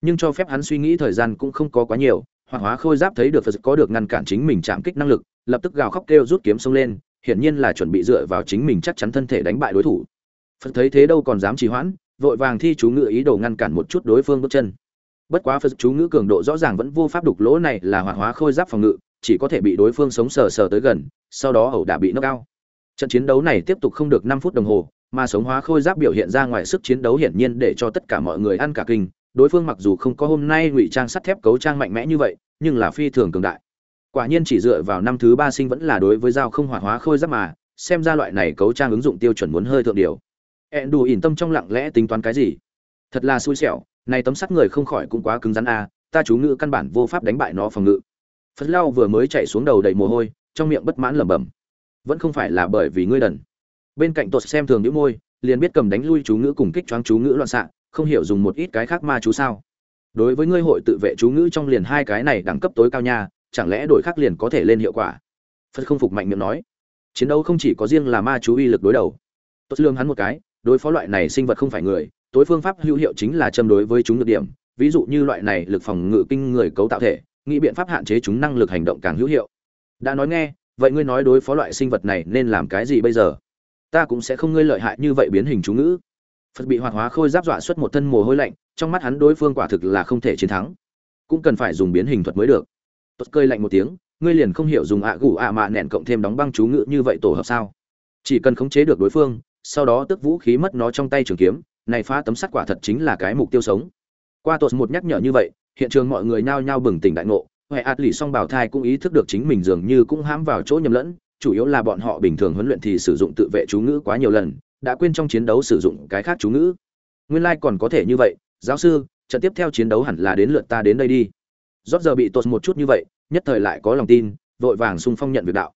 Nhưng cho phép hắn suy nghĩ thời gian cũng không có quá nhiều, hoặc hóa khôi giáp thấy được phật có được ngăn cản chính mình chạm kích năng lực, lập tức gào khóc kêu rút kiếm xông lên hiển nhiên là chuẩn bị dựa vào chính mình chắc chắn thân thể đánh bại đối thủ. Phật thấy thế đâu còn dám trì hoãn, vội vàng thi chú ngữ ý đồ ngăn cản một chút đối phương bước chân. Bất quá phật chú ngữ cường độ rõ ràng vẫn vô pháp đục lỗ này là hoạt hóa khôi giáp phòng ngự, chỉ có thể bị đối phương sống sờ sờ tới gần, sau đó ẩu đả bị nâng cao. Trận chiến đấu này tiếp tục không được năm phút đồng hồ, mà sống hóa khôi giáp biểu hiện ra ngoài sức chiến đấu hiển nhiên để cho tất cả mọi người ăn cả kinh. Đối phương mặc dù không có hôm nay ngụy trang sắt thép cấu trang mạnh mẽ như vậy, nhưng là phi thường cường đại quả nhiên chỉ dựa vào năm thứ ba sinh vẫn là đối với dao không hoạt hóa khôi giáp mà, xem ra loại này cấu trang ứng dụng tiêu chuẩn muốn hơi thượng điều. Ẹn đủ ỉn tâm trong lặng lẽ tính toán cái gì? Thật là xui xẻo, này tấm sắt người không khỏi cũng quá cứng rắn a, ta chú ngự căn bản vô pháp đánh bại nó phòng ngự. Phật lao vừa mới chạy xuống đầu đầy mồ hôi, trong miệng bất mãn lẩm bẩm. Vẫn không phải là bởi vì ngươi đần. Bên cạnh tuột xem thường những môi, liền biết cầm đánh lui chú ngữ cùng kích choáng chú ngữ loạn xạ, không hiểu dùng một ít cái khác ma chú sao. Đối với ngươi hội tự vệ chú ngữ trong liền hai cái này đẳng cấp tối cao nha chẳng lẽ đổi khác liền có thể lên hiệu quả? Phật không phục mạnh miệng nói. Chiến đấu không chỉ có riêng là ma chú uy lực đối đầu. Tốt lương hắn một cái, đối phó loại này sinh vật không phải người, tối phương pháp hữu hiệu chính là châm đối với chúng được điểm. Ví dụ như loại này lực phòng ngự kinh người cấu tạo thể, nghĩ biện pháp hạn chế chúng năng lực hành động càng hữu hiệu. Đã nói nghe, vậy ngươi nói đối phó loại sinh vật này nên làm cái gì bây giờ? Ta cũng sẽ không ngươi lợi hại như vậy biến hình chú ngữ. Phật bị hoạt hóa khôi giáp dọa xuất một thân mồ hôi lạnh, trong mắt hắn đối phương quả thực là không thể chiến thắng. Cũng cần phải dùng biến hình thuật mới được tốt cơi lạnh một tiếng, ngươi liền không hiểu dùng ạ gù ạ mạ nẹn cộng thêm đóng băng chú ngự như vậy tổ hợp sao? Chỉ cần khống chế được đối phương, sau đó tức vũ khí mất nó trong tay trường kiếm, này phá tấm sắt quả thật chính là cái mục tiêu sống. Qua tuột một nhắc nhở như vậy, hiện trường mọi người nhao nhao bừng tỉnh đại ngộ, huệ ạt lì song bảo thai cũng ý thức được chính mình dường như cũng hãm vào chỗ nhầm lẫn, chủ yếu là bọn họ bình thường huấn luyện thì sử dụng tự vệ chú ngữ quá nhiều lần, đã quên trong chiến đấu sử dụng cái khác chú ngữ. Nguyên lai còn có thể như vậy, giáo sư, trận tiếp theo chiến đấu hẳn là đến lượt ta đến đây đi rót giờ bị tột một chút như vậy, nhất thời lại có lòng tin, vội vàng sung phong nhận việc đạo.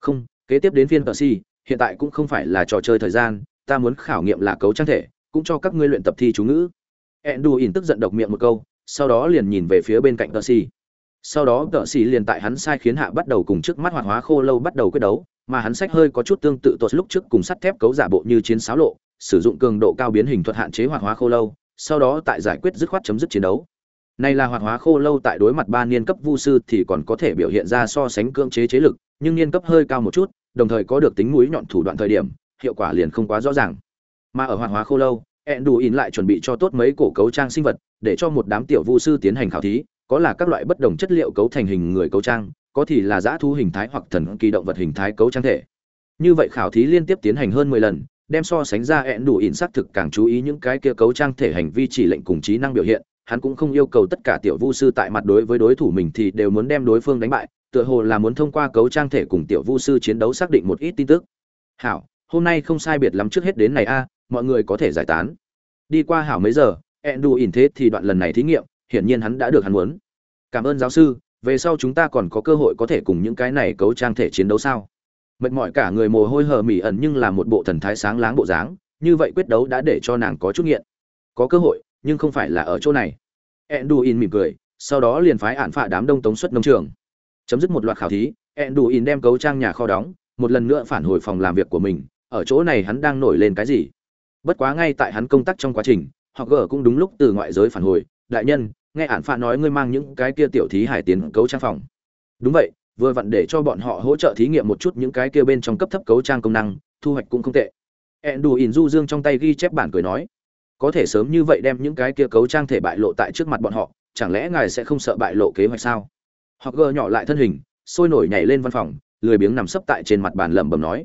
Không, kế tiếp đến phiên tờ si hiện tại cũng không phải là trò chơi thời gian, ta muốn khảo nghiệm là cấu trang thể, cũng cho các ngươi luyện tập thi chú ngữ. Enduin tức giận độc miệng một câu, sau đó liền nhìn về phía bên cạnh tờ si sau đó tờ si liền tại hắn sai khiến hạ bắt đầu cùng trước mắt hoạt hóa khô lâu bắt đầu quyết đấu, mà hắn sách hơi có chút tương tự tột lúc trước cùng sắt thép cấu giả bộ như chiến sáo lộ, sử dụng cường độ cao biến hình thuật hạn chế hoạt hóa khô lâu, sau đó tại giải quyết dứt khoát chấm dứt chiến đấu này là hoạt hóa khô lâu tại đối mặt ba niên cấp vu sư thì còn có thể biểu hiện ra so sánh cưỡng chế chế lực, nhưng niên cấp hơi cao một chút, đồng thời có được tính mũi nhọn thủ đoạn thời điểm, hiệu quả liền không quá rõ ràng. Mà ở hoạt hóa khô lâu, Enduin lại chuẩn bị cho tốt mấy cổ cấu trang sinh vật, để cho một đám tiểu vu sư tiến hành khảo thí, có là các loại bất đồng chất liệu cấu thành hình người cấu trang, có thì là giã thu hình thái hoặc thần kỳ động vật hình thái cấu trang thể. Như vậy khảo thí liên tiếp tiến hành hơn 10 lần, đem so sánh ra e đủ in xác thực càng chú ý những cái kia cấu trang thể hành vi chỉ lệnh cùng trí năng biểu hiện, hắn cũng không yêu cầu tất cả tiểu vu sư tại mặt đối với đối thủ mình thì đều muốn đem đối phương đánh bại, tựa hồ là muốn thông qua cấu trang thể cùng tiểu vu sư chiến đấu xác định một ít tin tức. Hảo, hôm nay không sai biệt lắm trước hết đến này a, mọi người có thể giải tán. Đi qua hảo mấy giờ, ẹn đù ỉn thế thì đoạn lần này thí nghiệm, hiển nhiên hắn đã được hắn muốn. Cảm ơn giáo sư, về sau chúng ta còn có cơ hội có thể cùng những cái này cấu trang thể chiến đấu sao? Mệt mỏi cả người mồ hôi hờ mỉ ẩn nhưng là một bộ thần thái sáng láng bộ dáng, như vậy quyết đấu đã để cho nàng có chút nghiện. Có cơ hội, nhưng không phải là ở chỗ này. Enduin mỉm cười, sau đó liền phái ạn phạ đám đông tống xuất nông trường. Chấm dứt một loạt khảo thí, enduin đem cấu trang nhà kho đóng, một lần nữa phản hồi phòng làm việc của mình, ở chỗ này hắn đang nổi lên cái gì? Bất quá ngay tại hắn công tác trong quá trình, họ gở cũng đúng lúc từ ngoại giới phản hồi. Đại nhân, nghe ạn phạ nói ngươi mang những cái kia tiểu thí hải tiến cấu trang phòng. Đúng vậy, vừa vặn để cho bọn họ hỗ trợ thí nghiệm một chút những cái kia bên trong cấp thấp cấu trang công năng, thu hoạch cũng không tệ. Enduin du dương trong tay ghi chép bản cười nói có thể sớm như vậy đem những cái kia cấu trang thể bại lộ tại trước mặt bọn họ chẳng lẽ ngài sẽ không sợ bại lộ kế hoạch sao? Họ gờ nhỏ lại thân hình sôi nổi nhảy lên văn phòng lười biếng nằm sấp tại trên mặt bàn lẩm bẩm nói.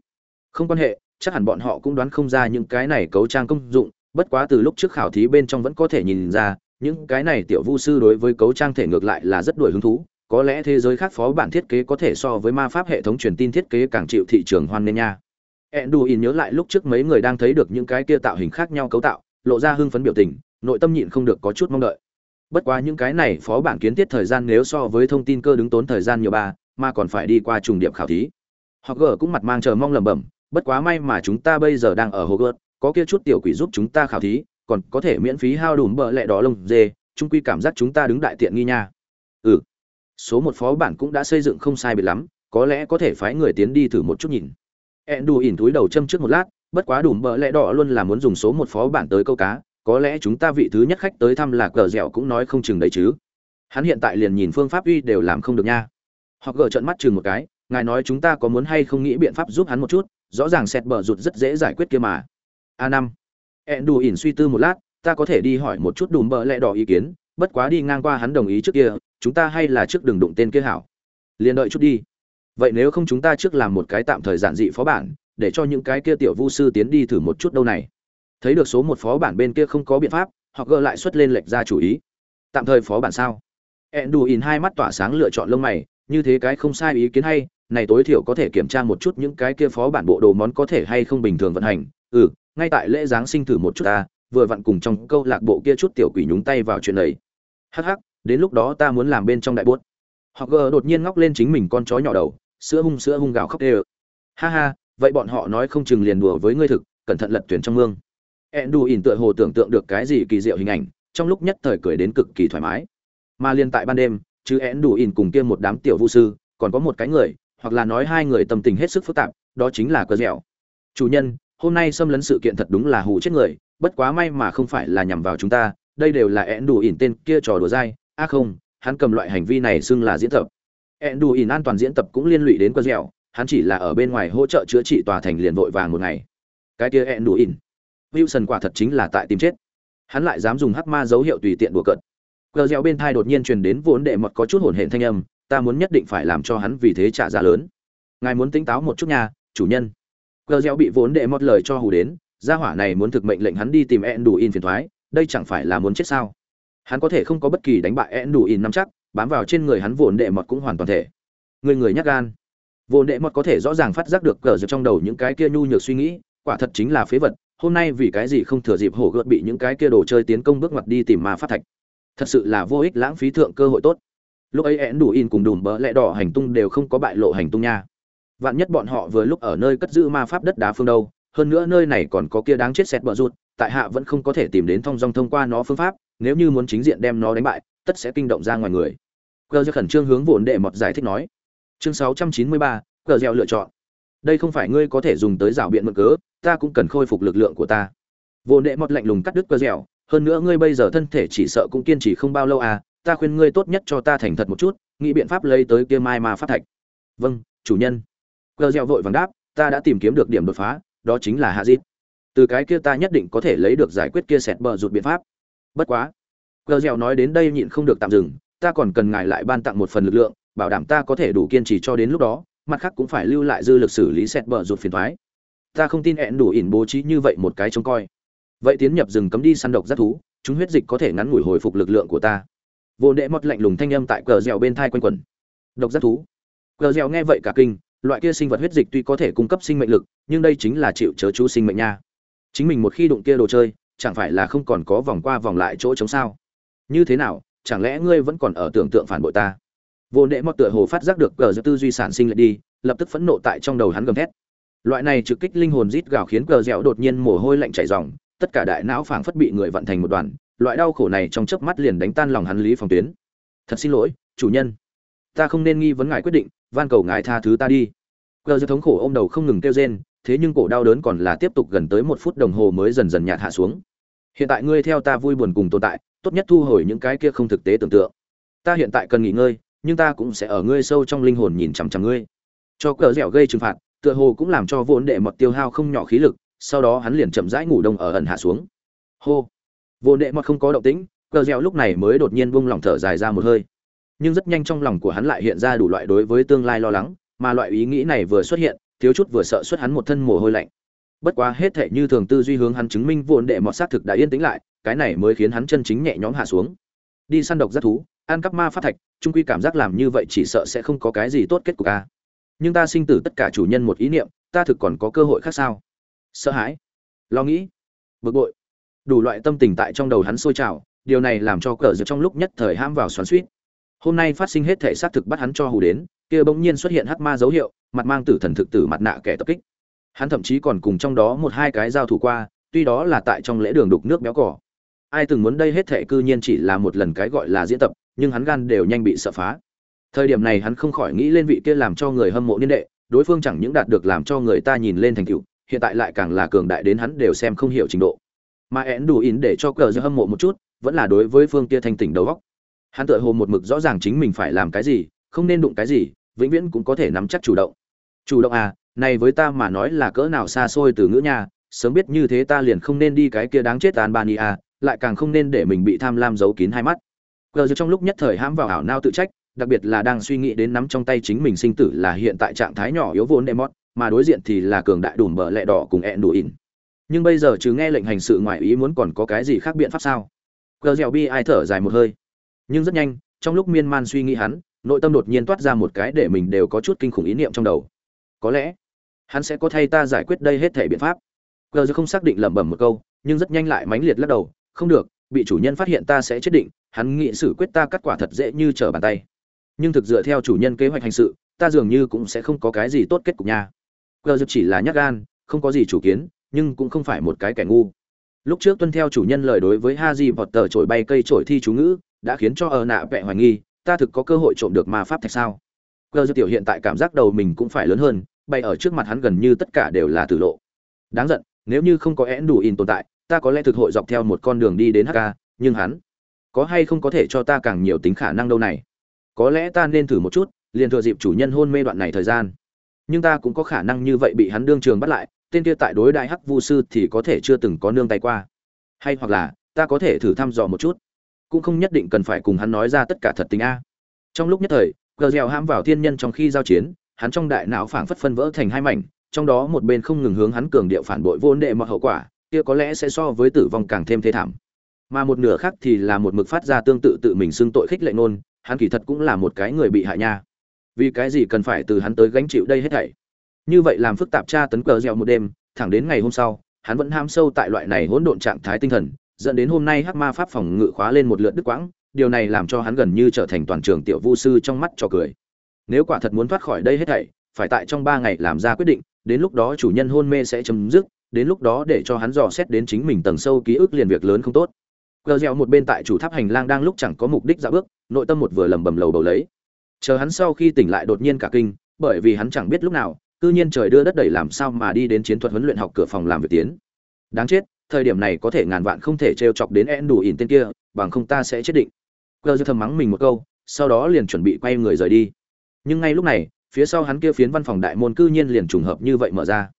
Không quan hệ chắc hẳn bọn họ cũng đoán không ra những cái này cấu trang công dụng bất quá từ lúc trước khảo thí bên trong vẫn có thể nhìn ra những cái này tiểu vu sư đối với cấu trang thể ngược lại là rất đuổi hứng thú có lẽ thế giới khác phó bản thiết kế có thể so với ma pháp hệ thống truyền tin thiết kế càng chịu thị trường hoan nghênh nha. Enduin nhớ lại lúc trước mấy người đang thấy được những cái kia tạo hình khác nhau cấu tạo, lộ ra hưng phấn biểu tình, nội tâm nhịn không được có chút mong đợi. Bất quá những cái này phó bản kiến tiết thời gian nếu so với thông tin cơ đứng tốn thời gian nhiều ba, mà còn phải đi qua trùng điểm khảo thí. Họ gờ cũng mặt mang chờ mong lẩm bẩm, bất quá may mà chúng ta bây giờ đang ở hồ gợt có kia chút tiểu quỷ giúp chúng ta khảo thí, còn có thể miễn phí hao đùm bợ lẹ đỏ lông dê trung quy cảm giác chúng ta đứng đại tiện nghi nha. Ừ. Số một phó bản cũng đã xây dựng không sai biệt lắm, có lẽ có thể phái người tiến đi thử một chút nhìn. Ẹn đù ỉn túi đầu châm trước một lát bất quá đùm bợ lẽ đỏ luôn là muốn dùng số một phó bản tới câu cá, có lẽ chúng ta vị thứ nhất khách tới thăm là cờ dẻo cũng nói không chừng đấy chứ. Hắn hiện tại liền nhìn phương pháp uy đều làm không được nha. Họ gỡ trận mắt chừng một cái, ngài nói chúng ta có muốn hay không nghĩ biện pháp giúp hắn một chút, rõ ràng xét bờ rụt rất dễ giải quyết kia mà. A năm. Ẹn đù ỉn suy tư một lát, ta có thể đi hỏi một chút đùm bợ lẽ đỏ ý kiến, bất quá đi ngang qua hắn đồng ý trước kia, chúng ta hay là trước đừng đụng tên kia hảo. Liền đợi chút đi. Vậy nếu không chúng ta trước làm một cái tạm thời giản dị phó bản để cho những cái kia tiểu vu sư tiến đi thử một chút đâu này. Thấy được số một phó bản bên kia không có biện pháp, họ gỡ lại xuất lên lệch ra chủ ý. Tạm thời phó bản sao? Ẹn đù ỉn hai mắt tỏa sáng lựa chọn lông mày, như thế cái không sai ý kiến hay, này tối thiểu có thể kiểm tra một chút những cái kia phó bản bộ đồ món có thể hay không bình thường vận hành. Ừ ngay tại lễ giáng sinh thử một chút ta, vừa vặn cùng trong câu lạc bộ kia chút tiểu quỷ nhúng tay vào chuyện này. Hắc hắc, đến lúc đó ta muốn làm bên trong đại buốt họ gờ đột nhiên ngóc lên chính mình con chó nhỏ đầu, sữa hung sữa hung gào khóc đê ha ha vậy bọn họ nói không chừng liền đùa với ngươi thực, cẩn thận lật tuyển trong mương. Endu ỉn tựa hồ tưởng tượng được cái gì kỳ diệu hình ảnh, trong lúc nhất thời cười đến cực kỳ thoải mái. Mà liên tại ban đêm, chứ endu ỉn cùng kia một đám tiểu vũ sư, còn có một cái người, hoặc là nói hai người tâm tình hết sức phức tạp, đó chính là cờ dẻo. Chủ nhân, hôm nay xâm lấn sự kiện thật đúng là hù chết người, bất quá may mà không phải là nhằm vào chúng ta, đây đều là endu ỉn tên kia trò đùa dai. A không, hắn cầm loại hành vi này xưng là diễn tập. Endu ỉn an toàn diễn tập cũng liên lụy đến cờ dẻo hắn chỉ là ở bên ngoài hỗ trợ chữa trị tòa thành liền vội vàng một ngày. Cái kia ẹn đủ in wilson quả thật chính là tại tìm chết. Hắn lại dám dùng hắc ma dấu hiệu tùy tiện đùa cợt. Gờ dẻo bên thai đột nhiên truyền đến vốn đệ mọt có chút hổn hển thanh âm, ta muốn nhất định phải làm cho hắn vì thế trả giá lớn. Ngài muốn tính táo một chút nha, chủ nhân. Gờ dẻo bị vốn đệ mọt lời cho hù đến, gia hỏa này muốn thực mệnh lệnh hắn đi tìm ẹn đủ in phiền thoái, đây chẳng phải là muốn chết sao? Hắn có thể không có bất kỳ đánh bại ẹn đủ in nắm chắc, bám vào trên người hắn vốn đệ mọt cũng hoàn toàn thể. Người người nhắc gan vô đệ mọt có thể rõ ràng phát giác được cờ giật trong đầu những cái kia nhu nhược suy nghĩ, quả thật chính là phế vật, hôm nay vì cái gì không thừa dịp hổ gợt bị những cái kia đồ chơi tiến công bước ngoặt đi tìm ma phát thạch. Thật sự là vô ích lãng phí thượng cơ hội tốt. Lúc ấy én đủ in cùng đùm bỡ lẽ đỏ hành tung đều không có bại lộ hành tung nha. Vạn nhất bọn họ vừa lúc ở nơi cất giữ ma pháp đất đá phương đâu, hơn nữa nơi này còn có kia đáng chết xét bờ rụt, tại hạ vẫn không có thể tìm đến thông dong thông qua nó phương pháp, nếu như muốn chính diện đem nó đánh bại, tất sẽ kinh động ra ngoài người. Cờ gieo khẩn trương hướng vụn đệ mọt giải thích nói chương 693, cờ gieo lựa chọn. Đây không phải ngươi có thể dùng tới rào biện mượn cớ ta cũng cần khôi phục lực lượng của ta. Vô đệ mọt lạnh lùng cắt đứt cờ dẻo hơn nữa ngươi bây giờ thân thể chỉ sợ cũng kiên trì không bao lâu à ta khuyên ngươi tốt nhất cho ta thành thật một chút nghĩ biện pháp lấy tới kia mai mà phát thạch. Vâng chủ nhân. Cờ dẻo vội vàng đáp ta đã tìm kiếm được điểm đột phá đó chính là hạ dít từ cái kia ta nhất định có thể lấy được giải quyết kia sẹt bờ rụt biện pháp. Bất quá. Cờ dẻo nói đến đây nhịn không được tạm dừng ta còn cần ngài lại ban tặng một phần lực lượng bảo đảm ta có thể đủ kiên trì cho đến lúc đó, mặt khác cũng phải lưu lại dư lực xử lý sẹt bờ rụt phiền thoái. Ta không tin hẹn đủ ỉn bố trí như vậy một cái trông coi. Vậy tiến nhập rừng cấm đi săn độc rất thú, chúng huyết dịch có thể ngắn ngủi hồi phục lực lượng của ta. Vô đệ mót lạnh lùng thanh âm tại cờ dẻo bên thai quanh quẩn. Độc rất thú. Cờ dẻo nghe vậy cả kinh, loại kia sinh vật huyết dịch tuy có thể cung cấp sinh mệnh lực, nhưng đây chính là chịu chớ chú sinh mệnh nha. Chính mình một khi đụng kia đồ chơi, chẳng phải là không còn có vòng qua vòng lại chỗ chống sao? Như thế nào, chẳng lẽ ngươi vẫn còn ở tưởng tượng phản bội ta? Vô đệ mọt tựa hồ phát giác được cờ dẻo tư duy sản sinh lại đi, lập tức phẫn nộ tại trong đầu hắn gầm thét. Loại này trực kích linh hồn rít gào khiến cờ dẻo đột nhiên mồ hôi lạnh chảy ròng, tất cả đại não phảng phất bị người vận thành một đoàn, loại đau khổ này trong chớp mắt liền đánh tan lòng hắn lý phòng tuyến. Thật xin lỗi, chủ nhân. Ta không nên nghi vấn ngài quyết định, van cầu ngài tha thứ ta đi. Cờ dẻo thống khổ ôm đầu không ngừng kêu rên, thế nhưng cổ đau đớn còn là tiếp tục gần tới một phút đồng hồ mới dần dần nhạt hạ xuống. Hiện tại ngươi theo ta vui buồn cùng tồn tại, tốt nhất thu hồi những cái kia không thực tế tưởng tượng. Ta hiện tại cần nghỉ ngơi nhưng ta cũng sẽ ở ngươi sâu trong linh hồn nhìn chằm chằm ngươi. Cho cờ dẻo gây trừng phạt, tựa hồ cũng làm cho vốn đệ mọt tiêu hao không nhỏ khí lực, sau đó hắn liền chậm rãi ngủ đông ở ẩn hạ xuống. Hô! Vốn đệ mọt không có động tĩnh, cờ dẻo lúc này mới đột nhiên buông lỏng thở dài ra một hơi. Nhưng rất nhanh trong lòng của hắn lại hiện ra đủ loại đối với tương lai lo lắng, mà loại ý nghĩ này vừa xuất hiện, thiếu chút vừa sợ xuất hắn một thân mồ hôi lạnh. Bất quá hết thảy như thường tư duy hướng hắn chứng minh vốn đệ mọt xác thực đã yên tĩnh lại, cái này mới khiến hắn chân chính nhẹ nhõm hạ xuống. Đi săn độc rất thú ăn cắp ma phát thạch, trung quy cảm giác làm như vậy chỉ sợ sẽ không có cái gì tốt kết cục a nhưng ta sinh tử tất cả chủ nhân một ý niệm, ta thực còn có cơ hội khác sao? Sợ hãi. Lo nghĩ. Bực bội. Đủ loại tâm tình tại trong đầu hắn sôi trào, điều này làm cho cờ giật trong lúc nhất thời ham vào xoắn suýt hôm nay phát sinh hết thể xác thực bắt hắn cho hù đến, kia bỗng nhiên xuất hiện hắc ma dấu hiệu, mặt mang tử thần thực tử mặt nạ kẻ tập kích. Hắn thậm chí còn cùng trong đó một hai cái giao thủ qua, tuy đó là tại trong lễ đường đục nước béo cỏ. Ai từng muốn đây hết thể cư nhiên chỉ là một lần cái gọi là diễn tập nhưng hắn gan đều nhanh bị sợ phá. Thời điểm này hắn không khỏi nghĩ lên vị kia làm cho người hâm mộ niên đệ, đối phương chẳng những đạt được làm cho người ta nhìn lên thành tựu, hiện tại lại càng là cường đại đến hắn đều xem không hiểu trình độ. Mà én đủ in để cho cờ giữa hâm mộ một chút, vẫn là đối với phương kia thanh tỉnh đầu góc hắn tự hồ một mực rõ ràng chính mình phải làm cái gì, không nên đụng cái gì, vĩnh viễn cũng có thể nắm chắc chủ động. Chủ động à này với ta mà nói là cỡ nào xa xôi từ ngữ nhà sớm biết như thế ta liền không nên đi cái kia đáng chết albania, lại càng không nên để mình bị tham lam giấu kín hai mắt gờ giờ trong lúc nhất thời hãm vào ảo nao tự trách, đặc biệt là đang suy nghĩ đến nắm trong tay chính mình sinh tử là hiện tại trạng thái nhỏ yếu vốn demot mà đối diện thì là cường đại đùm bờ lẹ đỏ cùng ẹn đủ ỉn. Nhưng bây giờ chứ nghe lệnh hành sự ngoài ý muốn còn có cái gì khác biện pháp sao? Gờ dẻo bi ai thở dài một hơi. Nhưng rất nhanh, trong lúc miên man suy nghĩ hắn, nội tâm đột nhiên toát ra một cái để mình đều có chút kinh khủng ý niệm trong đầu. Có lẽ, hắn sẽ có thay ta giải quyết đây hết thể biện pháp. Gờ dẻo không xác định lẩm bẩm một câu, nhưng rất nhanh lại mãnh liệt lắc đầu, không được, bị chủ nhân phát hiện ta sẽ chết định hắn nghĩ xử quyết ta cắt quả thật dễ như trở bàn tay. Nhưng thực dựa theo chủ nhân kế hoạch hành sự, ta dường như cũng sẽ không có cái gì tốt kết cục nha. Gờ dập chỉ là nhắc gan, không có gì chủ kiến, nhưng cũng không phải một cái kẻ ngu. Lúc trước tuân theo chủ nhân lời đối với ha di vọt tờ trổi bay cây trổi thi chú ngữ, đã khiến cho ở nạ vẹ hoài nghi, ta thực có cơ hội trộm được ma pháp thạch sao? Gờ dập tiểu hiện tại cảm giác đầu mình cũng phải lớn hơn bay ở trước mặt hắn gần như tất cả đều là tử lộ. Đáng giận, nếu như không có én đủ in tồn tại, ta có lẽ thực hội dọc theo một con đường đi đến hk nhưng hắn có hay không có thể cho ta càng nhiều tính khả năng đâu này? Có lẽ ta nên thử một chút, liền thừa dịp chủ nhân hôn mê đoạn này thời gian. Nhưng ta cũng có khả năng như vậy bị hắn đương trường bắt lại, tên kia tại đối đại hắc vu sư thì có thể chưa từng có nương tay qua. Hay hoặc là, ta có thể thử thăm dò một chút. Cũng không nhất định cần phải cùng hắn nói ra tất cả thật tình a. Trong lúc nhất thời gờ dẻo ham vào thiên nhân trong khi giao chiến, hắn trong đại não phảng phất phân vỡ thành hai mảnh, trong đó một bên không ngừng hướng hắn cường điệu phản bội vô nệ mọi hậu quả, kia có lẽ sẽ so với tử vong càng thêm thế thảm mà một nửa khác thì là một mực phát ra tương tự tự mình xưng tội khích lệ nôn hắn kỳ thật cũng là một cái người bị hại nha. Vì cái gì cần phải từ hắn tới gánh chịu đây hết thảy? Như vậy làm phức tạp tra tấn cờ gieo một đêm, thẳng đến ngày hôm sau, hắn vẫn ham sâu tại loại này hỗn độn trạng thái tinh thần, dẫn đến hôm nay hắc ma pháp phòng ngự khóa lên một lượt đứt quãng, điều này làm cho hắn gần như trở thành toàn trường tiểu vu sư trong mắt cho cười. Nếu quả thật muốn thoát khỏi đây hết thảy, phải tại trong ba ngày làm ra quyết định, đến lúc đó chủ nhân hôn mê sẽ chấm dứt, đến lúc đó để cho hắn dò xét đến chính mình tầng sâu ký ức liền việc lớn không tốt gờ reo một bên tại chủ tháp hành lang đang lúc chẳng có mục đích ra bước, nội tâm một vừa lầm bầm lầu bầu lấy. Chờ hắn sau khi tỉnh lại đột nhiên cả kinh, bởi vì hắn chẳng biết lúc nào, cư nhiên trời đưa đất đẩy làm sao mà đi đến chiến thuật huấn luyện học cửa phòng làm việc tiến. Đáng chết, thời điểm này có thể ngàn vạn không thể trêu chọc đến én đủ ỉn tên kia, bằng không ta sẽ chết định. Gờ dẻo thầm mắng mình một câu, sau đó liền chuẩn bị quay người rời đi. Nhưng ngay lúc này, phía sau hắn kia phiến văn phòng đại môn cư nhiên liền trùng hợp như vậy mở ra.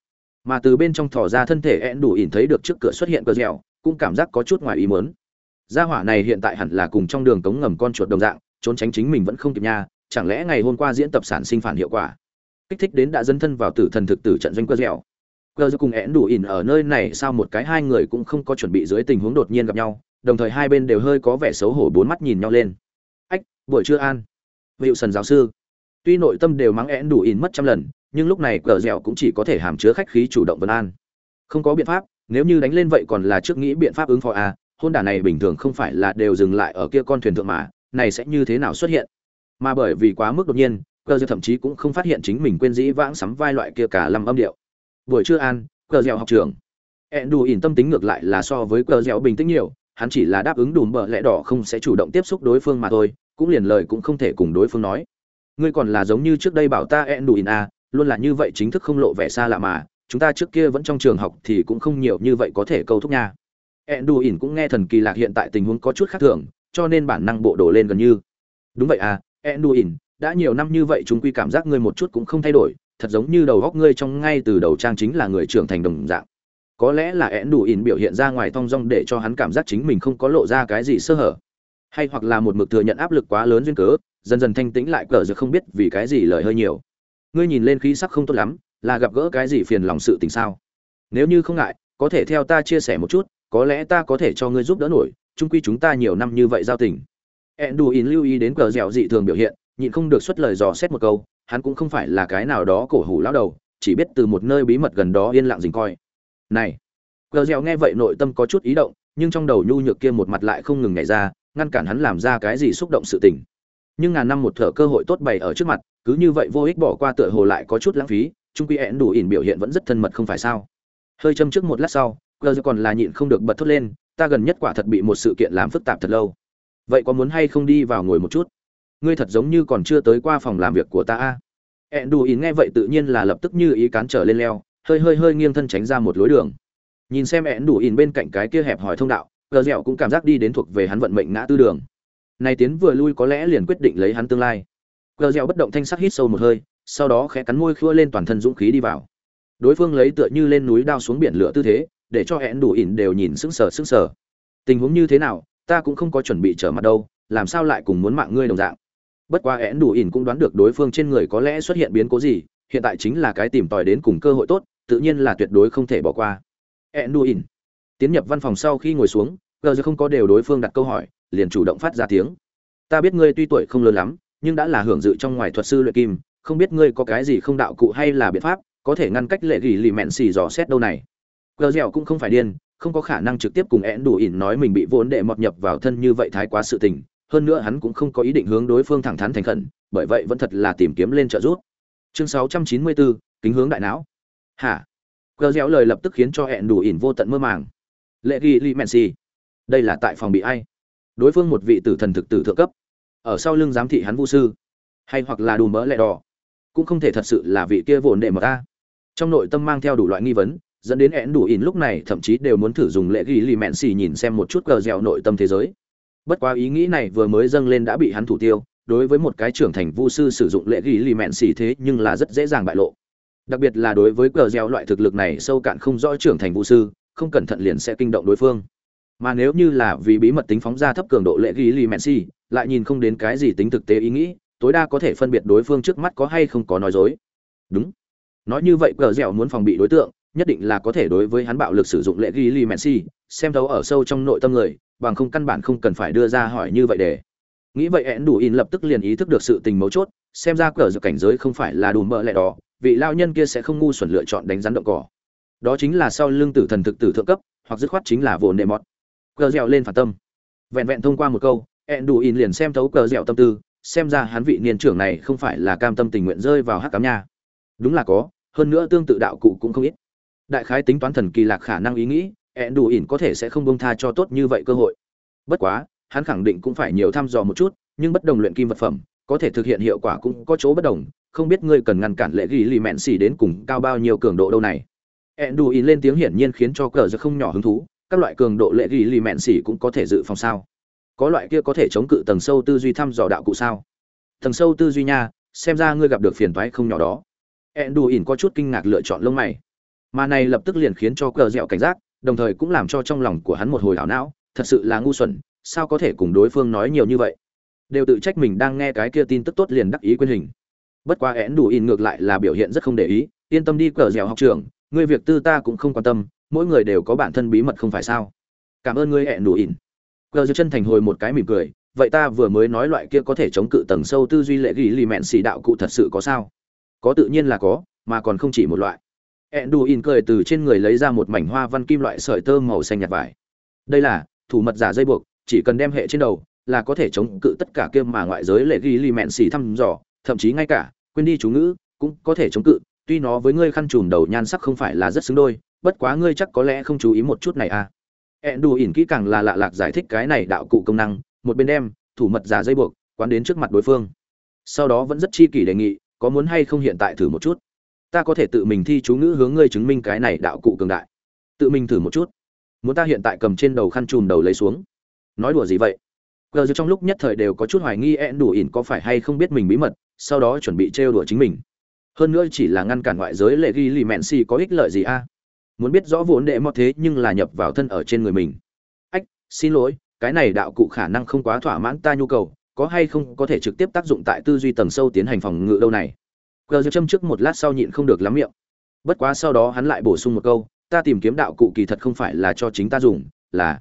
Mà từ bên trong thỏ ra thân thể én đủ ỉn thấy được trước cửa xuất hiện cờ dẻo cũng cảm giác có chút ngoài ý mớn gia hỏa này hiện tại hẳn là cùng trong đường cống ngầm con chuột đồng dạng, trốn tránh chính mình vẫn không kịp nha, chẳng lẽ ngày hôm qua diễn tập sản sinh phản hiệu quả? Kích thích đến đã dấn thân vào tử thần thực tử trận doanh cơ dẻo. Cơ cùng én đủ ỉn ở nơi này sao một cái hai người cũng không có chuẩn bị dưới tình huống đột nhiên gặp nhau, đồng thời hai bên đều hơi có vẻ xấu hổ bốn mắt nhìn nhau lên. Ách, buổi trưa an. Hiệu sần giáo sư. Tuy nội tâm đều mắng én đủ ỉn mất trăm lần, nhưng lúc này cờ dẻo cũng chỉ có thể hàm chứa khách khí chủ động vấn an. Không có biện pháp, nếu như đánh lên vậy còn là trước nghĩ biện pháp ứng phó à hôn đả này bình thường không phải là đều dừng lại ở kia con thuyền thượng mà, này sẽ như thế nào xuất hiện? Mà bởi vì quá mức đột nhiên, cờ dẻo thậm chí cũng không phát hiện chính mình quên dĩ vãng sắm vai loại kia cả lâm âm điệu. Buổi trưa an, cờ dẻo học trường. Ẹn đù ỉn tâm tính ngược lại là so với cờ dẻo bình tĩnh nhiều, hắn chỉ là đáp ứng đùm bợ lẽ đỏ không sẽ chủ động tiếp xúc đối phương mà thôi, cũng liền lời cũng không thể cùng đối phương nói. Ngươi còn là giống như trước đây bảo ta ẹn đù ỉn à luôn là như vậy chính thức không lộ vẻ xa lạ mà, chúng ta trước kia vẫn trong trường học thì cũng không nhiều như vậy có thể câu thúc nha ẹn cũng nghe thần kỳ lạc hiện tại tình huống có chút khác thường, cho nên bản năng bộ đổ lên gần như. Đúng vậy à ẹn đã nhiều năm như vậy chúng quy cảm giác ngươi một chút cũng không thay đổi, thật giống như đầu góc ngươi trong ngay từ đầu trang chính là người trưởng thành đồng dạng. Có lẽ là ẹn biểu hiện ra ngoài thong dong để cho hắn cảm giác chính mình không có lộ ra cái gì sơ hở. Hay hoặc là một mực thừa nhận áp lực quá lớn duyên cớ, dần dần thanh tĩnh lại cờ giờ không biết vì cái gì lời hơi nhiều. Ngươi nhìn lên khí sắc không tốt lắm, là gặp gỡ cái gì phiền lòng sự tình sao? Nếu như không ngại, có thể theo ta chia sẻ một chút có lẽ ta có thể cho ngươi giúp đỡ nổi, chung quy chúng ta nhiều năm như vậy giao tình. Ẹn đù ỉn lưu ý đến cờ dẻo dị thường biểu hiện, nhịn không được xuất lời dò xét một câu, hắn cũng không phải là cái nào đó cổ hủ lão đầu, chỉ biết từ một nơi bí mật gần đó yên lặng dình coi. Này, cờ dẻo nghe vậy nội tâm có chút ý động, nhưng trong đầu nhu nhược kia một mặt lại không ngừng nhảy ra, ngăn cản hắn làm ra cái gì xúc động sự tình. Nhưng ngàn năm một thở cơ hội tốt bày ở trước mặt, cứ như vậy vô ích bỏ qua tựa hồ lại có chút lãng phí trung quy ẹn đủ ỉn biểu hiện vẫn rất thân mật không phải sao. Hơi châm trước một lát sau cơ còn là nhịn không được bật thốt lên, ta gần nhất quả thật bị một sự kiện làm phức tạp thật lâu. Vậy có muốn hay không đi vào ngồi một chút? Ngươi thật giống như còn chưa tới qua phòng làm việc của ta a. Ẹn nghe vậy tự nhiên là lập tức như ý cán trở lên leo, hơi hơi hơi nghiêng thân tránh ra một lối đường. Nhìn xem ẹn đủ ỉn bên cạnh cái kia hẹp hỏi thông đạo gờ dẻo cũng cảm giác đi đến thuộc về hắn vận mệnh ngã tư đường. Này tiến vừa lui có lẽ liền quyết định lấy hắn tương lai. Gờ dẻo bất động thanh sắc hít sâu một hơi, sau đó khẽ cắn môi khua lên toàn thân dũng khí đi vào. Đối phương lấy tựa như lên núi đao xuống biển lửa tư thế để cho hẹn đủ ỉn đều nhìn sững sờ sững sờ. Tình huống như thế nào, ta cũng không có chuẩn bị trở mặt đâu, làm sao lại cùng muốn mạng ngươi đồng dạng? Bất quá hẹn đủ ỉn cũng đoán được đối phương trên người có lẽ xuất hiện biến cố gì, hiện tại chính là cái tìm tòi đến cùng cơ hội tốt, tự nhiên là tuyệt đối không thể bỏ qua. Hẹn đủ ỉn. Tiến nhập văn phòng sau khi ngồi xuống, gờ giờ không có đều đối phương đặt câu hỏi, liền chủ động phát ra tiếng. Ta biết ngươi tuy tuổi không lớn lắm, nhưng đã là hưởng dự trong ngoài thuật sư luyện kim, không biết ngươi có cái gì không đạo cụ hay là biện pháp, có thể ngăn cách lệ gỉ lì mẹn xì dò xét đâu này gờ dẻo cũng không phải điên không có khả năng trực tiếp cùng én đủ ỉn nói mình bị vốn đệ mọt nhập vào thân như vậy thái quá sự tình hơn nữa hắn cũng không có ý định hướng đối phương thẳng thắn thành khẩn bởi vậy vẫn thật là tìm kiếm lên trợ giúp. Chương 694, kính hướng đại não. Hả? Gờ dẻo lời lập tức khiến cho én đủ ỉn vô tận mơ màng. Lệ ghi li mẹn xì. Đây là tại phòng bị ai? Đối phương một vị tử thần thực tử thượng cấp. Ở sau lưng giám thị hắn vu sư. Hay hoặc là đùm mỡ lẹ đỏ. Cũng không thể thật sự là vị kia vồn đệ mọt ta. Trong nội tâm mang theo đủ loại nghi vấn dẫn đến én đủ in lúc này thậm chí đều muốn thử dùng lệ ghi lì mẹn xì nhìn xem một chút cờ dẻo nội tâm thế giới. Bất quá ý nghĩ này vừa mới dâng lên đã bị hắn thủ tiêu, đối với một cái trưởng thành vu sư sử dụng lệ ghi lì mẹn xì thế nhưng là rất dễ dàng bại lộ. Đặc biệt là đối với cờ dẻo loại thực lực này sâu cạn không rõ trưởng thành vu sư, không cẩn thận liền sẽ kinh động đối phương. Mà nếu như là vì bí mật tính phóng ra thấp cường độ lệ ghi lì mẹn xì, lại nhìn không đến cái gì tính thực tế ý nghĩ, tối đa có thể phân biệt đối phương trước mắt có hay không có nói dối. Đúng. Nói như vậy cờ dẻo muốn phòng bị đối tượng nhất định là có thể đối với hắn bạo lực sử dụng lệ ghi li messi xem thấu ở sâu trong nội tâm người, bằng không căn bản không cần phải đưa ra hỏi như vậy để. Nghĩ vậy én đủ in lập tức liền ý thức được sự tình mấu chốt, xem ra cờ dẻo cảnh giới không phải là đủ mỡ lẹ đó vị lao nhân kia sẽ không ngu xuẩn lựa chọn đánh rắn động cỏ. Đó chính là sau lưng tử thần thực tử thượng cấp, hoặc dứt khoát chính là vồn đệ mọt. Cờ dẻo lên phản tâm. Vẹn vẹn thông qua một câu én đủ in liền xem thấu cờ dẻo tâm tư, xem ra hắn vị niên trưởng này không phải là cam tâm tình nguyện rơi vào hắc cám nha. Đúng là có, hơn nữa tương tự đạo cụ cũng không ít đại khái tính toán thần kỳ lạc khả năng ý nghĩ ẹn đủ ỉn có thể sẽ không bông tha cho tốt như vậy cơ hội. Bất quá, hắn khẳng định cũng phải nhiều thăm dò một chút, nhưng bất đồng luyện kim vật phẩm, có thể thực hiện hiệu quả cũng có chỗ bất đồng, không biết ngươi cần ngăn cản lệ ghi lì mẹn xỉ đến cùng cao bao nhiêu cường độ đâu này. Ẹn đủ ỉn lên tiếng hiển nhiên khiến cho cờ giật không nhỏ hứng thú, các loại cường độ lệ ghi lì mẹn xỉ cũng có thể dự phòng sao? Có loại kia có thể chống cự tầng sâu tư duy thăm dò đạo cụ sao? Tầng sâu tư duy nha, xem ra ngươi gặp được phiền toái không nhỏ đó. Ẹn đủ ỉn có chút kinh ngạc lựa chọn lông mày mà này lập tức liền khiến cho cờ dẻo cảnh giác, đồng thời cũng làm cho trong lòng của hắn một hồi ảo não, thật sự là ngu xuẩn, sao có thể cùng đối phương nói nhiều như vậy? Đều tự trách mình đang nghe cái kia tin tức tốt liền đắc ý quyên hình. Bất quá én đủ in ngược lại là biểu hiện rất không để ý, yên tâm đi cờ dẻo học trường ngươi việc tư ta cũng không quan tâm, mỗi người đều có bản thân bí mật không phải sao? Cảm ơn ngươi én đủ in. Cờ dẻo chân thành hồi một cái mỉm cười, vậy ta vừa mới nói loại kia có thể chống cự tầng sâu tư duy lệ ghi lì mẹn xì đạo cụ thật sự có sao? Có tự nhiên là có, mà còn không chỉ một loại. Enduin cười từ trên người lấy ra một mảnh hoa văn kim loại sợi tơ màu xanh nhạt vải. Đây là thủ mật giả dây buộc, chỉ cần đem hệ trên đầu là có thể chống cự tất cả kia mà ngoại giới lệ ghi li mện xỉ thăm dò, thậm chí ngay cả quên đi chú ngữ cũng có thể chống cự. Tuy nó với ngươi khăn trùm đầu nhan sắc không phải là rất xứng đôi, bất quá ngươi chắc có lẽ không chú ý một chút này à. Enduin kỹ càng là lạ lạc giải thích cái này đạo cụ công năng, một bên đem thủ mật giả dây buộc quán đến trước mặt đối phương. Sau đó vẫn rất chi kỷ đề nghị, có muốn hay không hiện tại thử một chút ta có thể tự mình thi chú ngữ hướng ngươi chứng minh cái này đạo cụ cường đại. Tự mình thử một chút. Muốn ta hiện tại cầm trên đầu khăn chùm đầu lấy xuống. Nói đùa gì vậy? Gờ trong lúc nhất thời đều có chút hoài nghi ẹn đủ ỉn có phải hay không biết mình bí mật, sau đó chuẩn bị trêu đùa chính mình. Hơn nữa chỉ là ngăn cản ngoại giới lệ ghi lì mẹn xì có ích lợi gì a? Muốn biết rõ vốn đệ mọt thế nhưng là nhập vào thân ở trên người mình. Ách, xin lỗi, cái này đạo cụ khả năng không quá thỏa mãn ta nhu cầu, có hay không có thể trực tiếp tác dụng tại tư duy tầng sâu tiến hành phòng ngự đâu này? Cờ dư châm trước một lát sau nhịn không được lắm miệng. Bất quá sau đó hắn lại bổ sung một câu, ta tìm kiếm đạo cụ kỳ thật không phải là cho chính ta dùng, là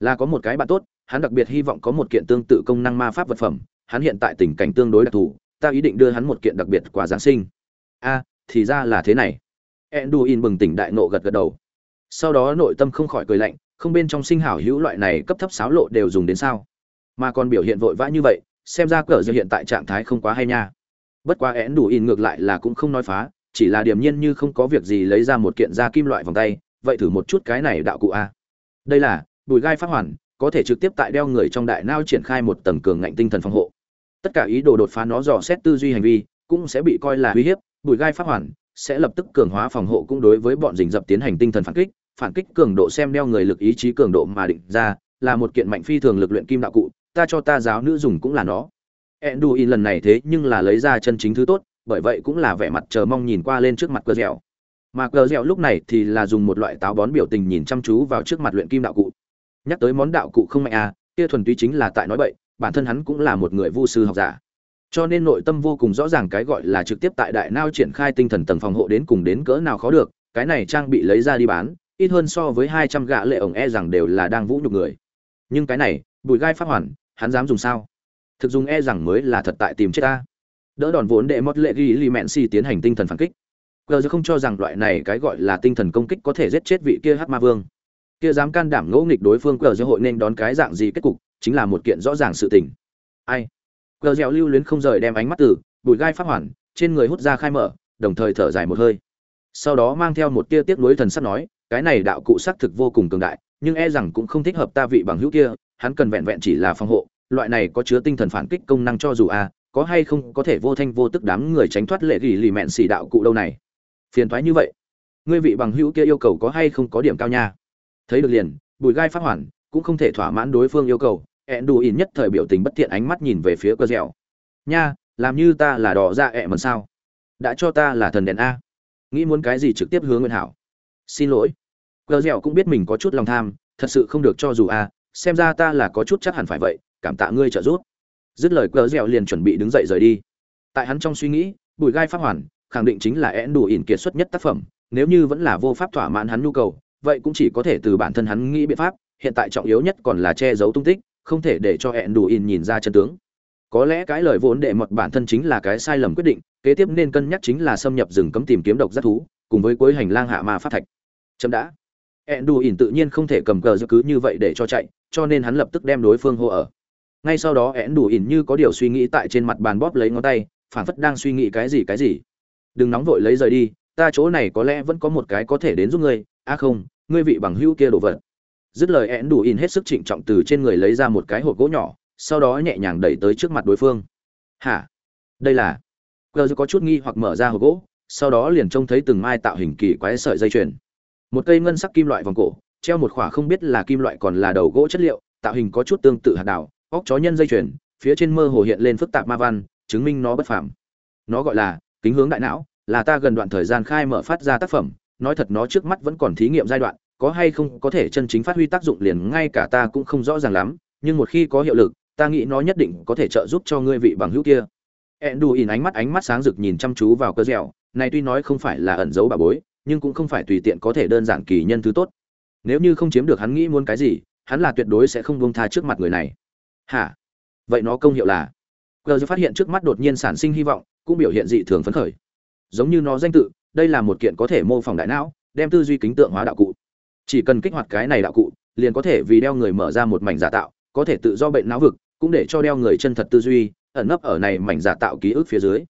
là có một cái bạn tốt, hắn đặc biệt hy vọng có một kiện tương tự công năng ma pháp vật phẩm, hắn hiện tại tình cảnh tương đối đặc thù, ta ý định đưa hắn một kiện đặc biệt quà giáng sinh. A, thì ra là thế này. Enduin bừng tỉnh đại nộ gật gật đầu. Sau đó nội tâm không khỏi cười lạnh, không bên trong sinh hảo hữu loại này cấp thấp xáo lộ đều dùng đến sao? Mà còn biểu hiện vội vã như vậy, xem ra cờ giờ hiện tại trạng thái không quá hay nha bất quá én đủ in ngược lại là cũng không nói phá, chỉ là điểm nhiên như không có việc gì lấy ra một kiện da kim loại vòng tay, vậy thử một chút cái này đạo cụ a. Đây là, bùi gai phát hoàn, có thể trực tiếp tại đeo người trong đại nao triển khai một tầng cường ngạnh tinh thần phòng hộ. Tất cả ý đồ đột phá nó dò xét tư duy hành vi, cũng sẽ bị coi là uy hiếp, bùi gai phát hoàn sẽ lập tức cường hóa phòng hộ cũng đối với bọn rình dập tiến hành tinh thần phản kích phản kích cường độ xem đeo người lực ý chí cường độ mà định ra, là một kiện mạnh phi thường lực luyện kim đạo cụ, ta cho ta giáo nữ dùng cũng là nó. Enduin lần này thế nhưng là lấy ra chân chính thứ tốt, bởi vậy cũng là vẻ mặt chờ mong nhìn qua lên trước mặt cờ dẻo. Mà cờ dẻo lúc này thì là dùng một loại táo bón biểu tình nhìn chăm chú vào trước mặt luyện kim đạo cụ. Nhắc tới món đạo cụ không mạnh à, kia thuần túy chính là tại nói bậy, bản thân hắn cũng là một người vu sư học giả. Cho nên nội tâm vô cùng rõ ràng cái gọi là trực tiếp tại đại nao triển khai tinh thần tầng phòng hộ đến cùng đến cỡ nào khó được, cái này trang bị lấy ra đi bán, ít hơn so với 200 gạ lệ ổng e rằng đều là đang vũ nhục người. Nhưng cái này, bùi gai phát hoàn, hắn dám dùng sao? Thực dùng e rằng mới là thật tại tìm chết ta. Đỡ đòn vốn để mót lệ ghi li mẹn si tiến hành tinh thần phản kích. Gờ không cho rằng loại này cái gọi là tinh thần công kích có thể giết chết vị kia hát ma vương. Kia dám can đảm ngỗ nghịch đối phương cờ dơ hội nên đón cái dạng gì kết cục, chính là một kiện rõ ràng sự tình. Ai? Cờ dẻo lưu luyến không rời đem ánh mắt từ bụi gai phát hoàn, trên người hút ra khai mở, đồng thời thở dài một hơi. Sau đó mang theo một tia tiếc nuối thần sắp nói, cái này đạo cụ xác thực vô cùng cường đại, nhưng e rằng cũng không thích hợp ta vị bằng hữu kia, hắn cần vẹn vẹn chỉ là phòng hộ loại này có chứa tinh thần phản kích công năng cho dù a, có hay không có thể vô thanh vô tức đám người tránh thoát lệ gỉ lì mẹn xì đạo cụ đâu này. Phiền thoái như vậy. Ngươi vị bằng hữu kia yêu cầu có hay không có điểm cao nha. Thấy được liền, bùi gai phát hoàn, cũng không thể thỏa mãn đối phương yêu cầu, ẹn đù ỉn nhất thời biểu tình bất thiện ánh mắt nhìn về phía cơ dẻo. Nha, làm như ta là đỏ ra ẹ mần sao? Đã cho ta là thần đèn a. Nghĩ muốn cái gì trực tiếp hướng nguyên hảo. Xin lỗi. Cơ dẻo cũng biết mình có chút lòng tham, thật sự không được cho dù a, xem ra ta là có chút chắc hẳn phải vậy cảm tạ ngươi trợ giúp. Dứt lời, cờ dẻo liền chuẩn bị đứng dậy rời đi. Tại hắn trong suy nghĩ, bùi gai pháp hoàn khẳng định chính là én đủ ỉn kiệt xuất nhất tác phẩm, nếu như vẫn là vô pháp thỏa mãn hắn nhu cầu, vậy cũng chỉ có thể từ bản thân hắn nghĩ biện pháp, hiện tại trọng yếu nhất còn là che giấu tung tích, không thể để cho én đủ ỉn nhìn ra chân tướng. Có lẽ cái lời vốn đệ mật bản thân chính là cái sai lầm quyết định, kế tiếp nên cân nhắc chính là xâm nhập rừng cấm tìm kiếm độc giác thú, cùng với cuối hành lang hạ ma phát thạch. Chấm đã. Én đủ ỉn tự nhiên không thể cầm cờ giữ cứ như vậy để cho chạy, cho nên hắn lập tức đem đối phương hô ở ngay sau đó én đủ ỉn như có điều suy nghĩ tại trên mặt bàn bóp lấy ngón tay phản phất đang suy nghĩ cái gì cái gì. Đừng nóng vội lấy rời đi, ta chỗ này có lẽ vẫn có một cái có thể đến giúp ngươi. A à không, ngươi vị bằng hữu kia đồ vật. Dứt lời én đủ ỉn hết sức trịnh trọng từ trên người lấy ra một cái hộp gỗ nhỏ, sau đó nhẹ nhàng đẩy tới trước mặt đối phương. Hả? Đây là gờ có chút nghi hoặc mở ra hộp gỗ, sau đó liền trông thấy từng mai tạo hình kỳ quái sợi dây chuyền. Một cây ngân sắc kim loại vòng cổ, treo một khỏa không biết là kim loại còn là đầu gỗ chất liệu, tạo hình có chút tương tự hạt đảo óc chó nhân dây chuyền, phía trên mơ hồ hiện lên phức tạp ma văn, chứng minh nó bất phàm. Nó gọi là kính hướng đại não, là ta gần đoạn thời gian khai mở phát ra tác phẩm, nói thật nó trước mắt vẫn còn thí nghiệm giai đoạn, có hay không có thể chân chính phát huy tác dụng liền ngay cả ta cũng không rõ ràng lắm, nhưng một khi có hiệu lực, ta nghĩ nó nhất định có thể trợ giúp cho ngươi vị bằng hữu kia. Ẹn ỉn ánh mắt ánh mắt sáng rực nhìn chăm chú vào cơ dẻo, này tuy nói không phải là ẩn giấu bà bối, nhưng cũng không phải tùy tiện có thể đơn giản kỳ nhân thứ tốt. Nếu như không chiếm được hắn nghĩ muốn cái gì, hắn là tuyệt đối sẽ không buông tha trước mặt người này hả? Vậy nó công hiệu là? Gờ phát hiện trước mắt đột nhiên sản sinh hy vọng, cũng biểu hiện dị thường phấn khởi. Giống như nó danh tự, đây là một kiện có thể mô phỏng đại não, đem tư duy kính tượng hóa đạo cụ. Chỉ cần kích hoạt cái này đạo cụ, liền có thể vì đeo người mở ra một mảnh giả tạo, có thể tự do bệnh não vực, cũng để cho đeo người chân thật tư duy ẩn nấp ở này mảnh giả tạo ký ức phía dưới.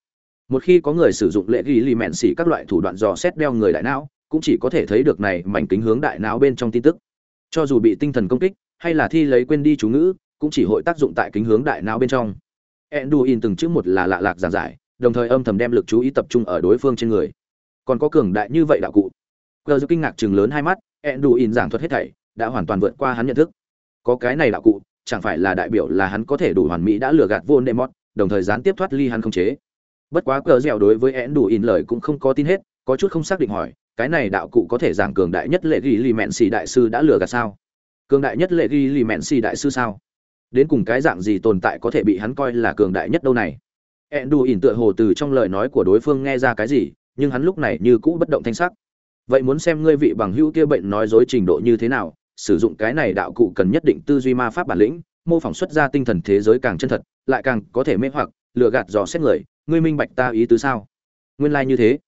Một khi có người sử dụng lệ ghi lì mẹn xỉ các loại thủ đoạn dò xét đeo người đại não, cũng chỉ có thể thấy được này mảnh kính hướng đại não bên trong tin tức. Cho dù bị tinh thần công kích, hay là thi lấy quên đi chú ngữ cũng chỉ hội tác dụng tại kính hướng đại não bên trong enduin từng chữ một là lạ lạc giảng giải đồng thời âm thầm đem lực chú ý tập trung ở đối phương trên người còn có cường đại như vậy đạo cụ gờ giữ kinh ngạc chừng lớn hai mắt enduin giảng thuật hết thảy đã hoàn toàn vượt qua hắn nhận thức có cái này đạo cụ chẳng phải là đại biểu là hắn có thể đủ hoàn mỹ đã lừa gạt vô Voldemort, đồng thời gián tiếp thoát ly hắn không chế. Bất quá cờ dẻo đối với én đủ in lời cũng không có tin hết, có chút không xác định hỏi, cái này đạo cụ có thể giảng cường đại nhất lệ ghi lì mẹn xì đại sư đã lừa gạt sao? Cường đại nhất lệ ghi lì mẹn xì đại sư sao? Đến cùng cái dạng gì tồn tại có thể bị hắn coi là cường đại nhất đâu này? én đù ỉn tựa hồ từ trong lời nói của đối phương nghe ra cái gì, nhưng hắn lúc này như cũ bất động thanh sắc. Vậy muốn xem ngươi vị bằng hữu kia bệnh nói dối trình độ như thế nào, sử dụng cái này đạo cụ cần nhất định tư duy ma pháp bản lĩnh mô phỏng xuất ra tinh thần thế giới càng chân thật lại càng có thể mê hoặc lừa gạt dò xét người ngươi minh bạch ta ý tứ sao nguyên lai như thế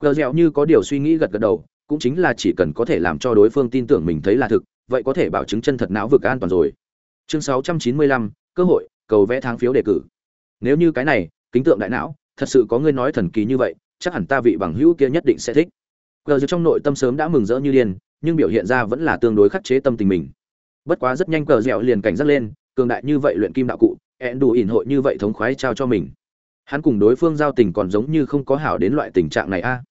gờ dẻo như có điều suy nghĩ gật gật đầu cũng chính là chỉ cần có thể làm cho đối phương tin tưởng mình thấy là thực vậy có thể bảo chứng chân thật não vực an toàn rồi chương 695, cơ hội cầu vẽ tháng phiếu đề cử. Nếu như cái này kính tượng đại não thật sự có ngươi nói thần kỳ như vậy chắc hẳn ta vị bằng hữu kia nhất định sẽ thích. Gờ trong nội tâm sớm đã mừng rỡ như điên nhưng biểu hiện ra vẫn là tương đối khắc chế tâm tình mình. Bất quá rất nhanh cờ dẻo liền cảnh giác lên cường đại như vậy luyện kim đạo cụ ẹn đủ ỉn hội như vậy thống khoái trao cho mình. Hắn cùng đối phương giao tình còn giống như không có hảo đến loại tình trạng này a.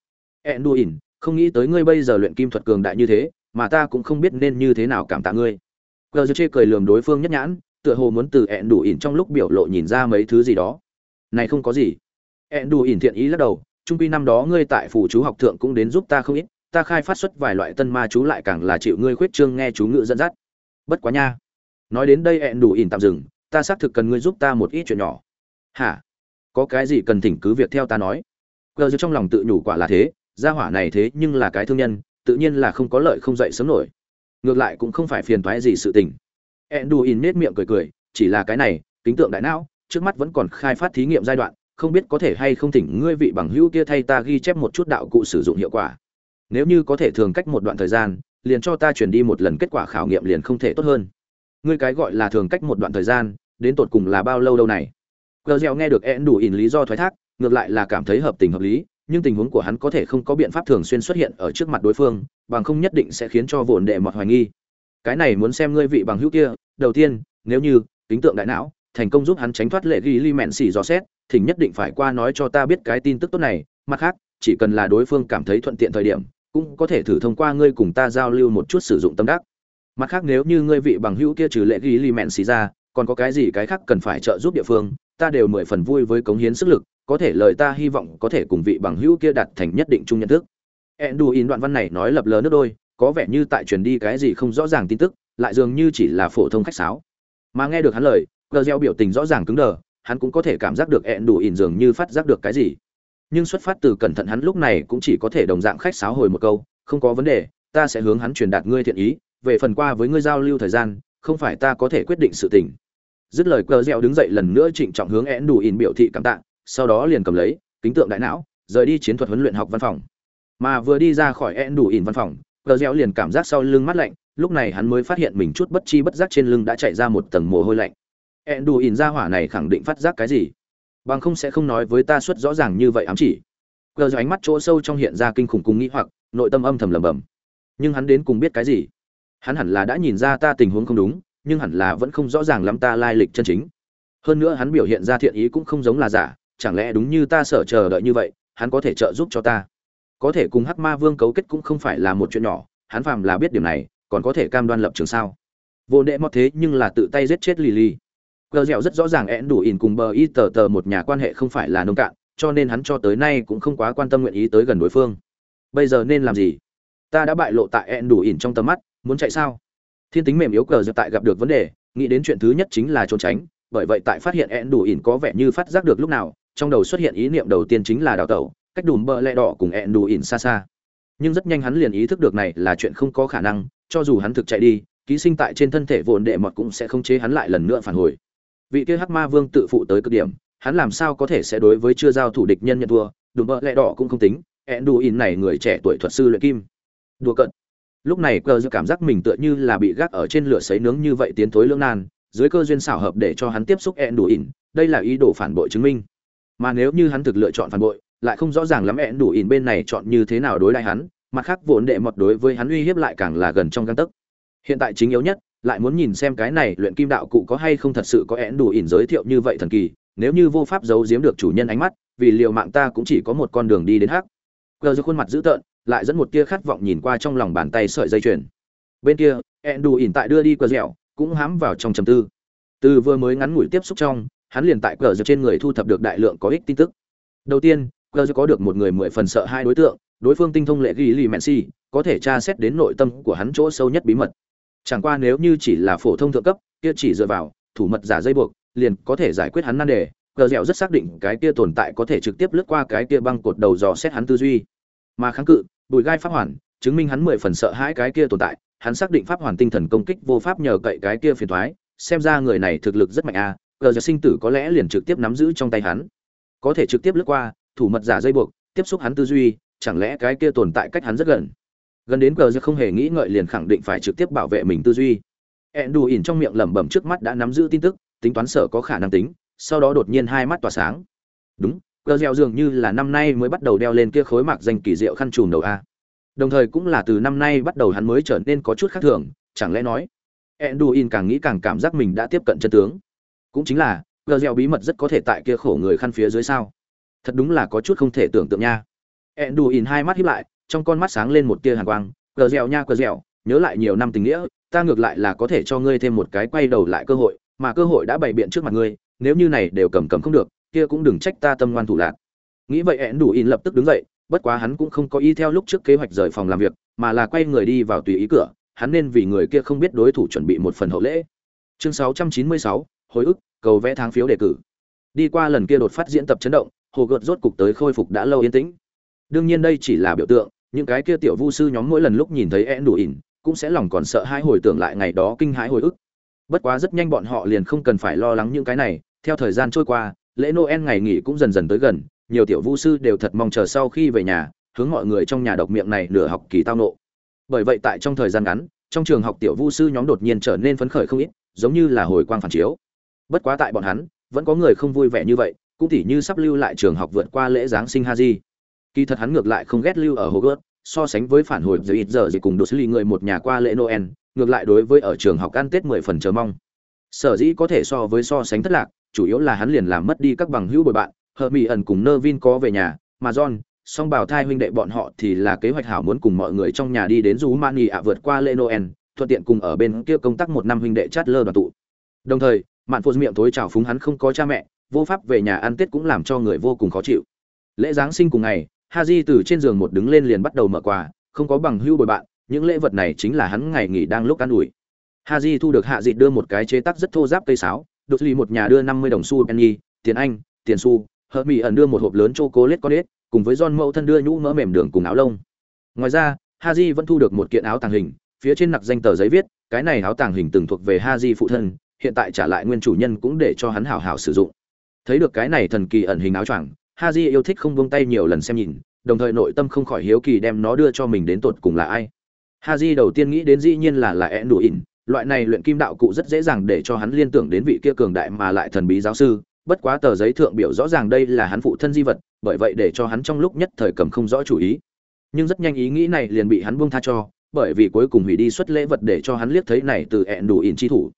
Ẹn đủ ỉn không nghĩ tới ngươi bây giờ luyện kim thuật cường đại như thế mà ta cũng không biết nên như thế nào cảm tạ ngươi cờ chê cười lườm đối phương nhất nhãn, tựa hồ muốn từ ẹn đủ ỉn trong lúc biểu lộ nhìn ra mấy thứ gì đó. Này không có gì. Ẹn đủ ỉn thiện ý lắc đầu, trung quy năm đó ngươi tại phủ chú học thượng cũng đến giúp ta không ít, ta khai phát xuất vài loại tân ma chú lại càng là chịu ngươi khuyết trương nghe chú ngữ dẫn dắt. Bất quá nha, nói đến đây ẹn đủ ỉn tạm dừng, ta xác thực cần ngươi giúp ta một ít chuyện nhỏ. Hả? Có cái gì cần thỉnh cứ việc theo ta nói? Gờ trong lòng tự nhủ quả là thế, gia hỏa này thế nhưng là cái thương nhân, tự nhiên là không có lợi không dậy sớm nổi ngược lại cũng không phải phiền toái gì sự tình. Enduin đủ nết miệng cười cười, chỉ là cái này, kính tượng đại não, trước mắt vẫn còn khai phát thí nghiệm giai đoạn, không biết có thể hay không thỉnh ngươi vị bằng hữu kia thay ta ghi chép một chút đạo cụ sử dụng hiệu quả. Nếu như có thể thường cách một đoạn thời gian, liền cho ta chuyển đi một lần kết quả khảo nghiệm liền không thể tốt hơn. Ngươi cái gọi là thường cách một đoạn thời gian, đến tột cùng là bao lâu đâu này? Gờ gieo nghe được én đủ ỉn lý do thoái thác, ngược lại là cảm thấy hợp tình hợp lý nhưng tình huống của hắn có thể không có biện pháp thường xuyên xuất hiện ở trước mặt đối phương, bằng không nhất định sẽ khiến cho vồn đệ mọt hoài nghi. Cái này muốn xem ngươi vị bằng hữu kia, đầu tiên, nếu như tính tượng đại não, thành công giúp hắn tránh thoát lệ ghi li mẹn xỉ dò xét, thỉnh nhất định phải qua nói cho ta biết cái tin tức tốt này, mặt khác, chỉ cần là đối phương cảm thấy thuận tiện thời điểm, cũng có thể thử thông qua ngươi cùng ta giao lưu một chút sử dụng tâm đắc. Mặt khác nếu như ngươi vị bằng hữu kia trừ lệ ghi li mẹn xì ra, còn có cái gì cái khác cần phải trợ giúp địa phương, ta đều mười phần vui với cống hiến sức lực có thể lời ta hy vọng có thể cùng vị bằng hữu kia đạt thành nhất định chung nhận thức. In đoạn văn này nói lập lờ nước đôi, có vẻ như tại truyền đi cái gì không rõ ràng tin tức, lại dường như chỉ là phổ thông khách sáo. Mà nghe được hắn lời gờ biểu tình rõ ràng cứng đờ, hắn cũng có thể cảm giác được in dường như phát giác được cái gì. Nhưng xuất phát từ cẩn thận hắn lúc này cũng chỉ có thể đồng dạng khách sáo hồi một câu, không có vấn đề, ta sẽ hướng hắn truyền đạt ngươi thiện ý, về phần qua với ngươi giao lưu thời gian, không phải ta có thể quyết định sự tình. Dứt lời cờ đứng dậy lần nữa trịnh trọng hướng Enduin đủ in biểu thị cảm tạ sau đó liền cầm lấy kính tượng đại não rời đi chiến thuật huấn luyện học văn phòng mà vừa đi ra khỏi én đủ ỉn văn phòng cờ reo liền cảm giác sau lưng mắt lạnh lúc này hắn mới phát hiện mình chút bất chi bất giác trên lưng đã chạy ra một tầng mồ hôi lạnh én đủ ỉn ra hỏa này khẳng định phát giác cái gì bằng không sẽ không nói với ta suất rõ ràng như vậy ám chỉ Cờ ánh mắt chỗ sâu trong hiện ra kinh khủng cùng nghĩ hoặc, nội tâm âm thầm lầm bầm. Nhưng hắn đến cùng biết cái gì? Hắn hẳn là đã nhìn ra ta tình huống không đúng, nhưng hẳn là vẫn không rõ ràng lắm ta lai lịch chân chính. Hơn nữa hắn biểu hiện ra thiện ý cũng không giống là giả, chẳng lẽ đúng như ta sợ chờ đợi như vậy, hắn có thể trợ giúp cho ta. Có thể cùng Hắc Ma Vương cấu kết cũng không phải là một chuyện nhỏ, hắn phàm là biết điểm này, còn có thể cam đoan lập trường sao? Vô đệ mọt thế nhưng là tự tay giết chết Lily. Cờ dẻo rất rõ ràng én đủ ỉn cùng bờ y tờ tờ một nhà quan hệ không phải là nông cạn, cho nên hắn cho tới nay cũng không quá quan tâm nguyện ý tới gần đối phương. Bây giờ nên làm gì? Ta đã bại lộ tại én đủ ỉn trong tầm mắt, muốn chạy sao? Thiên tính mềm yếu cờ dẻo tại gặp được vấn đề, nghĩ đến chuyện thứ nhất chính là trốn tránh, bởi vậy tại phát hiện én đủ ỉn có vẻ như phát giác được lúc nào, trong đầu xuất hiện ý niệm đầu tiên chính là đào tẩu, cách đùm bợ lẹ đỏ cùng ẹn đù ỉn xa xa. Nhưng rất nhanh hắn liền ý thức được này là chuyện không có khả năng, cho dù hắn thực chạy đi, ký sinh tại trên thân thể vồn đệ mọt cũng sẽ không chế hắn lại lần nữa phản hồi. Vị kia hắc ma vương tự phụ tới cực điểm hắn làm sao có thể sẽ đối với chưa giao thủ địch nhân nhận thua đùm bợ lẹ đỏ cũng không tính ẹn đù in này người trẻ tuổi thuật sư luyện kim. Đùa cận lúc này cơ dư cảm giác mình tựa như là bị gác ở trên lửa sấy nướng như vậy tiến thối lưỡng nan dưới cơ duyên xảo hợp để cho hắn tiếp xúc ẹn đù in đây là ý đồ phản bội chứng minh mà nếu như hắn thực lựa chọn phản bội, lại không rõ ràng lắm ẹn đủ ỉn bên này chọn như thế nào đối lại hắn, mặt khác vốn đệ mọt đối với hắn uy hiếp lại càng là gần trong găng tấc. Hiện tại chính yếu nhất, lại muốn nhìn xem cái này luyện kim đạo cụ có hay không thật sự có én đủ ỉn giới thiệu như vậy thần kỳ, nếu như vô pháp giấu giếm được chủ nhân ánh mắt, vì liệu mạng ta cũng chỉ có một con đường đi đến hắc. Cờ giơ khuôn mặt dữ tợn, lại dẫn một tia khát vọng nhìn qua trong lòng bàn tay sợi dây chuyền. Bên kia én đủ ỉn tại đưa đi cờ dẻo cũng hám vào trong trầm tư. Từ vừa mới ngắn ngủi tiếp xúc trong hắn liền tại cờ giơ trên người thu thập được đại lượng có ích tin tức đầu tiên cờ giơ có được một người mười phần sợ hai đối tượng đối phương tinh thông lệ ghi lì mẹn si có thể tra xét đến nội tâm của hắn chỗ sâu nhất bí mật Chẳng qua nếu như chỉ là phổ thông thượng cấp, kia chỉ dựa vào thủ mật giả dây buộc, liền có thể giải quyết hắn nan đề. Cờ dẻo rất xác định cái kia tồn tại có thể trực tiếp lướt qua cái kia băng cột đầu dò xét hắn tư duy. Mà kháng cự, bùi gai pháp hoàn, chứng minh hắn mười phần sợ hãi cái kia tồn tại, hắn xác định pháp hoàn tinh thần công kích vô pháp nhờ cậy cái kia phiền toái, xem ra người này thực lực rất mạnh a, à, gờ giật sinh tử có lẽ liền trực tiếp nắm giữ trong tay hắn. Có thể trực tiếp lướt qua, thủ mật giả dây buộc, tiếp xúc hắn tư duy, chẳng lẽ cái kia tồn tại cách hắn rất gần? Gần đến gờ giật không hề nghĩ ngợi liền khẳng định phải trực tiếp bảo vệ mình tư duy. Ẹn đù ỉn trong miệng lẩm bẩm trước mắt đã nắm giữ tin tức tính toán sở có khả năng tính sau đó đột nhiên hai mắt tỏa sáng. Đúng gờ gieo dường như là năm nay mới bắt đầu đeo lên kia khối mạc danh kỳ diệu khăn trùm đầu a. Đồng thời cũng là từ năm nay bắt đầu hắn mới trở nên có chút khác thường chẳng lẽ nói? Ẹn đù ỉn càng nghĩ càng cảm giác mình đã tiếp cận chân tướng cũng chính là cờ gieo bí mật rất có thể tại kia khổ người khăn phía dưới sao? Thật đúng là có chút không thể tưởng tượng nha. Ẹn đù ỉn hai mắt hiếp lại trong con mắt sáng lên một tia hàn quang. Cờ gieo nha cờ gieo nhớ lại nhiều năm tình nghĩa ta ngược lại là có thể cho ngươi thêm một cái quay đầu lại cơ hội mà cơ hội đã bày biện trước mặt ngươi nếu như này đều cầm cầm không được kia cũng đừng trách ta tâm ngoan thủ lạc. Nghĩ vậy hẹn đù in lập tức đứng dậy bất quá hắn cũng không có ý theo lúc trước kế hoạch rời phòng làm việc mà là quay người đi vào tùy ý cửa hắn nên vì người kia không biết đối thủ chuẩn bị một phần hậu lễ. Chương 696, hồi ức cầu vẽ tháng phiếu đề cử. Đi qua lần kia đột phát diễn tập chấn động, hồ gợt rốt cục tới khôi phục đã lâu yên tĩnh. Đương nhiên đây chỉ là biểu tượng, những cái kia tiểu vu sư nhóm mỗi lần lúc nhìn thấy én đủ ỉn, cũng sẽ lòng còn sợ hãi hồi tưởng lại ngày đó kinh hãi hồi ức. Bất quá rất nhanh bọn họ liền không cần phải lo lắng những cái này, theo thời gian trôi qua, lễ noel ngày nghỉ cũng dần dần tới gần, nhiều tiểu vu sư đều thật mong chờ sau khi về nhà, hướng mọi người trong nhà độc miệng này nửa học kỳ tao nộ. Bởi vậy tại trong thời gian ngắn, trong trường học tiểu vu sư nhóm đột nhiên trở nên phấn khởi không ít, giống như là hồi quang phản chiếu bất quá tại bọn hắn, vẫn có người không vui vẻ như vậy, cũng tỉ như sắp lưu lại trường học vượt qua lễ giáng sinh ha di kỳ thật hắn ngược lại không ghét lưu ở hồ gớt so sánh với phản hồi giờ ít giờ gì cùng đồ xử lý người một nhà qua lễ noel, ngược lại đối với ở trường học ăn tết mười phần chờ mong. Sở dĩ có thể so với so sánh thất lạc, chủ yếu là hắn liền làm mất đi các bằng hữu bồi bạn hờ mỹ ẩn cùng nơ vin có về nhà, mà john, song bảo thai huynh đệ bọn họ thì là kế hoạch hảo muốn cùng mọi người trong nhà đi đến rú mani ạ vượt qua lễ noel, thuận tiện cùng ở bên kia công tác một năm huynh đệ chát lơ đoàn tụ. Đồng thời mạn phụ miệng tối chào phúng hắn không có cha mẹ, vô pháp về nhà ăn tết cũng làm cho người vô cùng khó chịu. Lễ giáng sinh cùng ngày, ha di từ trên giường một đứng lên liền bắt đầu mở quà, không có bằng hưu bồi bạn, những lễ vật này chính là hắn ngày nghỉ đang lúc ăn ủi. Ha di thu được hạ dịt đưa một cái chế tác rất thô giáp cây sáo, đột ly một nhà đưa năm mươi đồng xu penny, tiền anh, tiền xu hờ mỹ ẩn đưa một hộp lớn chocolate con ếch, cùng với John mẫu thân đưa nhũ mỡ mềm đường cùng áo lông. Ngoài ra Haji vẫn thu được một kiện áo tàng hình, phía trên nặc danh tờ giấy viết, cái này áo tàng hình từng thuộc về Haji phụ thân hiện tại trả lại nguyên chủ nhân cũng để cho hắn hảo hảo sử dụng. Thấy được cái này thần kỳ ẩn hình áo choàng Haji yêu thích không buông tay nhiều lần xem nhìn, đồng thời nội tâm không khỏi hiếu kỳ đem nó đưa cho mình đến tột cùng là ai. Haji đầu tiên nghĩ đến dĩ nhiên là là Enduin, loại này luyện kim đạo cụ rất dễ dàng để cho hắn liên tưởng đến vị kia cường đại mà lại thần bí giáo sư, bất quá tờ giấy thượng biểu rõ ràng đây là hắn phụ thân di vật bởi vậy để cho hắn trong lúc nhất thời cầm không rõ chủ ý. Nhưng rất nhanh ý nghĩ này liền bị hắn buông tha cho bởi vì cuối cùng hủy đi xuất lễ vật để cho hắn liếc thấy này từ ẹn đủ ỉn chi thủ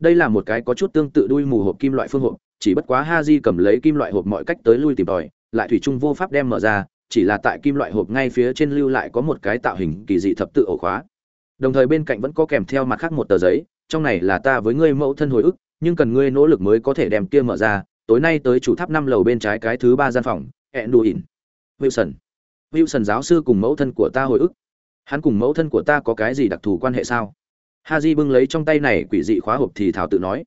đây là một cái có chút tương tự đuôi mù hộp kim loại phương hộp, chỉ bất quá ha di cầm lấy kim loại hộp mọi cách tới lui tìm tòi, lại thủy chung vô pháp đem mở ra, chỉ là tại kim loại hộp ngay phía trên lưu lại có một cái tạo hình kỳ dị thập tự ổ khóa. Đồng thời bên cạnh vẫn có kèm theo mặt khác một tờ giấy, trong này là ta với ngươi mẫu thân hồi ức, nhưng cần ngươi nỗ lực mới có thể đem kia mở ra, tối nay tới chủ tháp năm lầu bên trái cái thứ ba gian phòng ẹn đù ỉn wilson. Wilson giáo sư cùng mẫu thân của ta hồi ức. Hắn cùng mẫu thân của ta có cái gì đặc thù quan hệ sao? Ha di bưng lấy trong tay này quỷ dị khóa hộp thì thảo tự nói,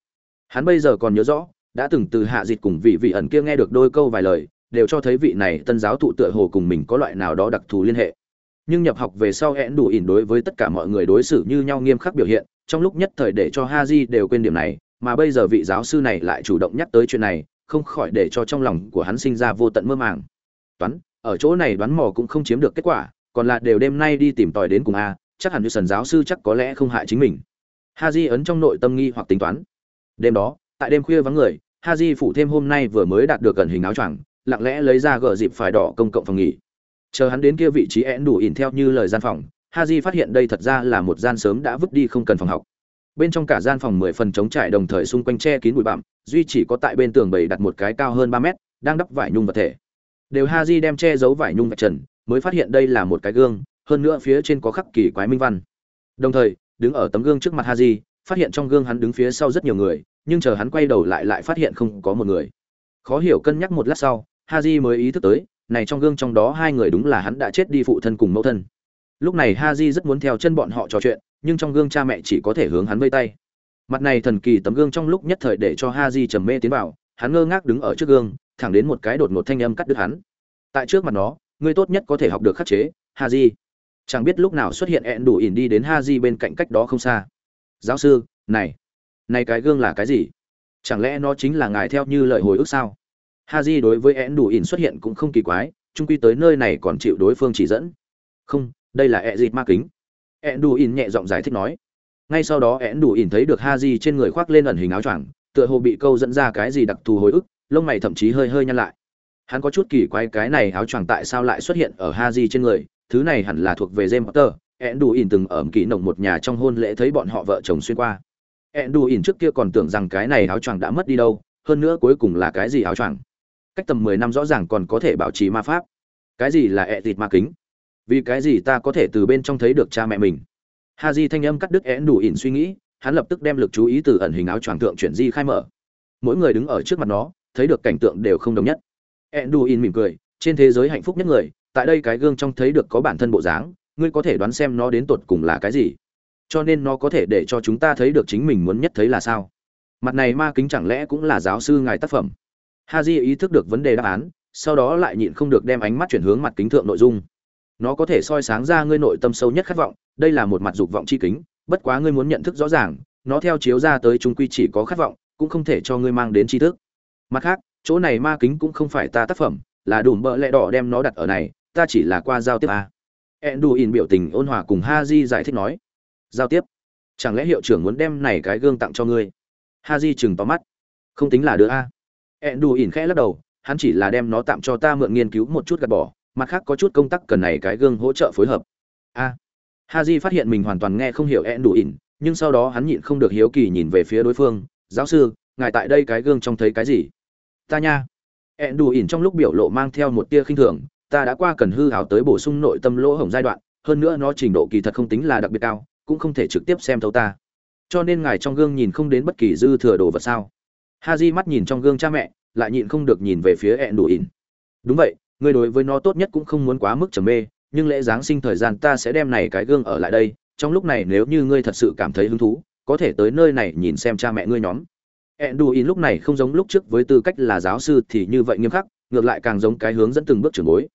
hắn bây giờ còn nhớ rõ, đã từng từ hạ dịt cùng vị vị ẩn kia nghe được đôi câu vài lời, đều cho thấy vị này tân giáo thụ tựa hồ cùng mình có loại nào đó đặc thù liên hệ. Nhưng nhập học về sau hẹn đủ ỉn đối với tất cả mọi người đối xử như nhau nghiêm khắc biểu hiện, trong lúc nhất thời để cho ha di đều quên điểm này, mà bây giờ vị giáo sư này lại chủ động nhắc tới chuyện này, không khỏi để cho trong lòng của hắn sinh ra vô tận mơ màng. Toán, ở chỗ này đoán mò cũng không chiếm được kết quả, còn là đều đêm nay đi tìm tòi đến cùng a chắc hẳn như sần giáo sư chắc có lẽ không hại chính mình. Ha di ấn trong nội tâm nghi hoặc tính toán. Đêm đó, tại đêm khuya vắng người ha di phụ thêm hôm nay vừa mới đạt được gần hình áo choàng, lặng lẽ lấy ra gờ dịp phải đỏ công cộng phòng nghỉ. Chờ hắn đến kia vị trí én đủ ỉn theo như lời gian phòng ha di phát hiện đây thật ra là một gian sớm đã vứt đi không cần phòng học. Bên trong cả gian phòng mười phần trống trải đồng thời xung quanh che kín bụi bặm, duy chỉ có tại bên tường bầy đặt một cái cao hơn ba mét, đang đắp vải nhung vật thể. Đều ha di đem che giấu vải nhung vật trần, mới phát hiện đây là một cái gương hơn nữa phía trên có khắc kỳ quái minh văn. Đồng thời, đứng ở tấm gương trước mặt Haji, phát hiện trong gương hắn đứng phía sau rất nhiều người, nhưng chờ hắn quay đầu lại lại phát hiện không có một người. Khó hiểu cân nhắc một lát sau, Haji mới ý thức tới, này trong gương trong đó hai người đúng là hắn đã chết đi phụ thân cùng mẫu thân. Lúc này Haji rất muốn theo chân bọn họ trò chuyện, nhưng trong gương cha mẹ chỉ có thể hướng hắn vây tay. Mặt này thần kỳ tấm gương trong lúc nhất thời để cho Haji trầm mê tiến vào, hắn ngơ ngác đứng ở trước gương, thẳng đến một cái đột ngột thanh âm cắt đứt hắn. Tại trước mặt nó ngươi tốt nhất có thể học được khắc chế, Haji chẳng biết lúc nào xuất hiện ẹn đủ ỉn đi đến ha di bên cạnh cách đó không xa. Giáo sư, này này cái gương là cái gì? Chẳng lẽ nó chính là ngài theo như lời hồi ức sao? Ha di đối với ẹn đủ ỉn xuất hiện cũng không kỳ quái trung quy tới nơi này còn chịu đối phương chỉ dẫn. Không, đây là ẹ dịt ma kính. Ẹn đủ ỉn nhẹ giọng giải thích nói. Ngay sau đó ẹn đủ ỉn thấy được ha di trên người khoác lên ẩn hình áo choàng, tựa hồ bị câu dẫn ra cái gì đặc thù hồi ức, lông mày thậm chí hơi hơi nhăn lại. Hắn có chút kỳ quái cái này áo choàng tại sao lại xuất hiện ở ha di trên người thứ này hẳn là thuộc về James Potter. Enduin từng ở kỳ nồng một nhà trong hôn lễ thấy bọn họ vợ chồng xuyên qua. Enduin trước kia còn tưởng rằng cái này áo choàng đã mất đi đâu, hơn nữa cuối cùng là cái gì áo choàng? Cách tầm 10 năm rõ ràng còn có thể bảo trì ma pháp. Cái gì là ẹ thịt ma kính? Vì cái gì ta có thể từ bên trong thấy được cha mẹ mình? Haji thanh âm cắt đứt Enduin suy nghĩ, hắn lập tức đem lực chú ý từ ẩn hình áo choàng thượng chuyển di khai mở. Mỗi người đứng ở trước mặt nó, thấy được cảnh tượng đều không đồng nhất. Enduin mỉm cười, trên thế giới hạnh phúc nhất người, tại đây cái gương trong thấy được có bản thân bộ dáng, ngươi có thể đoán xem nó đến tột cùng là cái gì. Cho nên nó có thể để cho chúng ta thấy được chính mình muốn nhất thấy là sao. Mặt này ma kính chẳng lẽ cũng là giáo sư ngài tác phẩm? Ha di ý thức được vấn đề đáp án, sau đó lại nhịn không được đem ánh mắt chuyển hướng mặt kính thượng nội dung. Nó có thể soi sáng ra ngươi nội tâm sâu nhất khát vọng, đây là một mặt dục vọng chi kính, bất quá ngươi muốn nhận thức rõ ràng, nó theo chiếu ra tới chúng quy chỉ có khát vọng, cũng không thể cho ngươi mang đến tri thức. Mặt khác, chỗ này ma kính cũng không phải ta tác phẩm, là đủ mỡ lẽ đỏ đem nó đặt ở này ta chỉ là qua giao tiếp à. Enduin biểu tình ôn hòa cùng Haji giải thích nói. Giao tiếp? Chẳng lẽ hiệu trưởng muốn đem này cái gương tặng cho ngươi? Haji chừng to mắt. Không tính là đứa a. Enduin khẽ lắc đầu, hắn chỉ là đem nó tạm cho ta mượn nghiên cứu một chút gạt bỏ, mặt khác có chút công tác cần này cái gương hỗ trợ phối hợp. A. Haji phát hiện mình hoàn toàn nghe không hiểu Enduin, nhưng sau đó hắn nhịn không được hiếu kỳ nhìn về phía đối phương, "Giáo sư, ngài tại đây cái gương trông thấy cái gì?" "Ta nha." Enduin trong lúc biểu lộ mang theo một tia khinh thường, ta đã qua cần hư hảo tới bổ sung nội tâm lỗ hổng giai đoạn, hơn nữa nó trình độ kỳ thật không tính là đặc biệt cao, cũng không thể trực tiếp xem thấu ta. Cho nên ngài trong gương nhìn không đến bất kỳ dư thừa đồ vật sao? Ha di mắt nhìn trong gương cha mẹ, lại nhịn không được nhìn về phía ẹn đủ ỉn đúng vậy người đối với nó tốt nhất cũng không muốn quá mức trầm mê, nhưng lễ giáng sinh thời gian ta sẽ đem này cái gương ở lại đây, trong lúc này nếu như ngươi thật sự cảm thấy hứng thú, có thể tới nơi này nhìn xem cha mẹ ngươi nhóm. Ẹn đủ ỉn lúc này không giống lúc trước với tư cách là giáo sư thì như vậy nghiêm khắc, ngược lại càng giống cái hướng dẫn từng bước trưởng bối.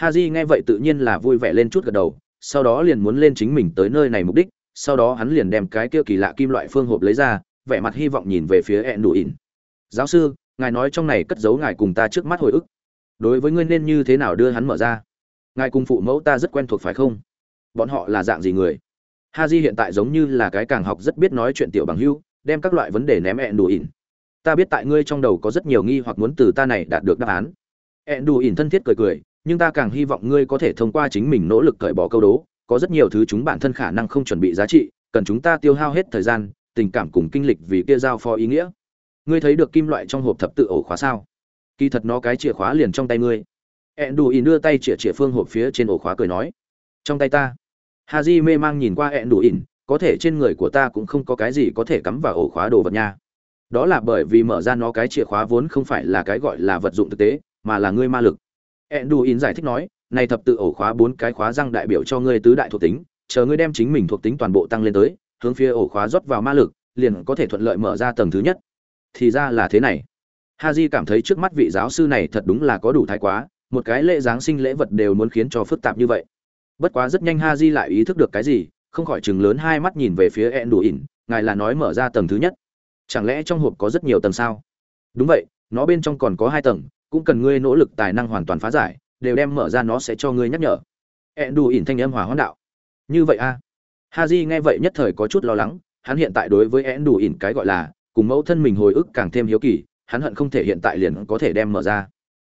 Haji nghe vậy tự nhiên là vui vẻ lên chút gật đầu, sau đó liền muốn lên chính mình tới nơi này mục đích, sau đó hắn liền đem cái kia kỳ lạ kim loại phương hộp lấy ra, vẻ mặt hy vọng nhìn về phía Enduin. "Giáo sư, ngài nói trong này cất giấu ngài cùng ta trước mắt hồi ức. Đối với ngươi nên như thế nào đưa hắn mở ra? Ngài cùng phụ mẫu ta rất quen thuộc phải không? Bọn họ là dạng gì người?" Haji hiện tại giống như là cái càng học rất biết nói chuyện tiểu bằng hữu, đem các loại vấn đề ném Enduin. ta biết tại ngươi trong đầu có rất nhiều nghi hoặc muốn từ ta này đạt được đáp án ẹn đủ ỉn thân thiết cười cười nhưng ta càng hy vọng ngươi có thể thông qua chính mình nỗ lực cởi bỏ câu đố, có rất nhiều thứ chúng bản thân khả năng không chuẩn bị giá trị, cần chúng ta tiêu hao hết thời gian, tình cảm cùng kinh lịch vì kia giao phó ý nghĩa. Ngươi thấy được kim loại trong hộp thập tự ổ khóa sao? Kỳ thật nó cái chìa khóa liền trong tay ngươi. Ẹn đù ỉn đưa tay chĩa chĩa phương hộp phía trên ổ khóa cười nói, trong tay ta. Ha j mê mang nhìn qua ẹn đù ỉn có thể trên người của ta cũng không có cái gì có thể cắm vào ổ khóa đồ vật nha. Đó là bởi vì mở ra nó cái chìa khóa vốn không phải là cái gọi là vật dụng thực tế, mà là ngươi ma lực. Enduin giải thích nói này thập tự ổ khóa bốn cái khóa răng đại biểu cho ngươi tứ đại thuộc tính chờ ngươi đem chính mình thuộc tính toàn bộ tăng lên tới hướng phía ổ khóa rót vào ma lực liền có thể thuận lợi mở ra tầng thứ nhất. Thì ra là thế này. Ha cảm thấy trước mắt vị giáo sư này thật đúng là có đủ thái quá một cái lễ giáng sinh lễ vật đều muốn khiến cho phức tạp như vậy. Bất quá rất nhanh ha lại ý thức được cái gì không khỏi chừng lớn hai mắt nhìn về phía Enduin, ngài là nói mở ra tầng thứ nhất. Chẳng lẽ trong hộp có rất nhiều tầng sao? Đúng vậy nó bên trong còn có hai tầng cũng cần ngươi nỗ lực tài năng hoàn toàn phá giải, đều đem mở ra nó sẽ cho ngươi nhắc nhở. Ẹn đủ ỉn thanh âm hòa hoãn đạo. Như vậy à? a ha di nghe vậy nhất thời có chút lo lắng, hắn hiện tại đối với ẹn đủ ỉn cái gọi là, cùng mẫu thân mình hồi ức càng thêm hiếu kỳ, hắn hận không thể hiện tại liền có thể đem mở ra.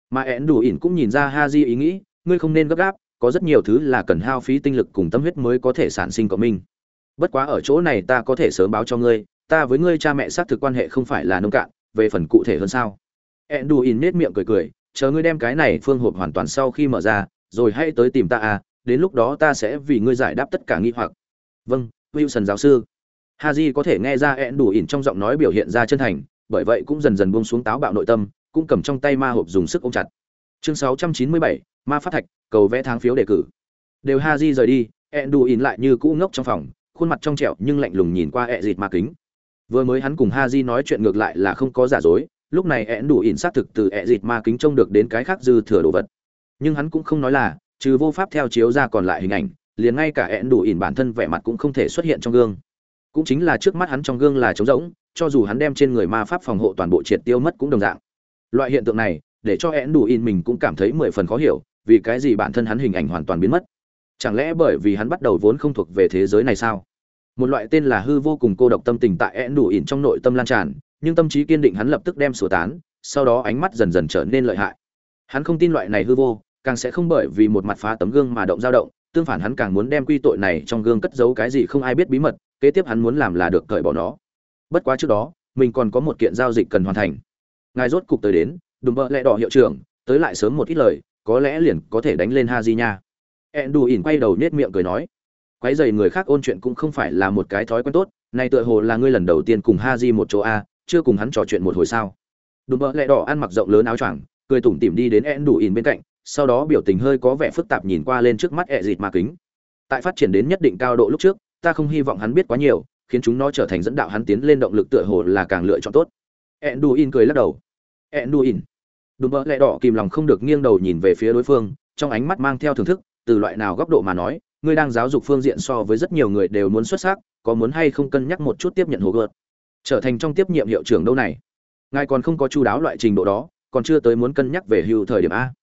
Mà ẹn đủ ỉn cũng nhìn ra ha di ý nghĩ, ngươi không nên gấp gáp, có rất nhiều thứ là cần hao phí tinh lực cùng tâm huyết mới có thể sản sinh cộng minh. Bất quá ở chỗ này ta có thể sớm báo cho ngươi, ta với ngươi cha mẹ xác thực quan hệ không phải là nông cạn, về phần cụ thể hơn sao? Ẹn đủ ỉn nết miệng cười cười chờ ngươi đem cái này phương hộp hoàn toàn sau khi mở ra rồi hãy tới tìm ta à đến lúc đó ta sẽ vì ngươi giải đáp tất cả nghi hoặc vâng wilson giáo sư haji có thể nghe ra ẹn đủ ỉn trong giọng nói biểu hiện ra chân thành bởi vậy cũng dần dần buông xuống táo bạo nội tâm, cũng cầm trong tay ma hộp dùng sức ôm chặt. Chương 697, Ma phát thạch, cầu vẽ tháng phiếu đề cử. Đều Haji rời đi, Enduin lại như cũ ngốc trong phòng, khuôn mặt trong trẻo nhưng lạnh lùng nhìn qua ẹ dịt ma kính. Vừa mới hắn cùng Haji nói chuyện ngược lại là không có giả dối, lúc này én đủ ỉn xác thực từ ẹ dịt ma kính trông được đến cái khác dư thừa đồ vật. Nhưng hắn cũng không nói là, trừ vô pháp theo chiếu ra còn lại hình ảnh, liền ngay cả én đủ ỉn bản thân vẻ mặt cũng không thể xuất hiện trong gương. Cũng chính là trước mắt hắn trong gương là trống rỗng, cho dù hắn đem trên người ma pháp phòng hộ toàn bộ triệt tiêu mất cũng đồng dạng loại hiện tượng này để cho én đủ in mình cũng cảm thấy mười phần khó hiểu vì cái gì bản thân hắn hình ảnh hoàn toàn biến mất chẳng lẽ bởi vì hắn bắt đầu vốn không thuộc về thế giới này sao một loại tên là hư vô cùng cô độc tâm tình tại én đủ in trong nội tâm lan tràn nhưng tâm trí kiên định hắn lập tức đem sửa tán, sau đó ánh mắt dần dần trở nên lợi hại. Hắn không tin loại này hư vô, càng sẽ không bởi vì một mặt phá tấm gương mà động dao động, tương phản hắn càng muốn đem quy tội này trong gương cất giấu cái gì không ai biết bí mật, kế tiếp hắn muốn làm là được cởi bỏ nó. Bất quá trước đó, mình còn có một kiện giao dịch cần hoàn thành. Ngài rốt cục tới đến, đùm bợ lẹ đỏ hiệu trưởng, tới lại sớm một ít lời, có lẽ liền có thể đánh lên Haji nha. Endu ỉn quay đầu nhếch miệng cười nói quấy rầy người khác ôn chuyện cũng không phải là một cái thói quen tốt, này tựa hồ là ngươi lần đầu tiên cùng Haji một chỗ a chưa cùng hắn trò chuyện một hồi sao? Đùm bợ lẹ đỏ ăn mặc rộng lớn áo choàng, cười tủm tỉm đi đến ẹn đủ ỉn bên cạnh, sau đó biểu tình hơi có vẻ phức tạp nhìn qua lên trước mắt ẹ dịt ma kính. Tại phát triển đến nhất định cao độ lúc trước, ta không hy vọng hắn biết quá nhiều, khiến chúng nó trở thành dẫn đạo hắn tiến lên động lực tựa hồ là càng lựa chọn tốt. enduin cười lắc đầu. enduin đùm bợ lẹ đỏ kìm lòng không được nghiêng đầu nhìn về phía đối phương, trong ánh mắt mang theo thưởng thức, từ loại nào góc độ mà nói, ngươi đang giáo dục phương diện so với rất nhiều người đều muốn xuất sắc, có muốn hay không cân nhắc một chút tiếp nhận hồ gợt? Trở thành trong tiếp nhiệm hiệu trưởng đâu này. Ngài còn không có chú đáo loại trình độ đó, còn chưa tới muốn cân nhắc về hưu thời điểm a.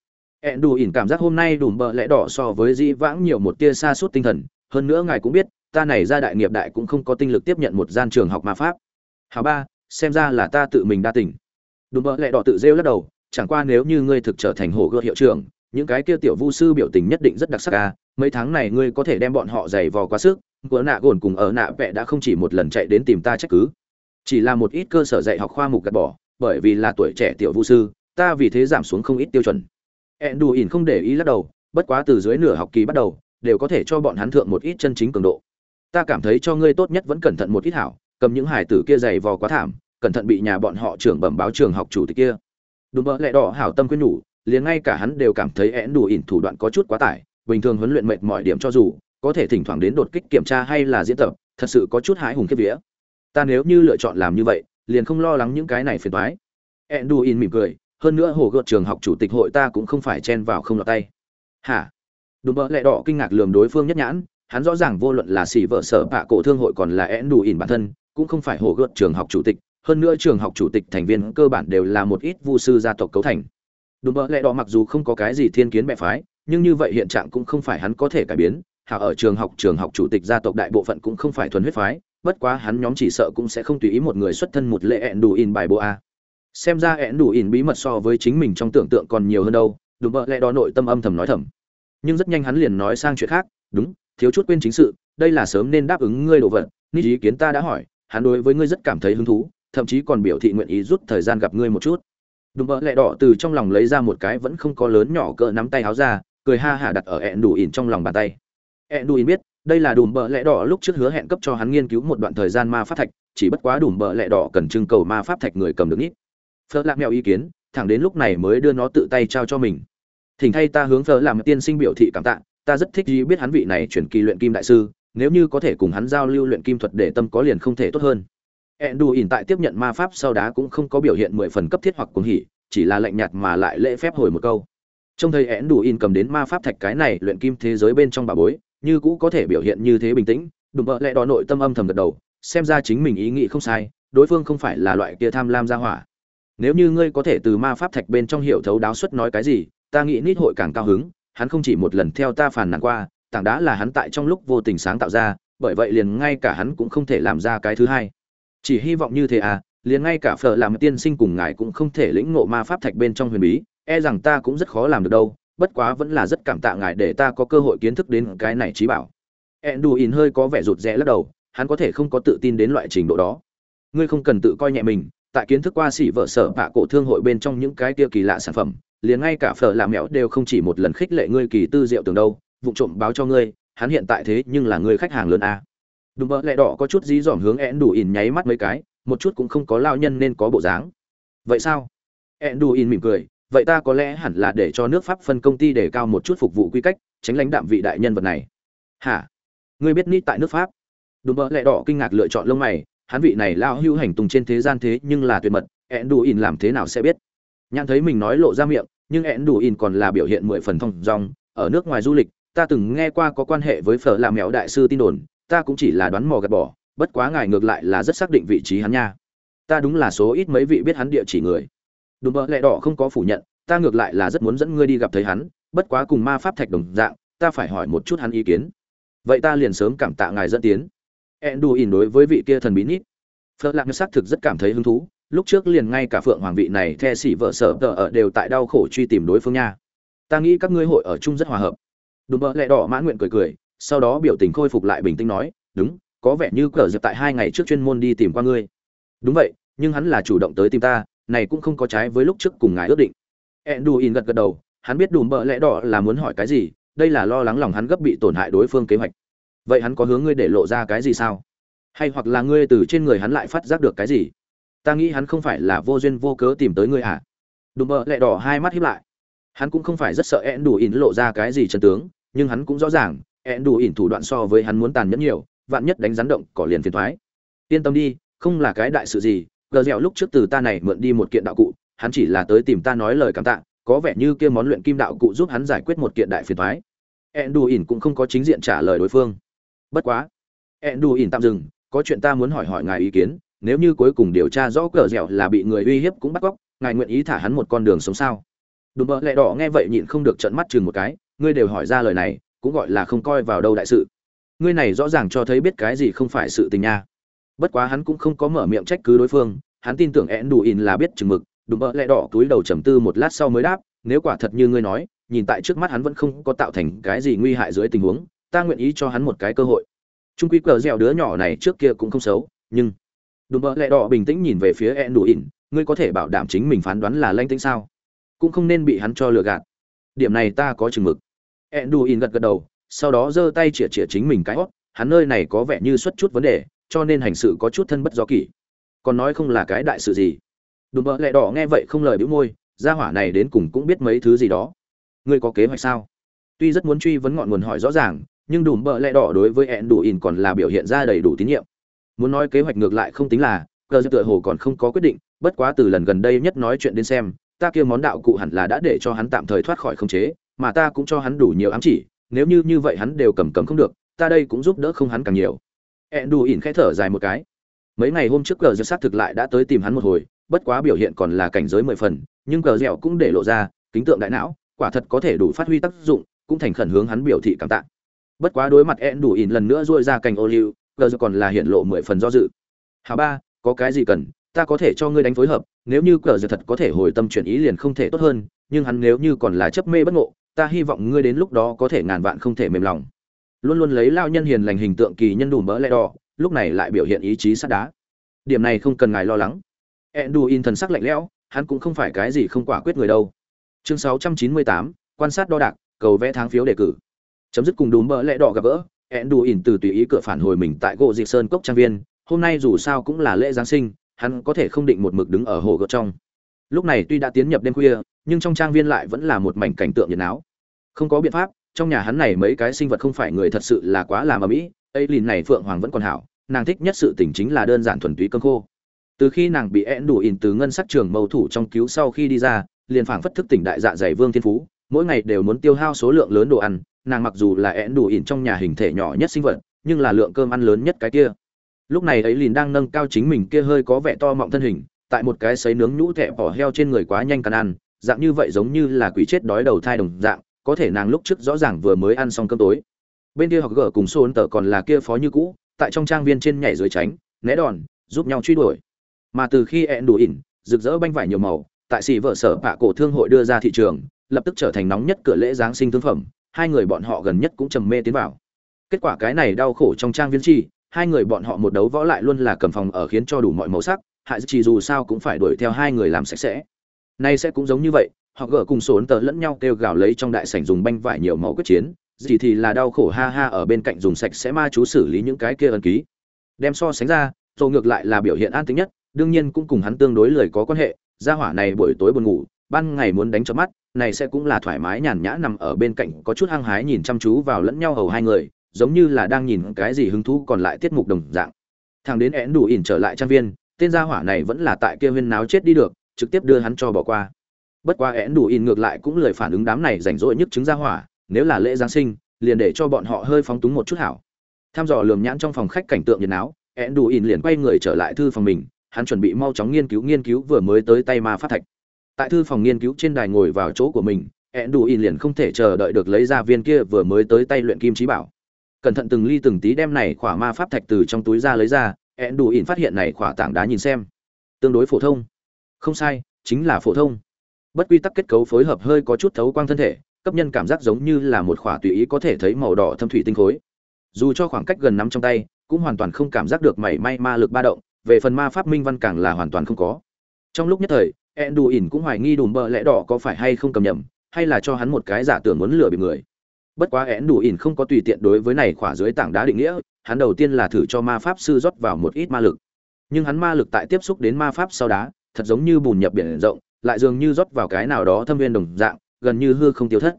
Ẹn đủ ỉn cảm giác hôm nay đủ bợ lẽ đỏ so với dĩ vãng nhiều một tia xa suốt tinh thần. Hơn nữa ngài cũng biết, ta này ra đại nghiệp đại cũng không có tinh lực tiếp nhận một gian trường học ma pháp. Hào ba, xem ra là ta tự mình đa tình. Đủ bợ lẽ đỏ tự rêu lắc đầu, chẳng qua nếu như ngươi thực trở thành hổ gợt hiệu trưởng, những cái kia tiểu vu sư biểu tình nhất định rất đặc sắc ca mấy tháng này ngươi có thể đem bọn họ giày vò quá sức của nạ gồn cùng ở nạ vẽ đã không chỉ một lần chạy đến tìm ta trách cứ chỉ là một ít cơ sở dạy học khoa mục gạt bỏ, bởi vì là tuổi trẻ tiểu vũ sư, ta vì thế giảm xuống không ít tiêu chuẩn. Ẹn đù ỉn không để ý lắc đầu, bất quá từ dưới nửa học kỳ bắt đầu, đều có thể cho bọn hắn thượng một ít chân chính cường độ. Ta cảm thấy cho ngươi tốt nhất vẫn cẩn thận một ít hảo, cầm những hải tử kia dày vò quá thảm, cẩn thận bị nhà bọn họ trưởng bẩm báo trường học chủ tịch kia. Đùm bỡ lẹ đỏ hảo tâm quyên nhủ, liền ngay cả hắn đều cảm thấy én đủ ỉn thủ đoạn có chút quá tải, bình thường huấn luyện mệt mọi điểm cho dù, có thể thỉnh thoảng đến đột kích kiểm tra hay là diễn tập, thật sự có chút hái hùng kiếp vía ta nếu như lựa chọn làm như vậy, liền không lo lắng những cái này phiền toái. Edduin mỉm cười, hơn nữa hồ gợt trường học chủ tịch hội ta cũng không phải chen vào không lọt tay. Hả? Đùm bỡ lẹ đỏ kinh ngạc lườm đối phương nhất nhãn, hắn rõ ràng vô luận là xỉ vợ sở bạ cổ thương hội còn là edduin bản thân, cũng không phải hồ gợt trường học chủ tịch, hơn nữa trường học chủ tịch thành viên cơ bản đều là một ít vu sư gia tộc cấu thành. Đùm bợ lẹ đỏ mặc dù không có cái gì thiên kiến mẹ phái, nhưng như vậy hiện trạng cũng không phải hắn có thể cải biến. Hả, ở trường học trường học chủ tịch gia tộc đại bộ phận cũng không phải thuần huyết phái bất quá hắn nhóm chỉ sợ cũng sẽ không tùy ý một người xuất thân một lệ ẹn đủ in bài bộ a. Xem ra ẹn đủ in bí mật so với chính mình trong tưởng tượng còn nhiều hơn đâu đúng bợ lẽ đó nội tâm âm thầm nói thầm. Nhưng rất nhanh hắn liền nói sang chuyện khác, đúng, thiếu chút quên chính sự, đây là sớm nên đáp ứng ngươi đồ vật. Ni ý kiến ta đã hỏi, hắn đối với ngươi rất cảm thấy hứng thú, thậm chí còn biểu thị nguyện ý rút thời gian gặp ngươi một chút. Đúng bợ lẽ đỏ từ trong lòng lấy ra một cái vẫn không có lớn nhỏ cỡ nắm tay áo ra, cười ha hả đặt ở ẹn đủ in trong lòng bàn tay. Ẹn đủ in biết đây là đùm bợ lẽ đỏ lúc trước hứa hẹn cấp cho hắn nghiên cứu một đoạn thời gian ma pháp thạch, chỉ bất quá đùm bợ lẽ đỏ cần trưng cầu ma pháp thạch người cầm được ít. Phớt lạc mèo ý kiến, thẳng đến lúc này mới đưa nó tự tay trao cho mình. Thỉnh thay ta hướng phở làm tiên sinh biểu thị cảm tạ, ta rất thích gì biết hắn vị này chuyển kỳ luyện kim đại sư, nếu như có thể cùng hắn giao lưu luyện kim thuật để tâm có liền không thể tốt hơn. Ẹn đù ỉn tại tiếp nhận ma pháp sau đá cũng không có biểu hiện mười phần cấp thiết hoặc cuồng hỉ, chỉ là lạnh nhạt mà lại lễ phép hồi một câu. Trông thấy ẹn đù ỉn cầm đến ma pháp thạch cái này luyện kim thế giới bên trong bà bối như cũ có thể biểu hiện như thế bình tĩnh, đùm bợ lẽ đỏ nội tâm âm thầm gật đầu, xem ra chính mình ý nghĩ không sai, đối phương không phải là loại kia tham lam ra hỏa. Nếu như ngươi có thể từ ma pháp thạch bên trong hiểu thấu đáo suất nói cái gì, ta nghĩ nít hội càng cao hứng, hắn không chỉ một lần theo ta phàn nàn qua, tảng đá là hắn tại trong lúc vô tình sáng tạo ra, bởi vậy liền ngay cả hắn cũng không thể làm ra cái thứ hai. Chỉ hy vọng như thế à liền ngay cả phở làm tiên sinh cùng ngài cũng không thể lĩnh ngộ ma pháp thạch bên trong huyền bí e rằng ta cũng rất khó làm được đâu bất quá vẫn là rất cảm tạ ngài để ta có cơ hội kiến thức đến cái này trí bảo. Enduin hơi có vẻ rụt rẽ lắc đầu, hắn có thể không có tự tin đến loại trình độ đó. Ngươi không cần tự coi nhẹ mình, tại kiến thức qua xỉ vợ sở bạ cổ thương hội bên trong những cái kia kỳ lạ sản phẩm, liền ngay cả phở làm mẹo đều không chỉ một lần khích lệ ngươi kỳ tư diệu tường đâu vụ trộm báo cho ngươi, hắn hiện tại thế nhưng là người khách hàng lớn a. Đúng vợ lẹ đỏ có chút dí dỏm hướng ẹn đủ ỉn nháy mắt mấy cái, một chút cũng không có lao nhân nên có bộ dáng. Vậy sao? Ẹn đủ ỉn mỉm cười vậy ta có lẽ hẳn là để cho nước pháp phân công ty để cao một chút phục vụ quy cách, tránh lãnh đạm vị đại nhân vật này. Hả? Ngươi biết nít tại nước pháp? Đùm bỡ lẹ đỏ kinh ngạc lựa chọn lông mày, hắn vị này lao hưu hành tùng trên thế gian thế nhưng là tuyệt mật ẹn đủ ỉn làm thế nào sẽ biết? Nhãn thấy mình nói lộ ra miệng, nhưng ẹn đủ ỉn còn là biểu hiện mười phần thông dong, ở nước ngoài du lịch, ta từng nghe qua có quan hệ với phở làm mèo đại sư tin đồn, ta cũng chỉ là đoán mò gạt bỏ, bất quá ngài ngược lại là rất xác định vị trí hắn nha. Ta đúng là số ít mấy vị biết hắn địa chỉ người đùm bợ lẹ đỏ không có phủ nhận, ta ngược lại là rất muốn dẫn ngươi đi gặp thấy hắn, bất quá cùng ma pháp thạch đồng dạng, ta phải hỏi một chút hắn ý kiến. Vậy ta liền sớm cảm tạ ngài dẫn tiến. Enduin đối với vị kia thần bí nít. Phật lạc xác thực rất cảm thấy hứng thú, lúc trước liền ngay cả phượng hoàng vị này the xỉ vợ sở tờ ở đều tại đau khổ truy tìm đối phương nha. Ta nghĩ các ngươi hội ở chung rất hòa hợp. Đùm bợ lẹ đỏ mãn nguyện cười cười, sau đó biểu tình khôi phục lại bình tĩnh nói, đúng, có vẻ như cờ dập tại hai ngày trước chuyên môn đi tìm qua ngươi. Đúng vậy, nhưng hắn là chủ động tới tìm ta này cũng không có trái với lúc trước cùng ngài ước định. Enduin gật gật đầu, hắn biết đùm bợ lẽ đỏ là muốn hỏi cái gì, đây là lo lắng lòng hắn gấp bị tổn hại đối phương kế hoạch. Vậy hắn có hướng ngươi để lộ ra cái gì sao? Hay hoặc là ngươi từ trên người hắn lại phát giác được cái gì? Ta nghĩ hắn không phải là vô duyên vô cớ tìm tới ngươi à? Đùm bợ lẹ đỏ hai mắt hiếp lại. Hắn cũng không phải rất sợ ẹn đủ ỉn lộ ra cái gì chân tướng, nhưng hắn cũng rõ ràng ẹn đủ ỉn thủ đoạn so với hắn muốn tàn nhẫn nhiều, vạn nhất đánh rắn động cỏ liền phiền thoái. Yên tâm đi, không là cái đại sự gì gờ dẻo lúc trước từ ta này mượn đi một kiện đạo cụ, hắn chỉ là tới tìm ta nói lời cảm tạ, có vẻ như kia món luyện kim đạo cụ giúp hắn giải quyết một kiện đại phiền thoái Enduin ỉn cũng không có chính diện trả lời đối phương. Bất quá, Enduin ỉn tạm dừng, có chuyện ta muốn hỏi hỏi ngài ý kiến, nếu như cuối cùng điều tra rõ cờ dẻo là bị người uy hiếp cũng bắt cóc, ngài nguyện ý thả hắn một con đường sống sao? Đùm bợ lẹ đỏ nghe vậy nhịn không được trận mắt chừng một cái, ngươi đều hỏi ra lời này, cũng gọi là không coi vào đâu đại sự. Ngươi này rõ ràng cho thấy biết cái gì không phải sự tình nha bất quá hắn cũng không có mở miệng trách cứ đối phương, hắn tin tưởng én đủ in là biết chừng mực, đùm bợ lẹ đỏ túi đầu trầm tư một lát sau mới đáp, nếu quả thật như ngươi nói, nhìn tại trước mắt hắn vẫn không có tạo thành cái gì nguy hại dưới tình huống, ta nguyện ý cho hắn một cái cơ hội. Trung quy cờ dẻo đứa nhỏ này trước kia cũng không xấu, nhưng đùm bợ lẹ đỏ bình tĩnh nhìn về phía én đủ in ngươi có thể bảo đảm chính mình phán đoán là lanh tĩnh sao? Cũng không nên bị hắn cho lừa gạt. Điểm này ta có chừng mực. Enduin gật gật đầu, sau đó giơ tay chĩa chĩa chính mình cái hót hắn nơi này có vẻ như xuất chút vấn đề cho nên hành sự có chút thân bất do kỷ. Còn nói không là cái đại sự gì. Đùm bợ lẹ đỏ nghe vậy không lời bĩu môi gia hỏa này đến cùng cũng biết mấy thứ gì đó. Ngươi có kế hoạch sao? Tuy rất muốn truy vấn ngọn nguồn hỏi rõ ràng nhưng đùm bợ lẹ đỏ đối với ẹn đủ ỉn còn là biểu hiện ra đầy đủ tín nhiệm. Muốn nói kế hoạch ngược lại không tính là cờ tựa hồ còn không có quyết định bất quá từ lần gần đây nhất nói chuyện đến xem ta kia món đạo cụ hẳn là đã để cho hắn tạm thời thoát khỏi khống chế, mà ta cũng cho hắn đủ nhiều ám chỉ, nếu như như vậy hắn đều cầm cầm không được, ta đây cũng giúp đỡ không hắn càng nhiều ỉn khẽ thở dài một cái. Mấy ngày hôm trước cờ giật sát thực lại đã tới tìm hắn một hồi, bất quá biểu hiện còn là cảnh giới mười phần, nhưng cờ dẻo cũng để lộ ra, kính tượng đại não, quả thật có thể đủ phát huy tác dụng, cũng thành khẩn hướng hắn biểu thị cảm tạ. Bất quá đối mặt ỉn lần nữa rôi ra cành ô liu, cờ còn là hiện lộ mười phần do dự. Hà ba, có cái gì cần, ta có thể cho ngươi đánh phối hợp nếu như cờ giật thật có thể hồi tâm chuyển ý liền không thể tốt hơn nhưng hắn nếu như còn là chấp mê bất ngộ ta hy vọng ngươi đến lúc đó có thể ngàn vạn không thể mềm lòng luôn luôn lấy lao nhân hiền lành hình tượng kỳ nhân đùm bỡ lẽ đỏ lúc này lại biểu hiện ý chí sắt đá. Điểm này không cần ngài lo lắng. In thần sắc lạnh lẽo hắn cũng không phải cái gì không quả quyết người đâu. Chương 698, quan sát đo đạc cầu vẽ tháng phiếu đề cử. Chấm dứt cùng đùm bỡ lẽ đỏ gặp gỡ in từ tùy ý cửa phản hồi mình tại gỗ dịch sơn cốc trang viên hôm nay dù sao cũng là lễ giáng sinh hắn có thể không định một mực đứng ở hồ gợt trong. Lúc này tuy đã tiến nhập đêm khuya nhưng trong trang viên lại vẫn là một mảnh cảnh tượng nhiệt náo. Không có biện pháp trong nhà hắn này mấy cái sinh vật không phải người thật sự là quá làm ở mỹ ấy lìn này phượng hoàng vẫn còn hảo, nàng thích nhất sự tình chính là đơn giản thuần túy cơm khô. Từ khi nàng bị én đủ ỉn từ ngân sắc trường mâu thủ trong cứu sau khi đi ra, liền phảng phất thức tỉnh đại dạ dày vương thiên phú, mỗi ngày đều muốn tiêu hao số lượng lớn đồ ăn, nàng mặc dù là én đủ ỉn trong nhà hình thể nhỏ nhất sinh vật, nhưng là lượng cơm ăn lớn nhất cái kia. Lúc này ấy lìn đang nâng cao chính mình kia hơi có vẻ to mọng thân hình, tại một cái sấy nướng nhũ thẹ bỏ heo trên người quá nhanh cắn ăn, dạng như vậy giống như là quỷ chết đói đầu thai đồng dạng có thể nàng lúc trước rõ ràng vừa mới ăn xong cơm tối. Bên kia học gở cùng xôn tờ còn là kia phó như cũ, tại trong trang viên trên nhảy dưới tránh, né đòn, giúp nhau truy đuổi. Mà từ khi ẹn đủ ỉn, rực rỡ banh vải nhiều màu, tại xì vợ sở bạ cổ thương hội đưa ra thị trường, lập tức trở thành nóng nhất cửa lễ giáng sinh thương phẩm, hai người bọn họ gần nhất cũng trầm mê tiến vào. Kết quả cái này đau khổ trong trang viên chi, hai người bọn họ một đấu võ lại luôn là cầm phòng ở khiến cho đủ mọi màu sắc, hại chỉ dù sao cũng phải đuổi theo hai người làm sạch sẽ. Nay sẽ cũng giống như vậy họ gỡ cùng sốn tờ lẫn nhau kêu gào lấy trong đại sảnh dùng banh vải nhiều màu quyết chiến, gì thì là đau khổ ha ha ở bên cạnh dùng sạch sẽ ma chú xử lý những cái kia ân ký. Đem so sánh ra rồi ngược lại là biểu hiện an tính nhất, đương nhiên cũng cùng hắn tương đối lời có quan hệ, gia hỏa này buổi tối buồn ngủ, ban ngày muốn đánh cho mắt, này sẽ cũng là thoải mái nhàn nhã nằm ở bên cạnh có chút hăng hái nhìn chăm chú vào lẫn nhau hầu hai người, giống như là đang nhìn cái gì hứng thú còn lại tiết mục đồng dạng. Thằng đến én đủ ỉn trở lại trang viên, tên gia hỏa này vẫn là tại kia huyên náo chết đi được, trực tiếp đưa hắn cho bỏ qua bất quá én đủ in ngược lại cũng lời phản ứng đám này rảnh rỗi nhất chứng ra hỏa, nếu là lễ giáng sinh, liền để cho bọn họ hơi phóng túng một chút hảo. Tham dò lườm nhãn trong phòng khách cảnh tượng nhiệt náo én đủ in liền quay người trở lại thư phòng mình, hắn chuẩn bị mau chóng nghiên cứu nghiên cứu vừa mới tới tay ma pháp thạch. Tại thư phòng nghiên cứu trên đài ngồi vào chỗ của mình én đủ in liền không thể chờ đợi được lấy ra viên kia vừa mới tới tay luyện kim trí bảo. Cẩn thận từng ly từng tí đem này khỏa ma pháp thạch từ trong túi ra lấy ra én đủ in phát hiện này khỏa tảng đá nhìn xem. Tương đối phổ thông. Không sai, chính là phổ thông bất quy tắc kết cấu phối hợp hơi có chút thấu quang thân thể, cấp nhân cảm giác giống như là một khỏa tùy ý có thể thấy màu đỏ thâm thủy tinh khối. Dù cho khoảng cách gần nắm trong tay, cũng hoàn toàn không cảm giác được mảy may ma lực ba động, về phần ma pháp minh văn càng là hoàn toàn không có. Trong lúc nhất thời ẹn đù ỉn cũng hoài nghi đùm bợ lẽ đỏ có phải hay không cầm nhầm, hay là cho hắn một cái giả tưởng muốn lừa bị người. Bất quá én đù ỉn không có tùy tiện đối với này khỏa dưới tảng đá định nghĩa, hắn đầu tiên là thử cho ma pháp sư rót vào một ít ma lực. Nhưng hắn ma lực tại tiếp xúc đến ma pháp sau đá, thật giống như bùn nhập biển rộng lại dường như rót vào cái nào đó thâm viên đồng dạng, gần như hư không tiêu thất.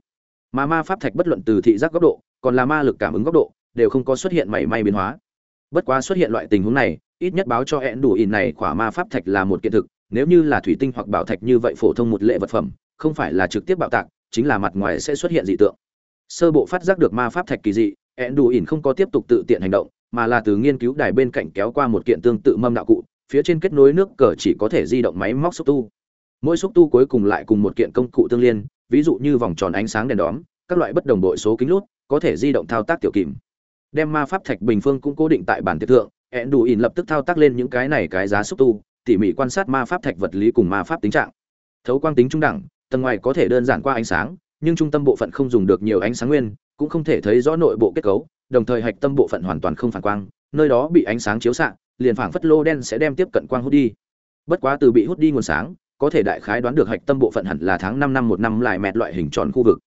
Mà ma pháp thạch bất luận từ thị giác góc độ, còn là ma lực cảm ứng góc độ, đều không có xuất hiện mảy may biến hóa. Bất quá xuất hiện loại tình huống này, ít nhất báo cho hẹn đủ ỉn này khỏa ma pháp thạch là một kiện thực, nếu như là thủy tinh hoặc bảo thạch như vậy phổ thông một lệ vật phẩm, không phải là trực tiếp bạo tạc, chính là mặt ngoài sẽ xuất hiện dị tượng. Sơ bộ phát giác được ma pháp thạch kỳ dị hẹn đủ ỉn không có tiếp tục tự tiện hành động, mà là từ nghiên cứu đài bên cạnh kéo qua một kiện tương tự mâm đạo cụ, phía trên kết nối nước cờ chỉ có thể di động máy móc xúc tu mỗi xúc tu cuối cùng lại cùng một kiện công cụ tương liên ví dụ như vòng tròn ánh sáng đèn đóm các loại bất đồng đội số kính lút có thể di động thao tác tiểu kìm đem ma pháp thạch bình phương cũng cố định tại bản tiệc thượng ẹn đủ ỉn lập tức thao tác lên những cái này cái giá xúc tu tỉ mỉ quan sát ma pháp thạch vật lý cùng ma pháp tính trạng thấu quang tính trung đẳng tầng ngoài có thể đơn giản qua ánh sáng nhưng trung tâm bộ phận không dùng được nhiều ánh sáng nguyên, cũng không thể thấy rõ nội bộ kết cấu, đồng thời hạch tâm bộ phận hoàn toàn không phản quang, nơi đó bị ánh sáng chiếu xạ, liền phảng phất lô đen sẽ đem tiếp cận quang hút đi. Bất quá từ bị hút đi nguồn sáng, có thể đại khái đoán được hạch tâm bộ phận hẳn là tháng 5 năm một năm lại mẹt loại hình tròn khu vực.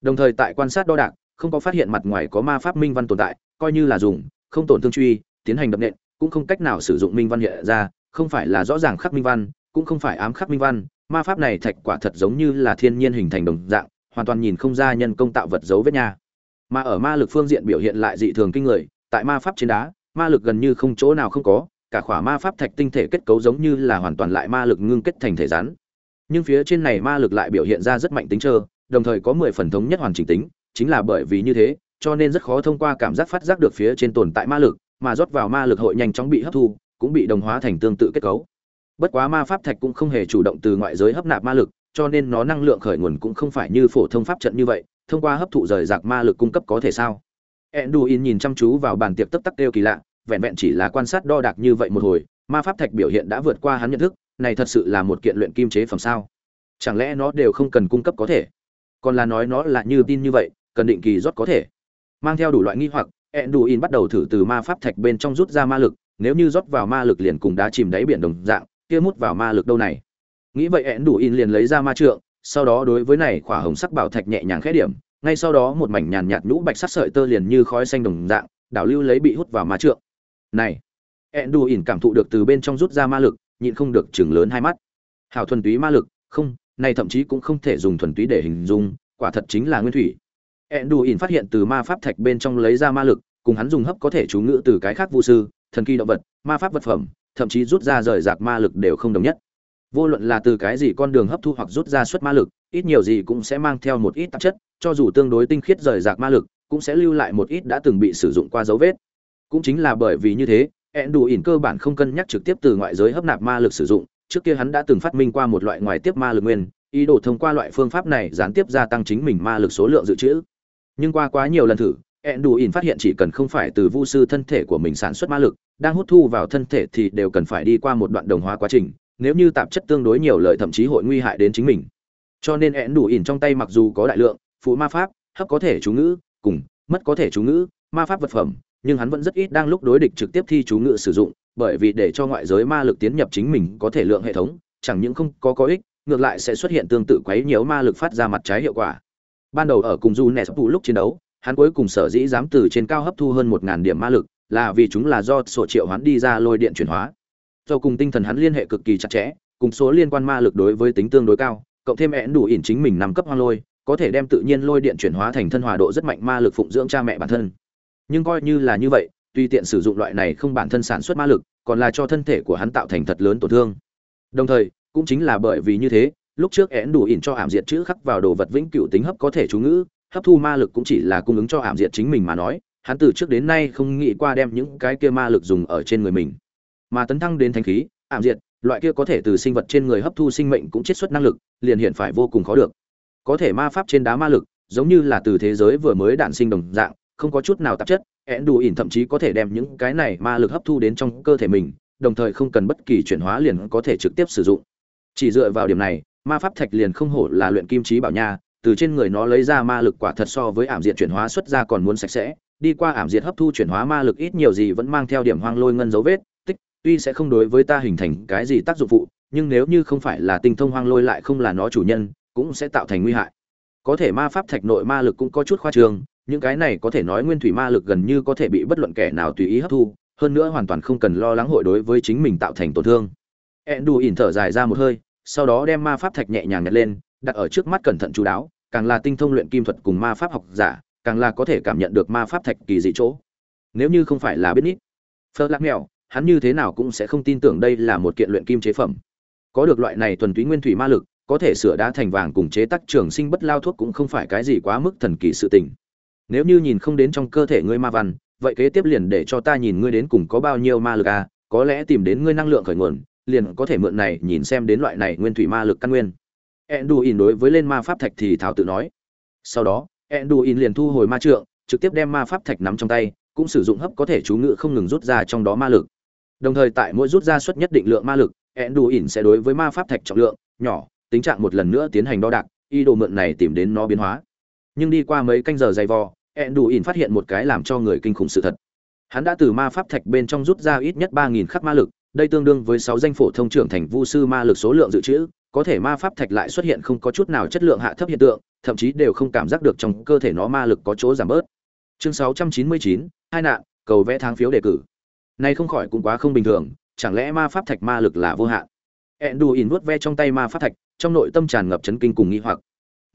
Đồng thời tại quan sát đo đạc, không có phát hiện mặt ngoài có ma pháp minh văn tồn tại, coi như là dùng, không tổn thương truy, tiến hành đập nện, cũng không cách nào sử dụng minh văn hiện ra, không phải là rõ ràng khắc minh văn, cũng không phải ám khắc minh văn, ma pháp này thạch quả thật giống như là thiên nhiên hình thành đồng dạng, hoàn toàn nhìn không ra nhân công tạo vật dấu vết nha mà ở ma lực phương diện biểu hiện lại dị thường kinh người tại ma pháp trên đá ma lực gần như không chỗ nào không có cả khỏa ma pháp thạch tinh thể kết cấu giống như là hoàn toàn lại ma lực ngưng kết thành thể rắn nhưng phía trên này ma lực lại biểu hiện ra rất mạnh tính trơ đồng thời có mười phần thống nhất hoàn chỉnh tính chính là bởi vì như thế cho nên rất khó thông qua cảm giác phát giác được phía trên tồn tại ma lực mà rót vào ma lực hội nhanh chóng bị hấp thu cũng bị đồng hóa thành tương tự kết cấu bất quá ma pháp thạch cũng không hề chủ động từ ngoại giới hấp nạp ma lực cho nên nó năng lượng khởi nguồn cũng không phải như phổ thông pháp trận như vậy, thông qua hấp thụ rời rạc ma lực cung cấp có thể sao? Enduin nhìn chăm chú vào bàn tiệc tấp tắc kêu kỳ lạ, vẹn vẹn chỉ là quan sát đo đạc như vậy một hồi, ma pháp thạch biểu hiện đã vượt qua hắn nhận thức này thật sự là một kiện luyện kim chế phẩm sao? Chẳng lẽ nó đều không cần cung cấp có thể? Còn là nói nó là như tin như vậy cần định kỳ rót có thể. Mang theo đủ loại nghi hoặc Enduin bắt đầu thử từ ma pháp thạch bên trong rút ra ma lực nếu như rót vào ma lực liền cùng đá chìm đáy biển đồng dạng kia mút vào ma lực đâu này? Nghĩ vậy Enduin liền lấy ra ma trượng sau đó đối với này khỏa hồng sắc bảo thạch nhẹ nhàng khẽ điểm ngay sau đó một mảnh nhàn nhạt nhũ bạch sắc sợi tơ liền như khói xanh đồng dạng đảo lưu lấy bị hút vào ma trượng này. Enduin cảm thụ được từ bên trong rút ra ma lực, nhịn không được chừng lớn hai mắt. Hào thuần túy ma lực, không, này thậm chí cũng không thể dùng thuần túy để hình dung, quả thật chính là nguyên thủy. Enduin phát hiện từ ma pháp thạch bên trong lấy ra ma lực, cùng hắn dùng hấp có thể chú ngữ từ cái khác vu sư, thần kỳ động vật, ma pháp vật phẩm, thậm chí rút ra rời rạc ma lực đều không đồng nhất. Vô luận là từ cái gì con đường hấp thu hoặc rút ra suất ma lực, ít nhiều gì cũng sẽ mang theo một ít tạp chất, cho dù tương đối tinh khiết rời rạc ma lực, cũng sẽ lưu lại một ít đã từng bị sử dụng qua dấu vết cũng chính là bởi vì như thế ẹn đủ ỉn cơ bản không cân nhắc trực tiếp từ ngoại giới hấp nạp ma lực sử dụng, trước kia hắn đã từng phát minh qua một loại ngoài tiếp ma lực nguyên, ý đồ thông qua loại phương pháp này gián tiếp gia tăng chính mình ma lực số lượng dự trữ. Nhưng qua quá nhiều lần thử ẹn đủ ỉn phát hiện chỉ cần không phải từ vu sư thân thể của mình sản xuất ma lực, đang hút thu vào thân thể thì đều cần phải đi qua một đoạn đồng hóa quá trình, nếu như tạp chất tương đối nhiều lợi thậm chí hội nguy hại đến chính mình. Cho nên ẹn đủ ỉn trong tay mặc dù có đại lượng, phụ ma pháp, hấp có thể chú ngữ, cùng, mất có thể chú ngữ, ma pháp vật phẩm nhưng hắn vẫn rất ít đang lúc đối địch trực tiếp thi chú ngự sử dụng, bởi vì để cho ngoại giới ma lực tiến nhập chính mình có thể lượng hệ thống, chẳng những không có có ích, ngược lại sẽ xuất hiện tương tự quấy nhiễu ma lực phát ra mặt trái hiệu quả. Ban đầu ở cùng du nes lúc chiến đấu, hắn cuối cùng sở dĩ dám từ trên cao hấp thu hơn một ngàn điểm ma lực, là vì chúng là do sổ triệu hắn đi ra lôi điện chuyển hóa. Do cùng tinh thần hắn liên hệ cực kỳ chặt chẽ, cùng số liên quan ma lực đối với tính tương đối cao, cộng thêm én đủ ỉn chính mình nằm cấp hoang lôi, có thể đem tự nhiên lôi điện chuyển hóa thành thân hòa độ rất mạnh ma lực phụng dưỡng cha mẹ bản thân nhưng coi như là như vậy tuy tiện sử dụng loại này không bản thân sản xuất ma lực, còn là cho thân thể của hắn tạo thành thật lớn tổn thương. Đồng thời, cũng chính là bởi vì như thế, lúc trước én đủ ỉn cho ảm diệt chữ khắc vào đồ vật vĩnh cửu tính hấp có thể chú ngữ, hấp thu ma lực cũng chỉ là cung ứng cho ảm diệt chính mình mà nói, hắn từ trước đến nay không nghĩ qua đem những cái kia ma lực dùng ở trên người mình. Mà tấn thăng đến thanh khí, ảm diệt, loại kia có thể từ sinh vật trên người hấp thu sinh mệnh cũng chiết xuất năng lực, liền hiện phải vô cùng khó được. Có thể ma pháp trên đá ma lực, giống như là từ thế giới vừa mới đản sinh đồng dạng không có chút nào tạp chất ẹn đủ ỉn thậm chí có thể đem những cái này ma lực hấp thu đến trong cơ thể mình, đồng thời không cần bất kỳ chuyển hóa liền có thể trực tiếp sử dụng. Chỉ dựa vào điểm này, ma pháp thạch liền không hổ là luyện kim trí bảo nha, từ trên người nó lấy ra ma lực quả thật so với ảm diện chuyển hóa xuất ra còn muốn sạch sẽ, đi qua ảm diệt hấp thu chuyển hóa ma lực ít nhiều gì vẫn mang theo điểm hoang lôi ngân dấu vết, tích, tuy sẽ không đối với ta hình thành cái gì tác dụng phụ, nhưng nếu như không phải là tinh thông hoang lôi lại không là nó chủ nhân, cũng sẽ tạo thành nguy hại. Có thể ma pháp thạch nội ma lực cũng có chút khoa trương những cái này có thể nói nguyên thủy ma lực gần như có thể bị bất luận kẻ nào tùy ý hấp thu, hơn nữa hoàn toàn không cần lo lắng hội đối với chính mình tạo thành tổn thương. Ẹn đù ỉn thở dài ra một hơi, sau đó đem ma pháp thạch nhẹ nhàng nhặt lên, đặt ở trước mắt cẩn thận chú đáo, càng là tinh thông luyện kim thuật cùng ma pháp học giả, càng là có thể cảm nhận được ma pháp thạch kỳ dị chỗ. Nếu như không phải là biết nít phơ lắc mèo, hắn như thế nào cũng sẽ không tin tưởng đây là một kiện luyện kim chế phẩm. Có được loại này thuần túy nguyên thủy ma lực, có thể sửa đá thành vàng cùng chế tác trường sinh bất lao thuốc cũng không phải cái gì quá mức thần kỳ sự tình nếu như nhìn không đến trong cơ thể ngươi ma văn vậy kế tiếp liền để cho ta nhìn ngươi đến cùng có bao nhiêu ma lực à có lẽ tìm đến ngươi năng lượng khởi nguồn liền có thể mượn này nhìn xem đến loại này nguyên thủy ma lực căn nguyên Enduin đối với lên ma pháp thạch thì thảo tự nói sau đó Enduin liền thu hồi ma trượng, trực tiếp đem ma pháp thạch nắm trong tay, cũng sử dụng hấp có thể chú ngự không ngừng rút ra trong đó ma lực. Đồng thời tại mỗi rút ra suất nhất định lượng ma lực, Enduin sẽ đối với ma pháp thạch trọng lượng, nhỏ, tính trạng một lần nữa tiến hành đo đạc, y đồ mượn này tìm đến nó biến hóa. Nhưng đi qua mấy canh giờ dày vò, Enduin phát hiện một cái làm cho người kinh khủng sự thật. Hắn đã từ ma pháp thạch bên trong rút ra ít nhất ba nghìn khắc ma lực, đây tương đương với sáu danh phổ thông trưởng thành vu sư ma lực số lượng dự trữ, có thể ma pháp thạch lại xuất hiện không có chút nào chất lượng hạ thấp hiện tượng, thậm chí đều không cảm giác được trong cơ thể nó ma lực có chỗ giảm bớt. Chương 699, hai nạn, cầu vẽ tháng phiếu đề cử. Này không khỏi cũng quá không bình thường, chẳng lẽ ma pháp thạch ma lực là vô hạn? Enduin vuốt ve trong tay ma pháp thạch, trong nội tâm tràn ngập chấn kinh cùng nghi hoặc.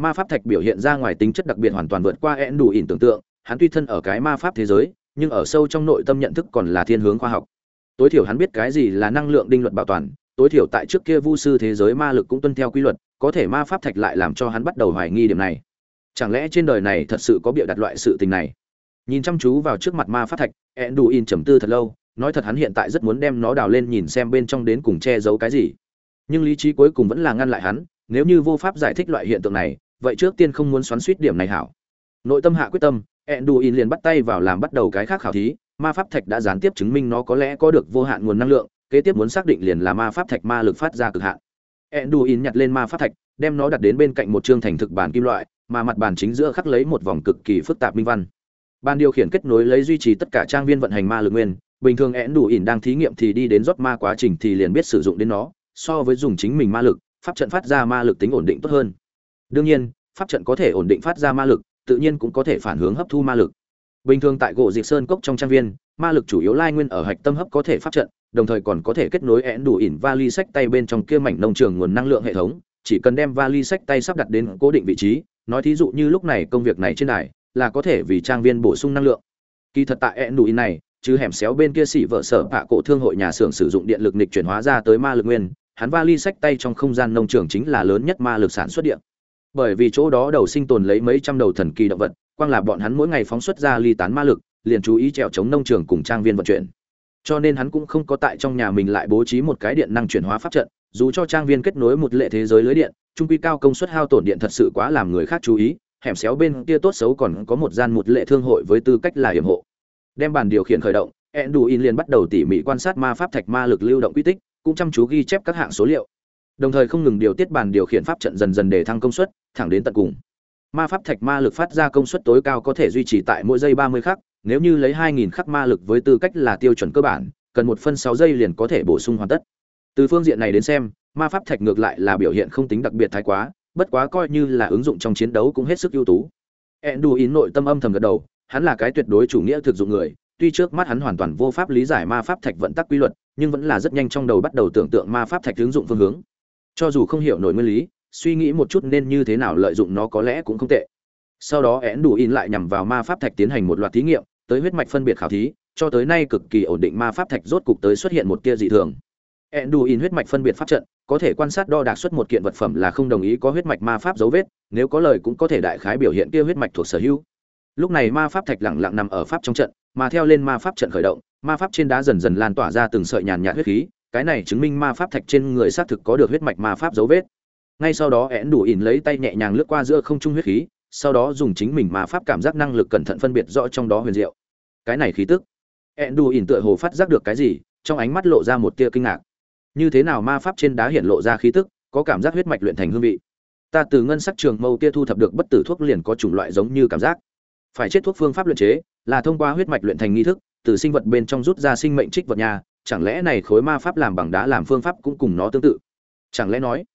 Ma pháp thạch biểu hiện ra ngoài tính chất đặc biệt hoàn toàn vượt qua Ender đủ ỉn tưởng tượng, hắn tuy thân ở cái ma pháp thế giới, nhưng ở sâu trong nội tâm nhận thức còn là thiên hướng khoa học. Tối thiểu hắn biết cái gì là năng lượng đinh luật bảo toàn, tối thiểu tại trước kia vu sư thế giới ma lực cũng tuân theo quy luật có thể ma pháp thạch lại làm cho hắn bắt đầu hoài nghi điểm này. Chẳng lẽ trên đời này thật sự có bịa đặt loại sự tình này? Nhìn chăm chú vào trước mặt ma pháp thạch enduin trầm tư thật lâu nói thật hắn hiện tại rất muốn đem nó đào lên nhìn xem bên trong đến cùng che giấu cái gì. Nhưng lý trí cuối cùng vẫn là ngăn lại hắn nếu như vô pháp giải thích loại hiện tượng này vậy trước tiên không muốn xoắn suýt điểm này hảo. Nội tâm hạ quyết tâm, enduin liền bắt tay vào làm bắt đầu cái khác khảo thí, ma pháp thạch đã gián tiếp chứng minh nó có lẽ có được vô hạn nguồn năng lượng, kế tiếp muốn xác định liền là ma pháp thạch ma lực phát ra cực hạn. Enduin nhặt lên ma pháp thạch, đem nó đặt đến bên cạnh một chương thành thực bản kim loại, mà mặt bàn chính giữa khắc lấy một vòng cực kỳ phức tạp minh văn. Ban điều khiển kết nối lấy duy trì tất cả trang viên vận hành ma lực nguyên, bình thường én đủ ỉn đang thí nghiệm thì đi đến rót ma quá trình thì liền biết sử dụng đến nó, so với dùng chính mình ma lực, pháp trận phát ra ma lực tính ổn định tốt hơn đương nhiên, pháp trận có thể ổn định phát ra ma lực, tự nhiên cũng có thể phản hướng hấp thu ma lực. Bình thường tại gỗ diệt sơn cốc trong trang viên, ma lực chủ yếu lai nguyên ở hạch tâm hấp có thể pháp trận, đồng thời còn có thể kết nối én đủ ỉn vali sách tay bên trong kia mảnh nông trường nguồn năng lượng hệ thống, chỉ cần đem vali sách tay sắp đặt đến cố định vị trí. Nói thí dụ như lúc này công việc này trên đài, là có thể vì trang viên bổ sung năng lượng. Kỳ thật tại én đủ ỉn này, chứ hẻm xéo bên kia xỉ vợ sở bạ cổ thương hội nhà xưởng sử dụng điện lực nịch chuyển hóa ra tới ma lực nguyên, hắn vali sách tay trong không gian nông trường chính là lớn nhất ma lực sản xuất điện bởi vì chỗ đó đầu sinh tồn lấy mấy trăm đầu thần kỳ động vật, quang là bọn hắn mỗi ngày phóng xuất ra ly tán ma lực, liền chú ý trèo chống nông trường cùng trang viên vận chuyển. Cho nên hắn cũng không có tại trong nhà mình lại bố trí một cái điện năng chuyển hóa pháp trận, dù cho trang viên kết nối một lệ thế giới lưới điện, trung quy cao công suất hao tổn điện thật sự quá làm người khác chú ý, hẻm xéo bên kia tốt xấu còn có một gian một lệ thương hội với tư cách là hiểm hộ. Đem bàn điều khiển khởi động, enduin liền bắt đầu tỉ mỉ quan sát ma pháp thạch ma lực lưu động quy tích, cũng chăm chú ghi chép các hạng số liệu đồng thời không ngừng điều tiết bàn điều khiển pháp trận dần dần để thăng công suất, thẳng đến tận cùng. Ma pháp thạch ma lực phát ra công suất tối cao có thể duy trì tại mỗi giây ba mươi khắc, nếu như lấy hai nghìn khắc ma lực với tư cách là tiêu chuẩn cơ bản, cần một phân sáu giây liền có thể bổ sung hoàn tất. Từ phương diện này đến xem, ma pháp thạch ngược lại là biểu hiện không tính đặc biệt thái quá, bất quá coi như là ứng dụng trong chiến đấu cũng hết sức ưu tú. Enduin nội tâm âm thầm gật đầu, hắn là cái tuyệt đối chủ nghĩa thực dụng người, tuy trước mắt hắn hoàn toàn vô pháp lý giải ma pháp thạch vận tắc quy luật, nhưng vẫn là rất nhanh trong đầu bắt đầu tưởng tượng ma pháp thạch ứng dụng phương hướng cho dù không hiểu nổi nguyên lý, suy nghĩ một chút nên như thế nào lợi dụng nó có lẽ cũng không tệ. Sau đó én đủ in lại nhằm vào ma pháp thạch tiến hành một loạt thí nghiệm, tới huyết mạch phân biệt khảo thí, cho tới nay cực kỳ ổn định ma pháp thạch rốt cục tới xuất hiện một tia dị thường. Én đủ in huyết mạch phân biệt pháp trận, có thể quan sát đo đạc xuất một kiện vật phẩm là không đồng ý có huyết mạch ma pháp dấu vết, nếu có lời cũng có thể đại khái biểu hiện kia huyết mạch thuộc sở hữu. Lúc này ma pháp thạch lẳng lặng nằm ở pháp trong trận, mà theo lên ma pháp trận khởi động, ma pháp trên đá dần dần lan tỏa ra từng sợi nhàn nhạt huyết khí cái này chứng minh ma pháp thạch trên người xác thực có được huyết mạch ma pháp dấu vết. Ngay sau đó én đủ ỉn lấy tay nhẹ nhàng lướt qua giữa không trung huyết khí, sau đó dùng chính mình ma pháp cảm giác năng lực cẩn thận phân biệt rõ trong đó huyền diệu. Cái này khí tức. Én đủ ỉn tựa hồ phát giác được cái gì, trong ánh mắt lộ ra một tia kinh ngạc. Như thế nào ma pháp trên đá hiện lộ ra khí tức, có cảm giác huyết mạch luyện thành hương vị? Ta từ ngân sắc trường mâu kia thu thập được bất tử thuốc liền có chủng loại giống như cảm giác. Phải chết thuốc phương pháp luyện chế, là thông qua huyết mạch luyện thành nghi thức, từ sinh vật bên trong rút ra sinh mệnh trích vật nhà chẳng lẽ này khối ma pháp làm bằng đá làm phương pháp cũng cùng nó tương tự? Chẳng lẽ nói,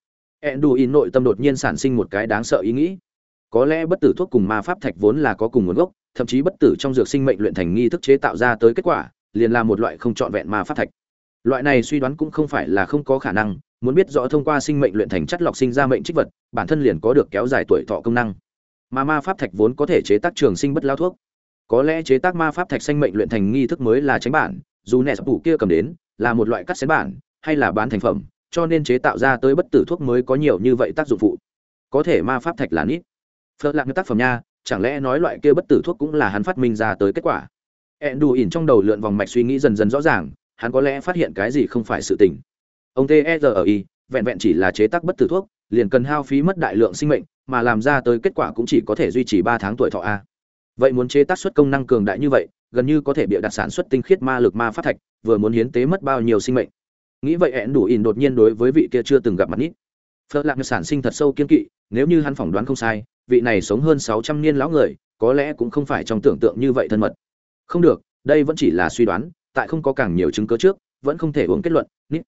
enduin nội tâm đột nhiên sản sinh một cái đáng sợ ý nghĩ. Có lẽ bất tử thuốc cùng ma pháp thạch vốn là có cùng nguồn gốc, thậm chí bất tử trong dược sinh mệnh luyện thành nghi thức chế tạo ra tới kết quả, liền là một loại không trọn vẹn ma pháp thạch. Loại này suy đoán cũng không phải là không có khả năng, muốn biết rõ thông qua sinh mệnh luyện thành chất lọc sinh ra mệnh trích vật, bản thân liền có được kéo dài tuổi thọ công năng. Mà ma pháp thạch vốn có thể chế tác trường sinh bất lao thuốc. Có lẽ chế tác ma pháp thạch sinh mệnh luyện thành nghi thức mới là tránh bản dù nẹ sập kia cầm đến là một loại cắt xén bản hay là bán thành phẩm, cho nên chế tạo ra tới bất tử thuốc mới có nhiều như vậy tác dụng phụ. Có thể ma pháp thạch là nít. Phớt lạc tác phẩm nha, chẳng lẽ nói loại kia bất tử thuốc cũng là hắn phát minh ra tới kết quả? Ẹn đù ỉn trong đầu lượn vòng mạch suy nghĩ dần dần rõ ràng, hắn có lẽ phát hiện cái gì không phải sự tình. Ông t vẹn vẹn chỉ là chế tác bất tử thuốc, liền cần hao phí mất đại lượng sinh mệnh, mà làm ra tới kết quả cũng chỉ có thể duy trì ba tháng tuổi thọ a. Vậy muốn chế tác xuất công năng cường đại như vậy gần như có thể bịa đặt sản xuất tinh khiết ma lực ma phát thạch, vừa muốn hiến tế mất bao nhiêu sinh mệnh. Nghĩ vậy hẹn đủ ỉn đột nhiên đối với vị kia chưa từng gặp mặt nít. Phớt lạc sản sinh thật sâu kiên kỵ, nếu như hắn phỏng đoán không sai, vị này sống hơn sáu trăm niên lão người, có lẽ cũng không phải trong tưởng tượng như vậy thân mật. Không được, đây vẫn chỉ là suy đoán, tại không có càng nhiều chứng cứ trước, vẫn không thể uống kết luận, nít.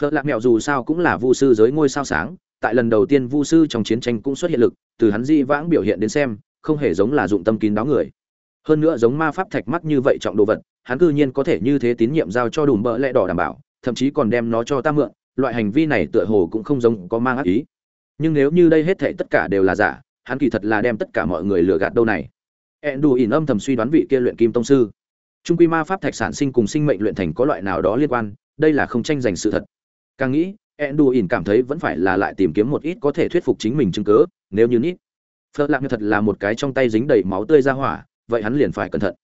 Phớt lạc mẹo dù sao cũng là vu sư giới ngôi sao sáng, tại lần đầu tiên vu sư trong chiến tranh cũng xuất hiện lực, từ hắn di vãng biểu hiện đến xem, không hề giống là dụng tâm kín đáo người hơn nữa giống ma pháp thạch mắt như vậy trọng đồ vật, hắn cư nhiên có thể như thế tín nhiệm giao cho đùm bỡ lẽ đỏ đảm bảo, thậm chí còn đem nó cho ta mượn, loại hành vi này tựa hồ cũng không giống có mang ác ý. Nhưng nếu như đây hết thảy tất cả đều là giả, hắn kỳ thật là đem tất cả mọi người lừa gạt đâu này. Ẹn đù ỉn âm thầm suy đoán vị kia luyện kim tông sư. Trung quy ma pháp thạch sản sinh cùng sinh mệnh luyện thành có loại nào đó liên quan, đây là không tranh giành sự thật. Càng nghĩ ẹn đù ỉn cảm thấy vẫn phải là lại tìm kiếm một ít có thể thuyết phục chính mình chứng cớ nếu như nít phật lạc như thật là một cái trong tay dính đầy máu tươi ra hỏa vậy hắn liền phải cẩn thận.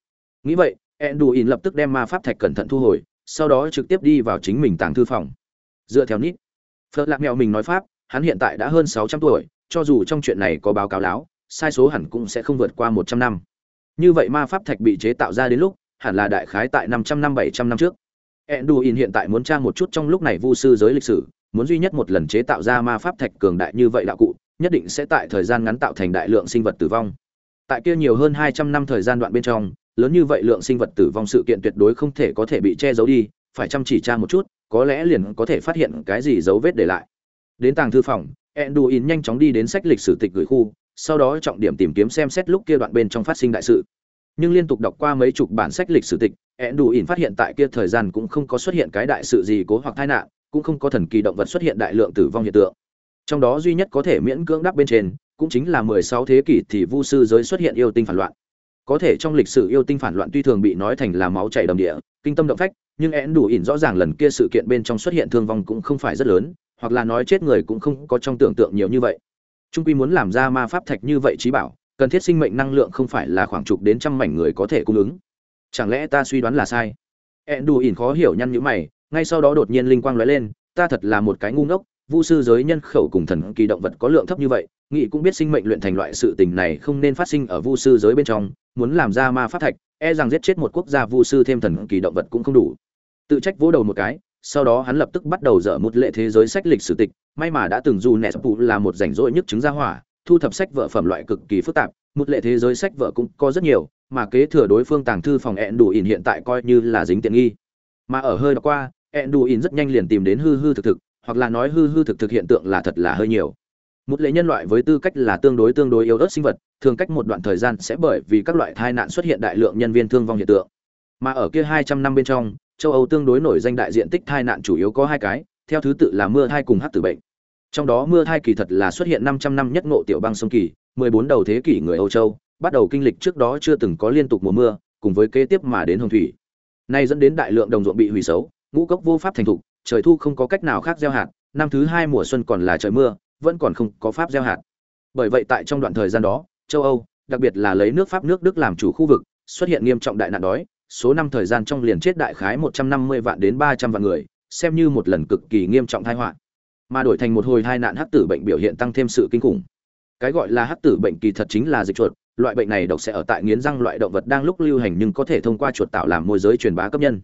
Nghĩ vậy enduin lập tức đem ma pháp thạch cẩn thận thu hồi sau đó trực tiếp đi vào chính mình tàng thư phòng. Dựa theo nít phật lạc mèo mình nói pháp hắn hiện tại đã hơn sáu trăm tuổi cho dù trong chuyện này có báo cáo láo sai số hẳn cũng sẽ không vượt qua một trăm năm. Như vậy ma pháp thạch bị chế tạo ra đến lúc hẳn là đại khái tại năm trăm năm bảy trăm năm trước. Enduin hiện tại muốn tra một chút trong lúc này vu sư giới lịch sử, muốn duy nhất một lần chế tạo ra ma pháp thạch cường đại như vậy đạo cụ, nhất định sẽ tại thời gian ngắn tạo thành đại lượng sinh vật tử vong. Tại kia nhiều hơn 200 năm thời gian đoạn bên trong, lớn như vậy lượng sinh vật tử vong sự kiện tuyệt đối không thể có thể bị che giấu đi, phải chăm chỉ tra một chút, có lẽ liền có thể phát hiện cái gì dấu vết để lại. Đến tàng thư phòng, Enduin nhanh chóng đi đến sách lịch sử tịch gửi khu, sau đó trọng điểm tìm kiếm xem xét lúc kia đoạn bên trong phát sinh đại sự. Nhưng liên tục đọc qua mấy chục bản sách lịch sử tịch, Enduin phát hiện tại kia thời gian cũng không có xuất hiện cái đại sự gì cố hoặc tai nạn, cũng không có thần kỳ động vật xuất hiện đại lượng tử vong hiện tượng. Trong đó duy nhất có thể miễn cưỡng đáp bên trên, cũng chính là 16 thế kỷ thì vu sư giới xuất hiện yêu tinh phản loạn. Có thể trong lịch sử yêu tinh phản loạn tuy thường bị nói thành là máu chảy đầm địa, kinh tâm động phách, nhưng én đủ ỉn rõ ràng lần kia sự kiện bên trong xuất hiện thương vong cũng không phải rất lớn, hoặc là nói chết người cũng không có trong tưởng tượng nhiều như vậy. Trung quy muốn làm ra ma pháp thạch như vậy trí bảo, cần thiết sinh mệnh năng lượng không phải là khoảng chục đến trăm mảnh người có thể cung ứng. Chẳng lẽ ta suy đoán là sai? én đủ ỉn khó hiểu nhăn nhíu mày, ngay sau đó đột nhiên linh quang lóe lên, ta thật là một cái ngu ngốc, vu sư giới nhân khẩu cùng thần kỳ động vật có lượng thấp như vậy, nghị cũng biết sinh mệnh luyện thành loại sự tình này không nên phát sinh ở vu sư giới bên trong, muốn làm ra ma phát thạch, e rằng giết chết một quốc gia vu sư thêm thần kỳ động vật cũng không đủ. Tự trách vỗ đầu một cái, sau đó hắn lập tức bắt đầu dở một lệ thế giới sách lịch sử tịch, may mà đã từng dù nẹt phụ là một rảnh rỗi nhất chứng gia hỏa, thu thập sách vợ phẩm loại cực kỳ phức tạp, một lệ thế giới sách vợ cũng có rất nhiều, mà kế thừa đối phương tàng thư phòng ẹn đủ ỉn hiện tại coi như là dính tiện nghi. Mà ở hơi đó qua, ẹn đủ ỉn rất nhanh liền tìm đến hư hư thực thực, hoặc là nói hư hư thực thực hiện tượng là thật là hơi nhiều một lệ nhân loại với tư cách là tương đối tương đối yếu ớt sinh vật, thường cách một đoạn thời gian sẽ bởi vì các loại tai nạn xuất hiện đại lượng nhân viên thương vong hiện tượng. Mà ở kia hai trăm năm bên trong, châu âu tương đối nổi danh đại diện tích tai nạn chủ yếu có hai cái, theo thứ tự là mưa thai cùng hát tử bệnh. Trong đó mưa thai kỳ thật là xuất hiện 500 năm nhất ngộ tiểu bang sông kỳ 14 đầu thế kỷ người âu châu, bắt đầu kinh lịch trước đó chưa từng có liên tục mùa mưa, cùng với kế tiếp mà đến hồng thủy. Nay dẫn đến đại lượng đồng ruộng bị hủy xấu, ngũ cốc vô pháp thành thục, trời thu không có cách nào khác gieo hạt, năm thứ hai mùa xuân còn là trời mưa vẫn còn không có pháp gieo hạt. Bởi vậy tại trong đoạn thời gian đó, châu âu, đặc biệt là lấy nước pháp nước đức làm chủ khu vực, xuất hiện nghiêm trọng đại nạn đói, số năm thời gian trong liền chết đại khái một trăm năm mươi vạn đến ba trăm vạn người, xem như một lần cực kỳ nghiêm trọng tai họa. Mà đổi thành một hồi hai nạn hắc tử bệnh biểu hiện tăng thêm sự kinh khủng. Cái gọi là hắc tử bệnh kỳ thật chính là dịch chuột, loại bệnh này độc sẽ ở tại nghiến răng loại động vật đang lúc lưu hành nhưng có thể thông qua chuột tạo làm môi giới truyền bá cấp nhân.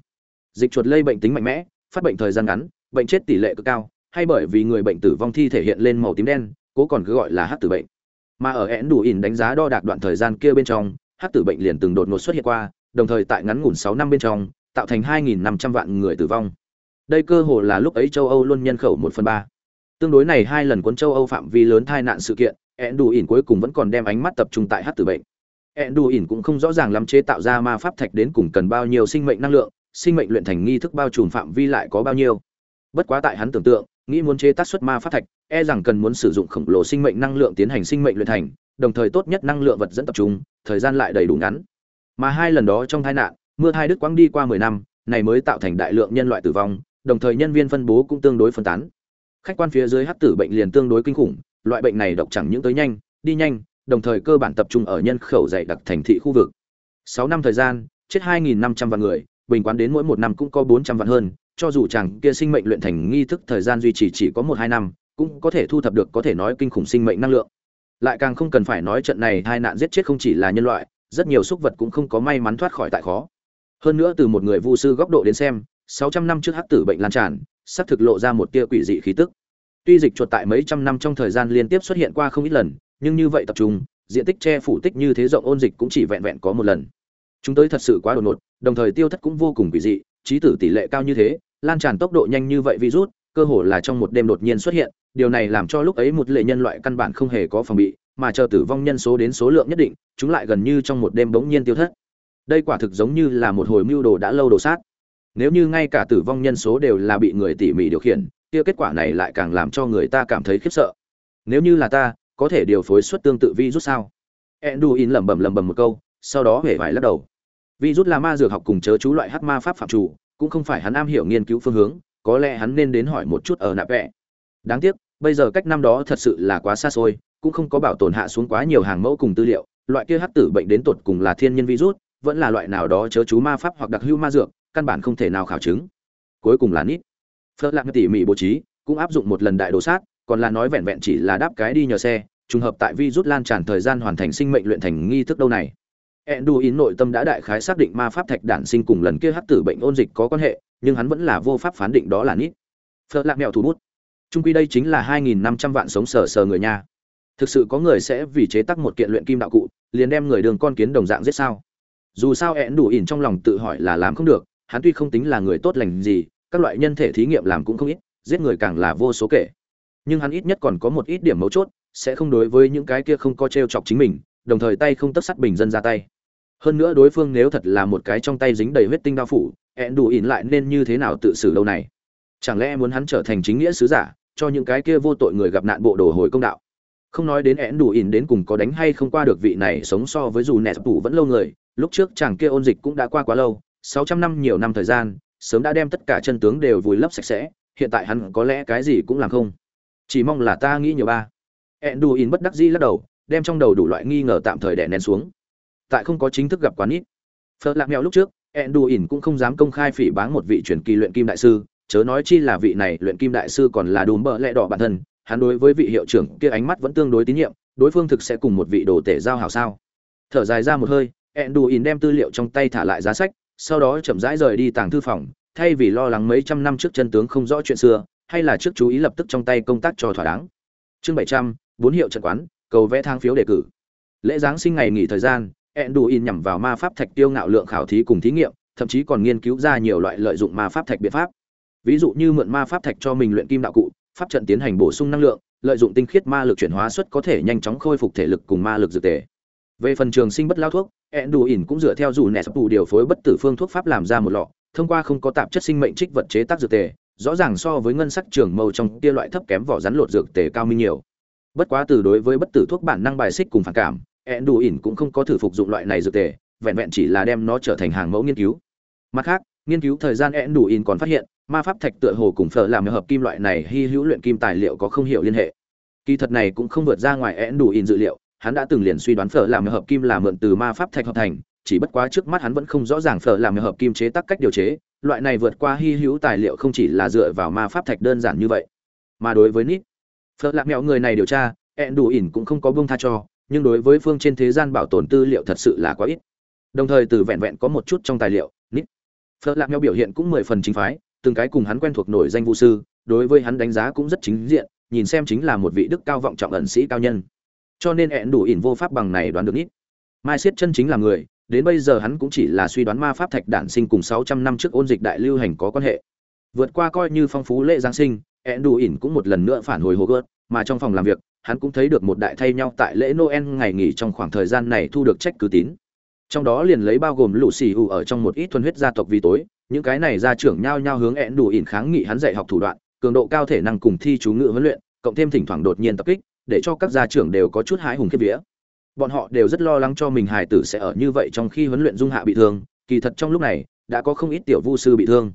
Dịch chuột lây bệnh tính mạnh mẽ, phát bệnh thời gian ngắn, bệnh chết tỷ lệ cực cao hay bởi vì người bệnh tử vong thi thể hiện lên màu tím đen, cố còn cứ gọi là hát tử bệnh. Mà ở én đủ ỉn đánh giá đo đạc đoạn thời gian kia bên trong hát tử bệnh liền từng đột ngột xuất hiện qua, đồng thời tại ngắn ngủn sáu năm bên trong, tạo thành 2.500 vạn người tử vong. Đây cơ hồ là lúc ấy châu âu luôn nhân khẩu một phần ba. Tương đối này hai lần cuốn châu âu phạm vi lớn tai nạn sự kiện én đủ ỉn cuối cùng vẫn còn đem ánh mắt tập trung tại hát tử bệnh. Én đủ ỉn cũng không rõ ràng lắm chế tạo ra ma pháp thạch đến cùng cần bao nhiêu sinh mệnh năng lượng, sinh mệnh luyện thành nghi thức bao trùm phạm vi lại có bao nhiêu. Bất quá tại hắn tưởng tượng nghĩ muốn chế tác xuất ma pháp thạch e rằng cần muốn sử dụng khổng lồ sinh mệnh năng lượng tiến hành sinh mệnh luyện thành, đồng thời tốt nhất năng lượng vật dẫn tập trung, thời gian lại đầy đủ ngắn. Mà hai lần đó trong tai nạn, mưa hai đức quãng đi qua mười năm, này mới tạo thành đại lượng nhân loại tử vong, đồng thời nhân viên phân bố cũng tương đối phân tán. Khách quan phía dưới hắc tử bệnh liền tương đối kinh khủng, loại bệnh này độc chẳng những tới nhanh, đi nhanh, đồng thời cơ bản tập trung ở nhân khẩu dày đặc thành thị khu vực. Sáu năm thời gian, chết hai nghìn năm trăm vạn người, bình quán đến mỗi một năm cũng có bốn trăm vạn hơn cho dù chàng kia sinh mệnh luyện thành nghi thức thời gian duy trì chỉ có một hai năm, cũng có thể thu thập được có thể nói kinh khủng sinh mệnh năng lượng. Lại càng không cần phải nói trận này hai nạn giết chết không chỉ là nhân loại, rất nhiều súc vật cũng không có may mắn thoát khỏi tại khó. Hơn nữa từ một người vu sư góc độ đến xem, sáu trăm năm trước hắc tử bệnh lan tràn sắp thực lộ ra một tia quỷ dị khí tức. Tuy dịch chuột tại mấy trăm năm trong thời gian liên tiếp xuất hiện qua không ít lần, nhưng như vậy tập trung, diện tích che phủ tích như thế rộng ôn dịch cũng chỉ vẹn vẹn có một lần. Chúng tới thật sự quá đột ngột, đồng thời tiêu thất cũng vô cùng quỷ dị trí tử tỷ lệ cao như thế, lan tràn tốc độ nhanh như vậy virus, cơ hồ là trong một đêm đột nhiên xuất hiện, điều này làm cho lúc ấy một lệ nhân loại căn bản không hề có phòng bị, mà chờ tử vong nhân số đến số lượng nhất định, chúng lại gần như trong một đêm bỗng nhiên tiêu thất. Đây quả thực giống như là một hồi mưu đồ đã lâu đồ sát. Nếu như ngay cả tử vong nhân số đều là bị người tỉ mỉ điều khiển, kia kết quả này lại càng làm cho người ta cảm thấy khiếp sợ. Nếu như là ta, có thể điều phối suất tương tự virus sao? Enduin lẩm bẩm lẩm bẩm một câu, sau đó hể vải lắc đầu virus là ma dược học cùng chớ chú loại hắc ma pháp phạm chủ, cũng không phải hắn am hiểu nghiên cứu phương hướng, có lẽ hắn nên đến hỏi một chút ở nạp vẽ đáng tiếc, bây giờ cách năm đó thật sự là quá xa xôi, cũng không có bảo tồn hạ xuống quá nhiều hàng mẫu cùng tư liệu, loại kia hắc tử bệnh đến tột cùng là thiên nhân virus, vẫn là loại nào đó chớ chú ma pháp hoặc đặc hữu ma dược, căn bản không thể nào khảo chứng. Cuối cùng là nít. Phớt lạc tỉ mỉ bố trí, cũng áp dụng một lần đại đồ sát, còn là nói vẹn vẹn chỉ là đáp cái đi nhờ xe, trùng hợp tại virus lan tràn thời gian hoàn thành sinh mệnh luyện thành nghi thức đâu này. Enduin nội tâm đã đại khái xác định ma pháp thạch đản sinh cùng lần kia hắc tử bệnh ôn dịch có quan hệ, nhưng hắn vẫn là vô pháp phán định đó là nít. Phật lạc mèo thủ bút. Trung quy đây chính là hai nghìn năm trăm vạn sống sờ sờ người nha thực sự có người sẽ vì chế tác một kiện luyện kim đạo cụ liền đem người đường con kiến đồng dạng giết sao? Dù sao Enduin trong lòng tự hỏi là làm không được hắn tuy không tính là người tốt lành gì các loại nhân thể thí nghiệm làm cũng không ít giết người càng là vô số kể. Nhưng hắn ít nhất còn có một ít điểm mấu chốt sẽ không đối với những cái kia không có treo chọc chính mình đồng thời tay không tất sắt bình dân ra tay hơn nữa đối phương nếu thật là một cái trong tay dính đầy huyết tinh đao phủ, ẹn đủ ỉn lại nên như thế nào tự xử lâu này? Chẳng lẽ muốn hắn trở thành chính nghĩa sứ giả, cho những cái kia vô tội người gặp nạn bộ đồ hồi công đạo? Không nói đến én đủ ỉn đến cùng có đánh hay không qua được vị này sống so với dù nẹt tủ vẫn lâu người, lúc trước chàng kia ôn dịch cũng đã qua quá lâu, sáu trăm năm nhiều năm thời gian, sớm đã đem tất cả chân tướng đều vùi lấp sạch sẽ, hiện tại hắn có lẽ cái gì cũng làm không. Chỉ mong là ta nghĩ nhiều ba. Én đủ ỉn bất đắc dĩ lắc đầu, đem trong đầu đủ loại nghi ngờ tạm thời đè nén xuống tại không có chính thức gặp quán ít. Phở lạc mèo lúc trước, enduin cũng không dám công khai phỉ báng một vị truyền kỳ luyện kim đại sư, chớ nói chi là vị này luyện kim đại sư còn là đùm bợ lẽ đỏ bản thân, hắn đối với vị hiệu trưởng kia ánh mắt vẫn tương đối tín nhiệm, đối phương thực sẽ cùng một vị đồ tể giao hảo sao. Thở dài ra một hơi, enduin đem tư liệu trong tay thả lại giá sách, sau đó chậm rãi rời đi tàng thư phòng, thay vì lo lắng mấy trăm năm trước chân tướng không rõ chuyện xưa, hay là trước chú ý lập tức trong tay công tác cho thỏa đáng. Chương bảy trăm, bốn hiệu trận quán, cầu vẽ thang phiếu đề cử. Lễ giáng sinh ngày nghỉ thời gian enduin nhằm vào ma pháp thạch tiêu ngạo lượng khảo thí cùng thí nghiệm, thậm chí còn nghiên cứu ra nhiều loại lợi dụng ma pháp thạch biện pháp. Ví dụ như mượn ma pháp thạch cho mình luyện kim đạo cụ, pháp trận tiến hành bổ sung năng lượng, lợi dụng tinh khiết ma lực chuyển hóa suất có thể nhanh chóng khôi phục thể lực cùng ma lực dự tề. Về phần trường sinh bất lao thuốc, enduin cũng dựa theo dù nẹt tụ điều phối bất tử phương thuốc pháp làm ra một lọ, thông qua không có tạp chất sinh mệnh trích vật chế tác dược tề, rõ ràng so với ngân sắc trường mâu trong kia loại thấp kém vỏ rắn lột dược tề cao minh nhiều. Bất quá từ đối với bất tử thuốc bản năng bài xích cùng phản cảm ẹn đủ ỉn cũng không có thử phục dụng loại này dược tề, vẹn vẹn chỉ là đem nó trở thành hàng mẫu nghiên cứu. Mặt khác, nghiên cứu thời gian ẹn đủ ỉn còn phát hiện, ma pháp thạch tựa hồ cùng phở làm hợp kim loại này hy hữu luyện kim tài liệu có không hiểu liên hệ. Kỳ thật này cũng không vượt ra ngoài ẹn đủ ỉn dự liệu, hắn đã từng liền suy đoán phở làm hợp kim là mượn từ ma pháp thạch hợp thành, chỉ bất quá trước mắt hắn vẫn không rõ ràng phở làm hợp kim chế tác cách điều chế, loại này vượt qua hy hữu tài liệu không chỉ là dựa vào ma pháp thạch đơn giản như vậy. Mà đối với nít phở làm mẹo người này điều tra ẹn đủ ỉn cũng không có buông tha cho nhưng đối với phương trên thế gian bảo tồn tư liệu thật sự là quá ít. Đồng thời từ vẹn vẹn có một chút trong tài liệu nít. Phở lạc nhau biểu hiện cũng mười phần chính phái từng cái cùng hắn quen thuộc nổi danh vũ sư đối với hắn đánh giá cũng rất chính diện nhìn xem chính là một vị đức cao vọng trọng ẩn sĩ cao nhân. Cho nên hẹn đủ ỉn vô pháp bằng này đoán được nít. Mai siết chân chính là người đến bây giờ hắn cũng chỉ là suy đoán ma pháp thạch đản sinh cùng 600 năm trước ôn dịch đại lưu hành có quan hệ. Vượt qua coi như phong phú lễ giáng sinh, ẽn đủ ỉn cũng một lần nữa phản hồi hồ gớt mà trong phòng làm việc, hắn cũng thấy được một đại thay nhau tại lễ Noel ngày nghỉ trong khoảng thời gian này thu được trách cứ tín. Trong đó liền lấy bao gồm lũ xì hù ở trong một ít thuần huyết gia tộc vì tối, những cái này gia trưởng nhau nhau hướng e đủ ỉn kháng nghị hắn dạy học thủ đoạn, cường độ cao thể năng cùng thi chú ngữ huấn luyện, cộng thêm thỉnh thoảng đột nhiên tập kích, để cho các gia trưởng đều có chút hái hùng khiếp vía bọn họ đều rất lo lắng cho mình hài tử sẽ ở như vậy trong khi huấn luyện dung hạ bị thương kỳ thật trong lúc này đã có không ít tiểu vu sư bị thương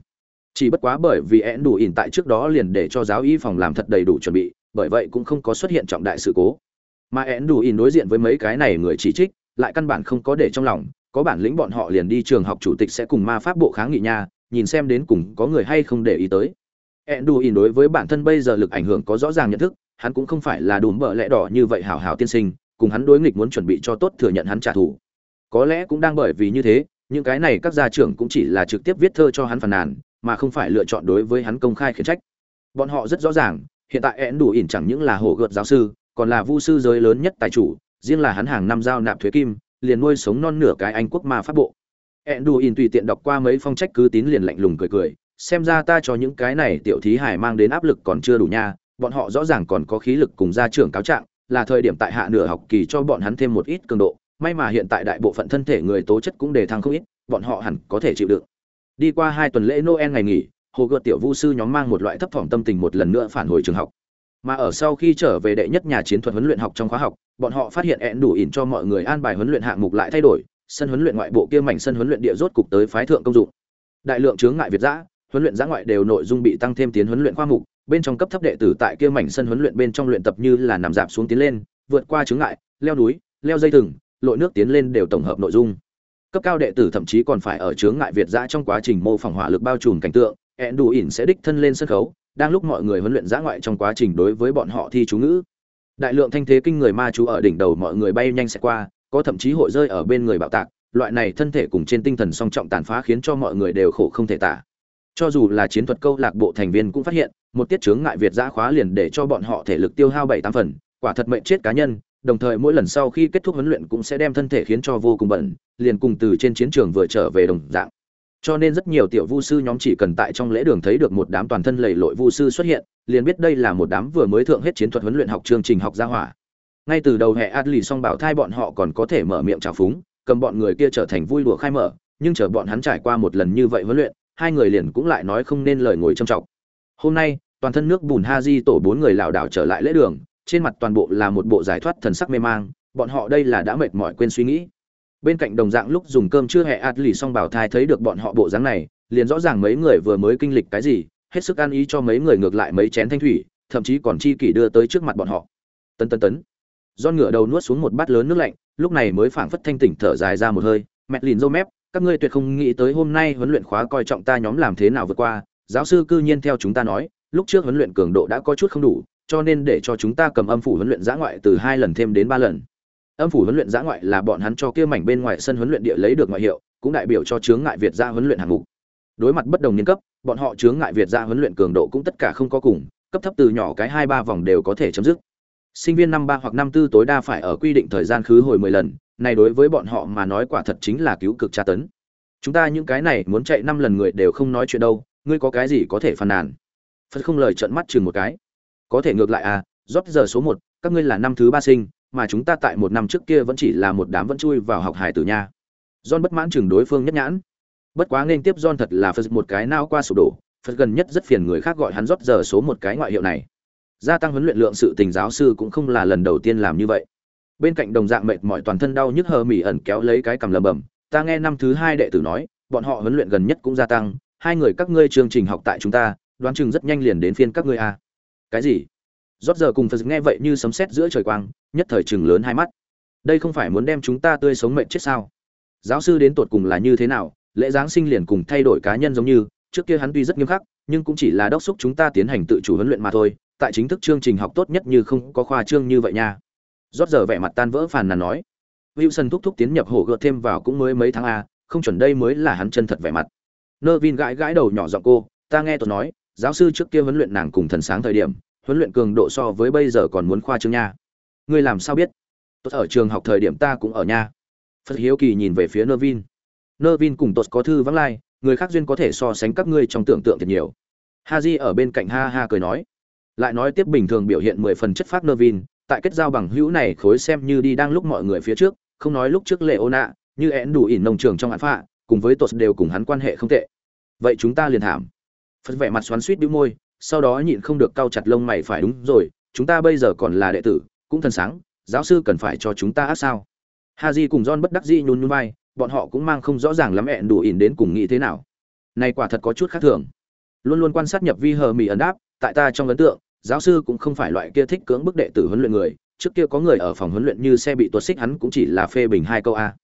chỉ bất quá bởi vì ẹn đủ ỉn tại trước đó liền để cho giáo y phòng làm thật đầy đủ chuẩn bị bởi vậy cũng không có xuất hiện trọng đại sự cố. Mà én đủ ỉn đối diện với mấy cái này người chỉ trích, lại căn bản không có để trong lòng, có bản lĩnh bọn họ liền đi trường học chủ tịch sẽ cùng ma pháp bộ kháng nghị nha, nhìn xem đến cùng có người hay không để ý tới. Én đủ ỉn đối với bản thân bây giờ lực ảnh hưởng có rõ ràng nhận thức, hắn cũng không phải là đùm bợ lẽ đỏ như vậy hảo hảo tiên sinh, cùng hắn đối nghịch muốn chuẩn bị cho tốt thừa nhận hắn trả thù. Có lẽ cũng đang bởi vì như thế, những cái này các gia trưởng cũng chỉ là trực tiếp viết thơ cho hắn phàn nàn, mà không phải lựa chọn đối với hắn công khai khiển trách. Bọn họ rất rõ ràng hiện tại én đủ ỉn chẳng những là hổ gợt giáo sư, còn là vu sư giới lớn nhất tài chủ, riêng là hắn hàng năm giao nạp thuế kim, liền nuôi sống non nửa cái anh quốc ma pháp bộ. én đủ ỉn tùy tiện đọc qua mấy phong trách cứ tín liền lạnh lùng cười cười, xem ra ta cho những cái này tiểu thí hải mang đến áp lực còn chưa đủ nha, bọn họ rõ ràng còn có khí lực cùng gia trưởng cáo trạng, là thời điểm tại hạ nửa học kỳ cho bọn hắn thêm một ít cường độ, may mà hiện tại đại bộ phận thân thể người tố chất cũng đề thăng không ít, bọn họ hẳn có thể chịu đựng. Đi qua hai tuần lễ noel ngày nghỉ hồ gợt tiểu vu sư nhóm mang một loại thấp thỏm tâm tình một lần nữa phản hồi trường học mà ở sau khi trở về đệ nhất nhà chiến thuật huấn luyện học trong khóa học bọn họ phát hiện ẹn đủ ỉn cho mọi người an bài huấn luyện hạng mục lại thay đổi sân huấn luyện ngoại bộ kia mảnh sân huấn luyện địa rốt cục tới phái thượng công dụng đại lượng chướng ngại việt giã huấn luyện giã ngoại đều nội dung bị tăng thêm tiến huấn luyện khoa mục bên trong cấp thấp đệ tử tại kia mảnh sân huấn luyện bên trong luyện tập như là nằm dạp xuống tiến lên, vượt qua chướng ngại, leo núi, leo dây thừng, lội nước tiến lên đều tổng hợp nội dung. Cấp cao đệ tử thậm chí còn phải ở chướng ngại việt giã trong quá trình mô phỏng hỏa lực bao trùm cảnh tượng, ỉn sẽ đích thân lên sân khấu, đang lúc mọi người huấn luyện giã ngoại trong quá trình đối với bọn họ thi chú ngữ. Đại lượng thanh thế kinh người ma chú ở đỉnh đầu mọi người bay nhanh sẽ qua, có thậm chí hội rơi ở bên người bạo tạc, loại này thân thể cùng trên tinh thần song trọng tàn phá khiến cho mọi người đều khổ không thể tả. cho dù là chiến thuật câu lạc bộ thành viên cũng phát hiện một tiết chướng ngại việt giã khóa liền để cho bọn họ thể lực tiêu hao bảy tám phần quả thật mệnh chết cá nhân đồng thời mỗi lần sau khi kết thúc huấn luyện cũng sẽ đem thân thể khiến cho vô cùng bận liền cùng từ trên chiến trường vừa trở về đồng dạng cho nên rất nhiều tiểu vu sư nhóm chỉ cần tại trong lễ đường thấy được một đám toàn thân lầy lội vu sư xuất hiện, liền biết đây là một đám vừa mới thượng hết chiến thuật huấn luyện học chương trình học gia hỏa. Ngay từ đầu hè adli song bảo thai bọn họ còn có thể mở miệng trào phúng, cầm bọn người kia trở thành vui đùa khai mở, nhưng chờ bọn hắn trải qua một lần như vậy huấn luyện, hai người liền cũng lại nói không nên lời ngồi trầm trọng. Hôm nay, toàn thân nước bùn ha di tổ bốn người lảo đảo trở lại lễ đường, trên mặt toàn bộ là một bộ giải thoát thần sắc mê mang, bọn họ đây là đã mệt mỏi quên suy nghĩ bên cạnh đồng dạng lúc dùng cơm chưa hẹ ạt lì xong bảo thai thấy được bọn họ bộ dáng này, liền rõ ràng mấy người vừa mới kinh lịch cái gì, hết sức ăn ý cho mấy người ngược lại mấy chén thanh thủy, thậm chí còn chi kỷ đưa tới trước mặt bọn họ. Tân tân tấn. Do ngựa đầu nuốt xuống một bát lớn nước lạnh, lúc này mới phảng phất thanh tỉnh thở dài ra một hơi. Mẹ lìn râu mép, các ngươi tuyệt không nghĩ tới hôm nay huấn luyện khóa coi trọng ta nhóm làm thế nào vượt qua. Giáo sư cư nhiên theo chúng ta nói, lúc trước huấn luyện cường độ đã có chút không đủ, cho nên để cho chúng ta cầm âm phủ huấn luyện giã ngoại từ hai lần thêm đến ba lần âm phủ huấn luyện giã ngoại là bọn hắn cho kia mảnh bên ngoài sân huấn luyện địa lấy được ngoại hiệu, cũng đại biểu cho chướng ngại việt gia huấn luyện hạng mục. Đối mặt bất đồng niên cấp, bọn họ chướng ngại việt gia huấn luyện cường độ cũng tất cả không có cùng, cấp thấp từ nhỏ cái hai ba vòng đều có thể chấm dứt. Sinh viên năm ba hoặc năm tư tối đa phải ở quy định thời gian khứ hồi mười lần, này đối với bọn họ mà nói quả thật chính là cứu cực tra tấn. Chúng ta những cái này muốn chạy năm lần người đều không nói chuyện đâu, ngươi có cái gì có thể phàn nàn? Phật không lời trợn mắt chừng một cái. Có thể ngược lại à rót giờ số một, các ngươi là năm thứ ba sinh mà chúng ta tại một năm trước kia vẫn chỉ là một đám vẫn chui vào học hải tử nha. John bất mãn chừng đối phương nhất nhãn. Bất quá nên tiếp john thật là phật một cái nao qua sụp đổ. Phật gần nhất rất phiền người khác gọi hắn rót giờ số một cái ngoại hiệu này. Gia tăng huấn luyện lượng sự tình giáo sư cũng không là lần đầu tiên làm như vậy. Bên cạnh đồng dạng mệt mỏi toàn thân đau nhức hờ mỉ ẩn kéo lấy cái cầm lầm bầm ta nghe năm thứ hai đệ tử nói, bọn họ huấn luyện gần nhất cũng gia tăng, hai người các ngươi chương trình học tại chúng ta, đoán chừng rất nhanh liền đến phiên các ngươi a. Cái gì? Rót giờ cùng phật nghe vậy như sấm sét giữa trời quang, nhất thời chừng lớn hai mắt. Đây không phải muốn đem chúng ta tươi sống mệnh chết sao? Giáo sư đến tột cùng là như thế nào? Lễ giáng sinh liền cùng thay đổi cá nhân giống như, trước kia hắn tuy rất nghiêm khắc, nhưng cũng chỉ là đốc xúc chúng ta tiến hành tự chủ huấn luyện mà thôi, tại chính thức chương trình học tốt nhất như không có khoa trương như vậy nha. Rót giờ vẻ mặt tan vỡ phàn nàn nói. Wilson thúc thúc tiến nhập hổ gợt thêm vào cũng mới mấy tháng a, không chuẩn đây mới là hắn chân thật vẻ mặt. Nơ vin gãi gãi đầu nhỏ giọng cô, ta nghe tôi nói, giáo sư trước kia huấn luyện nàng cùng thần sáng thời điểm huấn luyện cường độ so với bây giờ còn muốn khoa trương nha. Ngươi làm sao biết? Tốt ở trường học thời điểm ta cũng ở nha. Phật hiếu kỳ nhìn về phía nơ vin nơ vin cùng tốt có thư vắng lai, người khác duyên có thể so sánh các ngươi trong tưởng tượng thật nhiều. Ha di ở bên cạnh ha ha cười nói. Lại nói tiếp bình thường biểu hiện mười phần chất phác nơ vin tại kết giao bằng hữu này khối xem như đi đang lúc mọi người phía trước, không nói lúc trước lệ ô nạ như én đủ ỉn nông trường trong hạn phạ, cùng với tốt đều cùng hắn quan hệ không tệ. Vậy chúng ta liền thảm. Phật vẻ mặt xoắn suýt đĩu môi sau đó nhịn không được cau chặt lông mày phải đúng rồi, chúng ta bây giờ còn là đệ tử, cũng thần sáng, giáo sư cần phải cho chúng ta á sao? Ha di cùng john bất đắc dĩ nhún nhún vai, bọn họ cũng mang không rõ ràng lắm ẹn đủ ỉn đến cùng nghĩ thế nào. Này quả thật có chút khác thường. Luôn luôn quan sát nhập vi hờ mỉ ẩn đáp, tại ta trong ấn tượng, giáo sư cũng không phải loại kia thích cưỡng bức đệ tử huấn luyện người, trước kia có người ở phòng huấn luyện như xe bị tuột xích hắn cũng chỉ là phê bình hai câu a.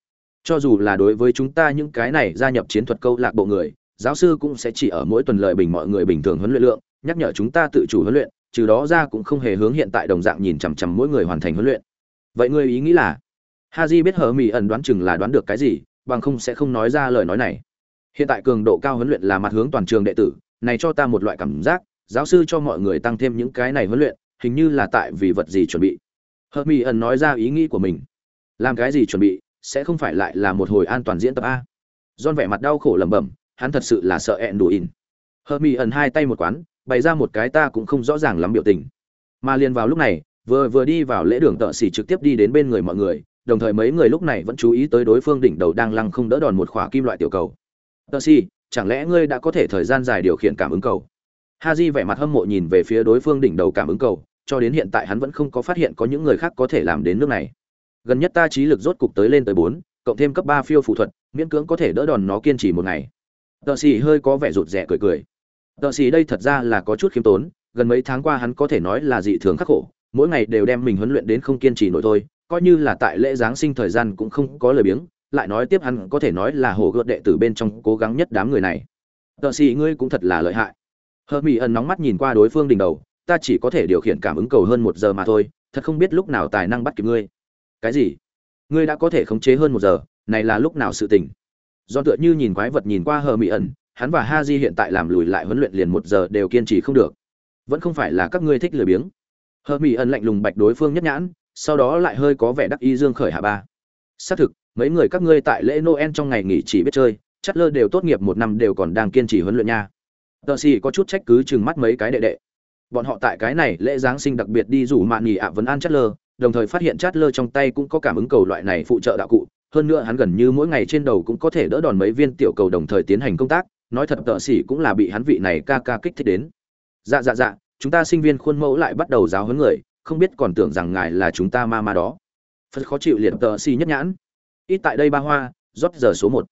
Cho dù là đối với chúng ta những cái này gia nhập chiến thuật câu lạc bộ người, giáo sư cũng sẽ chỉ ở mỗi tuần lời bình mọi người bình thường huấn luyện lượng nhắc nhở chúng ta tự chủ huấn luyện, trừ đó ra cũng không hề hướng hiện tại đồng dạng nhìn chằm chằm mỗi người hoàn thành huấn luyện. Vậy ngươi ý nghĩ là ha j biết hờ mỹ ẩn đoán chừng là đoán được cái gì, bằng không sẽ không nói ra lời nói này. Hiện tại cường độ cao huấn luyện là mặt hướng toàn trường đệ tử, này cho ta một loại cảm giác, giáo sư cho mọi người tăng thêm những cái này huấn luyện, hình như là tại vì vật gì chuẩn bị. Hờ mỹ ẩn nói ra ý nghĩ của mình. Làm cái gì chuẩn bị, sẽ không phải lại là một hồi an toàn diễn tập a. Don vẻ mặt đau khổ lẩm bẩm, hắn thật sự là sợ ẹn đủ in hờ mỹ ẩn hai tay một quán bày ra một cái ta cũng không rõ ràng lắm biểu tình. Mà liền vào lúc này, vừa vừa đi vào lễ đường tợ xỉ trực tiếp đi đến bên người mọi người, đồng thời mấy người lúc này vẫn chú ý tới đối phương đỉnh đầu đang lăng không đỡ đòn một khỏa kim loại tiểu cầu. Tợ xỉ, chẳng lẽ ngươi đã có thể thời gian dài điều khiển cảm ứng cầu? Ha di vẻ mặt hâm mộ nhìn về phía đối phương đỉnh đầu cảm ứng cầu, cho đến hiện tại hắn vẫn không có phát hiện có những người khác có thể làm đến nước này. Gần nhất ta trí lực rốt cục tới lên tới bốn, cộng thêm cấp ba phiêu phụ thuật, miễn cưỡng có thể đỡ đòn nó kiên trì một ngày. Tợ xỉ hơi có vẻ rụt rè cười cười tợ sĩ đây thật ra là có chút khiêm tốn, gần mấy tháng qua hắn có thể nói là dị thường khắc khổ, mỗi ngày đều đem mình huấn luyện đến không kiên trì nổi thôi, coi như là tại lễ giáng sinh thời gian cũng không có lời biếng, lại nói tiếp hắn có thể nói là hổ gợt đệ tử bên trong cố gắng nhất đám người này. Tợ sĩ ngươi cũng thật là lợi hại. Hờ mỹ ẩn nóng mắt nhìn qua đối phương đỉnh đầu, ta chỉ có thể điều khiển cảm ứng cầu hơn một giờ mà thôi, thật không biết lúc nào tài năng bắt kịp ngươi. Cái gì? Ngươi đã có thể khống chế hơn một giờ, này là lúc nào sự tình? Do tựa như nhìn quái vật nhìn qua hờ mỹ ẩn hắn và Haji hiện tại làm lùi lại huấn luyện liền một giờ đều kiên trì không được. Vẫn không phải là các ngươi thích lười biếng. Hermione lạnh lùng bạch đối phương nhất nhãn, sau đó lại hơi có vẻ đắc ý dương khởi hạ ba. Xác thực, mấy người các ngươi tại lễ Noel trong ngày nghỉ chỉ biết chơi, chắc lơ đều tốt nghiệp một năm đều còn đang kiên trì huấn luyện nha. Tờ xì có chút trách cứ chừng mắt mấy cái đệ đệ. Bọn họ tại cái này lễ giáng sinh đặc biệt đi rủ mạn nghỉ ạ vấn an Chatler, lơ, đồng thời phát hiện Chatler lơ trong tay cũng có cảm ứng cầu loại này phụ trợ đạo cụ hơn nữa hắn gần như mỗi ngày trên đầu cũng có thể đỡ đòn mấy viên tiểu cầu đồng thời tiến hành công tác nói thật tợ xỉ cũng là bị hắn vị này ca ca kích thích đến. Dạ dạ dạ chúng ta sinh viên khuôn mẫu lại bắt đầu giáo huấn người, không biết còn tưởng rằng ngài là chúng ta ma ma đó. Phật khó chịu liệt tợ xỉ nhất nhãn. Ít tại đây ba hoa, rót giờ số một.